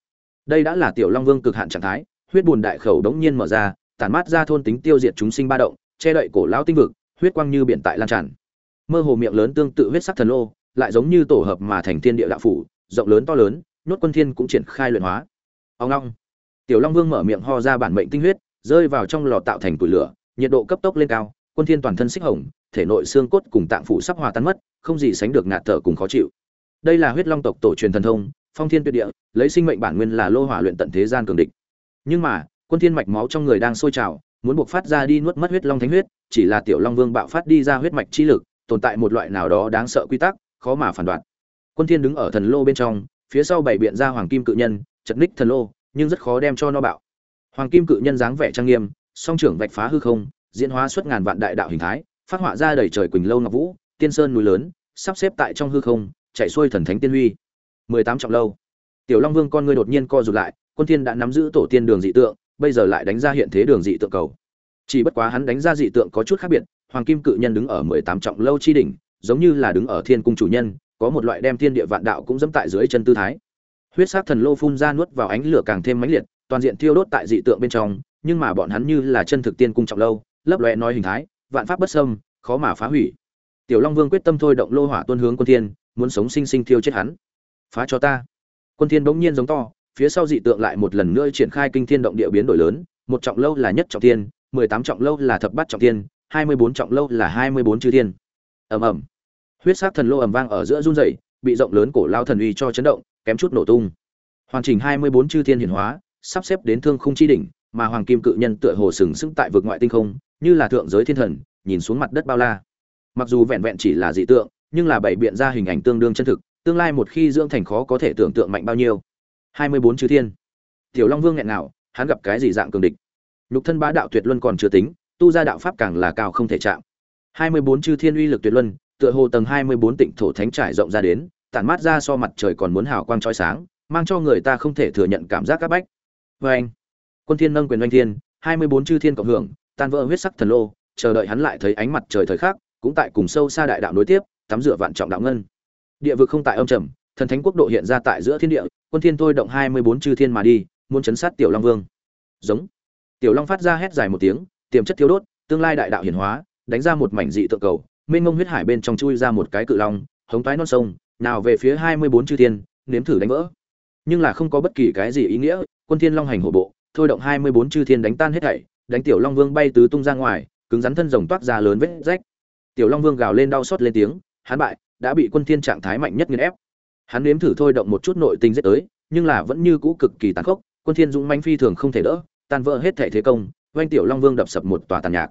Đây đã là tiểu long vương cực hạn trạng thái, huyết bùn đại khẩu đống nhiên mở ra, tản mát ra thôn tính tiêu diệt chúng sinh ba động, che đậy cổ lão tinh vực, huyết quang như biển tại lan tràn. Mơ hồ miệng lớn tương tự huyết sắc thần lô, lại giống như tổ hợp mà thành thiên địa đạo phủ, rộng lớn to lớn, nhốt quân thiên cũng triển khai luyện hóa. Ông long. Tiểu long vương mở miệng ho ra bản mệnh tinh huyết, rơi vào trong lò tạo thành củi lửa nhiệt độ cấp tốc lên cao, quân thiên toàn thân xích hồng, thể nội xương cốt cùng tạng phủ sắp hòa tan mất, không gì sánh được ngạt thở cùng khó chịu. Đây là huyết long tộc tổ truyền thần thông, phong thiên tuyệt địa, lấy sinh mệnh bản nguyên là lô hỏa luyện tận thế gian cường địch. Nhưng mà, quân thiên mạch máu trong người đang sôi trào, muốn buộc phát ra đi nuốt mất huyết long thánh huyết, chỉ là tiểu long vương bạo phát đi ra huyết mạch chi lực, tồn tại một loại nào đó đáng sợ quy tắc, khó mà phản đoạn. Quân thiên đứng ở thần lô bên trong, phía sau bảy biện ra hoàng kim cự nhân, chật ních thần lô, nhưng rất khó đem cho nó bạo. Hoàng kim cự nhân dáng vẻ trang nghiêm song trưởng vạch phá hư không, diễn hóa suốt ngàn vạn đại đạo hình thái, phát họa ra đầy trời quỳnh lâu ngọc vũ, tiên sơn núi lớn, sắp xếp tại trong hư không, chạy xuôi thần thánh tiên huy. Mười tám trọng lâu. Tiểu long vương con ngươi đột nhiên co rụt lại, quân thiên đã nắm giữ tổ tiên đường dị tượng, bây giờ lại đánh ra hiện thế đường dị tượng cầu. Chỉ bất quá hắn đánh ra dị tượng có chút khác biệt, hoàng kim cự nhân đứng ở mười tám trọng lâu chi đỉnh, giống như là đứng ở thiên cung chủ nhân, có một loại đem thiên địa vạn đạo cũng dẫm tại dưới chân tư thái. Huyết sắc thần lô phun ra nuốt vào ánh lửa càng thêm mãnh liệt, toàn diện thiêu đốt tại dị tượng bên trong nhưng mà bọn hắn như là chân thực tiên cung trọng lâu, lấp lóe nói hình thái, vạn pháp bất xâm, khó mà phá hủy. Tiểu long vương quyết tâm thôi động lô hỏa tuôn hướng quân thiên, muốn sống sinh sinh thiêu chết hắn. Phá cho ta. Quân thiên bỗng nhiên giống to, phía sau dị tượng lại một lần nữa triển khai kinh thiên động địa biến đổi lớn, một trọng lâu là nhất trọng thiên mười tám trọng lâu là thập bát trọng thiên hai mươi bốn trọng lâu là hai mươi bốn chư thiên. Ầm ầm. Huyết sắc thần lô ầm vang ở giữa run rẩy, bị rộng lớn cổ lao thần uy cho chấn động, kém chút nổ tung. Hoàn chỉnh hai mươi bốn chư thiên hiển hóa, sắp xếp đến thương khung chi đỉnh mà hoàng kim cự nhân tựa hồ sừng sững tại vực ngoại tinh không, như là thượng giới thiên thần, nhìn xuống mặt đất bao la. Mặc dù vẹn vẹn chỉ là dị tượng, nhưng là bảy biện ra hình ảnh tương đương chân thực, tương lai một khi dưỡng thành khó có thể tưởng tượng mạnh bao nhiêu. Hai mươi bốn chư thiên. Tiểu long vương nghẹn nào, hắn gặp cái gì dạng cường địch? Nhục thân bá đạo tuyệt luân còn chưa tính, tu ra đạo pháp càng là cao không thể chạm. Hai mươi bốn chư thiên uy lực tuyệt luân, tựa hồ tầng hai mươi bốn tịnh thổ thánh trải rộng ra đến, tản mát ra so mặt trời còn muốn hào quang chói sáng, mang cho người ta không thể thừa nhận cảm giác các bách. Vê anh quân thiên nâng quyền oanh thiên, hai mươi bốn chư thiên cộng hưởng, tan vỡ huyết sắc thần lô, chờ đợi hắn lại thấy ánh mặt trời thời khắc, cũng tại cùng sâu xa đại đạo nối tiếp, tắm rửa vạn trọng đạo ngân. Địa vực không tại âm trầm, thần thánh quốc độ hiện ra tại giữa thiên địa, quân thiên thôi động hai mươi bốn chư thiên mà đi, muốn chấn sát tiểu long vương. Giống. Tiểu long phát ra hét dài một tiếng, tiềm chất thiếu đốt, tương lai đại đạo hiển hóa, đánh ra một mảnh dị tượng cầu, mênh mông huyết hải bên trong chui ra một cái cự long, hống toái non sông, nào về phía hai mươi bốn chư thiên, nếm thử đánh vỡ. Nhưng là không có bất kỳ cái gì ý nghĩa, quân thiên long hành hổ bộ thôi động hai mươi bốn chư thiên đánh tan hết thảy, đánh tiểu long vương bay tứ tung ra ngoài, cứng rắn thân rồng toát ra lớn vết rách. Tiểu long vương gào lên đau xót lên tiếng hắn bại, đã bị quân thiên trạng thái mạnh nhất nghiền ép. Hắn nếm thử thôi động một chút nội tình giết tới, nhưng là vẫn như cũ cực kỳ tàn khốc, quân thiên dũng mãnh phi thường không thể đỡ, tan vỡ hết thảy thế công, oanh tiểu long vương đập sập một tòa tàn nhạc.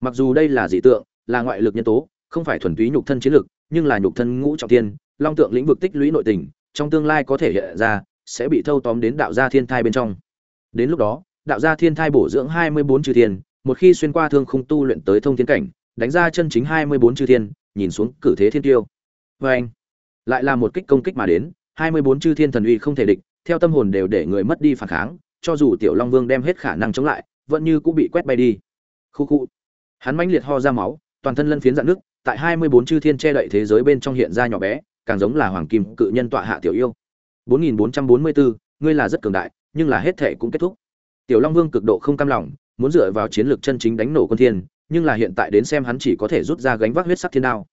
Mặc dù đây là dị tượng, là ngoại lực nhân tố, không phải thuần túy nhục thân chiến lực, nhưng là nhục thân ngũ trọng thiên, long tượng lĩnh vực tích lũy nội tình, trong tương lai có thể hiện ra, sẽ bị thâu tóm đến đạo gia thiên thai bên trong đến lúc đó đạo gia thiên thai bổ dưỡng 24 chư thiên một khi xuyên qua thương khung tu luyện tới thông thiên cảnh đánh ra chân chính 24 chư thiên nhìn xuống cử thế thiên tiêu. Vê anh lại là một kích công kích mà đến 24 chư thiên thần uy không thể địch theo tâm hồn đều để người mất đi phản kháng cho dù tiểu long vương đem hết khả năng chống lại vẫn như cũng bị quét bay đi. Khu khu. Hắn mãnh liệt ho ra máu toàn thân lân phiến dạn nước tại 24 chư thiên che đậy thế giới bên trong hiện ra nhỏ bé càng giống là hoàng kim cự nhân tọa hạ tiểu yêu. 4444, ngươi là rất cường đại nhưng là hết thệ cũng kết thúc. Tiểu long vương cực độ không cam lòng, muốn dựa vào chiến lược chân chính đánh nổ quân thiên, nhưng là hiện tại đến xem hắn chỉ có thể rút ra gánh vác huyết sắc thiên đao.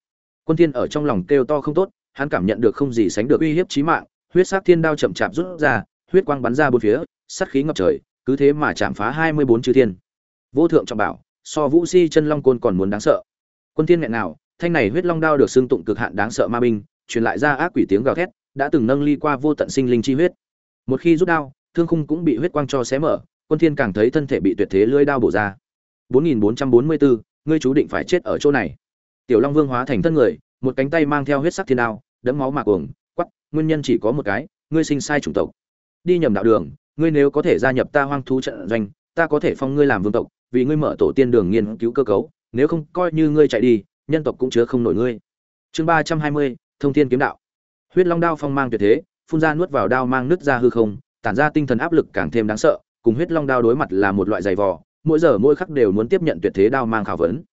Quân thiên ở trong lòng kêu to không tốt, hắn cảm nhận được không gì sánh được uy hiếp chí mạng, huyết sắc thiên đao chậm chạp rút ra, huyết quang bắn ra bốn phía, sát khí ngập trời, cứ thế mà chạm phá 24 chư thiên. Vô thượng trọng bảo, so vũ si chân long côn còn muốn đáng sợ. Quân thiên nghẹn nào, thanh này huyết long đao được xưng tụng cực hạn đáng sợ ma binh, truyền lại ra ác quỷ tiếng gào thét, đã từng nâng ly qua vô tận sinh linh chi huyết. Một khi rút đao thương khung cũng bị huyết quang cho xé mở quân thiên càng thấy thân thể bị tuyệt thế lưỡi đao bổ ra. 4444, ngươi chú định phải chết ở chỗ này. Tiểu long vương hóa thành thân người một cánh tay mang theo huyết sắc thiên đao đẫm máu mạc cuồng quắc nguyên nhân chỉ có một cái ngươi sinh sai chủng tộc. Đi nhầm đạo đường ngươi nếu có thể gia nhập ta hoang thú trận doanh ta có thể phong ngươi làm vương tộc vì ngươi mở tổ tiên đường nghiên cứu cơ cấu nếu không coi như ngươi chạy đi nhân tộc cũng chứa không nổi ngươi. Chương ba trăm hai mươi thông thiên kiếm đạo. Huyết long đao phong mang tuyệt thế phun ra nuốt vào đao mang nứt ra hư không tản ra tinh thần áp lực càng thêm đáng sợ, cùng huyết long đao đối mặt là một loại giày vò, mỗi giờ mỗi khắc đều muốn tiếp nhận tuyệt thế đao mang khảo vấn.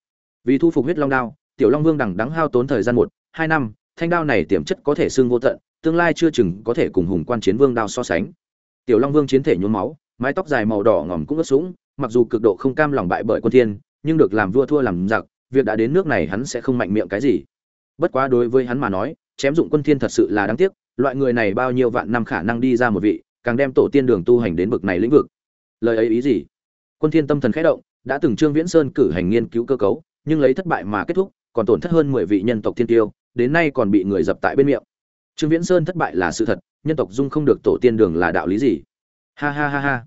Vì thu phục huyết long đao, tiểu long vương đằng đắng hao tốn thời gian một, hai năm, thanh đao này tiềm chất có thể xưng vô tận, tương lai chưa chừng có thể cùng hùng quan chiến vương đao so sánh. Tiểu long vương chiến thể nhuốm máu, mái tóc dài màu đỏ ngòm cũng ướt sũng, mặc dù cực độ không cam lòng bại bởi quân thiên, nhưng được làm vua thua làm giặc, việc đã đến nước này hắn sẽ không mạnh miệng cái gì. Bất quá đối với hắn mà nói, chém dụng quân thiên thật sự là đáng tiếc, loại người này bao nhiêu vạn năm khả năng đi ra một vị càng đem tổ tiên đường tu hành đến bậc này lĩnh vực. Lời ấy ý gì? Quân thiên tâm thần khẽ động, đã từng trương viễn sơn cử hành nghiên cứu cơ cấu, nhưng lấy thất bại mà kết thúc, còn tổn thất hơn 10 vị nhân tộc thiên tiêu, đến nay còn bị người dập tại bên miệng. Trương viễn sơn thất bại là sự thật, nhân tộc dung không được tổ tiên đường là đạo lý gì? Ha ha ha ha.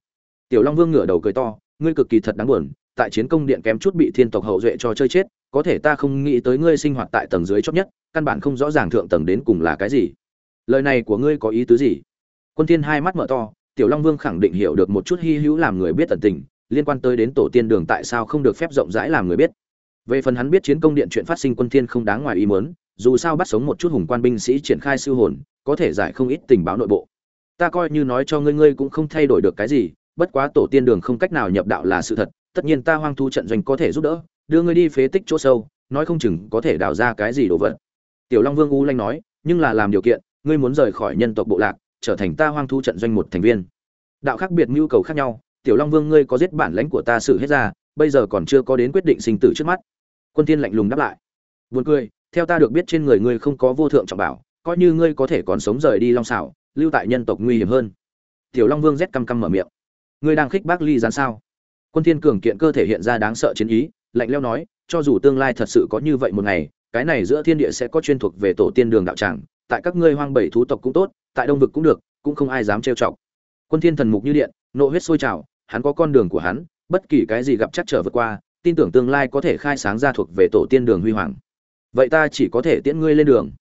Tiểu long vương ngửa đầu cười to, ngươi cực kỳ thật đáng buồn, tại chiến công điện kém chút bị thiên tộc hậu duệ cho chơi chết, có thể ta không nghĩ tới ngươi sinh hoạt tại tầng dưới chót nhất, căn bản không rõ ràng thượng tầng đến cùng là cái gì. Lời này của ngươi có ý tứ gì? Quân thiên hai mắt mở to, tiểu long vương khẳng định hiểu được một chút hy hữu làm người biết tận tình, liên quan tới đến tổ tiên đường tại sao không được phép rộng rãi làm người biết. Về phần hắn biết chiến công điện chuyện phát sinh quân thiên không đáng ngoài ý muốn, dù sao bắt sống một chút hùng quan binh sĩ triển khai siêu hồn, có thể giải không ít tình báo nội bộ. Ta coi như nói cho ngươi ngươi cũng không thay đổi được cái gì, bất quá tổ tiên đường không cách nào nhập đạo là sự thật, tất nhiên ta hoang thu trận doanh có thể giúp đỡ, đưa ngươi đi phế tích chỗ sâu, nói không chừng có thể đào ra cái gì đồ vật. Tiểu long vương u lanh nói, nhưng là làm điều kiện, ngươi muốn rời khỏi nhân tộc bộ lạc trở thành ta hoang thu trận doanh một thành viên. Đạo khác biệt nhu cầu khác nhau, tiểu long vương ngươi có giết bản lãnh của ta xử hết ra, bây giờ còn chưa có đến quyết định sinh tử trước mắt. Quân tiên lạnh lùng đáp lại. Buồn cười, theo ta được biết trên người ngươi không có vô thượng trọng bảo, coi như ngươi có thể còn sống rời đi long xảo lưu tại nhân tộc nguy hiểm hơn. Tiểu long vương rét căm căm mở miệng. Ngươi đang khích bác ly gián sao? Quân thiên cường kiện cơ thể hiện ra đáng sợ chiến ý, lạnh lẽo nói, cho dù tương lai thật sự có như vậy một ngày, cái này giữa thiên địa sẽ có chuyên thuộc về tổ tiên đường đạo tràng tại các ngươi hoang bảy thú tộc cũng tốt, tại đông vực cũng được, cũng không ai dám trêu chọc. Quân thiên thần mục như điện, nộ huyết sôi trào, hắn có con đường của hắn, bất kỳ cái gì gặp chắc trở vượt qua, tin tưởng tương lai có thể khai sáng ra thuộc về tổ tiên đường huy hoàng. Vậy ta chỉ có thể tiễn ngươi lên đường.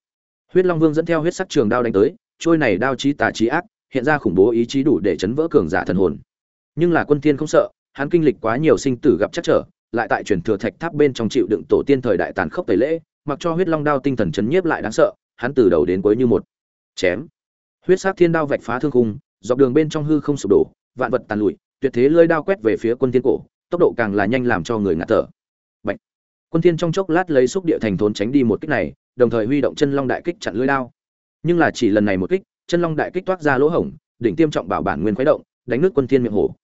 Huyết long vương dẫn theo huyết sắc trường đao đánh tới, trôi này đao chí tà chí ác, hiện ra khủng bố ý chí đủ để chấn vỡ cường giả thần hồn. Nhưng là quân thiên không sợ, hắn kinh lịch quá nhiều sinh tử gặp chắc trở, lại tại truyền thừa thạch tháp bên trong chịu đựng tổ tiên thời đại tàn khốc tẩy lễ, mặc cho huyết long đao tinh thần chấn nhiếp lại đáng sợ hắn từ đầu đến cuối như một. Chém. Huyết sắc thiên đao vạch phá thương khung, dọc đường bên trong hư không sụp đổ, vạn vật tàn lụi, tuyệt thế lưỡi đao quét về phía quân thiên cổ, tốc độ càng là nhanh làm cho người ngạt thở. Bạch. quân thiên trong chốc lát lấy xúc địa thành thốn tránh đi một kích này, đồng thời huy động chân long đại kích chặn lưỡi đao. Nhưng là chỉ lần này một kích, chân long đại kích toát ra lỗ hổng, đỉnh tiêm trọng bảo bản nguyên khuấy động, đánh nước quân thiên miệng hổ.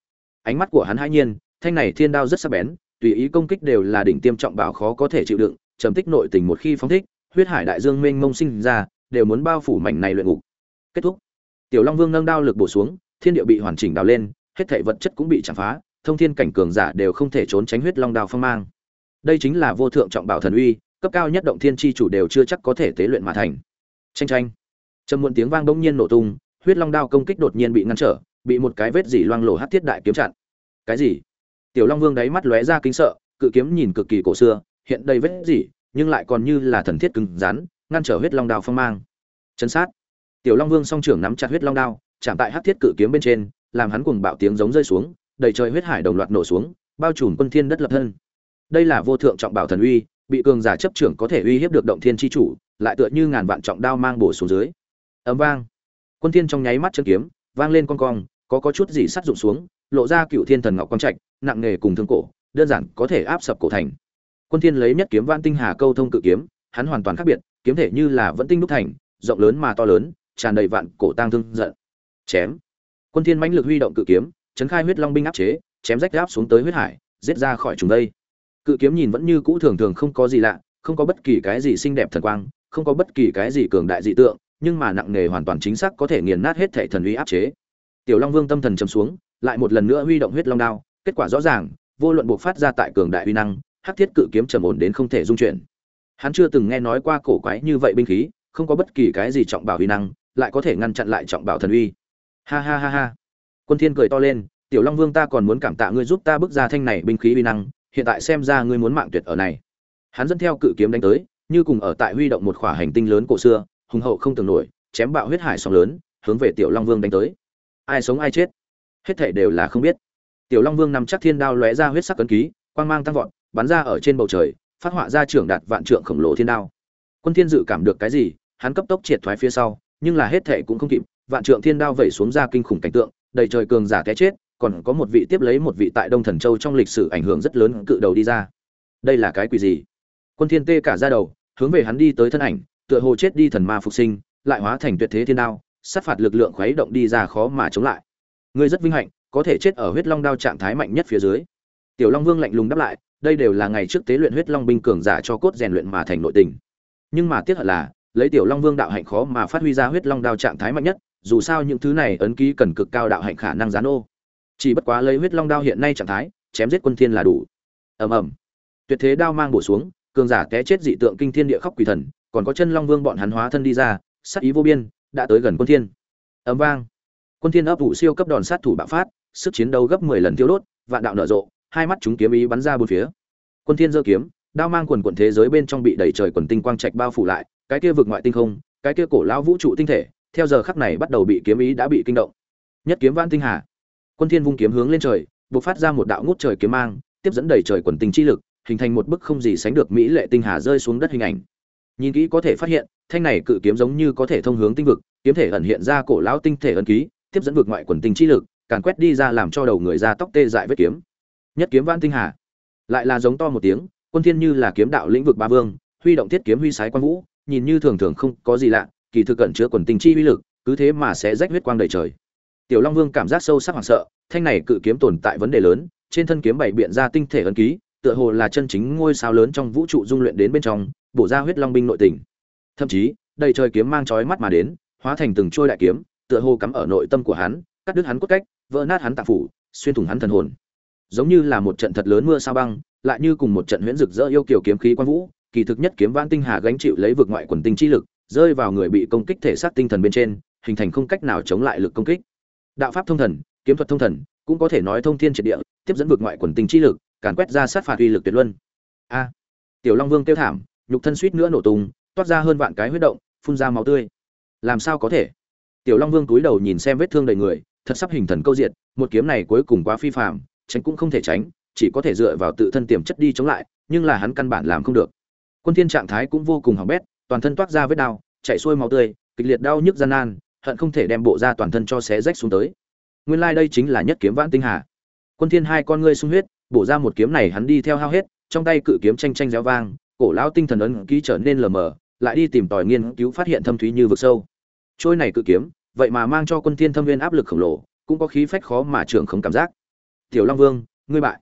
Ánh mắt của hắn hãi nhiên, thanh này thiên đao rất sắc bén, tùy ý công kích đều là đỉnh tiêm trọng bảo khó có thể chịu đựng, trầm tích nội tình một khi phóng thích huyết hải đại dương mênh mông sinh ra, đều muốn bao phủ mảnh này luyện ngục. Kết thúc. Tiểu long vương nâng đao lực bổ xuống, thiên địa bị hoàn chỉnh đào lên, hết thảy vật chất cũng bị chạm phá, thông thiên cảnh cường giả đều không thể trốn tránh huyết long đao phong mang. Đây chính là vô thượng trọng bảo thần uy, cấp cao nhất động thiên chi chủ đều chưa chắc có thể tế luyện mà thành. Chanh chanh. trầm muộn tiếng vang bỗng nhiên nổ tung, huyết long đao công kích đột nhiên bị ngăn trở, bị một cái vết dỉ loang lổ hắc thiết đại kiếm chặn. Cái gì? Tiểu long vương đáy mắt lóe ra kinh sợ, cự kiếm nhìn cực kỳ cổ xưa, hiện đầy vết dỉ nhưng lại còn như là thần thiết cứng rắn, ngăn trở huyết long đao phong mang. Chấn sát. Tiểu long vương song trưởng nắm chặt huyết long đao, chạm tại hắc thiết cự kiếm bên trên, làm hắn cuồng bạo tiếng giống rơi xuống, đầy trời huyết hải đồng loạt nổ xuống, bao trùm quân thiên đất lập thân. Đây là vô thượng trọng bảo thần uy, bị cường giả chấp trưởng có thể uy hiếp được động thiên chi chủ, lại tựa như ngàn vạn trọng đao mang bổ xuống dưới. Ấm vang. Quân thiên trong nháy mắt chân kiếm, vang lên con cong, có có chút gì sắt rụng xuống, lộ ra cựu thiên thần ngọc quang trạch, nặng nghề cùng thương cổ, đơn giản có thể áp sập cổ thành quân thiên lấy nhất kiếm Vạn tinh hà câu thông cự kiếm, hắn hoàn toàn khác biệt, kiếm thể như là vẫn tinh đúc thành, rộng lớn mà to lớn, tràn đầy vạn cổ tang thương giận. Chém. Quân thiên mãnh lực huy động cự kiếm, chấn khai huyết long binh áp chế, chém rách áp xuống tới huyết hải, giết ra khỏi trùng đây. Cự kiếm nhìn vẫn như cũ thường thường không có gì lạ, không có bất kỳ cái gì xinh đẹp thần quang, không có bất kỳ cái gì cường đại dị tượng, nhưng mà nặng nề hoàn toàn chính xác có thể nghiền nát hết thể thần uy áp chế. Tiểu long vương tâm thần trầm xuống, lại một lần nữa huy động huyết long đao, kết quả rõ ràng, vô luận buộc phát ra tại cường đại uy năng hắc thiết cự kiếm trầm ổn đến không thể dung chuyển. Hắn chưa từng nghe nói qua cổ quái như vậy binh khí, không có bất kỳ cái gì trọng bảo uy năng, lại có thể ngăn chặn lại trọng bảo thần uy. Ha ha ha ha. Quân thiên cười to lên, tiểu long vương ta còn muốn cảm tạ ngươi giúp ta bước ra thanh này binh khí uy năng, hiện tại xem ra ngươi muốn mạng tuyệt ở này. Hắn dẫn theo cự kiếm đánh tới, như cùng ở tại huy động một khỏa hành tinh lớn cổ xưa, hùng hậu không tưởng nổi, chém bạo huyết hải sóng lớn, hướng về tiểu long vương đánh tới. Ai sống ai chết? Hết thảy đều là không biết. Tiểu long vương nằm chắc thiên đao lóe ra huyết sắc cấn ký, quang mang tăng vọt bắn ra ở trên bầu trời, phát họa ra trưởng đạt vạn trượng khổng lồ thiên đao. Quân thiên dự cảm được cái gì, hắn cấp tốc triệt thoái phía sau, nhưng là hết thảy cũng không kịp, vạn trượng thiên đao vẩy xuống ra kinh khủng cảnh tượng, đầy trời cường giả té chết, còn có một vị tiếp lấy một vị tại đông thần châu trong lịch sử ảnh hưởng rất lớn cự đầu đi ra. Đây là cái quỷ gì? Quân thiên tê cả ra đầu, hướng về hắn đi tới thân ảnh, tựa hồ chết đi thần ma phục sinh, lại hóa thành tuyệt thế thiên đao, sát phạt lực lượng khuấy động đi ra khó mà chống lại. Ngươi rất vinh hạnh, có thể chết ở huyết long đao trạng thái mạnh nhất phía dưới. Tiểu long vương lạnh lùng đáp lại đây đều là ngày trước tế luyện huyết long binh cường giả cho cốt rèn luyện mà thành nội tình. Nhưng mà tiếc hận là, lấy tiểu long vương đạo hạnh khó mà phát huy ra huyết long đao trạng thái mạnh nhất, dù sao những thứ này ấn ký cần cực cao đạo hạnh khả năng gián ô. Chỉ bất quá lấy huyết long đao hiện nay trạng thái, chém giết quân thiên là đủ. Ầm ầm. Tuyệt thế đao mang bổ xuống, cường giả té chết dị tượng kinh thiên địa khóc quỷ thần, còn có chân long vương bọn hắn hóa thân đi ra, sát ý vô biên, đã tới gần quân thiên. Ầm vang. Quân thiên ấp vụ siêu cấp đòn sát thủ bạo phát, sức chiến đấu gấp 10 lần tiêu đốt, vạn đạo nở rộ hai mắt chúng kiếm ý bắn ra bốn phía. Quân thiên giơ kiếm, đao mang quần quần thế giới bên trong bị đầy trời quần tinh quang trạch bao phủ lại, cái kia vực ngoại tinh không, cái kia cổ lão vũ trụ tinh thể, theo giờ khắc này bắt đầu bị kiếm ý đã bị kinh động. Nhất kiếm vãn tinh hà. Quân thiên vung kiếm hướng lên trời bộc phát ra một đạo ngút trời kiếm mang, tiếp dẫn đầy trời quần tinh chi lực, hình thành một bức không gì sánh được mỹ lệ tinh hà rơi xuống đất hình ảnh. Nhìn kỹ có thể phát hiện, thanh này cự kiếm giống như có thể thông hướng tinh vực, kiếm thể ẩn hiện ra cổ lão tinh thể ấn ký, tiếp dẫn vực ngoại quần tinh chi lực, càn quét đi ra làm cho đầu người ra tóc tê dại vết kiếm nhất kiếm vãn tinh hà. Lại là giống to một tiếng, quân thiên như là kiếm đạo lĩnh vực ba vương, huy động thiết kiếm huy sái quan vũ, nhìn như thường thường không có gì lạ, kỳ thực cẩn chứa quần tinh chi uy lực, cứ thế mà sẽ rách huyết quang đầy trời. Tiểu long vương cảm giác sâu sắc hoảng sợ, thanh này cự kiếm tồn tại vấn đề lớn, trên thân kiếm bảy biện ra tinh thể ấn ký, tựa hồ là chân chính ngôi sao lớn trong vũ trụ dung luyện đến bên trong, bổ ra huyết long binh nội tình. Thậm chí, đầy trời kiếm mang chói mắt mà đến, hóa thành từng trôi đại kiếm, tựa hồ cắm ở nội tâm của hắn, cắt đứt hắn cốt cách, vỡ nát hắn tạng phủ, xuyên thủng hắn thần hồn giống như là một trận thật lớn mưa sao băng, lại như cùng một trận huyễn rực rỡ yêu kiều kiếm khí quan vũ, kỳ thực nhất kiếm vãn tinh hà gánh chịu lấy vực ngoại quần tinh chi lực, rơi vào người bị công kích thể xác tinh thần bên trên, hình thành không cách nào chống lại lực công kích. Đạo pháp thông thần, kiếm thuật thông thần, cũng có thể nói thông thiên triệt địa, tiếp dẫn vực ngoại quần tinh chi lực, càn quét ra sát phạt uy lực tuyệt luân. A. Tiểu long vương kêu thảm, nhục thân suýt nữa nổ tung, toát ra hơn vạn cái huyết động, phun ra máu tươi. Làm sao có thể? Tiểu long vương cúi đầu nhìn xem vết thương đầy người, thật sắp hình thần câu diệt, một kiếm này cuối cùng quá phi phàm tránh cũng không thể tránh, chỉ có thể dựa vào tự thân tiềm chất đi chống lại, nhưng là hắn căn bản làm không được. Quân thiên trạng thái cũng vô cùng hỏng bét, toàn thân toát ra vết đau, chảy xuôi máu tươi, kịch liệt đau nhức gian nan, hận không thể đem bộ da toàn thân cho xé rách xuống tới. Nguyên lai đây chính là nhất kiếm vãn tinh hà. Quân thiên hai con ngươi sung huyết, bổ ra một kiếm này hắn đi theo hao hết, trong tay cự kiếm tranh tranh réo vang, cổ lão tinh thần ấn ký trở nên lờ mờ, lại đi tìm tòi nghiên cứu phát hiện thâm thúy như vực sâu. Trôi này cự kiếm, vậy mà mang cho quân thiên thâm viên áp lực khổng lồ, cũng có khí phách khó mà trưởng không cảm giác tiểu long vương, ngươi bại.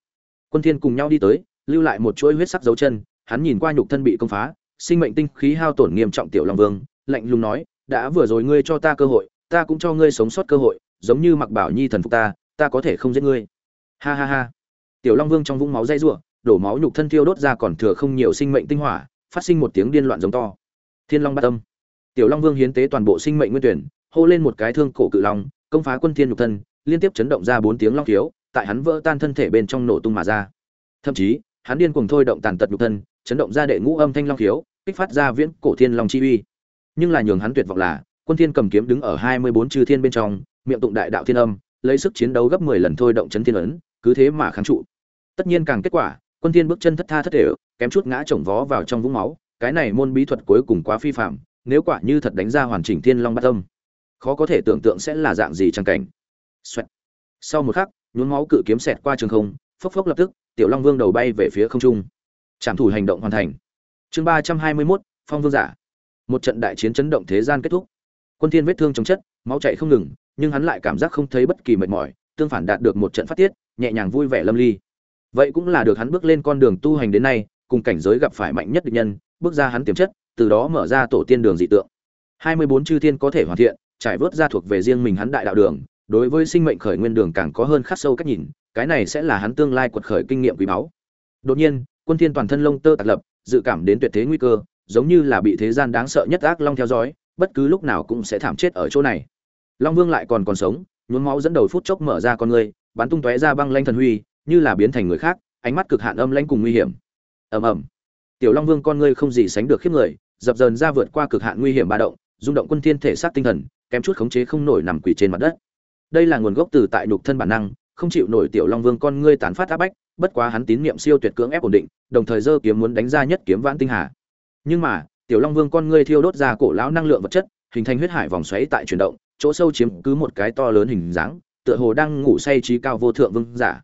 Quân thiên cùng nhau đi tới, lưu lại một chuỗi huyết sắc dấu chân, hắn nhìn qua nhục thân bị công phá, sinh mệnh tinh khí hao tổn nghiêm trọng tiểu long vương, lạnh lùng nói, đã vừa rồi ngươi cho ta cơ hội, ta cũng cho ngươi sống sót cơ hội, giống như mặc bảo nhi thần phục ta ta có thể không giết ngươi. Ha ha ha. Tiểu long vương trong vũng máu dây rủa, đổ máu nhục thân thiêu đốt ra còn thừa không nhiều sinh mệnh tinh hỏa, phát sinh một tiếng điên loạn giống to. Thiên long bát tâm tiểu long vương hiến tế toàn bộ sinh mệnh nguyên tuyển, hô lên một cái thương cổ cự long, công phá quân thiên nhục thân, liên tiếp chấn động ra bốn tiếng long thiếu tại hắn vỡ tan thân thể bên trong nổ tung mà ra. Thậm chí, hắn điên cuồng thôi động tàn tật nhục thân, chấn động ra đệ ngũ âm thanh long thiếu kích phát ra viễn cổ thiên long chi uy. Nhưng là nhường hắn tuyệt vọng là, quân thiên cầm kiếm đứng ở hai mươi bốn chư thiên bên trong, miệng tụng đại đạo thiên âm, lấy sức chiến đấu gấp 10 lần thôi động chấn thiên ấn, cứ thế mà kháng trụ. Tất nhiên càng kết quả, quân thiên bước chân thất tha thất thể, kém chút ngã chồng vó vào trong vũng máu, cái này môn bí thuật cuối cùng quá phi phạm, nếu quả như thật đánh ra hoàn chỉnh thiên long bát âm, khó có thể tưởng tượng sẽ là dạng gì trang cảnh. Xoẹt. sau một khắc nhuốm máu cự kiếm xẹt qua trường không phốc phốc lập tức tiểu long vương đầu bay về phía không trung. Trảm thủ hành động hoàn thành. Chương ba trăm hai mươi 321, phong vương giả. Một trận đại chiến chấn động thế gian kết thúc. Quân thiên vết thương chống chất máu chảy không ngừng nhưng hắn lại cảm giác không thấy bất kỳ mệt mỏi tương phản đạt được một trận phát tiết nhẹ nhàng vui vẻ lâm ly. Vậy cũng là được hắn bước lên con đường tu hành đến nay cùng cảnh giới gặp phải mạnh nhất địch nhân bước ra hắn tiềm chất từ đó mở ra tổ tiên đường dị tượng. Hai mươi bốn chư thiên có thể hoàn thiện trải vớt ra thuộc về riêng mình hắn đại đạo đường đối với sinh mệnh khởi nguyên đường càng có hơn khắc sâu cách nhìn, cái này sẽ là hắn tương lai quật khởi kinh nghiệm quý báu. Đột nhiên, quân thiên toàn thân lông tơ tạc lập, dự cảm đến tuyệt thế nguy cơ, giống như là bị thế gian đáng sợ nhất ác long theo dõi, bất cứ lúc nào cũng sẽ thảm chết ở chỗ này. Long vương lại còn còn sống, nhuốm máu dẫn đầu phút chốc mở ra con người, bắn tung tóe ra băng lanh thần huy, như là biến thành người khác, ánh mắt cực hạn âm lãnh cùng nguy hiểm. Ầm ầm. Tiểu long vương con ngươi không gì sánh được khiếp người, dập dờn ra vượt qua cực hạn nguy hiểm ba động, rung động quân thiên thể xác tinh thần, kém chút khống chế không nổi nằm quỳ trên mặt đất đây là nguồn gốc từ tại nhục thân bản năng, không chịu nổi tiểu long vương con ngươi tán phát áp bách, bất quá hắn tín niệm siêu tuyệt cưỡng ép ổn định, đồng thời dơ kiếm muốn đánh ra nhất kiếm vãn tinh hà. Nhưng mà, tiểu long vương con ngươi thiêu đốt ra cổ lão năng lượng vật chất, hình thành huyết hải vòng xoáy tại chuyển động, chỗ sâu chiếm cứ một cái to lớn hình dáng, tựa hồ đang ngủ say trí cao vô thượng vương giả.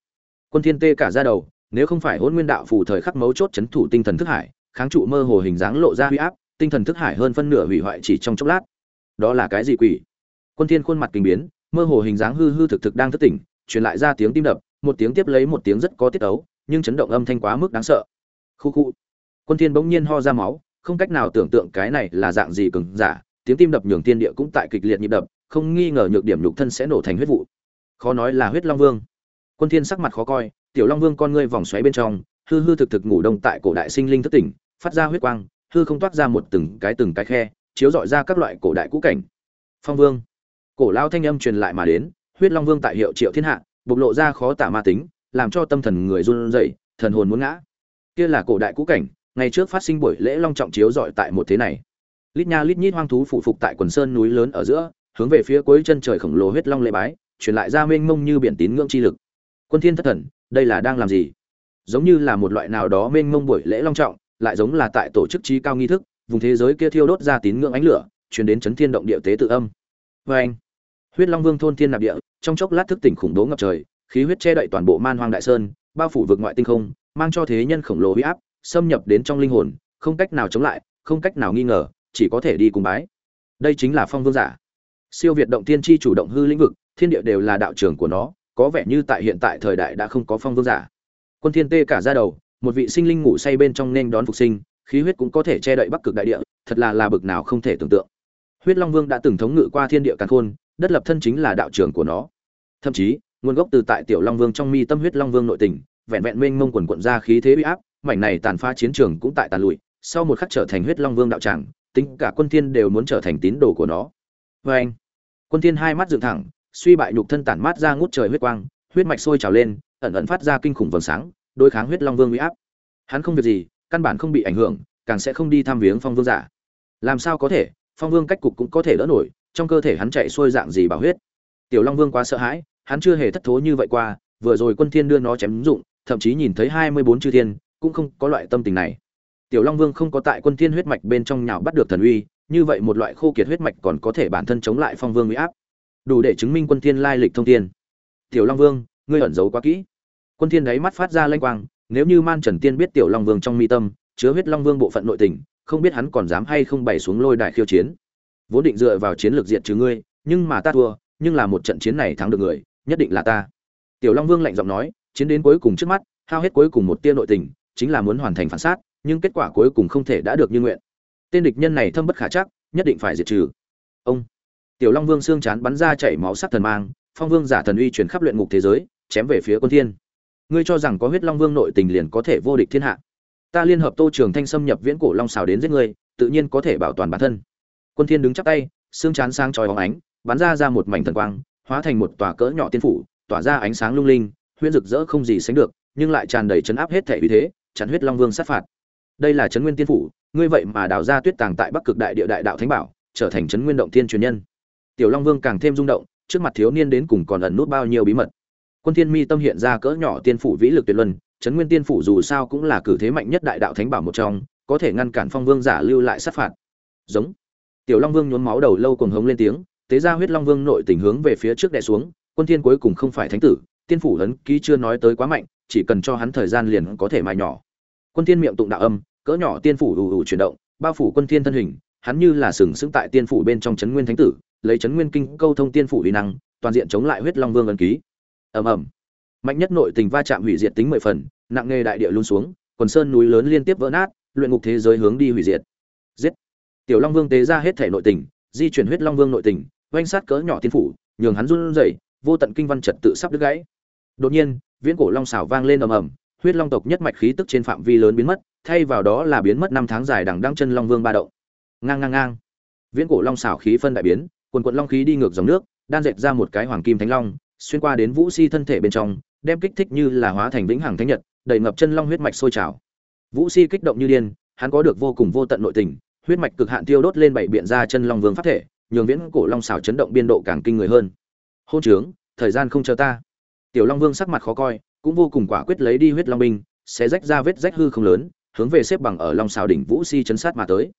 Quân thiên tê cả ra đầu, nếu không phải hôn nguyên đạo phù thời khắc mấu chốt chấn thủ tinh thần thức hải, kháng trụ mơ hồ hình dáng lộ ra huy áp, tinh thần thức hải hơn phân nửa hủy hoại chỉ trong chốc lát. Đó là cái gì quỷ? Quân thiên khuôn mặt kinh biến mơ hồ hình dáng hư hư thực thực đang thức tỉnh, truyền lại ra tiếng tim đập, một tiếng tiếp lấy một tiếng rất có tiết tấu nhưng chấn động âm thanh quá mức đáng sợ. Khu khu. Quân thiên bỗng nhiên ho ra máu, không cách nào tưởng tượng cái này là dạng gì cứng giả, tiếng tim đập nhường tiên địa cũng tại kịch liệt nhịp đập, không nghi ngờ nhược điểm nhục thân sẽ nổ thành huyết vụ. Khó nói là huyết long vương. Quân thiên sắc mặt khó coi, tiểu long vương con ngươi vòng xoáy bên trong, hư hư thực thực ngủ đông tại cổ đại sinh linh thức tỉnh, phát ra huyết quang, hư không toát ra một từng cái từng cái khe, chiếu dọi ra các loại cổ đại cũ cảnh. Phong vương cổ lao thanh âm truyền lại mà đến, huyết long vương tại hiệu triệu thiên hạ, bộc lộ ra khó tả ma tính, làm cho tâm thần người run rẩy, thần hồn muốn ngã. Kia là cổ đại cũ cảnh, ngày trước phát sinh buổi lễ long trọng chiếu dọi tại một thế này. Lít nha lít nhít hoang thú phụ phục tại quần sơn núi lớn ở giữa, hướng về phía cuối chân trời khổng lồ huyết long lễ bái, truyền lại ra mênh mông như biển tín ngưỡng chi lực. Quân thiên thất thần, đây là đang làm gì? Giống như là một loại nào đó mênh mông buổi lễ long trọng, lại giống là tại tổ chức trí cao nghi thức, vùng thế giới kia thiêu đốt ra tín ngưỡng ánh lửa, truyền đến chấn thiên động địa tế tự âm. Với anh huyết long vương thôn thiên nạp địa, trong chốc lát thức tỉnh khủng bố ngập trời, khí huyết che đậy toàn bộ man hoang đại sơn, bao phủ vực ngoại tinh không, mang cho thế nhân khổng lồ huy áp, xâm nhập đến trong linh hồn, không cách nào chống lại, không cách nào nghi ngờ, chỉ có thể đi cùng bái. Đây chính là phong vương giả. Siêu việt động tiên tri chủ động hư lĩnh vực, thiên địa đều là đạo trưởng của nó, có vẻ như tại hiện tại thời đại đã không có phong vương giả. Quân thiên tê cả ra đầu, một vị sinh linh ngủ say bên trong nên đón phục sinh, khí huyết cũng có thể che đậy bắc cực đại địa, thật là là bực nào không thể tưởng tượng. Huyết long vương đã từng thống ngự qua thiên địa càn khôn đất lập thân chính là đạo trưởng của nó. Thậm chí, nguồn gốc từ tại tiểu long vương trong mi tâm huyết long vương nội tình, vẹn vẹn mênh mông quần quận ra khí thế uy áp, mảnh này tàn phá chiến trường cũng tại tàn lụi, sau một khắc trở thành huyết long vương đạo tràng, tính cả quân thiên đều muốn trở thành tín đồ của nó. Với anh, quân thiên hai mắt dựng thẳng, suy bại nhục thân tản mát ra ngút trời huyết quang, huyết mạch sôi trào lên, ẩn ẩn phát ra kinh khủng vầng sáng, đối kháng huyết long vương uy áp. Hắn không việc gì, căn bản không bị ảnh hưởng, càng sẽ không đi tham viếng phong vương giả. Làm sao có thể, phong vương cách cục cũng có thể đỡ nổi trong cơ thể hắn chạy xuôi dạng gì bảo huyết. Tiểu long vương quá sợ hãi, hắn chưa hề thất thố như vậy qua, vừa rồi quân thiên đưa nó chém dụng, thậm chí nhìn thấy hai mươi bốn chư thiên, cũng không có loại tâm tình này. Tiểu long vương không có tại quân thiên huyết mạch bên trong nhào bắt được thần uy, như vậy một loại khô kiệt huyết mạch còn có thể bản thân chống lại phong vương uy áp. Đủ để chứng minh quân thiên lai lịch thông thiên. Tiểu long vương, ngươi ẩn giấu quá kỹ. Quân thiên đáy mắt phát ra lanh quang, nếu như man trần tiên biết tiểu long vương trong mi tâm, chứa huyết long vương bộ phận nội tình, không biết hắn còn dám hay không bày xuống lôi đài khiêu chiến vốn định dựa vào chiến lược diệt trừ ngươi, nhưng mà ta thua, nhưng là một trận chiến này thắng được người, nhất định là ta. Tiểu long vương lạnh giọng nói, chiến đến cuối cùng trước mắt, hao hết cuối cùng một tia nội tình, chính là muốn hoàn thành phản sát, nhưng kết quả cuối cùng không thể đã được như nguyện. Tên địch nhân này thâm bất khả chắc, nhất định phải diệt trừ. Ông. Tiểu long vương xương chán bắn ra chảy máu sắc thần mang, phong vương giả thần uy truyền khắp luyện ngục thế giới, chém về phía quân thiên. Ngươi cho rằng có huyết long vương nội tình liền có thể vô địch thiên hạ? Ta liên hợp tô trường thanh xâm nhập viễn cổ long xào đến giết ngươi, tự nhiên có thể bảo toàn bản thân quân thiên đứng chắp tay, xương chán sang chói óng ánh, bắn ra ra một mảnh thần quang, hóa thành một tòa cỡ nhỏ tiên phủ, tỏa ra ánh sáng lung linh, huyễn rực rỡ không gì sánh được, nhưng lại tràn đầy chấn áp hết thể uy thế, chặn huyết long vương sát phạt. Đây là chấn nguyên tiên phủ, ngươi vậy mà đào ra tuyết tàng tại bắc cực đại địa đại đạo thánh bảo, trở thành chấn nguyên động thiên truyền nhân. Tiểu long vương càng thêm rung động, trước mặt thiếu niên đến cùng còn ẩn nút bao nhiêu bí mật. Quân thiên mi tâm hiện ra cỡ nhỏ tiên phủ vĩ lực tuyệt luân, chấn nguyên tiên phủ dù sao cũng là cử thế mạnh nhất đại đạo thánh bảo một trong, có thể ngăn cản phong vương giả lưu lại sát phạt. Giống tiểu long vương nhốn máu đầu lâu cùng hống lên tiếng, tế ra huyết long vương nội tình hướng về phía trước đè xuống, quân thiên cuối cùng không phải thánh tử, tiên phủ ấn ký chưa nói tới quá mạnh, chỉ cần cho hắn thời gian liền có thể mài nhỏ. Quân thiên miệng tụng đạo âm, cỡ nhỏ tiên phủ ù ù chuyển động, bao phủ quân thiên thân hình, hắn như là sừng sững tại tiên phủ bên trong chấn nguyên thánh tử, lấy chấn nguyên kinh câu thông tiên phủ uy năng, toàn diện chống lại huyết long vương ấn ký. Ầm ầm. Mạnh nhất nội tình va chạm hủy diệt tính mười phần, nặng nghề đại địa luôn xuống, quần sơn núi lớn liên tiếp vỡ nát, luyện ngục thế giới hướng đi hủy diệt. Giết tiểu long vương tế ra hết thể nội tình, di chuyển huyết long vương nội tình, oanh sát cỡ nhỏ tiên phủ, nhường hắn run rẩy, vô tận kinh văn trật tự sắp đứt gãy. Đột nhiên, viễn cổ long xảo vang lên ầm ầm, huyết long tộc nhất mạch khí tức trên phạm vi lớn biến mất, thay vào đó là biến mất năm tháng dài đằng đăng chân long vương ba động. Ngang ngang ngang. Viễn cổ long xảo khí phân đại biến, quần quận long khí đi ngược dòng nước, đan dệt ra một cái hoàng kim thánh long, xuyên qua đến vũ si thân thể bên trong, đem kích thích như là hóa thành vĩnh hằng thánh nhật đầy ngập chân long huyết mạch sôi trào. Vũ si kích động như điên, hắn có được vô cùng vô tận nội tình huyết mạch cực hạn tiêu đốt lên bảy biện ra chân long vương pháp thể, nhường viễn cổ long xảo chấn động biên độ càng kinh người hơn. Hôn trướng, thời gian không chờ ta. Tiểu long vương sắc mặt khó coi, cũng vô cùng quả quyết lấy đi huyết long binh sẽ rách ra vết rách hư không lớn, hướng về xếp bằng ở long xảo đỉnh vũ si chấn sát mà tới.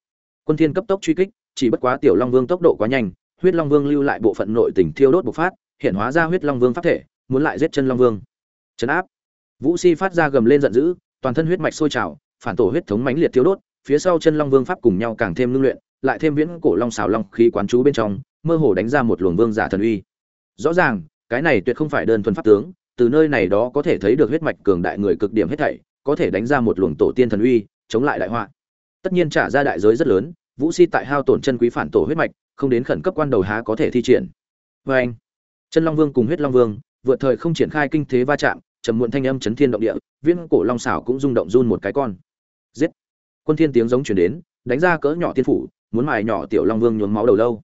Quân thiên cấp tốc truy kích, chỉ bất quá tiểu long vương tốc độ quá nhanh, huyết long vương lưu lại bộ phận nội tình thiêu đốt bộc phát, hiện hóa ra huyết long vương pháp thể, muốn lại giết chân long vương. Chấn áp. Vũ si phát ra gầm lên giận dữ, toàn thân huyết mạch sôi trào, phản tổ huyết thống mãnh liệt thiêu đốt phía sau chân long vương pháp cùng nhau càng thêm ngưng luyện, lại thêm viễn cổ long xào long khí quán chú bên trong, mơ hồ đánh ra một luồng vương giả thần uy. Rõ ràng, cái này tuyệt không phải đơn thuần pháp tướng, từ nơi này đó có thể thấy được huyết mạch cường đại người cực điểm hết thảy, có thể đánh ra một luồng tổ tiên thần uy, chống lại đại họa. Tất nhiên trả ra đại giới rất lớn, vũ si tại hao tổn chân quý phản tổ huyết mạch, không đến khẩn cấp quan đầu há có thể thi triển. Vê anh, chân long vương cùng huyết long vương, vượt thời không triển khai kinh thế va chạm, trầm muộn thanh âm chấn thiên động địa, Viễn cổ long xảo cũng rung động run một cái con. Giết quân thiên tiếng giống truyền đến, đánh ra cỡ nhỏ tiên phủ, muốn mài nhỏ tiểu long vương nhuốm máu đầu lâu.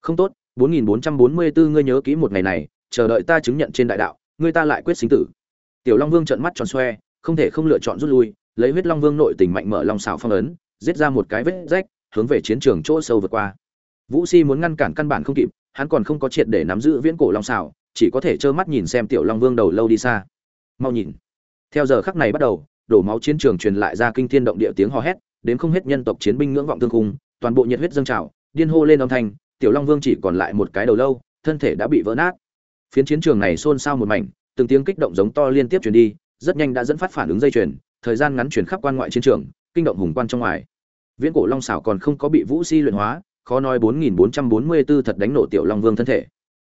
Không tốt 4444 ngươi nhớ kỹ một ngày này, chờ đợi ta chứng nhận trên đại đạo, ngươi ta lại quyết sinh tử. Tiểu long vương trợn mắt tròn xoe, không thể không lựa chọn rút lui, lấy huyết long vương nội tình mạnh mở long xảo phong ấn, giết ra một cái vết rách, hướng về chiến trường chỗ sâu vượt qua. Vũ si muốn ngăn cản căn bản không kịp, hắn còn không có triệt để nắm giữ viễn cổ long xảo chỉ có thể trơ mắt nhìn xem tiểu long vương đầu lâu đi xa. Mau nhìn. Theo giờ khắc này bắt đầu, đổ máu chiến trường truyền lại ra kinh thiên động địa tiếng hò hét đến không hết nhân tộc chiến binh ngưỡng vọng thương khung, toàn bộ nhiệt huyết dâng trào, điên hô lên âm thanh, tiểu long vương chỉ còn lại một cái đầu lâu, thân thể đã bị vỡ nát. Phiến chiến trường này xôn xao một mảnh, từng tiếng kích động giống to liên tiếp truyền đi, rất nhanh đã dẫn phát phản ứng dây chuyền, thời gian ngắn truyền khắp quan ngoại chiến trường, kinh động hùng quan trong ngoài. Viễn cổ long xảo còn không có bị vũ si luyện hóa, khó nói 4444 thật đánh nổ tiểu long vương thân thể.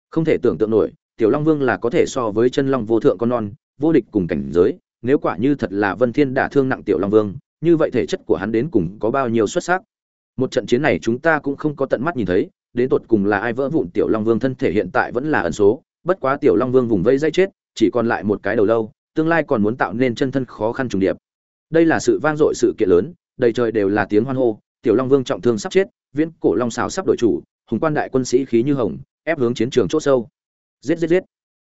Không thể tưởng tượng nổi, tiểu long vương là có thể so với chân long vô thượng con non, vô địch cùng cảnh giới, nếu quả như thật là vân thiên đả thương nặng tiểu long vương như vậy thể chất của hắn đến cùng có bao nhiêu xuất sắc? Một trận chiến này chúng ta cũng không có tận mắt nhìn thấy, đến tột cùng là ai vỡ vụn tiểu long vương thân thể hiện tại vẫn là ẩn số. Bất quá tiểu long vương vùng vây dây chết, chỉ còn lại một cái đầu lâu, tương lai còn muốn tạo nên chân thân khó khăn trùng điệp. Đây là sự vang dội sự kiện lớn, đầy trời đều là tiếng hoan hô, tiểu long vương trọng thương sắp chết, viễn cổ long xào sắp đổi chủ, hùng quan đại quân sĩ khí như hồng, ép hướng chiến trường chỗ sâu. Giết giết giết.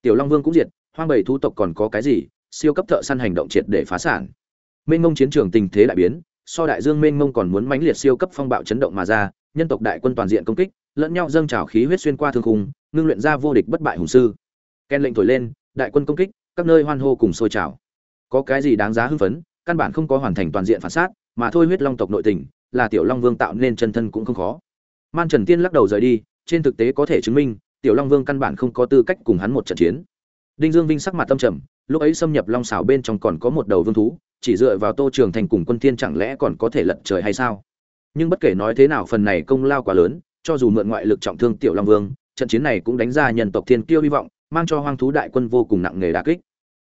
Tiểu long vương cũng diệt, hoang bầy thu tộc còn có cái gì, siêu cấp thợ săn hành động triệt để phá sản mênh mông chiến trường tình thế đại biến, so đại dương mênh mông còn muốn mãnh liệt siêu cấp phong bạo chấn động mà ra, nhân tộc đại quân toàn diện công kích, lẫn nhau dâng trào khí huyết xuyên qua thương khung, ngưng luyện ra vô địch bất bại hùng sư. Ken lệnh thổi lên, đại quân công kích, các nơi hoan hô cùng sôi trào. Có cái gì đáng giá hưng phấn, căn bản không có hoàn thành toàn diện phản sát, mà thôi huyết long tộc nội tình, là tiểu long vương tạo nên chân thân cũng không khó. Man trần tiên lắc đầu rời đi, trên thực tế có thể chứng minh, tiểu long vương căn bản không có tư cách cùng hắn một trận chiến. Đinh dương vinh sắc mặt tâm trầm lúc ấy xâm nhập long xảo bên trong còn có một đầu vương thú, chỉ dựa vào tô trường thành cùng quân thiên chẳng lẽ còn có thể lật trời hay sao? Nhưng bất kể nói thế nào phần này công lao quá lớn, cho dù mượn ngoại lực trọng thương tiểu long vương, trận chiến này cũng đánh ra nhân tộc thiên kiêu hy vọng, mang cho hoang thú đại quân vô cùng nặng nề đả kích.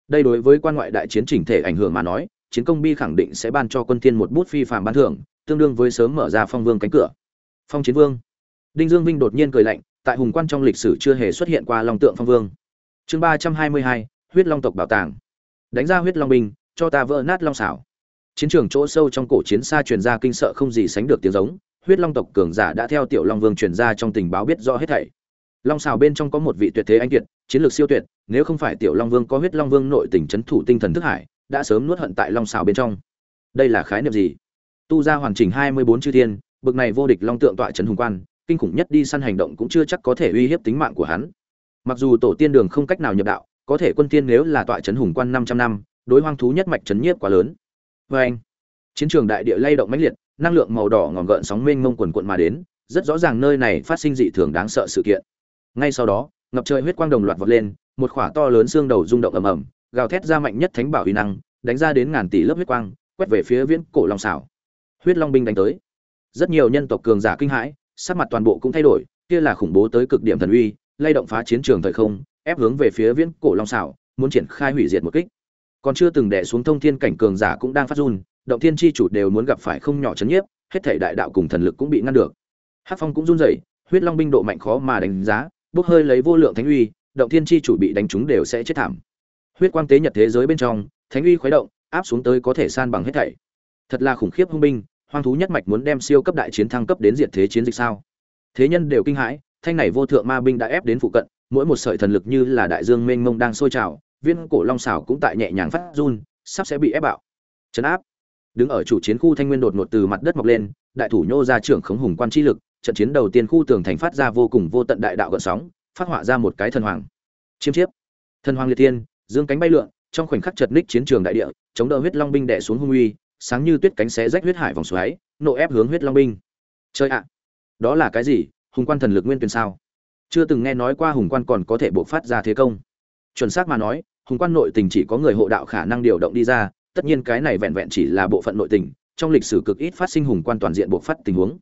Đây đối với quan ngoại đại chiến chỉnh thể ảnh hưởng mà nói, chiến công bi khẳng định sẽ ban cho quân thiên một bút phi phàm ban thưởng, tương đương với sớm mở ra phong vương cánh cửa. Phong chiến vương. Đinh dương vinh đột nhiên cười lạnh, tại hùng quan trong lịch sử chưa hề xuất hiện qua long tượng phong vương. Chương ba trăm hai mươi hai huyết long tộc bảo tàng. Đánh ra huyết long binh, cho ta vỡ nát long xảo. Chiến trường chỗ sâu trong cổ chiến xa truyền ra kinh sợ không gì sánh được tiếng giống, huyết long tộc cường giả đã theo tiểu long vương truyền ra trong tình báo biết rõ hết thảy. Long xảo bên trong có một vị tuyệt thế anh kiệt, chiến lược siêu tuyệt, nếu không phải tiểu long vương có huyết long vương nội tình chấn thủ tinh thần thức hải, đã sớm nuốt hận tại long xảo bên trong. Đây là khái niệm gì? Tu ra hoàn chỉnh hai mươi bốn chư thiên, bực này vô địch long tượng tọa trấn hùng quan, kinh khủng nhất đi săn hành động cũng chưa chắc có thể uy hiếp tính mạng của hắn. Mặc dù tổ tiên đường không cách nào nhập đạo có thể quân tiên nếu là tọa trấn hùng quan 500 năm, đối hoang thú nhất mạch trấn nhiếp quá lớn. Oeng. anh, chiến trường đại địa lay động mãnh liệt, năng lượng màu đỏ ngòm gợn sóng mênh mông quần quần mà đến, rất rõ ràng nơi này phát sinh dị thường đáng sợ sự kiện. Ngay sau đó, ngập trời huyết quang đồng loạt vọt lên, một khỏa to lớn xương đầu rung động ầm ầm, gào thét ra mạnh nhất thánh bảo uy năng, đánh ra đến ngàn tỷ lớp huyết quang, quét về phía viễn cổ long xảo huyết long binh đánh tới. Rất nhiều nhân tộc cường giả kinh hãi, sắc mặt toàn bộ cũng thay đổi, kia là khủng bố tới cực điểm thần uy, lay động phá chiến trường thời không ép hướng về phía viễn cổ long xảo, muốn triển khai hủy diệt một kích. Còn chưa từng đè xuống thông thiên cảnh cường giả cũng đang phát run, động thiên chi chủ đều muốn gặp phải không nhỏ chấn nhiếp, hết thảy đại đạo cùng thần lực cũng bị ngăn được. Hắc phong cũng run rẩy, huyết long binh độ mạnh khó mà đánh giá, bốc hơi lấy vô lượng thánh uy, động thiên chi chủ bị đánh trúng đều sẽ chết thảm. Huyết quang tế nhật thế giới bên trong, thánh uy khuấy động, áp xuống tới có thể san bằng hết thảy. Thật là khủng khiếp hung binh, hoang thú nhất mạch muốn đem siêu cấp đại chiến thăng cấp đến diệt thế chiến dịch sao? Thế nhân đều kinh hãi, thanh này vô thượng ma binh đã ép đến phụ cận mỗi một sợi thần lực như là đại dương mênh mông đang sôi trào, viên cổ long xảo cũng tại nhẹ nhàng phát run, sắp sẽ bị ép bạo. Chấn áp. Đứng ở chủ chiến khu thanh nguyên đột ngột từ mặt đất mọc lên, đại thủ nhô ra trưởng khống hùng quan chi lực, trận chiến đầu tiên khu tường thành phát ra vô cùng vô tận đại đạo gợn sóng, phát họa ra một cái thần hoàng. Chiêm chiếp. Thần hoàng liệt thiên, dương cánh bay lượn, trong khoảnh khắc chật ních chiến trường đại địa, chống đỡ huyết long binh đè xuống hung uy, sáng như tuyết cánh xé rách huyết hải vòng xoáy, nộ ép hướng huyết long binh. Chơi ạ. Đó là cái gì? Hùng quan thần lực nguyên tuyển sao? Chưa từng nghe nói qua hùng quan còn có thể buộc phát ra thế công. Chuẩn xác mà nói, hùng quan nội tình chỉ có người hộ đạo khả năng điều động đi ra, tất nhiên cái này vẹn vẹn chỉ là bộ phận nội tình, trong lịch sử cực ít phát sinh hùng quan toàn diện buộc phát tình huống.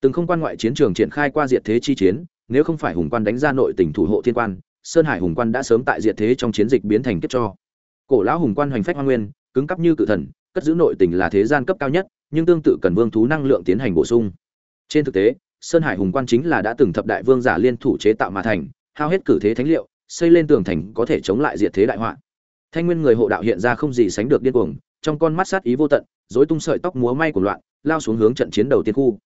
Từng không quan ngoại chiến trường triển khai qua diệt thế chi chiến, nếu không phải hùng quan đánh ra nội tình thủ hộ thiên quan, sơn hải hùng quan đã sớm tại diệt thế trong chiến dịch biến thành kiếp cho. Cổ lão hùng quan hoành phách hoa nguyên, cứng cắp như cự thần, cất giữ nội tình là thế gian cấp cao nhất, nhưng tương tự cần vương thú năng lượng tiến hành bổ sung. Trên thực tế sơn hải hùng quan chính là đã từng thập đại vương giả liên thủ chế tạo mà thành, hao hết cử thế thánh liệu, xây lên tường thành có thể chống lại diệt thế đại họa. Thanh nguyên người hộ đạo hiện ra không gì sánh được điên cuồng, trong con mắt sát ý vô tận dối tung sợi tóc múa may của loạn, lao xuống hướng trận chiến đầu tiên khu.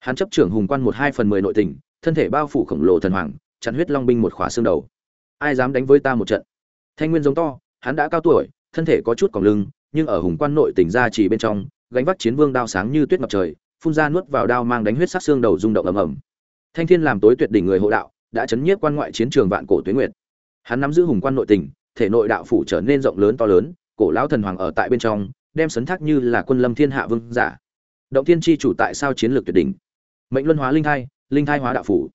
Hắn chấp trưởng hùng quan một hai phần mười nội tình, thân thể bao phủ khổng lồ thần hoàng, chặn huyết long binh một khóa xương đầu. Ai dám đánh với ta một trận? Thanh nguyên giống to, hắn đã cao tuổi, thân thể có chút còng lưng, nhưng ở hùng quan nội tỉnh ra chỉ bên trong, gánh vác chiến vương đao sáng như tuyết ngập trời phun ra nuốt vào đao mang đánh huyết sắc xương đầu rung động ầm ầm. Thanh thiên làm tối tuyệt đỉnh người hộ đạo, đã chấn nhiếp quan ngoại chiến trường vạn cổ tuyến nguyệt. Hắn nắm giữ hùng quan nội tình, thể nội đạo phủ trở nên rộng lớn to lớn, cổ lão thần hoàng ở tại bên trong, đem sấn thác như là quân lâm thiên hạ vương giả. Động thiên chi chủ tại sao chiến lược tuyệt đỉnh? Mệnh luân hóa linh thai linh thai hóa đạo phủ.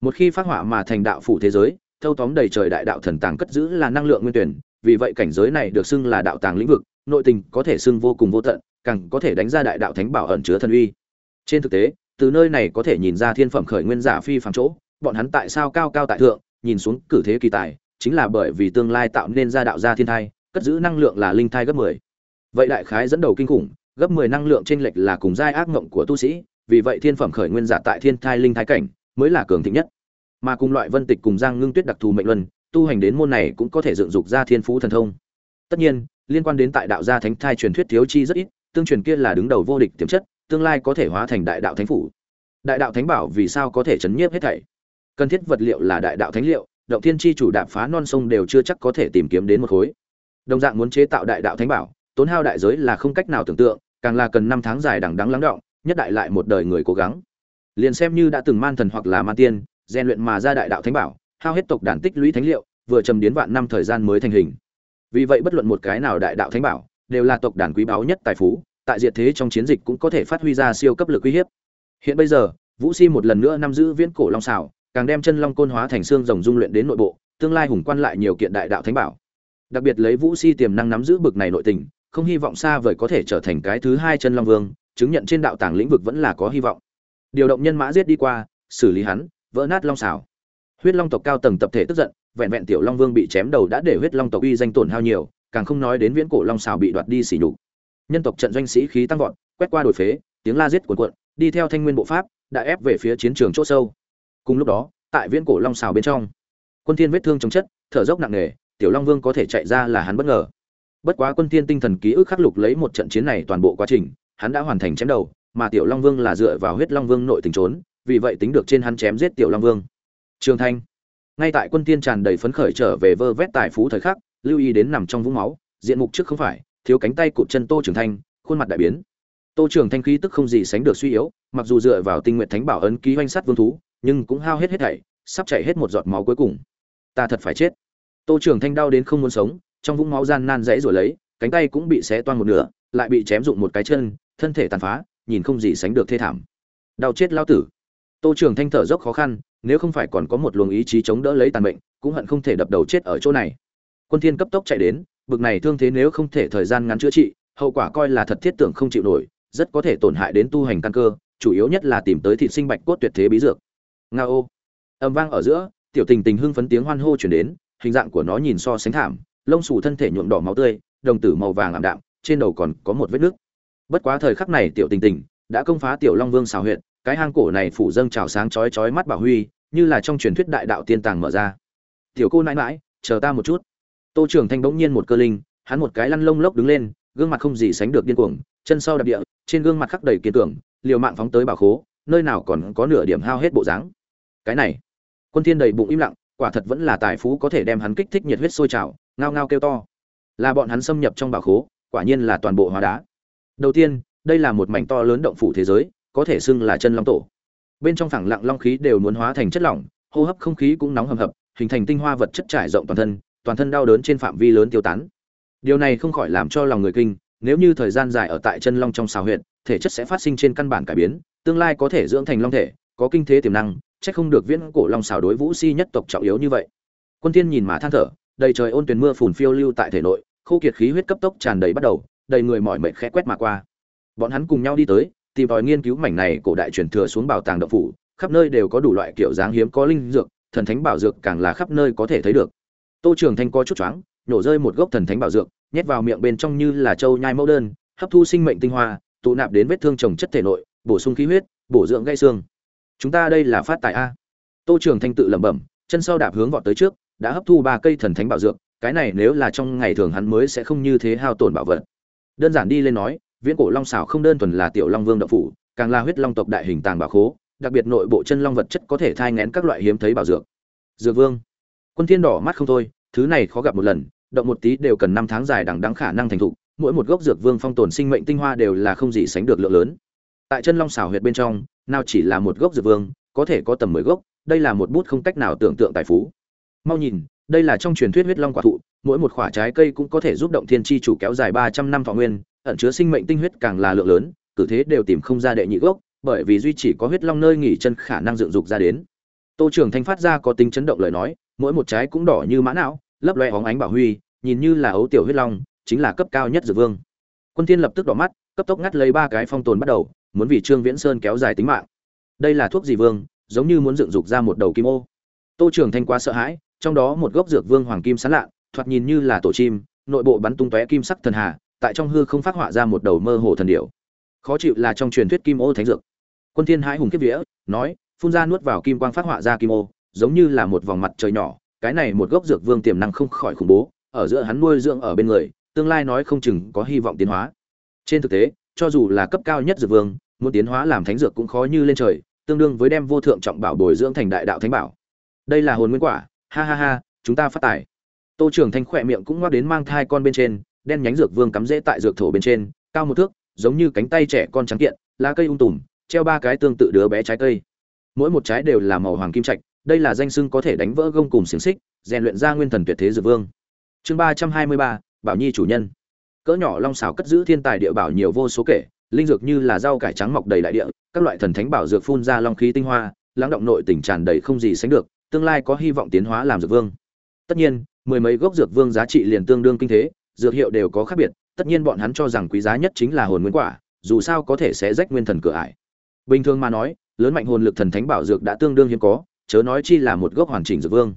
Một khi phát hỏa mà thành đạo phủ thế giới, thâu tóm đầy trời đại đạo thần tàng cất giữ là năng lượng nguyên tuyển, vì vậy cảnh giới này được xưng là đạo tàng lĩnh vực, nội tình có thể xưng vô cùng vô tận, càng có thể đánh ra đại đạo thánh bảo ẩn chứa thần uy trên thực tế, từ nơi này có thể nhìn ra thiên phẩm khởi nguyên giả phi phàm chỗ, bọn hắn tại sao cao cao tại thượng, nhìn xuống cử thế kỳ tài, chính là bởi vì tương lai tạo nên ra đạo gia thiên thai, cất giữ năng lượng là linh thai gấp 10. vậy đại khái dẫn đầu kinh khủng, gấp 10 năng lượng trên lệch là cùng giai ác ngộng của tu sĩ, vì vậy thiên phẩm khởi nguyên giả tại thiên thai linh thai cảnh mới là cường thịnh nhất mà cùng loại vân tịch cùng giang ngưng tuyết đặc thù mệnh luân, tu hành đến môn này cũng có thể dựng dục ra thiên phú thần thông tất nhiên, liên quan đến tại đạo gia thánh thai truyền thuyết thiếu chi rất ít, tương truyền kia là đứng đầu vô địch tiềm chất tương lai có thể hóa thành đại đạo thánh phủ. Đại đạo thánh bảo vì sao có thể chấn nhiếp hết thảy? Cần thiết vật liệu là đại đạo thánh liệu, động thiên chi chủ đạp phá non sông đều chưa chắc có thể tìm kiếm đến một khối. Đồng dạng muốn chế tạo đại đạo thánh bảo, tốn hao đại giới là không cách nào tưởng tượng, càng là cần năm tháng dài đằng đắng lắng động, nhất đại lại một đời người cố gắng. Liền xem như đã từng man thần hoặc là man tiên, rèn luyện mà ra đại đạo thánh bảo, hao hết tộc đàn tích lũy thánh liệu, vừa trầm đến vạn năm thời gian mới thành hình. Vì vậy bất luận một cái nào đại đạo thánh bảo, đều là tộc đàn quý báu nhất tài phú tại diệt thế trong chiến dịch cũng có thể phát huy ra siêu cấp lực uy hiếp. Hiện bây giờ, vũ si một lần nữa nắm giữ viễn cổ long xảo càng đem chân long côn hóa thành xương rồng dung luyện đến nội bộ, tương lai hùng quan lại nhiều kiện đại đạo thánh bảo. Đặc biệt lấy vũ si tiềm năng nắm giữ bực này nội tình, không hy vọng xa vời có thể trở thành cái thứ hai chân long vương, chứng nhận trên đạo tàng lĩnh vực vẫn là có hy vọng. Điều động nhân mã giết đi qua, xử lý hắn, vỡ nát long xảo huyết long tộc cao tầng tập thể tức giận, vẹn vẹn tiểu long vương bị chém đầu đã để huyết long tộc uy danh tổn hao nhiều, càng không nói đến viễn cổ long xảo bị đoạt đi xỉ nhục nhân tộc trận doanh sĩ khí tăng vọt, quét qua đổi phế, tiếng la giết cuồn cuộn, đi theo thanh nguyên bộ pháp, đã ép về phía chiến trường chỗ sâu. Cùng lúc đó, tại viễn cổ long xào bên trong, quân thiên vết thương chống chất, thở dốc nặng nề, tiểu long vương có thể chạy ra là hắn bất ngờ. Bất quá quân thiên tinh thần ký ức khắc lục lấy một trận chiến này toàn bộ quá trình, hắn đã hoàn thành chém đầu, mà tiểu long vương là dựa vào huyết long vương nội tình trốn, vì vậy tính được trên hắn chém giết tiểu long vương. Trường thanh, ngay tại quân thiên tràn đầy phấn khởi trở về vơ vét tài phú thời khắc, lưu ý đến nằm trong vũng máu, diện mục trước không phải thiếu cánh tay cụt chân tô trường thanh, khuôn mặt đại biến. Tô trường thanh khí tức không gì sánh được suy yếu, mặc dù dựa vào tinh nguyện thánh bảo ấn ký oanh sắt vương thú, nhưng cũng hao hết hết thảy, sắp chảy hết một giọt máu cuối cùng. Ta thật phải chết. Tô trường thanh đau đến không muốn sống, trong vũng máu gian nan dãy rồi lấy, cánh tay cũng bị xé toan một nửa, lại bị chém dụng một cái chân, thân thể tàn phá, nhìn không gì sánh được thê thảm. Đau chết lao tử. Tô trường thanh thở dốc khó khăn, nếu không phải còn có một luồng ý chí chống đỡ lấy tàn bệnh cũng hận không thể đập đầu chết ở chỗ này. Quân thiên cấp tốc chạy đến bực này thương thế nếu không thể thời gian ngắn chữa trị, hậu quả coi là thật thiết tưởng không chịu nổi, rất có thể tổn hại đến tu hành căn cơ, chủ yếu nhất là tìm tới thị sinh bạch cốt tuyệt thế bí dược. Nga ô. Âm vang ở giữa, tiểu tình tình hưng phấn tiếng hoan hô chuyển đến, hình dạng của nó nhìn so sánh thảm, lông xù thân thể nhuộm đỏ máu tươi, đồng tử màu vàng ảm đạm, trên đầu còn có một vết nước bất quá thời khắc này tiểu tình tình đã công phá tiểu long vương xào huyện cái hang cổ này phủ dâng trào sáng chói chói mắt bảo huy, như là trong truyền thuyết đại đạo tiên tàng mở ra. Tiểu cô nãi mãi chờ ta một chút tô trưởng thanh bỗng nhiên một cơ linh, hắn một cái lăn lông lốc đứng lên, gương mặt không gì sánh được điên cuồng, chân sau đạp địa, trên gương mặt khắc đầy kiên tưởng liều mạng phóng tới bảo khố, nơi nào còn có nửa điểm hao hết bộ dáng. Cái này, quân thiên đầy bụng im lặng, quả thật vẫn là tài phú có thể đem hắn kích thích nhiệt huyết sôi trào, ngao ngao kêu to. Là bọn hắn xâm nhập trong bảo khố, quả nhiên là toàn bộ hóa đá. Đầu tiên, đây là một mảnh to lớn động phủ thế giới, có thể xưng là chân long tổ. Bên trong phẳng lặng long khí đều muốn hóa thành chất lỏng, hô hấp không khí cũng nóng hầm hập, hình thành tinh hoa vật chất trải rộng toàn thân toàn thân đau đớn trên phạm vi lớn tiêu tán. Điều này không khỏi làm cho lòng người kinh, nếu như thời gian dài ở tại chân long trong xào huyệt, thể chất sẽ phát sinh trên căn bản cải biến, tương lai có thể dưỡng thành long thể, có kinh thế tiềm năng, chắc không được viễn cổ long xào đối vũ si nhất tộc trọng yếu như vậy. Quân thiên nhìn mà than thở, đầy trời ôn tuyền mưa phùn phiêu lưu tại thể nội, khô kiệt khí huyết cấp tốc tràn đầy bắt đầu, đầy người mỏi mệt khẽ quét mà qua. Bọn hắn cùng nhau đi tới, tìm tòi nghiên cứu mảnh này cổ đại truyền thừa xuống bảo tàng động phủ, khắp nơi đều có đủ loại kiểu dáng hiếm có linh dược, thần thánh bảo dược càng là khắp nơi có thể thấy được tô trường thanh có chút choáng, nhổ rơi một gốc thần thánh bảo dược, nhét vào miệng bên trong như là châu nhai mẫu đơn, hấp thu sinh mệnh tinh hoa, tụ nạp đến vết thương trồng chất thể nội, bổ sung khí huyết, bổ dưỡng gây xương. Chúng ta đây là phát tài a. Tô trường thanh tự lẩm bẩm, chân sau đạp hướng vọt tới trước, đã hấp thu ba cây thần thánh bảo dược, cái này nếu là trong ngày thường hắn mới sẽ không như thế hao tổn bảo vật. Đơn giản đi lên nói, viễn cổ long xảo không đơn thuần là tiểu long vương đậu phủ, càng là huyết long tộc đại hình tàng bảo khố, đặc biệt nội bộ chân long vật chất có thể thai ngén các loại hiếm thấy bảo dược. Dược vương quân thiên đỏ mắt không thôi, thứ này khó gặp một lần, động một tí đều cần năm tháng dài đằng đẵng khả năng thành thục mỗi một gốc dược vương phong tồn sinh mệnh tinh hoa đều là không gì sánh được lượng lớn. Tại chân long xảo huyệt bên trong, nào chỉ là một gốc dược vương, có thể có tầm mười gốc, đây là một bút không cách nào tưởng tượng tài phú. Mau nhìn, đây là trong truyền thuyết huyết long quả thụ, mỗi một quả trái cây cũng có thể giúp động thiên chi chủ kéo dài ba trăm năm thọ nguyên, ẩn chứa sinh mệnh tinh huyết càng là lượng lớn, cử thế đều tìm không ra đệ nhị gốc, bởi vì duy chỉ có huyết long nơi nghỉ chân khả năng dựng dục ra đến. Tô trưởng thanh phát ra có tính chấn động lời nói mỗi một trái cũng đỏ như mã não, lấp loe hóng ánh bảo huy, nhìn như là ấu tiểu huyết long, chính là cấp cao nhất dược vương. Quân thiên lập tức đỏ mắt, cấp tốc ngắt lấy ba cái phong tồn bắt đầu, muốn vì trương viễn sơn kéo dài tính mạng. Đây là thuốc gì vương, giống như muốn dựng dục ra một đầu kim ô. Tô trưởng thanh quá sợ hãi, trong đó một gốc dược vương hoàng kim sáng lạ, thoạt nhìn như là tổ chim, nội bộ bắn tung tóe kim sắc thần hà, tại trong hư không phát họa ra một đầu mơ hồ thần điểu. Khó chịu là trong truyền thuyết kim ô thánh dược. Quân thiên hãi hùng kiếp vía, nói, phun ra nuốt vào kim quang phát họa ra kim ô giống như là một vòng mặt trời nhỏ, cái này một gốc dược vương tiềm năng không khỏi khủng bố, ở giữa hắn nuôi dưỡng ở bên người, tương lai nói không chừng có hy vọng tiến hóa. Trên thực tế, cho dù là cấp cao nhất dược vương, muốn tiến hóa làm thánh dược cũng khó như lên trời, tương đương với đem vô thượng trọng bảo bồi dưỡng thành đại đạo thánh bảo. Đây là hồn nguyên quả, ha ha ha, chúng ta phát tài. Tô trưởng thanh khỏe miệng cũng ngoắc đến mang thai con bên trên, đen nhánh dược vương cắm rễ tại dược thổ bên trên, cao một thước, giống như cánh tay trẻ con trắng kiện, lá cây ung tùm, treo ba cái tương tự đứa bé trái cây. Mỗi một trái đều là màu hoàng kim trạch đây là danh xưng có thể đánh vỡ gông cùng xiềng xích, rèn luyện ra nguyên thần tuyệt thế dược vương. Chương ba trăm hai mươi ba, bảo nhi chủ nhân. Cỡ nhỏ long xào cất giữ thiên tài địa bảo nhiều vô số kể, linh dược như là rau cải trắng mọc đầy đại địa, các loại thần thánh bảo dược phun ra long khí tinh hoa, lắng động nội tình tràn đầy không gì sánh được, tương lai có hy vọng tiến hóa làm dược vương. Tất nhiên, mười mấy gốc dược vương giá trị liền tương đương kinh thế, dược hiệu đều có khác biệt, tất nhiên bọn hắn cho rằng quý giá nhất chính là hồn nguyên quả, dù sao có thể sẽ rách nguyên thần cửa ải. Bình thường mà nói, lớn mạnh hồn lực thần thánh bảo dược đã tương đương hiếm có chớ nói chi là một gốc hoàn chỉnh dược vương.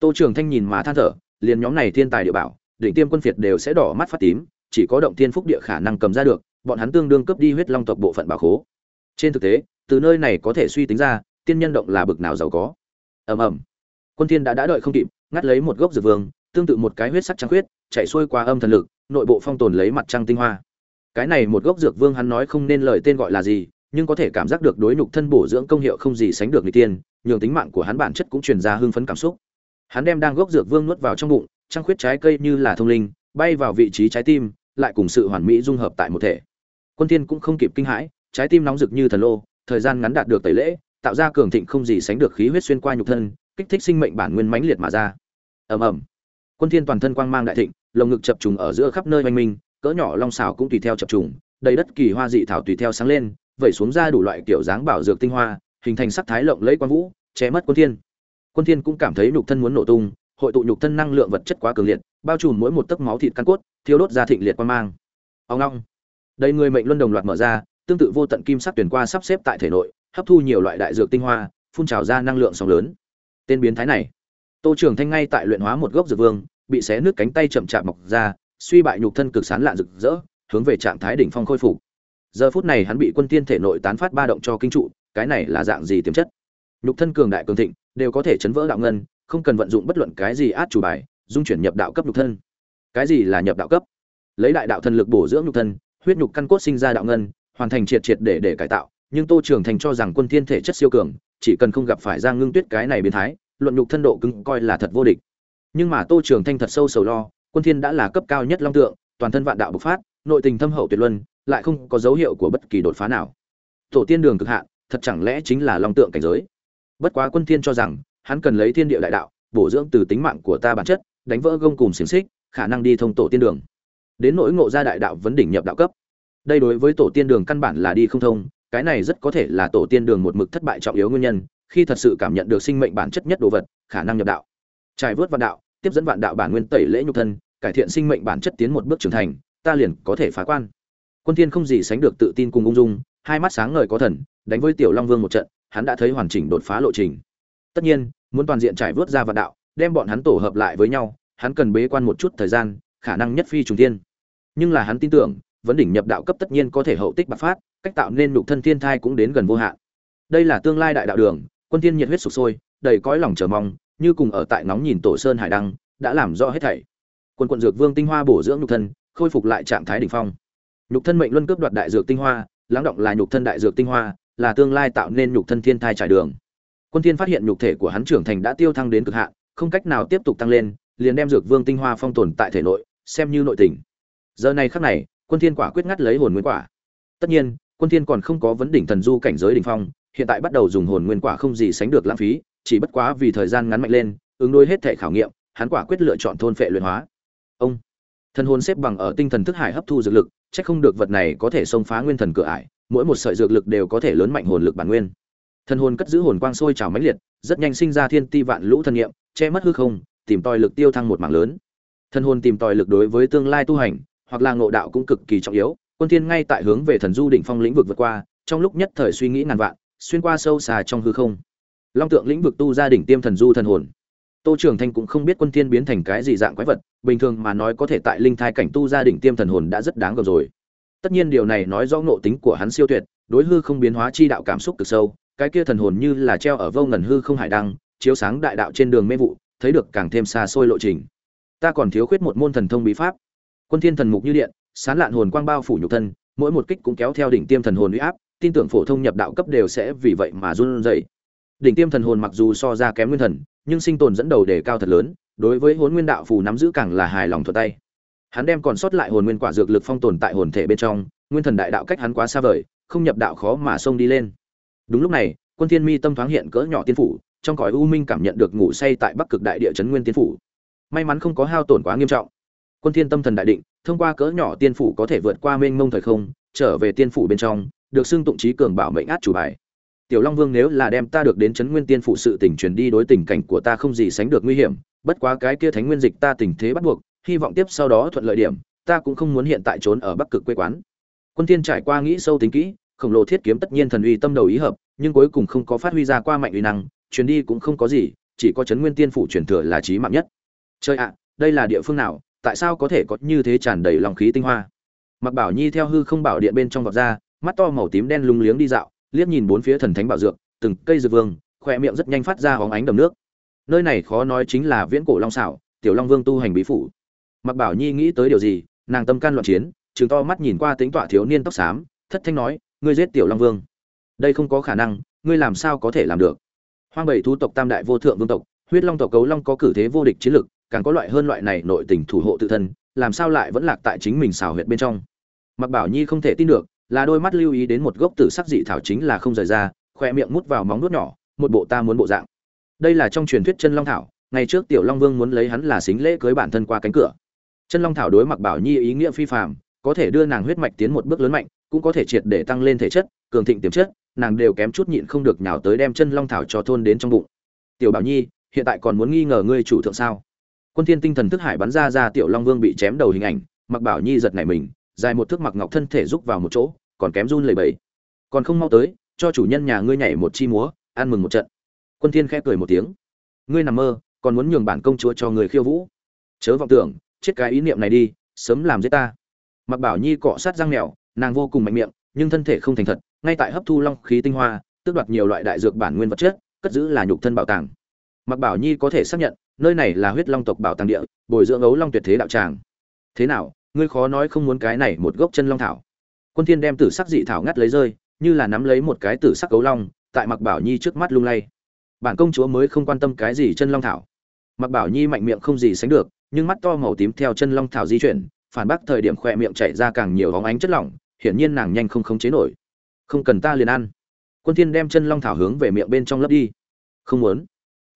Tô trường thanh nhìn mà than thở, liền nhóm này thiên tài địa bảo, đỉnh tiêm quân phiệt đều sẽ đỏ mắt phát tím, chỉ có động thiên phúc địa khả năng cầm ra được, bọn hắn tương đương cướp đi huyết long tộc bộ phận bảo khố. Trên thực tế, từ nơi này có thể suy tính ra, tiên nhân động là bực nào giàu có. Ầm ầm. Quân thiên đã đã đợi không kịp, ngắt lấy một gốc dược vương, tương tự một cái huyết sắc trắng huyết chạy xuôi qua âm thần lực, nội bộ phong tồn lấy mặt trăng tinh hoa. Cái này một gốc dược vương hắn nói không nên lời tên gọi là gì, nhưng có thể cảm giác được đối nhục thân bổ dưỡng công hiệu không gì sánh được người tiên nhường tính mạng của hắn bản chất cũng truyền ra hưng phấn cảm xúc. Hắn đem đang gốc dược vương nuốt vào trong bụng, trăng khuyết trái cây như là thông linh, bay vào vị trí trái tim, lại cùng sự hoàn mỹ dung hợp tại một thể. Quân Thiên cũng không kịp kinh hãi, trái tim nóng rực như thần lô, thời gian ngắn đạt được tẩy lễ, tạo ra cường thịnh không gì sánh được khí huyết xuyên qua nhục thân, kích thích sinh mệnh bản nguyên mãnh liệt mà ra. Ầm ầm. Quân thiên toàn thân quang mang đại thịnh, lồng ngực chập trùng ở giữa khắp nơi oanh minh, cỡ nhỏ long xảo cũng tùy theo chập trùng, đầy đất kỳ hoa dị thảo tùy theo sáng lên, vẩy xuống ra đủ loại kiểu dáng bảo dược tinh hoa hình thành sắc thái lộng lẫy quan vũ, che mất quân thiên. Quân thiên cũng cảm thấy nhục thân muốn nổ tung, hội tụ nhục thân năng lượng vật chất quá cường liệt, bao trùm mỗi một tấc máu thịt căn cốt, thiêu đốt ra thịnh liệt quang mang. Ông long. Đây người mệnh luân đồng loạt mở ra, tương tự vô tận kim sắc tuyển qua sắp xếp tại thể nội, hấp thu nhiều loại đại dược tinh hoa, phun trào ra năng lượng sóng lớn. Tên biến thái này. Tô trưởng thanh ngay tại luyện hóa một gốc dược vương, bị xé nước cánh tay chậm chạp mọc ra, suy bại nhục thân cực sán lạn rực rỡ, hướng về trạng thái đỉnh phong khôi phục. Giờ phút này hắn bị quân tiên thể nội tán phát ba động cho kinh trụ cái này là dạng gì tiềm chất? Nhục thân cường đại cường thịnh, đều có thể chấn vỡ đạo ngân, không cần vận dụng bất luận cái gì át chủ bài, dung chuyển nhập đạo cấp nhục thân. Cái gì là nhập đạo cấp? Lấy đại đạo thần lực bổ dưỡng nhục thân, huyết nhục căn cốt sinh ra đạo ngân, hoàn thành triệt triệt để để cải tạo, nhưng tô trường thành cho rằng quân thiên thể chất siêu cường, chỉ cần không gặp phải giang ngưng tuyết cái này biến thái, luận nhục thân độ cứng coi là thật vô địch. Nhưng mà tô trường thanh thật sâu sầu lo, quân thiên đã là cấp cao nhất long tượng, toàn thân vạn đạo bộc phát, nội tình thâm hậu tuyệt luân, lại không có dấu hiệu của bất kỳ đột phá nào. Tổ tiên đường cực hạn thật chẳng lẽ chính là long tượng cảnh giới? Bất quá quân thiên cho rằng, hắn cần lấy thiên địa đại đạo, bổ dưỡng từ tính mạng của ta bản chất, đánh vỡ gông cùng xiềng xích, khả năng đi thông tổ tiên đường. Đến nỗi ngộ ra đại đạo vấn đỉnh nhập đạo cấp. Đây đối với tổ tiên đường căn bản là đi không thông, cái này rất có thể là tổ tiên đường một mực thất bại trọng yếu nguyên nhân, khi thật sự cảm nhận được sinh mệnh bản chất nhất đồ vật, khả năng nhập đạo. Trải vớt vạn đạo, tiếp dẫn vạn đạo bản nguyên tẩy lễ nhục thân, cải thiện sinh mệnh bản chất tiến một bước trưởng thành, ta liền có thể phá quan. Quân thiên không gì sánh được tự tin cùng ung dung, hai mắt sáng ngời có thần đánh với tiểu long vương một trận, hắn đã thấy hoàn chỉnh đột phá lộ trình. Tất nhiên, muốn toàn diện trải vớt ra vạn đạo, đem bọn hắn tổ hợp lại với nhau, hắn cần bế quan một chút thời gian, khả năng nhất phi trùng thiên. Nhưng là hắn tin tưởng, vấn đỉnh nhập đạo cấp tất nhiên có thể hậu tích bạc phát, cách tạo nên nhục thân thiên thai cũng đến gần vô hạn. Đây là tương lai đại đạo đường, quân thiên nhiệt huyết sục sôi, đầy cõi lòng chờ mong, như cùng ở tại nóng nhìn tổ sơn hải đăng, đã làm rõ hết thảy. Quân quận dược vương tinh hoa bổ dưỡng nhục thân, khôi phục lại trạng thái đỉnh phong. Nhục thân mệnh luân cướp đoạt đại dược tinh hoa, lắng động là nhục thân đại dược tinh hoa là tương lai tạo nên nhục thân thiên thai trải đường. Quân thiên phát hiện nhục thể của hắn trưởng thành đã tiêu thăng đến cực hạn, không cách nào tiếp tục tăng lên, liền đem dược vương tinh hoa phong tồn tại thể nội, xem như nội tình. Giờ này khắc này, quân thiên quả quyết ngắt lấy hồn nguyên quả. Tất nhiên, quân thiên còn không có vấn đỉnh thần du cảnh giới đỉnh phong, hiện tại bắt đầu dùng hồn nguyên quả không gì sánh được lãng phí, chỉ bất quá vì thời gian ngắn mạnh lên, ứng đối hết thể khảo nghiệm, hắn quả quyết lựa chọn thôn phệ luyện hóa. Ông, thần hồn xếp bằng ở tinh thần thức hải hấp thu dược lực, chắc không được vật này có thể xông phá nguyên thần cửa ải mỗi một sợi dược lực đều có thể lớn mạnh hồn lực bản nguyên. Thần hồn cất giữ hồn quang sôi trào mãnh liệt, rất nhanh sinh ra thiên ti vạn lũ thần niệm che mất hư không, tìm tòi lực tiêu thăng một mảng lớn. Thần hồn tìm tòi lực đối với tương lai tu hành, hoặc là ngộ đạo cũng cực kỳ trọng yếu, quân thiên ngay tại hướng về thần du đỉnh phong lĩnh vực vượt qua, trong lúc nhất thời suy nghĩ ngàn vạn, xuyên qua sâu xa trong hư không. Long tượng lĩnh vực tu ra đỉnh tiêm thần du thần hồn. Tô trường thanh cũng không biết quân thiên biến thành cái gì dạng quái vật, bình thường mà nói có thể tại linh thai cảnh tu ra đỉnh tiêm thần hồn đã rất đáng gờm rồi tất nhiên điều này nói rõ ngộ tính của hắn siêu tuyệt, đối hư không biến hóa chi đạo cảm xúc cực sâu, cái kia thần hồn như là treo ở vô ngần hư không hải đăng, chiếu sáng đại đạo trên đường mê vụ, thấy được càng thêm xa xôi lộ trình. Ta còn thiếu khuyết một môn thần thông bí pháp. Quân thiên thần mục như điện, sán lạn hồn quang bao phủ nhục thân, mỗi một kích cũng kéo theo đỉnh tiêm thần hồn uy áp, tin tưởng phổ thông nhập đạo cấp đều sẽ vì vậy mà run rẩy. Đỉnh tiêm thần hồn mặc dù so ra kém nguyên thần, nhưng sinh tồn dẫn đầu đề cao thật lớn, đối với huấn nguyên đạo phù nắm giữ càng là hài lòng thuận tay hắn đem còn sót lại hồn nguyên quả dược lực phong tồn tại hồn thể bên trong, nguyên thần đại đạo cách hắn quá xa vời, không nhập đạo khó mà xông đi lên. Đúng lúc này, quân thiên mi tâm thoáng hiện cỡ nhỏ tiên phủ, trong cõi u minh cảm nhận được ngủ say tại bắc cực đại địa chấn nguyên tiên phủ. May mắn không có hao tổn quá nghiêm trọng. Quân thiên tâm thần đại định, thông qua cỡ nhỏ tiên phủ có thể vượt qua mênh mông thời không, trở về tiên phủ bên trong, được xưng tụng trí cường bảo mệnh át chủ bài. Tiểu long vương nếu là đem ta được đến chấn nguyên tiên phủ sự tình truyền đi đối tình cảnh của ta không gì sánh được nguy hiểm, bất quá cái kia thánh nguyên dịch ta tình thế bắt buộc hy vọng tiếp sau đó thuận lợi điểm, ta cũng không muốn hiện tại trốn ở bắc cực quê quán. Quân tiên trải qua nghĩ sâu tính kỹ, khổng lồ thiết kiếm tất nhiên thần uy tâm đầu ý hợp, nhưng cuối cùng không có phát huy ra qua mạnh uy năng truyền đi cũng không có gì, chỉ có trấn nguyên tiên phủ truyền thừa là trí mạng nhất. Chơi ạ, đây là địa phương nào, tại sao có thể có như thế tràn đầy lòng khí tinh hoa? Mặc bảo nhi theo hư không bảo điện bên trong vọt ra, mắt to màu tím đen lúng liếng đi dạo, liếc nhìn bốn phía thần thánh bảo dược, từng cây dược vương khoe miệng rất nhanh phát ra hóng ánh đầm nước. Nơi này khó nói chính là viễn cổ long xảo, tiểu long vương tu hành bí phủ mặc bảo nhi nghĩ tới điều gì, nàng tâm can loạn chiến chừng to mắt nhìn qua tính tọa thiếu niên tóc xám, thất thanh nói, ngươi giết tiểu long vương. Đây không có khả năng, ngươi làm sao có thể làm được? Hoang bảy thu tộc tam đại vô thượng vương tộc, huyết long tộc cấu long có cử thế vô địch chiến lực, càng có loại hơn loại này nội tình thủ hộ tự thân, làm sao lại vẫn lạc tại chính mình xào huyệt bên trong? Mặc bảo nhi không thể tin được, là đôi mắt lưu ý đến một gốc tử sắc dị thảo chính là không rời ra khoe miệng mút vào móng nuốt nhỏ, một bộ ta muốn bộ dạng. Đây là trong truyền thuyết chân long thảo, ngày trước tiểu long vương muốn lấy hắn là xính lễ cưới bản thân qua cánh cửa chân long thảo đối mặc bảo nhi ý nghĩa phi phàm, có thể đưa nàng huyết mạch tiến một bước lớn mạnh, cũng có thể triệt để tăng lên thể chất, cường thịnh tiềm chất, nàng đều kém chút nhịn không được nhào tới đem chân long thảo cho thôn đến trong bụng. Tiểu bảo nhi, hiện tại còn muốn nghi ngờ ngươi chủ thượng sao? Quân thiên tinh thần thức hải bắn ra ra tiểu long vương bị chém đầu hình ảnh mặc bảo nhi giật nảy mình, dài một thước mặc ngọc thân thể rúc vào một chỗ, còn kém run lẩy bẩy. Còn không mau tới, cho chủ nhân nhà ngươi nhảy một chi múa, ăn mừng một trận. Quân thiên khẽ cười một tiếng. Ngươi nằm mơ, còn muốn nhường bản công chúa cho người khiêu vũ. Chớ vọng tưởng chết cái ý niệm này đi, sớm làm giết ta. Mặc bảo nhi cọ sát răng mèo, nàng vô cùng mạnh miệng, nhưng thân thể không thành thật, ngay tại hấp thu long khí tinh hoa, tước đoạt nhiều loại đại dược bản nguyên vật chất, cất giữ là nhục thân bảo tàng. Mặc bảo nhi có thể xác nhận, nơi này là huyết long tộc bảo tàng địa, bồi dưỡng ấu long tuyệt thế đạo tràng. Thế nào, ngươi khó nói không muốn cái này một gốc chân long thảo. Quân thiên đem tử sắc dị thảo ngắt lấy rơi, như là nắm lấy một cái tử sắc cấu long, tại mặc bảo nhi trước mắt lung lay. Bản công chúa mới không quan tâm cái gì chân long thảo. Mặc bảo nhi mạnh miệng không gì sánh được nhưng mắt to màu tím theo chân long thảo di chuyển, phản bác thời điểm khỏe miệng chảy ra càng nhiều hóng ánh chất lỏng, hiển nhiên nàng nhanh không khống chế nổi. Không cần ta liền ăn. Quân thiên đem chân long thảo hướng về miệng bên trong lấp đi. Không muốn.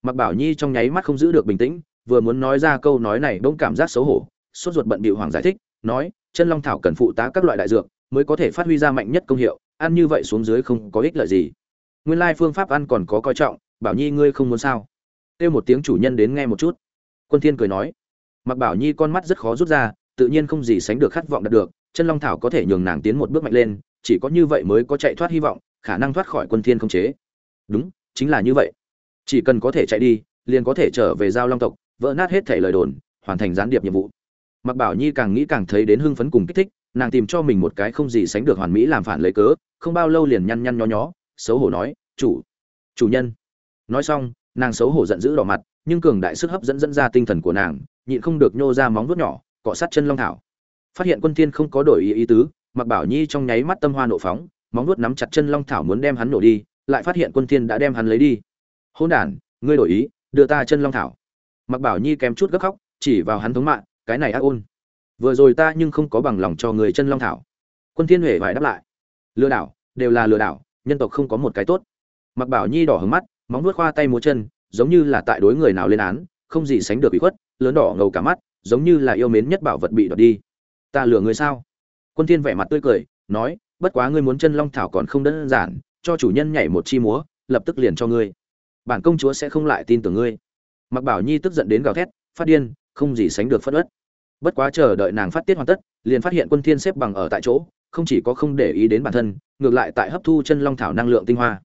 Mặc bảo nhi trong nháy mắt không giữ được bình tĩnh, vừa muốn nói ra câu nói này bỗng cảm giác xấu hổ, sốt ruột bận bịu hoàng giải thích, nói, chân long thảo cần phụ tá các loại đại dược, mới có thể phát huy ra mạnh nhất công hiệu, ăn như vậy xuống dưới không có ích lợi gì. Nguyên lai phương pháp ăn còn có coi trọng, bảo nhi ngươi không muốn sao? Kêu một tiếng chủ nhân đến nghe một chút. Quân thiên cười nói mặc bảo nhi con mắt rất khó rút ra, tự nhiên không gì sánh được khát vọng đạt được, chân long thảo có thể nhường nàng tiến một bước mạnh lên, chỉ có như vậy mới có chạy thoát hy vọng, khả năng thoát khỏi quân thiên không chế. Đúng, chính là như vậy. Chỉ cần có thể chạy đi, liền có thể trở về giao long tộc, vỡ nát hết thảy lời đồn, hoàn thành gián điệp nhiệm vụ. Mặc bảo nhi càng nghĩ càng thấy đến hưng phấn cùng kích thích, nàng tìm cho mình một cái không gì sánh được hoàn mỹ làm phản lấy cớ, không bao lâu liền nhăn nhăn nhó nhó, xấu hổ nói, chủ chủ nhân. Nói xong, nàng xấu hổ giận dữ đỏ mặt, nhưng cường đại sức hấp dẫn dẫn ra tinh thần của nàng nhịn không được nhô ra móng vuốt nhỏ, cọ sát chân long thảo. Phát hiện quân thiên không có đổi ý ý tứ mặc bảo nhi trong nháy mắt tâm hoa nộ phóng, móng vuốt nắm chặt chân long thảo muốn đem hắn nổ đi, lại phát hiện quân thiên đã đem hắn lấy đi. Hỗn đản, ngươi đổi ý, đưa ta chân long thảo. Mặc bảo nhi kém chút gấp khóc, chỉ vào hắn thống mạng cái này ác ôn. Vừa rồi ta nhưng không có bằng lòng cho người chân long thảo. Quân thiên huệ vải đáp lại, lừa đảo, đều là lừa đảo, nhân tộc không có một cái tốt. Mặc bảo nhi đỏ hứng mắt, móng vuốt khoa tay múa chân, giống như là tại đối người nào lên án, không gì sánh được bị khuất lớn đỏ ngầu cả mắt, giống như là yêu mến nhất bảo vật bị đoạt đi. Ta lừa người sao? Quân thiên vẻ mặt tươi cười, nói, bất quá ngươi muốn chân long thảo còn không đơn giản, cho chủ nhân nhảy một chi múa, lập tức liền cho ngươi. Bản công chúa sẽ không lại tin tưởng ngươi. Mặc bảo nhi tức giận đến gào thét, phát điên, không gì sánh được phất ớt bất quá chờ đợi nàng phát tiết hoàn tất, liền phát hiện quân thiên xếp bằng ở tại chỗ, không chỉ có không để ý đến bản thân, ngược lại tại hấp thu chân long thảo năng lượng tinh hoa.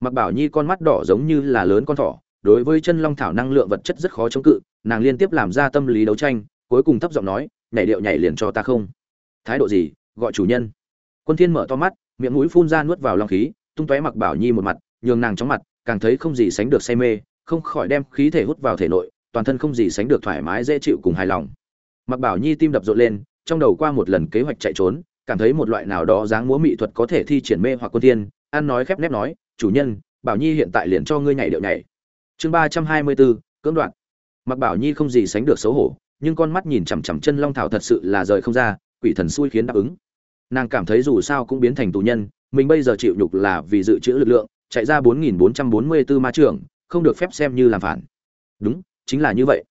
Mặc bảo nhi con mắt đỏ giống như là lớn con thỏ đối với chân long thảo năng lượng vật chất rất khó chống cự, nàng liên tiếp làm ra tâm lý đấu tranh, cuối cùng thấp giọng nói, nhảy điệu nhảy liền cho ta không. Thái độ gì? Gọi chủ nhân. Quân thiên mở to mắt, miệng mũi phun ra nuốt vào long khí, tung tóe mặc bảo nhi một mặt, nhường nàng chóng mặt, càng thấy không gì sánh được say mê, không khỏi đem khí thể hút vào thể nội, toàn thân không gì sánh được thoải mái dễ chịu cùng hài lòng. Mặc bảo nhi tim đập rộn lên, trong đầu qua một lần kế hoạch chạy trốn, cảm thấy một loại nào đó dáng múa mỹ thuật có thể thi triển mê hoặc quân thiên an nói khép nép nói, chủ nhân, bảo nhi hiện tại liền cho ngươi nhảy điệu nhảy chương ba trăm hai mươi bốn cưỡng đoạn mặc bảo nhi không gì sánh được xấu hổ, nhưng con mắt nhìn chằm chằm chân long thảo thật sự là rời không ra, quỷ thần xui khiến đáp ứng. Nàng cảm thấy dù sao cũng biến thành tù nhân, mình bây giờ chịu nhục là vì dự trữ lực lượng, chạy ra bốn nghìn bốn trăm bốn mươi bốn ma trưởng, không được phép xem như làm phản. Đúng, chính là như vậy.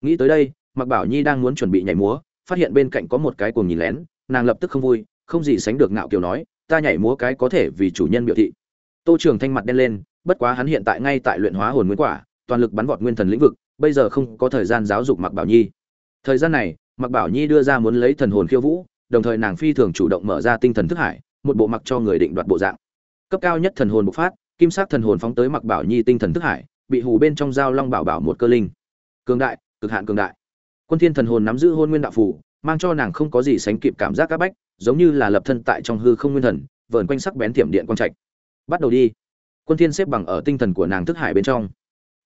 Nghĩ tới đây, mặc bảo nhi đang muốn chuẩn bị nhảy múa, phát hiện bên cạnh có một cái cuồng nhìn lén, nàng lập tức không vui, không gì sánh được ngạo kiều nói, ta nhảy múa cái có thể vì chủ nhân biểu thị. Tô trường thanh mặt đen lên bất quá hắn hiện tại ngay tại luyện hóa hồn nguyên quả toàn lực bắn vọt nguyên thần lĩnh vực bây giờ không có thời gian giáo dục mặc bảo nhi. Thời gian này mặc bảo nhi đưa ra muốn lấy thần hồn khiêu vũ đồng thời nàng phi thường chủ động mở ra tinh thần thức hải một bộ mặc cho người định đoạt bộ dạng. Cấp cao nhất thần hồn bộc phát kim sắc thần hồn phóng tới mặc bảo nhi tinh thần thức hải bị hù bên trong dao long bảo bảo một cơ linh. Cường đại cực hạn cường đại. Quân thiên thần hồn nắm giữ hồn nguyên đạo phủ, mang cho nàng không có gì sánh kịp cảm giác các bách giống như là lập thân tại trong hư không nguyên thần vờn quanh sắc bén tiệm điện quang trạch. Bắt đầu đi quân thiên xếp bằng ở tinh thần của nàng thức hải bên trong.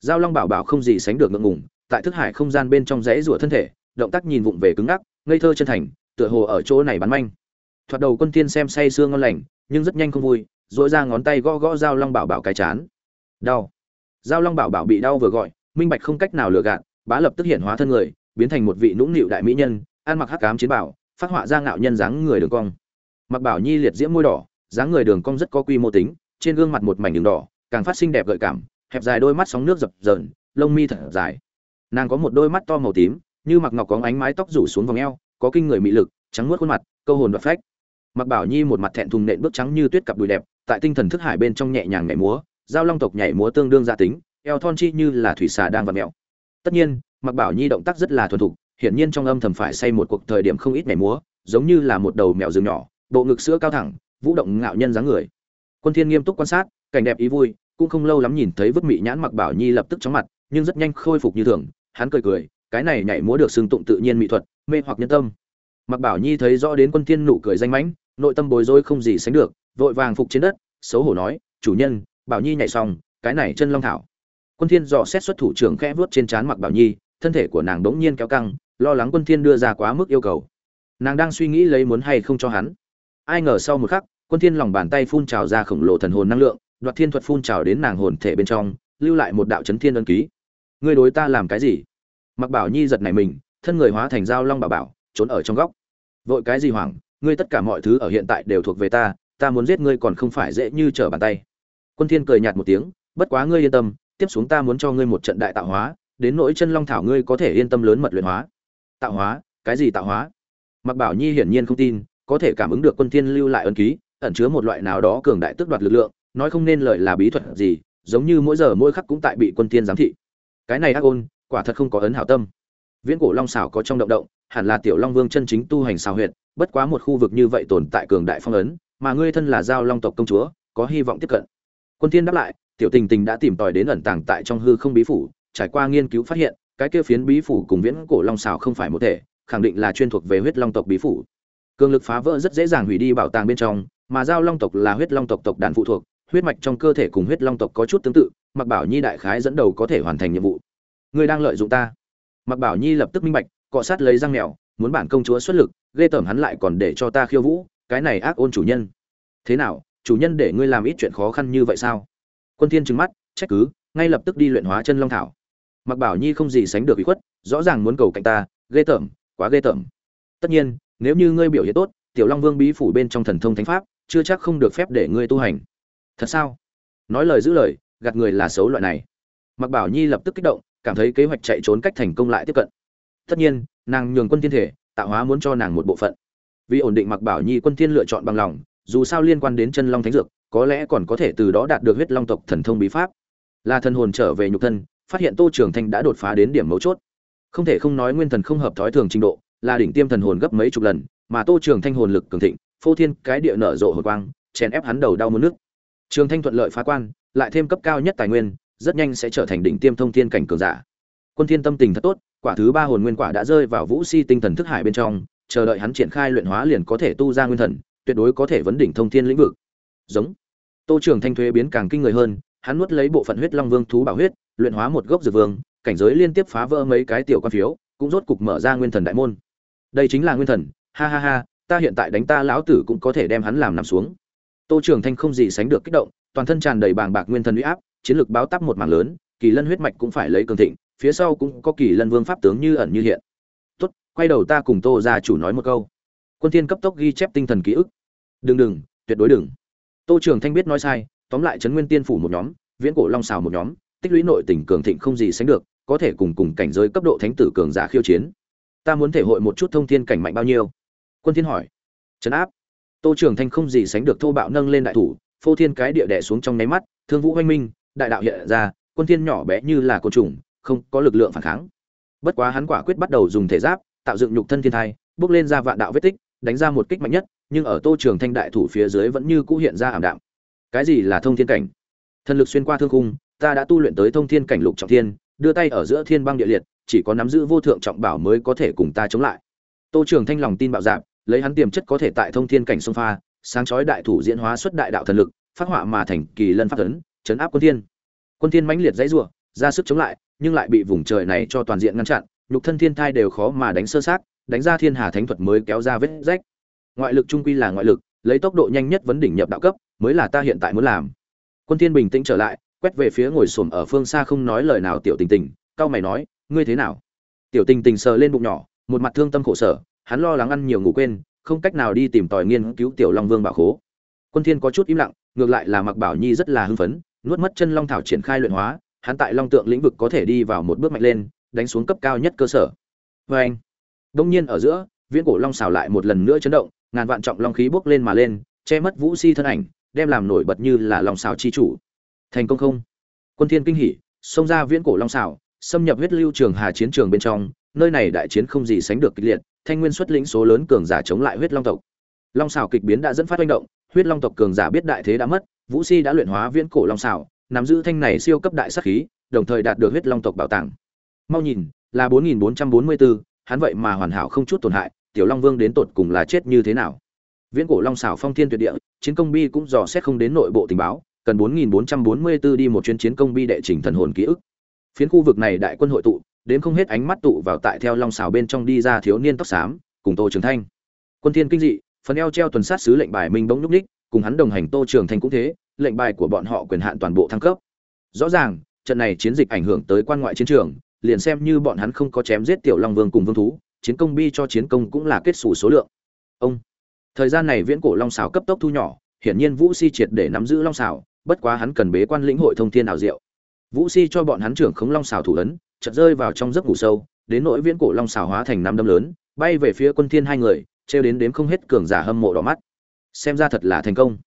Giao long bảo bảo không gì sánh được ngượng ngùng, tại thức hải không gian bên trong rẽ rủa thân thể, động tác nhìn vụng về cứng ngắc, ngây thơ chân thành, tựa hồ ở chỗ này bắn manh. Thoạt đầu quân thiên xem say sương ngon lành, nhưng rất nhanh không vui dội ra ngón tay gõ gõ giao long bảo bảo cái chán. Đau. Giao long bảo bảo bị đau vừa gọi, minh bạch không cách nào lừa gạt, bá lập tức hiện hóa thân người, biến thành một vị nũng nịu đại mỹ nhân, ăn mặc hắc ám chiến bảo, phát họa ra ngạo nhân dáng người đường cong. Mặc bảo nhi liệt diễm môi đỏ, dáng người đường cong rất có quy mô tính trên gương mặt một mảnh đường đỏ, càng phát sinh đẹp gợi cảm, hẹp dài đôi mắt sóng nước dập dờn, lông mi thật dài. Nàng có một đôi mắt to màu tím, như mặc ngọc có ánh mái tóc rủ xuống vòng eo, có kinh người mị lực, trắng muốt khuôn mặt, câu hồn đoạt phách. Mặc bảo nhi một mặt thẹn thùng nện bước trắng như tuyết cặp đùi đẹp, tại tinh thần thức hải bên trong nhẹ nhàng nhảy múa, giao long tộc nhảy múa tương đương gia tính, eo thon chi như là thủy xà đang vặn mẹo tất nhiên, mặc bảo nhi động tác rất là thuần thục, hiển nhiên trong âm thầm phải say một cuộc thời điểm không ít nhảy múa, giống như là một đầu mèo rừng nhỏ, bộ ngực sữa cao thẳng, vũ động ngạo nhân dáng người quân thiên nghiêm túc quan sát, cảnh đẹp ý vui, cũng không lâu lắm nhìn thấy vứt mị nhãn mặc bảo nhi lập tức chóng mặt, nhưng rất nhanh khôi phục như thường, hắn cười cười, cái này nhảy múa được xưng tụng tự nhiên mỹ thuật, mê hoặc nhân tâm. Mặc bảo nhi thấy rõ đến quân thiên nụ cười danh mãnh, nội tâm bối rối không gì sánh được, vội vàng phục trên đất, xấu hổ nói, chủ nhân, bảo nhi nhảy xong, cái này chân long thảo. Quân thiên dò xét xuất thủ trưởng khẽ vuốt trên trán mặc bảo nhi, thân thể của nàng đống nhiên kéo căng, lo lắng quân thiên đưa ra quá mức yêu cầu. Nàng đang suy nghĩ lấy muốn hay không cho hắn. Ai ngờ sau một khắc quân thiên lòng bàn tay phun trào ra khổng lồ thần hồn năng lượng, đoạt thiên thuật phun trào đến nàng hồn thể bên trong, lưu lại một đạo chấn thiên ân ký. Ngươi đối ta làm cái gì? Mặc bảo nhi giật nảy mình, thân người hóa thành dao long bảo bảo, trốn ở trong góc. Vội cái gì hoảng, ngươi tất cả mọi thứ ở hiện tại đều thuộc về ta ta muốn giết ngươi còn không phải dễ như trở bàn tay. Quân thiên cười nhạt một tiếng, bất quá ngươi yên tâm, tiếp xuống ta muốn cho ngươi một trận đại tạo hóa, đến nỗi chân long thảo ngươi có thể yên tâm lớn mật luyện hóa. Tạo hóa? Cái gì tạo hóa? Mặc bảo nhi hiển nhiên không tin, có thể cảm ứng được quân thiên lưu lại ân ký ẩn chứa một loại nào đó cường đại tước đoạt lực lượng, nói không nên lời là bí thuật gì, giống như mỗi giờ mỗi khắc cũng tại bị quân thiên giám thị. Cái này ác ôn, quả thật không có ấn hảo tâm. Viễn cổ long xảo có trong động động, hẳn là tiểu long vương chân chính tu hành xào huyệt, bất quá một khu vực như vậy tồn tại cường đại phong ấn, mà ngươi thân là giao long tộc công chúa, có hy vọng tiếp cận. Quân thiên đáp lại, tiểu tình tình đã tìm tòi đến ẩn tàng tại trong hư không bí phủ, trải qua nghiên cứu phát hiện, cái kia phiến bí phủ cùng viễn cổ long xảo không phải một thể, khẳng định là chuyên thuộc về huyết long tộc bí phủ. Cường lực phá vỡ rất dễ dàng hủy đi bảo tàng bên trong mà giao long tộc là huyết long tộc tộc đàn phụ thuộc, huyết mạch trong cơ thể cùng huyết long tộc có chút tương tự mặc bảo nhi đại khái dẫn đầu có thể hoàn thành nhiệm vụ. Ngươi đang lợi dụng ta. Mặc bảo nhi lập tức minh bạch, cọ sát lấy răng mèo, muốn bản công chúa xuất lực, ghê tởm hắn lại còn để cho ta khiêu vũ, cái này ác ôn chủ nhân. Thế nào, chủ nhân để ngươi làm ít chuyện khó khăn như vậy sao? Quân thiên trừng mắt, trách cứ, ngay lập tức đi luyện hóa chân long thảo. Mặc bảo nhi không gì sánh được ủy khuất, rõ ràng muốn cầu cạnh ta, ghê tởm, quá ghê tởm. Tất nhiên, nếu như ngươi biểu hiện tốt, tiểu long vương bí phủ bên trong thần thông thánh pháp chưa chắc không được phép để ngươi tu hành. Thật sao? Nói lời giữ lời, gạt người là xấu loại này. Mặc bảo nhi lập tức kích động, cảm thấy kế hoạch chạy trốn cách thành công lại tiếp cận. Tất nhiên, nàng nhường quân thiên thể, tạo hóa muốn cho nàng một bộ phận. Vì ổn định mặc bảo nhi quân thiên lựa chọn bằng lòng, dù sao liên quan đến chân long thánh dược, có lẽ còn có thể từ đó đạt được huyết long tộc thần thông bí pháp. Là thần hồn trở về nhục thân, phát hiện tô trường thanh đã đột phá đến điểm mấu chốt. Không thể không nói nguyên thần không hợp thói thường trình độ, là đỉnh tiêm thần hồn gấp mấy chục lần, mà tô trường thanh hồn lực cường thịnh phô thiên cái địa nở rộ hồi quang, chèn ép hắn đầu đau muốn nước. Trường thanh thuận lợi phá quan, lại thêm cấp cao nhất tài nguyên, rất nhanh sẽ trở thành đỉnh tiêm thông thiên cảnh cường giả. Quân thiên tâm tình thật tốt, quả thứ ba hồn nguyên quả đã rơi vào vũ si tinh thần thức hải bên trong, chờ đợi hắn triển khai luyện hóa liền có thể tu ra nguyên thần, tuyệt đối có thể vấn đỉnh thông thiên lĩnh vực. Giống. Tô trường thanh thuế biến càng kinh người hơn, hắn nuốt lấy bộ phận huyết long vương thú bảo huyết, luyện hóa một gốc dược vương, cảnh giới liên tiếp phá vỡ mấy cái tiểu quan phiếu, cũng rốt cục mở ra nguyên thần đại môn. Đây chính là nguyên thần, ha ha ha ta hiện tại đánh ta lão tử cũng có thể đem hắn làm nằm xuống. Tô trường thanh không gì sánh được kích động, toàn thân tràn đầy bàng bạc nguyên thần uy áp, chiến lược báo tắp một mảng lớn, kỳ lân huyết mạch cũng phải lấy cường thịnh, phía sau cũng có kỳ lân vương pháp tướng như ẩn như hiện. Tốt, quay đầu ta cùng tô gia chủ nói một câu. Quân thiên cấp tốc ghi chép tinh thần ký ức. Đừng đừng, tuyệt đối đừng. Tô trường thanh biết nói sai, tóm lại trấn nguyên tiên phủ một nhóm, viễn cổ long xào một nhóm, tích lũy nội tình cường thịnh không gì sánh được, có thể cùng cùng cảnh giới cấp độ thánh tử cường giả khiêu chiến. Ta muốn thể hội một chút thông thiên cảnh mạnh bao nhiêu? Quân thiên hỏi. Trấn áp. Tô trường thanh không gì sánh được thô bạo nâng lên đại thủ, phô thiên cái địa đẻ xuống trong nháy mắt, thương vũ hoanh minh, đại đạo hiện ra, quân thiên nhỏ bé như là côn trùng, không có lực lượng phản kháng. Bất quá hắn quả quyết bắt đầu dùng thể giáp, tạo dựng nhục thân thiên thai, bước lên ra vạn đạo vết tích, đánh ra một kích mạnh nhất, nhưng ở tô trường thanh đại thủ phía dưới vẫn như cũ hiện ra ảm đạm. Cái gì là thông thiên cảnh? Thần lực xuyên qua thương khung, ta đã tu luyện tới thông thiên cảnh lục trọng thiên, đưa tay ở giữa thiên băng địa liệt, chỉ có nắm giữ vô thượng trọng bảo mới có thể cùng ta chống lại. Tô trường thanh lòng tin bạo dạp lấy hắn tiềm chất có thể tại thông thiên cảnh sông pha, sáng chói đại thủ diễn hóa xuất đại đạo thần lực, phát họa mà thành kỳ lân pháp tấn chấn áp quân thiên. Quân thiên mãnh liệt dãy rủa, ra sức chống lại, nhưng lại bị vùng trời này cho toàn diện ngăn chặn, nhục thân thiên thai đều khó mà đánh sơ sát đánh ra thiên hà thánh thuật mới kéo ra vết rách. Ngoại lực trung quy là ngoại lực, lấy tốc độ nhanh nhất vấn đỉnh nhập đạo cấp, mới là ta hiện tại muốn làm. Quân thiên bình tĩnh trở lại, quét về phía ngồi xổm ở phương xa không nói lời nào tiểu tình tình cao mày nói, ngươi thế nào? Tiểu tình tình sờ lên bụng nhỏ, một mặt thương tâm khổ sở hắn lo lắng ăn nhiều ngủ quên, không cách nào đi tìm tòi nghiên cứu tiểu long vương bảo khố. Quân thiên có chút im lặng, ngược lại là mặc bảo nhi rất là hưng phấn, nuốt mất chân long thảo triển khai luyện hóa, hắn tại long tượng lĩnh vực có thể đi vào một bước mạnh lên, đánh xuống cấp cao nhất cơ sở. Với anh, đông nhiên ở giữa, viễn cổ long xào lại một lần nữa chấn động, ngàn vạn trọng long khí bốc lên mà lên, che mất vũ si thân ảnh, đem làm nổi bật như là long xào chi chủ. Thành công không? Quân thiên kinh hỉ, xông ra viễn cổ long xào xâm nhập huyết lưu trường hà chiến trường bên trong, nơi này đại chiến không gì sánh được kịch liệt thanh nguyên xuất lĩnh số lớn cường giả chống lại huyết long tộc. Long xào kịch biến đã dẫn phát manh động huyết long tộc cường giả biết đại thế đã mất vũ si đã luyện hóa viễn cổ long xào nắm giữ thanh này siêu cấp đại sát khí đồng thời đạt được huyết long tộc bảo tàng. Mau nhìn là 4444, hắn vậy mà hoàn hảo không chút tổn hại tiểu long vương đến tột cùng là chết như thế nào? Viễn cổ long xảo phong thiên tuyệt địa chiến công bi cũng dò xét không đến nội bộ tình báo cần 4444 đi một chuyến chiến công bi đệ trình thần hồn ký ức. Phiến khu vực này đại quân hội tụ đến không hết ánh mắt tụ vào tại theo long xào bên trong đi ra thiếu niên tóc xám, cùng tô trường thanh. Quân thiên kinh dị, phần eo treo tuần sát sứ lệnh bài minh bỗng núp ních cùng hắn đồng hành tô trường thanh cũng thế, lệnh bài của bọn họ quyền hạn toàn bộ thăng cấp. Rõ ràng, trận này chiến dịch ảnh hưởng tới quan ngoại chiến trường, liền xem như bọn hắn không có chém giết tiểu long vương cùng vương thú, chiến công bi cho chiến công cũng là kết xù số lượng. Ông, thời gian này viễn cổ long xào cấp tốc thu nhỏ, hiển nhiên vũ si triệt để nắm giữ long xào, bất quá hắn cần bế quan lĩnh hội thông thiên ảo diệu. Vũ si cho bọn hắn trưởng khống long xào thủ ấn chợt rơi vào trong giấc ngủ sâu, đến nỗi viễn cổ long xảo hóa thành năm đâm lớn, bay về phía quân thiên hai người treo đến đếm không hết cường giả hâm mộ đỏ mắt. Xem ra thật là thành công.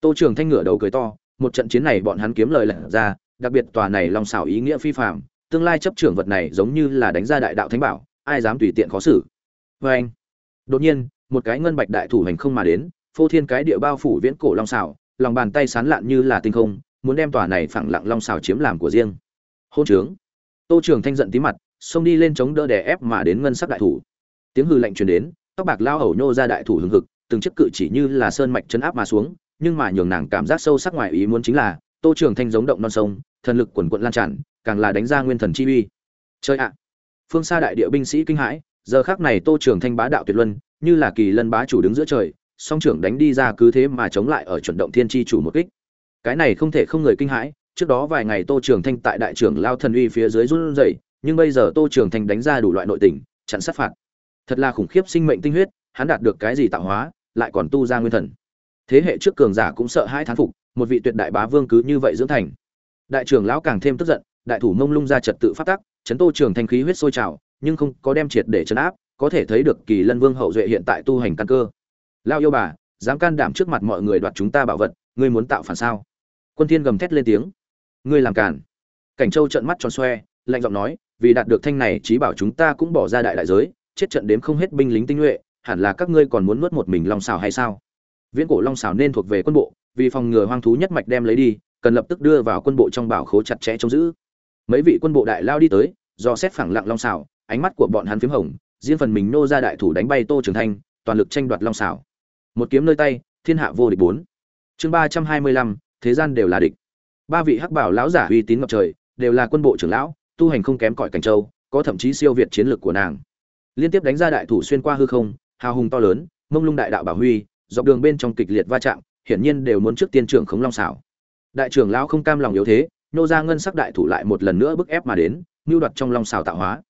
Tô trường thanh ngửa đầu cười to, một trận chiến này bọn hắn kiếm lời lật ra, đặc biệt tòa này long xảo ý nghĩa phi phàm, tương lai chấp trưởng vật này giống như là đánh ra đại đạo thánh bảo, ai dám tùy tiện khó xử. Oen. anh, đột nhiên, một cái ngân bạch đại thủ hành không mà đến, phô thiên cái địa bao phủ viễn cổ long xảo lòng bàn tay sán lạn như là tinh không, muốn đem tòa này phẳng lặng long xảo chiếm làm của riêng. Hôn trướng tô trường thanh giận tí mặt, xông đi lên chống đỡ đè ép mà đến ngân sắc đại thủ. Tiếng hư lạnh truyền đến, tóc bạc lao hầu nhô ra đại thủ hừng hực, từng chiếc cự chỉ như là sơn mạch chấn áp mà xuống, nhưng mà nhường nàng cảm giác sâu sắc ngoài ý muốn chính là, tô trường thanh giống động non sông, thần lực quần quật lan tràn, càng là đánh ra nguyên thần chi uy. Chơi ạ! Phương xa đại địa binh sĩ kinh hãi, giờ khắc này tô trường thanh bá đạo tuyệt luân, như là kỳ lân bá chủ đứng giữa trời, song trưởng đánh đi ra cứ thế mà chống lại ở chuẩn động thiên chi chủ một kích. Cái này không thể không người kinh hãi trước đó vài ngày tô trường thanh tại đại trưởng lao thần uy phía dưới run rẩy, nhưng bây giờ tô trường thanh đánh ra đủ loại nội tình, chặn sát phạt. Thật là khủng khiếp sinh mệnh tinh huyết, hắn đạt được cái gì tạo hóa, lại còn tu ra nguyên thần. Thế hệ trước cường giả cũng sợ hai thán phục, một vị tuyệt đại bá vương cứ như vậy dưỡng thành. Đại trưởng lão càng thêm tức giận, đại thủ mông lung ra trật tự phát tắc, chấn tô trường thanh khí huyết sôi trào, nhưng không có đem triệt để chấn áp, có thể thấy được kỳ lân vương hậu duệ hiện tại tu hành căn cơ. Lao yêu bà, dám can đảm trước mặt mọi người đoạt chúng ta bảo vật, ngươi muốn tạo phản sao? Quân thiên gầm thét lên tiếng ngươi làm cản cảnh châu trợn mắt tròn xoe, lạnh giọng nói, vì đạt được thanh này trí bảo chúng ta cũng bỏ ra đại đại giới, chết trận đếm không hết binh lính tinh nhuệ, hẳn là các ngươi còn muốn nuốt một mình long xào hay sao? Viễn cổ long xào nên thuộc về quân bộ, vì phòng ngừa hoang thú nhất mạch đem lấy đi, cần lập tức đưa vào quân bộ trong bảo khố chặt chẽ trông giữ. Mấy vị quân bộ đại lao đi tới, do xét phẳng lặng long xào ánh mắt của bọn hắn phím hồng, riêng phần mình nô ra đại thủ đánh bay tô trường thanh, toàn lực tranh đoạt long xảo một kiếm nơi tay, thiên hạ vô địch bốn. Chương ba trăm hai mươi lăm, thế gian đều là địch ba vị hắc bảo lão giả uy tín ngập trời, đều là quân bộ trưởng lão, tu hành không kém cỏi cảnh châu, có thậm chí siêu việt chiến lược của nàng. Liên tiếp đánh ra đại thủ xuyên qua hư không, hào hùng to lớn, mông lung đại đạo bảo huy, dọc đường bên trong kịch liệt va chạm, hiển nhiên đều muốn trước tiên trưởng khống long xảo đại trưởng lão không cam lòng yếu thế, nô ra ngân sắc đại thủ lại một lần nữa bức ép mà đến, mưu đoạt trong long xào tạo hóa.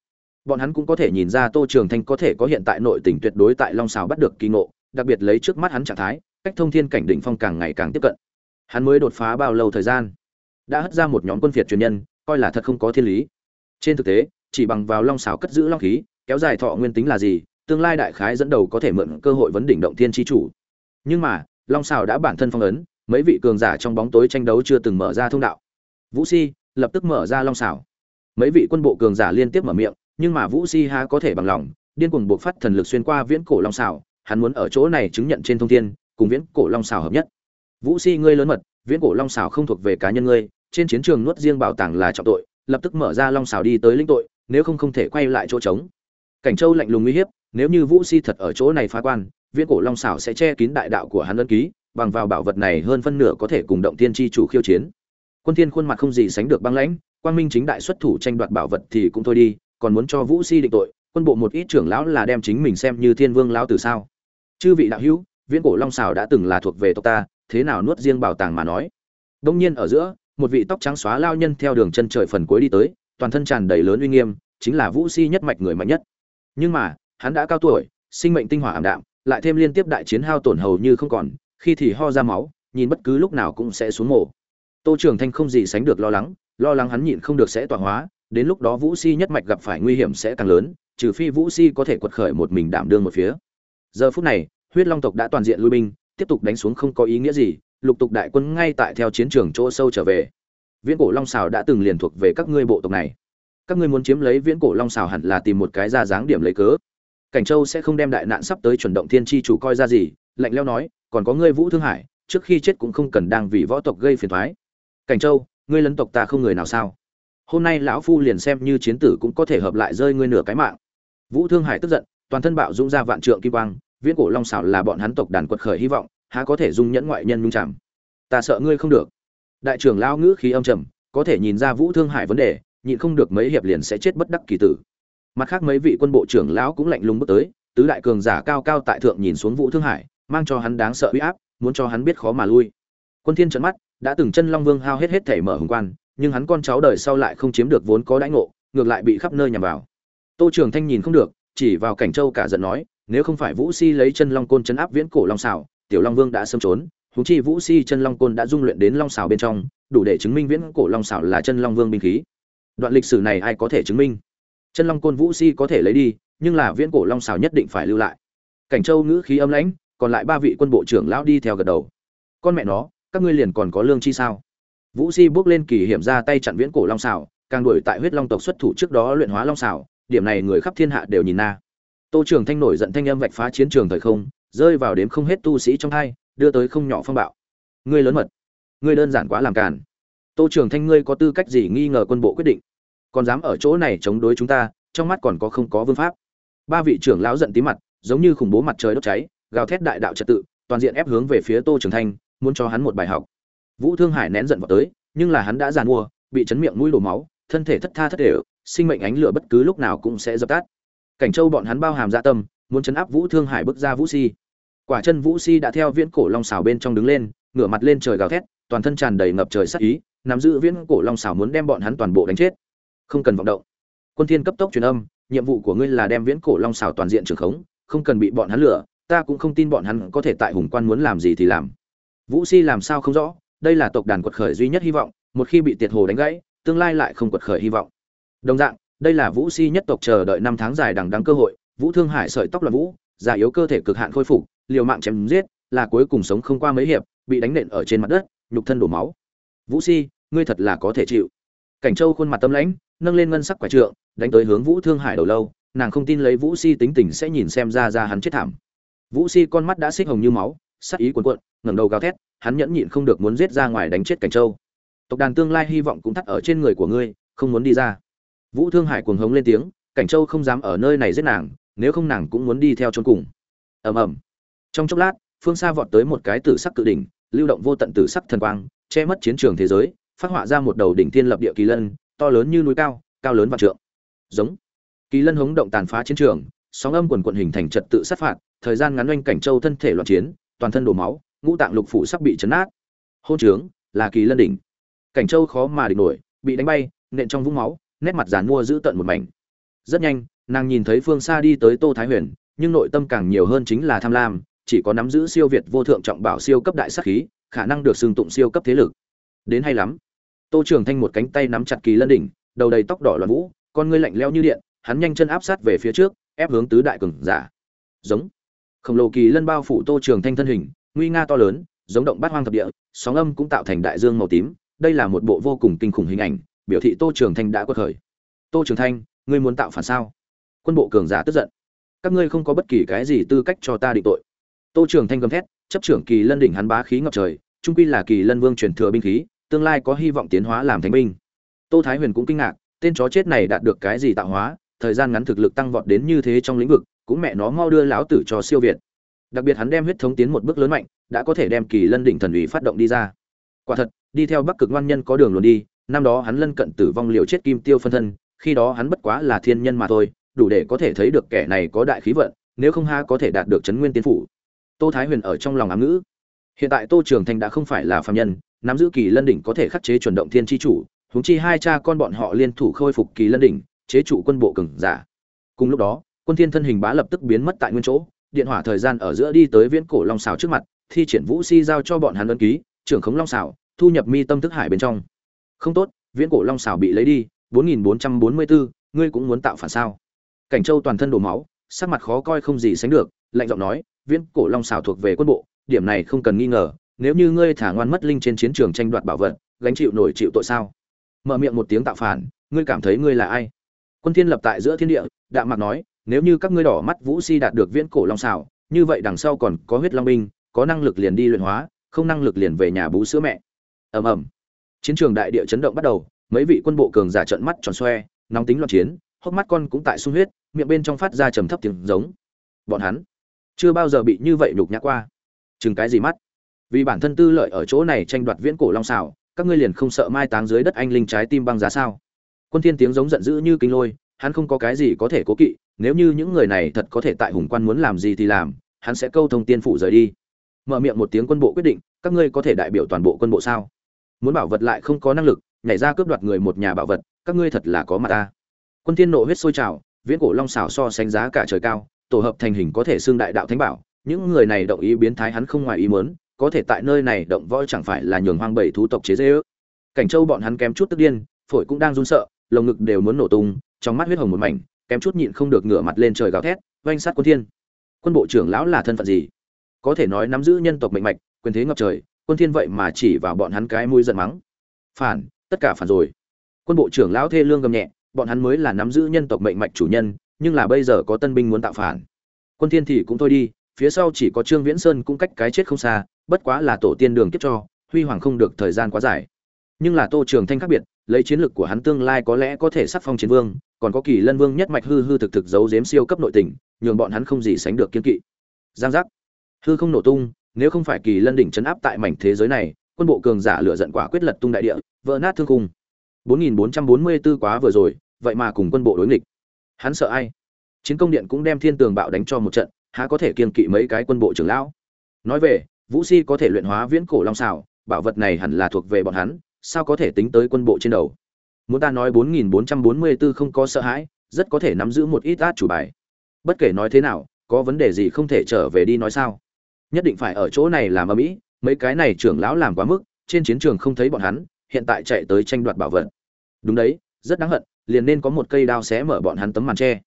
Bọn hắn cũng có thể nhìn ra tô trường thanh có thể có hiện tại nội tình tuyệt đối tại long xào bắt được kỳ ngộ, đặc biệt lấy trước mắt hắn trạng thái, cách thông thiên cảnh đỉnh phong càng ngày càng tiếp cận. Hắn mới đột phá bao lâu thời gian? Đã hất ra một nhóm quân phiệt truyền nhân, coi là thật không có thiên lý. Trên thực tế, chỉ bằng vào long xào cất giữ long khí, kéo dài thọ nguyên tính là gì, tương lai đại khái dẫn đầu có thể mượn cơ hội vấn đỉnh động thiên tri chủ. Nhưng mà, long xào đã bản thân phong ấn, mấy vị cường giả trong bóng tối tranh đấu chưa từng mở ra thông đạo. Vũ si lập tức mở ra long xào mấy vị quân bộ cường giả liên tiếp mở miệng, nhưng mà vũ si há có thể bằng lòng, điên cuồng buộc phát thần lực xuyên qua viễn cổ long xào hắn muốn ở chỗ này chứng nhận trên thông thiên, cùng viễn cổ long xào hợp nhất. Vũ si ngươi lớn mật viễn cổ long xảo không thuộc về cá nhân ngươi, trên chiến trường nuốt riêng bảo tàng là trọng tội, lập tức mở ra long xảo đi tới lĩnh tội, nếu không không thể quay lại chỗ trống. Cảnh châu lạnh lùng uy hiếp, nếu như vũ si thật ở chỗ này phá quan, viễn cổ long xảo sẽ che kín đại đạo của hắn ân ký, bằng vào bảo vật này hơn phân nửa có thể cùng động tiên tri chủ khiêu chiến. Quân thiên khuôn mặt không gì sánh được băng lãnh, quang minh chính đại xuất thủ tranh đoạt bảo vật thì cũng thôi đi, còn muốn cho vũ si định tội, quân bộ một ít trưởng lão là đem chính mình xem như thiên vương lão từ sao? Chư vị đạo hữu, viễn cổ long xảo đã từng là thuộc về tộc ta thế nào nuốt riêng bảo tàng mà nói. Đông nhiên ở giữa, một vị tóc trắng xóa lao nhân theo đường chân trời phần cuối đi tới, toàn thân tràn đầy lớn uy nghiêm, chính là vũ si nhất mạch người mạnh nhất. Nhưng mà, hắn đã cao tuổi, sinh mệnh tinh hỏa ảm đạm, lại thêm liên tiếp đại chiến hao tổn hầu như không còn, khi thì ho ra máu, nhìn bất cứ lúc nào cũng sẽ xuống mổ tô trường thanh không gì sánh được lo lắng lo lắng hắn nhịn không được sẽ tọa hóa, đến lúc đó vũ si nhất mạch gặp phải nguy hiểm sẽ càng lớn, trừ phi vũ si có thể quật khởi một mình đảm đương một phía. Giờ phút này, huyết long tộc đã toàn diện lui binh tiếp tục đánh xuống không có ý nghĩa gì, lục tục đại quân ngay tại theo chiến trường chỗ sâu trở về. Viễn cổ long xào đã từng liền thuộc về các ngươi bộ tộc này. Các ngươi muốn chiếm lấy viễn cổ long xào hẳn là tìm một cái ra dáng điểm lấy cớ. Cảnh châu sẽ không đem đại nạn sắp tới chuẩn động thiên tri chủ coi ra gì, lạnh leo nói, còn có ngươi vũ thương hải, trước khi chết cũng không cần đang vì võ tộc gây phiền thoái cảnh châu, ngươi lấn tộc ta không người nào sao? Hôm nay lão phu liền xem như chiến tử cũng có thể hợp lại rơi ngươi nửa cái mạng. Vũ thương hải tức giận, toàn thân bạo dũng ra vạn trượng kim quang viễn cổ long xảo là bọn hắn tộc đàn quật khởi hy vọng, há có thể dung nhẫn ngoại nhân nhung chạm. Ta sợ ngươi không được. Đại trưởng lao ngữ khí âm trầm, có thể nhìn ra vũ thương hải vấn đề, nhịn không được mấy hiệp liền sẽ chết bất đắc kỳ tử. Mặt khác mấy vị quân bộ trưởng lão cũng lạnh lùng bước tới, tứ đại cường giả cao cao tại thượng nhìn xuống vũ thương hải, mang cho hắn đáng sợ uy áp, muốn cho hắn biết khó mà lui. Quân thiên trợn mắt, đã từng chân long vương hao hết hết thể mở hùng quan, nhưng hắn con cháu đời sau lại không chiếm được vốn có đãi ngộ, ngược lại bị khắp nơi nhằm vào. Tô trường thanh nhìn không được, chỉ vào cảnh châu cả giận nói nếu không phải vũ si lấy chân long côn chấn áp viễn cổ long xảo tiểu long vương đã xâm trốn húng chi vũ si chân long côn đã dung luyện đến long xảo bên trong, đủ để chứng minh viễn cổ long xảo là chân long vương binh khí. Đoạn lịch sử này ai có thể chứng minh? Chân long côn vũ si có thể lấy đi, nhưng là viễn cổ long xảo nhất định phải lưu lại. Cảnh châu ngữ khí âm lãnh, còn lại ba vị quân bộ trưởng lão đi theo gật đầu. Con mẹ nó, các ngươi liền còn có lương chi sao? Vũ si bước lên kỳ hiểm ra tay chặn viễn cổ long xảo càng đuổi tại huyết long tộc xuất thủ trước đó luyện hóa long xảo điểm này người khắp thiên hạ đều nhìn na tô trường thanh nổi giận thanh âm vạch phá chiến trường thời không, rơi vào đếm không hết tu sĩ trong hai, đưa tới không nhỏ phong bạo. Ngươi lớn mật. Ngươi đơn giản quá làm càn. Tô trường thanh ngươi có tư cách gì nghi ngờ quân bộ quyết định? Còn dám ở chỗ này chống đối chúng ta, trong mắt còn có không có vương pháp. Ba vị trưởng lão giận tím mặt, giống như khủng bố mặt trời đốt cháy, gào thét đại đạo trật tự, toàn diện ép hướng về phía tô trường thanh, muốn cho hắn một bài học. Vũ thương hải nén giận vào tới, nhưng là hắn đã giàn mua, bị chấn miệng mũi đổ máu, thân thể thất tha thất đều, sinh mệnh ánh lửa bất cứ lúc nào cũng sẽ dập tắt cảnh châu bọn hắn bao hàm dạ tâm, muốn chấn áp vũ thương hải bước ra vũ si. Quả chân vũ si đã theo viễn cổ long xào bên trong đứng lên, ngửa mặt lên trời gào thét, toàn thân tràn đầy ngập trời sắc ý, nắm giữ viễn cổ long xào muốn đem bọn hắn toàn bộ đánh chết. Không cần vọng động. Quân thiên cấp tốc truyền âm, nhiệm vụ của ngươi là đem viễn cổ long xào toàn diện trường khống, không cần bị bọn hắn lừa, ta cũng không tin bọn hắn có thể tại hùng quan muốn làm gì thì làm. Vũ si làm sao không rõ, đây là tộc đàn quật khởi duy nhất hy vọng, một khi bị tiệt hồ đánh gãy, tương lai lại không quật khởi hy vọng. Đồng dạng đây là vũ si nhất tộc chờ đợi năm tháng dài đằng đắng cơ hội, vũ thương hải sợi tóc là vũ, già yếu cơ thể cực hạn khôi phục, liều mạng chém giết, là cuối cùng sống không qua mấy hiệp, bị đánh nện ở trên mặt đất, nhục thân đổ máu. Vũ si, ngươi thật là có thể chịu. Cảnh châu khuôn mặt tâm lãnh, nâng lên ngân sắc quả trượng, đánh tới hướng vũ thương hải đầu lâu, nàng không tin lấy vũ si tính tình sẽ nhìn xem ra ra hắn chết thảm. Vũ si con mắt đã xích hồng như máu, sắc ý cuồn cuộn, ngẩng đầu gào thét, hắn nhẫn nhịn không được muốn giết ra ngoài đánh chết cảnh châu. Tộc đàn tương lai hy vọng cũng thắt ở trên người của ngươi, không muốn đi ra vũ thương hải cuồng hống lên tiếng, cảnh châu không dám ở nơi này giết nàng, nếu không nàng cũng muốn đi theo chôn cùng. Ầm ầm. Trong chốc lát, phương xa vọt tới một cái tử sắc cự đỉnh, lưu động vô tận tử sắc thần quang, che mất chiến trường thế giới, phát họa ra một đầu đỉnh thiên lập địa kỳ lân, to lớn như núi cao cao lớn và trượng. Giống. Kỳ lân hống động tàn phá chiến trường, sóng âm quần quận hình thành trật tự sát phạt, thời gian ngắn oanh cảnh châu thân thể loạn chiến, toàn thân đổ máu, ngũ tạng lục phủ sắp bị chấn nát. Hôn trướng là kỳ lân đỉnh. Cảnh châu khó mà địch nổi, bị đánh bay, nện trong vũng máu nét mặt giàn mua giữ tận một mảnh. Rất nhanh, nàng nhìn thấy phương xa đi tới tô thái huyền, nhưng nội tâm càng nhiều hơn chính là tham lam, chỉ có nắm giữ siêu việt vô thượng trọng bảo siêu cấp đại sắc khí, khả năng được xưng tụng siêu cấp thế lực. Đến hay lắm. Tô trường thanh một cánh tay nắm chặt kỳ lân đỉnh, đầu đầy tóc đỏ loạn vũ, con ngươi lạnh leo như điện, hắn nhanh chân áp sát về phía trước, ép hướng tứ đại cường giả. Giống. Khổng lồ kỳ lân bao phủ tô trường thanh thân hình, nguy nga to lớn, giống động bát hoang thập địa, sóng âm cũng tạo thành đại dương màu tím, đây là một bộ vô cùng kinh khủng hình ảnh biểu thị tô trường thanh đã quật khởi. Tô trường thanh, ngươi muốn tạo phản sao? Quân bộ cường giả tức giận. Các ngươi không có bất kỳ cái gì tư cách cho ta định tội. Tô trường thanh gầm thét, chấp trưởng kỳ lân đỉnh hắn bá khí ngập trời, trung quy là kỳ lân vương truyền thừa binh khí, tương lai có hy vọng tiến hóa làm thánh binh. Tô thái huyền cũng kinh ngạc, tên chó chết này đạt được cái gì tạo hóa, thời gian ngắn thực lực tăng vọt đến như thế trong lĩnh vực, cũng mẹ nó mau đưa lão tử cho siêu việt. Đặc biệt hắn đem huyết thống tiến một bước lớn mạnh, đã có thể đem kỳ lân đỉnh thần ủy phát động đi ra. Quả thật, đi theo bắc cực ngoan nhân có đường luôn đi năm đó hắn lân cận tử vong liều chết kim tiêu phân thân, khi đó hắn bất quá là thiên nhân mà thôi, đủ để có thể thấy được kẻ này có đại khí vận, nếu không ha có thể đạt được chấn nguyên tiên phủ. Tô thái huyền ở trong lòng ám ngữ. Hiện tại tô trường thanh đã không phải là phạm nhân, nắm giữ kỳ lân đỉnh có thể khắc chế chuẩn động thiên tri chủ húng chi hai cha con bọn họ liên thủ khôi phục kỳ lân đỉnh, chế trụ quân bộ cường giả. Cùng lúc đó, quân thiên thân hình bá lập tức biến mất tại nguyên chỗ, điện hỏa thời gian ở giữa đi tới viễn cổ long xảo trước mặt, thi triển vũ si giao cho bọn hắn ấn ký, trưởng khống long xảo thu nhập mi tâm thức hải bên trong không tốt viễn cổ long xảo bị lấy đi 4444, ngươi cũng muốn tạo phản sao? Cảnh châu toàn thân đổ máu sắc mặt khó coi không gì sánh được lạnh giọng nói viễn cổ long xảo thuộc về quân bộ điểm này không cần nghi ngờ nếu như ngươi thả ngoan mất linh trên chiến trường tranh đoạt bảo vật gánh chịu nổi chịu tội sao? Mở miệng một tiếng tạo phản ngươi cảm thấy ngươi là ai? Quân thiên lập tại giữa thiên địa đạm mạc nói nếu như các ngươi đỏ mắt vũ si đạt được viễn cổ long xảo như vậy đằng sau còn có huyết long binh có năng lực liền đi luyện hóa không năng lực liền về nhà bú sữa mẹ. Ầm ầm chiến trường đại địa chấn động bắt đầu, mấy vị quân bộ cường giả trợn mắt tròn xoe, nóng tính loạn chiến, hốc mắt con cũng tại sung huyết, miệng bên trong phát ra trầm thấp tiếng giống. Bọn hắn chưa bao giờ bị như vậy nhục nhã qua. Chừng cái gì mắt? Vì bản thân tư lợi ở chỗ này tranh đoạt viễn cổ long xảo, các ngươi liền không sợ mai táng dưới đất anh linh trái tim băng giá sao? Quân thiên tiếng giống giận dữ như kinh lôi, hắn không có cái gì có thể cố kỵ, nếu như những người này thật có thể tại hùng quan muốn làm gì thì làm, hắn sẽ câu thông tiên phủ rời đi. Mở miệng một tiếng quân bộ quyết định, các ngươi có thể đại biểu toàn bộ quân bộ sao? Muốn bảo vật lại không có năng lực, nhảy ra cướp đoạt người một nhà bảo vật, các ngươi thật là có mặt ta. Quân thiên nộ huyết sôi trào, viễn cổ long xảo so sánh giá cả trời cao, tổ hợp thành hình có thể xương đại đạo thánh bảo, những người này động ý biến thái hắn không ngoài ý muốn, có thể tại nơi này động võ chẳng phải là nhường hoang bảy thú tộc chế dễ ước. Cảnh châu bọn hắn kém chút tức điên, phổi cũng đang run sợ, lồng ngực đều muốn nổ tung, trong mắt huyết hồng một mảnh, kém chút nhịn không được ngửa mặt lên trời gào thét, oanh sát quân thiên. Quân bộ trưởng lão là thân phận gì? Có thể nói nắm giữ nhân tộc mệnh mạch, quyền thế ngập trời quân thiên vậy mà chỉ vào bọn hắn cái mũi giận mắng. Phản, tất cả phản rồi. Quân bộ trưởng lão thê lương gầm nhẹ, bọn hắn mới là nắm giữ nhân tộc mệnh mạch chủ nhân, nhưng là bây giờ có tân binh muốn tạo phản. Quân thiên thì cũng thôi đi, phía sau chỉ có trương viễn sơn cũng cách cái chết không xa, bất quá là tổ tiên đường kiếp cho, huy hoàng không được thời gian quá dài. Nhưng là tô trường thanh khác biệt, lấy chiến lược của hắn tương lai có lẽ có thể sắc phong chiến vương, còn có kỳ lân vương nhất mạch hư hư thực thực giấu giếm siêu cấp nội tình, nhường bọn hắn không gì sánh được kiên kỵ. Giang giác. Hư không nổ tung nếu không phải kỳ lân đỉnh chấn áp tại mảnh thế giới này, quân bộ cường giả lựa giận quả quyết lật tung đại địa, vỡ nát thương cung 4444 quá vừa rồi, vậy mà cùng quân bộ đối nghịch. Hắn sợ ai? Chiến công điện cũng đem thiên tường bạo đánh cho một trận, há có thể kiên kỵ mấy cái quân bộ trưởng lão? Nói về, vũ si có thể luyện hóa viễn cổ long xảo, bảo vật này hẳn là thuộc về bọn hắn, sao có thể tính tới quân bộ trên đầu? Muốn ta nói 4444 không có sợ hãi, rất có thể nắm giữ một ít át chủ bài. Bất kể nói thế nào, có vấn đề gì không thể trở về đi nói sao? Nhất định phải ở chỗ này làm âm mỹ mấy cái này trưởng lão làm quá mức, trên chiến trường không thấy bọn hắn, hiện tại chạy tới tranh đoạt bảo vật. Đúng đấy, rất đáng hận, liền nên có một cây đao xé mở bọn hắn tấm màn tre.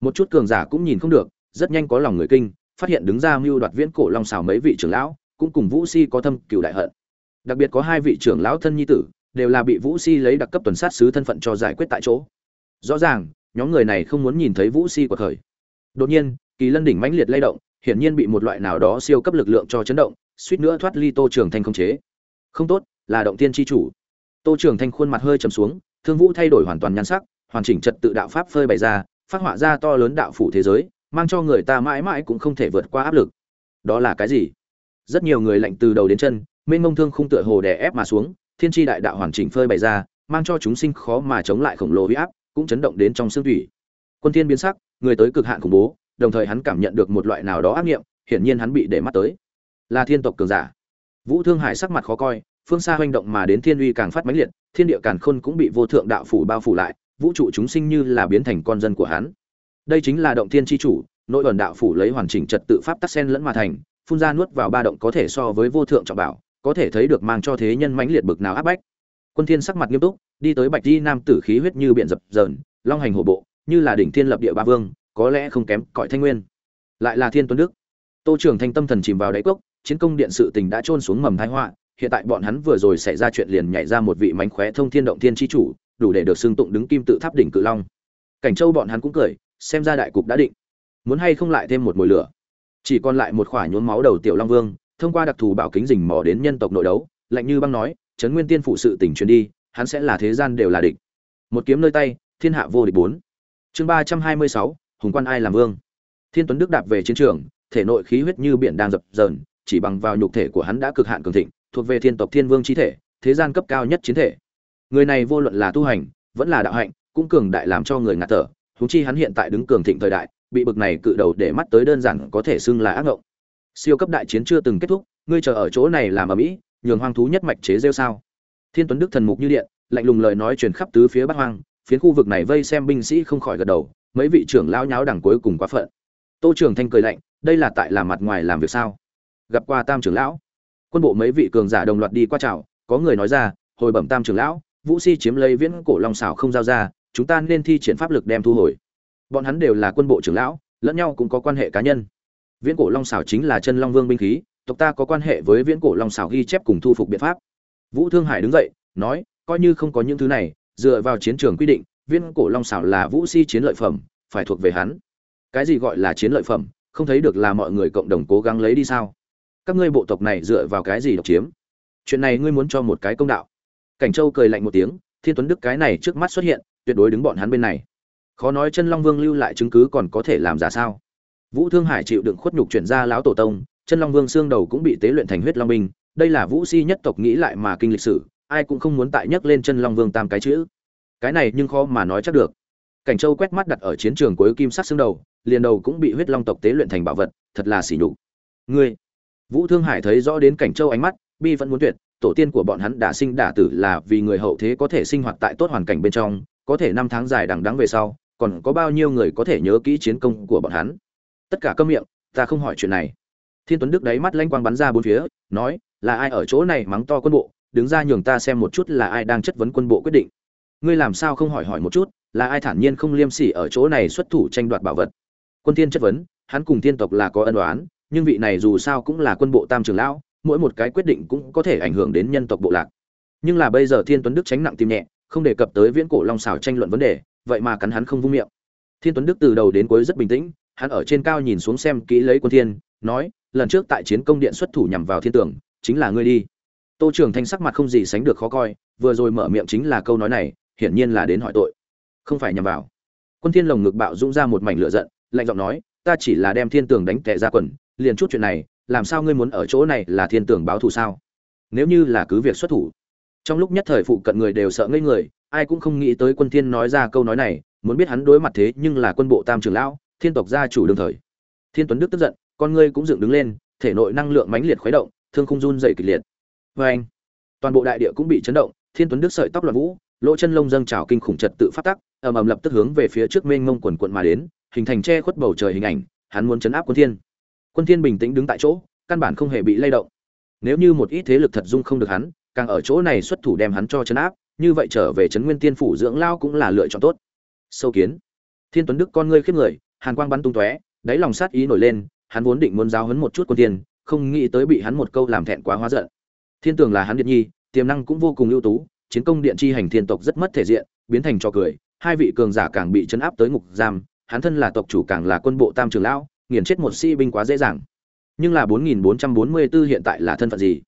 Một chút cường giả cũng nhìn không được, rất nhanh có lòng người kinh, phát hiện đứng ra mưu đoạt viễn cổ long xào mấy vị trưởng lão, cũng cùng vũ si có thâm cựu đại hận. Đặc biệt có hai vị trưởng lão thân nhi tử, đều là bị vũ si lấy đặc cấp tuần sát sứ thân phận cho giải quyết tại chỗ. Rõ ràng, nhóm người này không muốn nhìn thấy vũ si của thời đột nhiên, kỳ lân đỉnh mãnh liệt lay động hiển nhiên bị một loại nào đó siêu cấp lực lượng cho chấn động, suýt nữa thoát ly tô trường thanh không chế. Không tốt, là động tiên tri chủ. Tô trường thanh khuôn mặt hơi trầm xuống, thương vũ thay đổi hoàn toàn nhan sắc, hoàn chỉnh trật tự đạo pháp phơi bày ra, phát họa ra to lớn đạo phủ thế giới, mang cho người ta mãi mãi cũng không thể vượt qua áp lực. Đó là cái gì? Rất nhiều người lạnh từ đầu đến chân, mênh mông thương không tựa hồ đè ép mà xuống, thiên chi đại đạo hoàn chỉnh phơi bày ra, mang cho chúng sinh khó mà chống lại khổng lồ uy áp, cũng chấn động đến trong xương thủy. Quân thiên biến sắc, người tới cực hạn khủng bố đồng thời hắn cảm nhận được một loại nào đó ác nghiệm, hiển nhiên hắn bị để mắt tới. Là thiên tộc cường giả. Vũ thương hải sắc mặt khó coi, phương xa hoành động mà đến thiên uy càng phát mãnh liệt, thiên địa càn khôn cũng bị vô thượng đạo phủ bao phủ lại, vũ trụ chúng sinh như là biến thành con dân của hắn. Đây chính là động thiên chi chủ, nội ẩn đạo phủ lấy hoàn chỉnh trật tự pháp tắc sen lẫn mà thành, phun ra nuốt vào ba động có thể so với vô thượng trọng bảo, có thể thấy được mang cho thế nhân mãnh liệt bực nào áp bách. Quân thiên sắc mặt nghiêm túc, đi tới bạch di nam tử khí huyết như biển dập dờn, long hành hổ bộ, như là đỉnh thiên lập địa ba vương có lẽ không kém cõi thanh nguyên. Lại là thiên tuấn đức. Tô trưởng thanh tâm thần chìm vào đáy cốc, chiến công điện sự tình đã trôn xuống mầm thái họa, hiện tại bọn hắn vừa rồi xảy ra chuyện liền nhảy ra một vị mánh khóe thông thiên động thiên chi chủ, đủ để được xưng tụng đứng kim tự tháp đỉnh cự long. Cảnh châu bọn hắn cũng cười, xem ra đại cục đã định. Muốn hay không lại thêm một mồi lửa? Chỉ còn lại một khoả nhốn máu đầu tiểu long vương, thông qua đặc thù bảo kính rình mò đến nhân tộc nội đấu, lạnh như băng nói, trấn nguyên tiên phụ sự tỉnh truyền đi, hắn sẽ là thế gian đều là địch. Một kiếm nơi tay, thiên hạ vô địch bốn. Chương ba trăm hai mươi sáu hùng quan ai làm vương. Thiên tuấn đức đạp về chiến trường, thể nội khí huyết như biển đang dập dờn, chỉ bằng vào nhục thể của hắn đã cực hạn cường thịnh, thuộc về thiên tộc thiên vương chi thể, thế gian cấp cao nhất chiến thể. Người này vô luận là tu hành, vẫn là đạo hạnh, cũng cường đại làm cho người ngạt thở húng chi hắn hiện tại đứng cường thịnh thời đại, bị bực này cự đầu để mắt tới đơn giản có thể xưng là ác ngộng. Siêu cấp đại chiến chưa từng kết thúc, ngươi chờ ở chỗ này làm ở mỹ, nhường hoang thú nhất mạch chế rêu sao? Thiên tuấn đức thần mục như điện, lạnh lùng lời nói truyền khắp tứ phía bắc hoang phiến khu vực này vây xem binh sĩ không khỏi gật đầu, mấy vị trưởng lao nháo đằng cuối cùng quá phận. Tô trường thanh cười lạnh, đây là tại làm mặt ngoài làm việc sao? Gặp qua tam trưởng lão. Quân bộ mấy vị cường giả đồng loạt đi qua chào, có người nói ra, hồi bẩm tam trưởng lão, vũ si chiếm lấy viễn cổ long xảo không giao ra, chúng ta nên thi triển pháp lực đem thu hồi. Bọn hắn đều là quân bộ trưởng lão, lẫn nhau cũng có quan hệ cá nhân. Viễn cổ long xảo chính là chân long vương binh khí, tộc ta có quan hệ với viễn cổ long xảo ghi chép cùng thu phục biện pháp. Vũ thương hải đứng dậy, nói, coi như không có những thứ này dựa vào chiến trường quy định viên cổ long xảo là vũ si chiến lợi phẩm, phải thuộc về hắn. Cái gì gọi là chiến lợi phẩm, không thấy được là mọi người cộng đồng cố gắng lấy đi sao? Các ngươi bộ tộc này dựa vào cái gì độc chiếm? Chuyện này ngươi muốn cho một cái công đạo. Cảnh châu cười lạnh một tiếng, thiên tuấn đức cái này trước mắt xuất hiện, tuyệt đối đứng bọn hắn bên này. Khó nói chân long vương lưu lại chứng cứ còn có thể làm giả sao? Vũ thương hải chịu đựng khuất nhục chuyển ra lão tổ tông, chân long vương xương đầu cũng bị tế luyện thành huyết long binh, đây là vũ si nhất tộc nghĩ lại mà kinh lịch sử ai cũng không muốn tại nhấc lên chân long vương tam cái chữ. Cái này nhưng khó mà nói chắc được. Cảnh châu quét mắt đặt ở chiến trường cuối kim sắc xương đầu, liền đầu cũng bị huyết long tộc tế luyện thành bảo vật, thật là xỉ nhục. Ngươi, vũ thương hải thấy rõ đến cảnh châu ánh mắt, bi vẫn muốn tuyệt, tổ tiên của bọn hắn đã sinh đả tử là vì người hậu thế có thể sinh hoạt tại tốt hoàn cảnh bên trong, có thể năm tháng dài đằng đắng về sau, còn có bao nhiêu người có thể nhớ kỹ chiến công của bọn hắn. Tất cả câm miệng, ta không hỏi chuyện này. Thiên tuấn đức đáy mắt lanh quang bắn ra bốn phía, nói, là ai ở chỗ này mắng to quân bộ đứng ra nhường ta xem một chút là ai đang chất vấn quân bộ quyết định. Ngươi làm sao không hỏi hỏi một chút, là ai thản nhiên không liêm sỉ ở chỗ này xuất thủ tranh đoạt bảo vật? Quân thiên chất vấn, hắn cùng thiên tộc là có ân oán, nhưng vị này dù sao cũng là quân bộ tam trưởng lão, mỗi một cái quyết định cũng có thể ảnh hưởng đến nhân tộc bộ lạc. Nhưng là bây giờ thiên tuấn đức tránh nặng tim nhẹ, không đề cập tới viễn cổ long xảo tranh luận vấn đề, vậy mà cắn hắn không vung miệng. Thiên tuấn đức từ đầu đến cuối rất bình tĩnh, hắn ở trên cao nhìn xuống xem kỹ lấy quân thiên, nói, lần trước tại chiến công điện xuất thủ nhằm vào thiên tưởng chính là ngươi đi tô trường thanh sắc mặt không gì sánh được khó coi, vừa rồi mở miệng chính là câu nói này, hiển nhiên là đến hỏi tội. Không phải nhằm vào. Quân thiên lồng ngực bạo dũng ra một mảnh lửa giận, lạnh giọng nói, ta chỉ là đem thiên tường đánh tè ra quần, liền chút chuyện này, làm sao ngươi muốn ở chỗ này là thiên tường báo thù sao? Nếu như là cứ việc xuất thủ. Trong lúc nhất thời phụ cận người đều sợ ngây người, ai cũng không nghĩ tới quân thiên nói ra câu nói này, muốn biết hắn đối mặt thế nhưng là quân bộ tam trưởng lão, thiên tộc gia chủ đương thời. Thiên tuấn đức tức giận, con ngươi cũng dựng đứng lên, thể nội năng lượng mãnh liệt khuấy động, thương khung run rẩy kịch liệt vê anh, toàn bộ đại địa cũng bị chấn động, thiên tuấn đức sợi tóc loạn vũ, lỗ chân lông dâng trào kinh khủng trật tự phát tắc, ầm ầm lập tức hướng về phía trước mênh mông quần quận mà đến, hình thành che khuất bầu trời hình ảnh, hắn muốn chấn áp quân thiên. Quân thiên bình tĩnh đứng tại chỗ, căn bản không hề bị lay động. Nếu như một ít thế lực thật dung không được hắn, càng ở chỗ này xuất thủ đem hắn cho chấn áp, như vậy trở về trấn nguyên tiên phủ dưỡng lao cũng là lựa chọn tốt. Sâu kiến. Thiên tuấn đức con ngươi khiếp người, hàn quang bắn tung tóe, đáy lòng sát ý nổi lên, hắn vốn định muốn giáo hấn một chút quân tiên không nghĩ tới bị hắn một câu làm thẹn quá hóa giận thiên tường là hắn điện nhi, tiềm năng cũng vô cùng ưu tú, chiến công điện chi hành thiên tộc rất mất thể diện, biến thành trò cười, hai vị cường giả càng bị chấn áp tới ngục giam, hắn thân là tộc chủ càng là quân bộ tam trường lão, nghiền chết một sĩ binh quá dễ dàng. Nhưng là 4444 hiện tại là thân phận gì?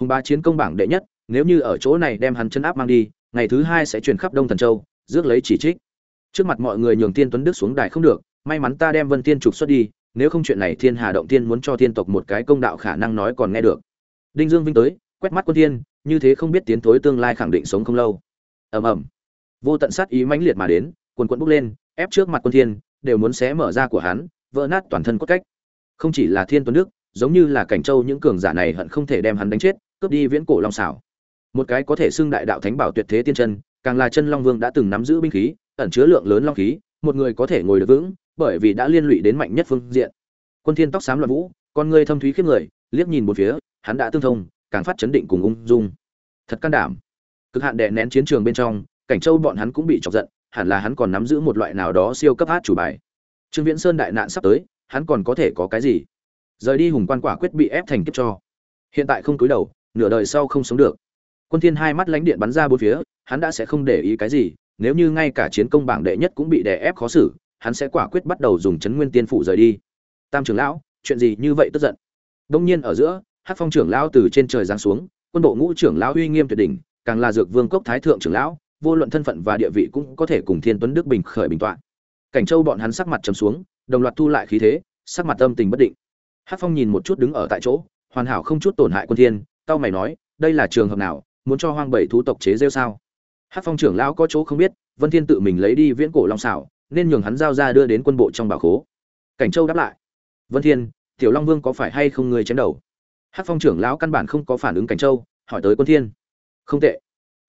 Hùng ba chiến công bảng đệ nhất, nếu như ở chỗ này đem hắn chấn áp mang đi, ngày thứ hai sẽ truyền khắp đông thần châu, rước lấy chỉ trích. Trước mặt mọi người nhường tiên tuấn đức xuống đài không được, may mắn ta đem vân tiên trục xuất đi, nếu không chuyện này thiên hà động tiên muốn cho thiên tộc một cái công đạo khả năng nói còn nghe được. Đinh dương vinh tới quét mắt quân thiên, như thế không biết tiến thối tương lai khẳng định sống không lâu. Ầm ầm. Vô tận sát ý mãnh liệt mà đến, quần quần bốc lên, ép trước mặt quân thiên, đều muốn xé mở ra của hắn, vỡ nát toàn thân cốt cách. Không chỉ là thiên tuấn đức, giống như là cảnh châu những cường giả này hận không thể đem hắn đánh chết, cướp đi viễn cổ long xảo một cái có thể xưng đại đạo thánh bảo tuyệt thế tiên chân, càng là chân long vương đã từng nắm giữ binh khí, ẩn chứa lượng lớn long khí, một người có thể ngồi được vững, bởi vì đã liên lụy đến mạnh nhất phương diện. Quân thiên tóc xám loạn vũ, con ngươi thâm thúy khiếp người, liếc nhìn một phía, hắn đã tương thông càng phát chấn định cùng ung dung. Thật can đảm. Cực hạn đè nén chiến trường bên trong, cảnh châu bọn hắn cũng bị chọc giận, hẳn là hắn còn nắm giữ một loại nào đó siêu cấp hát chủ bài. Trương viễn sơn đại nạn sắp tới, hắn còn có thể có cái gì? Rời đi hùng quan quả quyết bị ép thành kiếp cho. Hiện tại không cúi đầu, nửa đời sau không sống được. Quân thiên hai mắt lãnh điện bắn ra bốn phía, hắn đã sẽ không để ý cái gì, nếu như ngay cả chiến công bảng đệ nhất cũng bị đè ép khó xử, hắn sẽ quả quyết bắt đầu dùng chấn nguyên tiên phủ rời đi. Tam trưởng lão, chuyện gì như vậy tức giận? Đông nhiên ở giữa hắc phong trưởng lão từ trên trời giáng xuống, quân bộ ngũ trưởng lão uy nghiêm tuyệt đỉnh, càng là dược vương cốc thái thượng trưởng lão, vô luận thân phận và địa vị cũng có thể cùng thiên tuấn đức bình khởi bình tọa. Cảnh châu bọn hắn sắc mặt trầm xuống, đồng loạt thu lại khí thế, sắc mặt âm tình bất định. Hắc phong nhìn một chút đứng ở tại chỗ, hoàn hảo không chút tổn hại quân thiên tao mày nói, đây là trường hợp nào, muốn cho hoang bảy thú tộc chế rêu sao? Hắc phong trưởng lão có chỗ không biết, vân thiên tự mình lấy đi viễn cổ long xảo, nên nhường hắn giao ra đưa đến quân bộ trong bảo khố. Cảnh châu đáp lại, vân thiên, tiểu long vương có phải hay không người chém đầu? Hát phong trưởng lão căn bản không có phản ứng cảnh châu, hỏi tới quân thiên. Không tệ.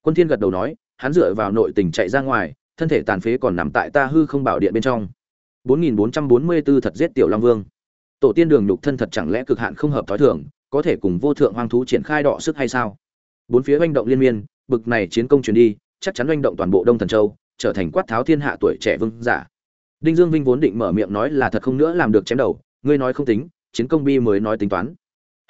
Quân thiên gật đầu nói, hắn dựa vào nội tình chạy ra ngoài, thân thể tàn phế còn nằm tại ta hư không bảo điện bên trong. 4444 thật giết tiểu long vương. Tổ tiên đường nhục thân thật chẳng lẽ cực hạn không hợp thói thường, có thể cùng vô thượng hoang thú triển khai đọ sức hay sao? Bốn phía oanh động liên miên, bực này chiến công truyền đi, chắc chắn oanh động toàn bộ đông thần châu, trở thành quát tháo thiên hạ tuổi trẻ vương giả. Đinh dương vinh vốn định mở miệng nói là thật không nữa làm được chém đầu, ngươi nói không tính, chiến công bi mới nói tính toán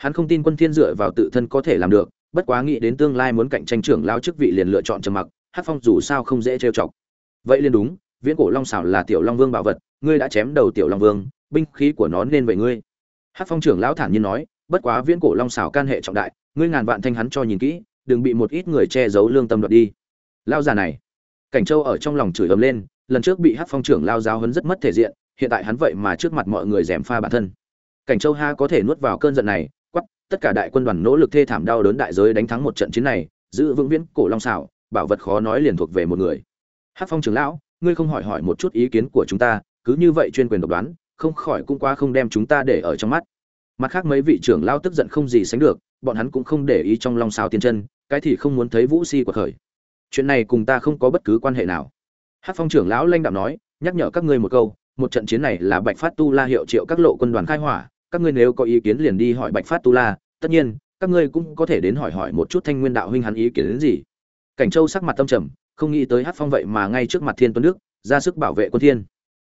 hắn không tin quân thiên dựa vào tự thân có thể làm được, bất quá nghĩ đến tương lai muốn cạnh tranh trưởng lao chức vị liền lựa chọn trầm mặc hát phong dù sao không dễ trêu chọc. Vậy liền đúng, viễn cổ long xảo là tiểu long vương bảo vật, ngươi đã chém đầu tiểu long vương, binh khí của nó nên vậy ngươi. Hát phong trưởng lão thản nhiên nói, bất quá viễn cổ long xảo can hệ trọng đại, ngươi ngàn vạn thanh hắn cho nhìn kỹ, đừng bị một ít người che giấu lương tâm đoạt đi. Lao già này, cảnh châu ở trong lòng chửi ầm lên, lần trước bị hát phong trưởng lao giáo hấn rất mất thể diện, hiện tại hắn vậy mà trước mặt mọi người dèm pha bản thân. Cảnh châu ha có thể nuốt vào cơn giận này tất cả đại quân đoàn nỗ lực thê thảm đau đớn đại giới đánh thắng một trận chiến này, giữ vững viễn cổ long xảo, bảo vật khó nói liền thuộc về một người. Hát phong trưởng lão, ngươi không hỏi hỏi một chút ý kiến của chúng ta, cứ như vậy chuyên quyền độc đoán, không khỏi cũng qua không đem chúng ta để ở trong mắt. Mặt khác mấy vị trưởng lao tức giận không gì sánh được, bọn hắn cũng không để ý trong long xào tiên chân, cái thì không muốn thấy vũ si của khởi. Chuyện này cùng ta không có bất cứ quan hệ nào. Hát phong trưởng lão lanh đạm nói, nhắc nhở các ngươi một câu, một trận chiến này là bạch phát tu la hiệu triệu các lộ quân đoàn khai hỏa, các ngươi nếu có ý kiến liền đi hỏi bạch phát tu la tất nhiên, các ngươi cũng có thể đến hỏi hỏi một chút thanh nguyên đạo huynh hắn ý kiến đến gì. Cảnh châu sắc mặt tâm trầm, không nghĩ tới hát phong vậy mà ngay trước mặt thiên tuấn đức, ra sức bảo vệ quân thiên.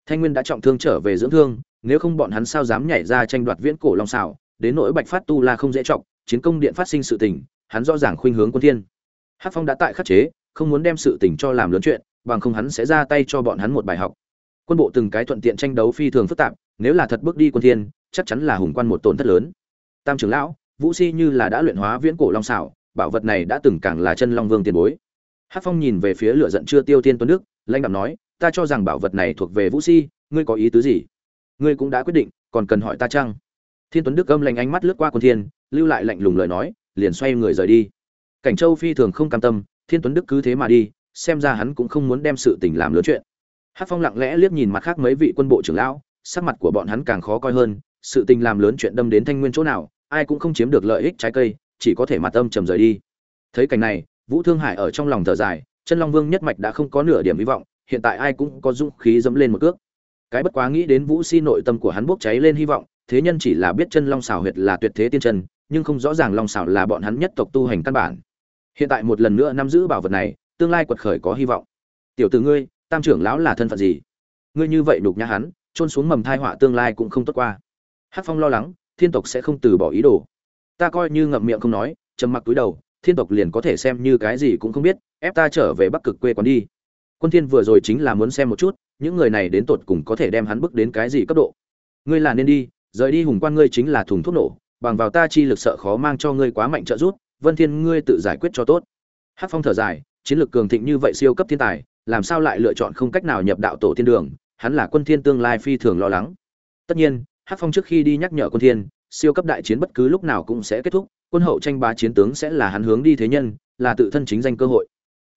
Thanh nguyên đã trọng thương trở về dưỡng thương, nếu không bọn hắn sao dám nhảy ra tranh đoạt viễn cổ long xảo đến nỗi bạch phát tu la không dễ trọng, chiến công điện phát sinh sự tình, hắn rõ ràng khuynh hướng quân thiên. Hát phong đã tại khắc chế, không muốn đem sự tình cho làm lớn chuyện, bằng không hắn sẽ ra tay cho bọn hắn một bài học. Quân bộ từng cái thuận tiện tranh đấu phi thường phức tạp, nếu là thật bước đi quân thiên, chắc chắn là hùng quan một tổn thất lớn. Tam trưởng lão vũ si như là đã luyện hóa viễn cổ long xảo, bảo vật này đã từng càng là chân long vương tiền bối. Hát phong nhìn về phía lửa giận chưa tiêu tiên tuấn đức, lãnh đạo nói, ta cho rằng bảo vật này thuộc về vũ si ngươi có ý tứ gì? Ngươi cũng đã quyết định, còn cần hỏi ta chăng? Thiên tuấn đức gâm lạnh ánh mắt lướt qua quân thiên, lưu lại lạnh lùng lời nói, liền xoay người rời đi. Cảnh châu phi thường không cam tâm, thiên tuấn đức cứ thế mà đi, xem ra hắn cũng không muốn đem sự tình làm lớn chuyện. Hát phong lặng lẽ liếc nhìn mặt khác mấy vị quân bộ trưởng lão, sắc mặt của bọn hắn càng khó coi hơn, sự tình làm lớn chuyện đâm đến thanh nguyên chỗ nào ai cũng không chiếm được lợi ích trái cây, chỉ có thể mặt âm trầm rời đi. Thấy cảnh này, vũ thương hải ở trong lòng thở dài, chân long vương nhất mạch đã không có nửa điểm hy vọng, hiện tại ai cũng có dũng khí dẫm lên một cước. Cái bất quá nghĩ đến vũ si nội tâm của hắn bốc cháy lên hy vọng, thế nhân chỉ là biết chân long xảo huyệt là tuyệt thế tiên chân, nhưng không rõ ràng long xảo là bọn hắn nhất tộc tu hành căn bản. Hiện tại một lần nữa nắm giữ bảo vật này, tương lai quật khởi có hy vọng. Tiểu tử ngươi, tam trưởng lão là thân phận gì? Ngươi như vậy đục nhã hắn trôn xuống mầm thai họa tương lai cũng không tốt qua. Hát phong lo lắng thiên tộc sẽ không từ bỏ ý đồ. Ta coi như ngậm miệng không nói, trầm mặc túi đầu, thiên tộc liền có thể xem như cái gì cũng không biết, ép ta trở về bắc cực quê quán đi. Quân thiên vừa rồi chính là muốn xem một chút, những người này đến tột cùng có thể đem hắn bước đến cái gì cấp độ. Ngươi là nên đi, rời đi hùng quan ngươi chính là thùng thuốc nổ, bằng vào ta chi lực sợ khó mang cho ngươi quá mạnh trợ giúp, vân thiên ngươi tự giải quyết cho tốt. Hắc phong thở dài, chiến lược cường thịnh như vậy siêu cấp thiên tài, làm sao lại lựa chọn không cách nào nhập đạo tổ thiên đường, hắn là quân thiên tương lai phi thường lo lắng. Tất nhiên hắc phong trước khi đi nhắc nhở quân thiên, siêu cấp đại chiến bất cứ lúc nào cũng sẽ kết thúc, quân hậu tranh bá chiến tướng sẽ là hắn hướng đi thế nhân, là tự thân chính danh cơ hội.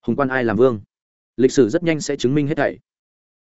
Hùng quan ai làm vương? Lịch sử rất nhanh sẽ chứng minh hết thảy.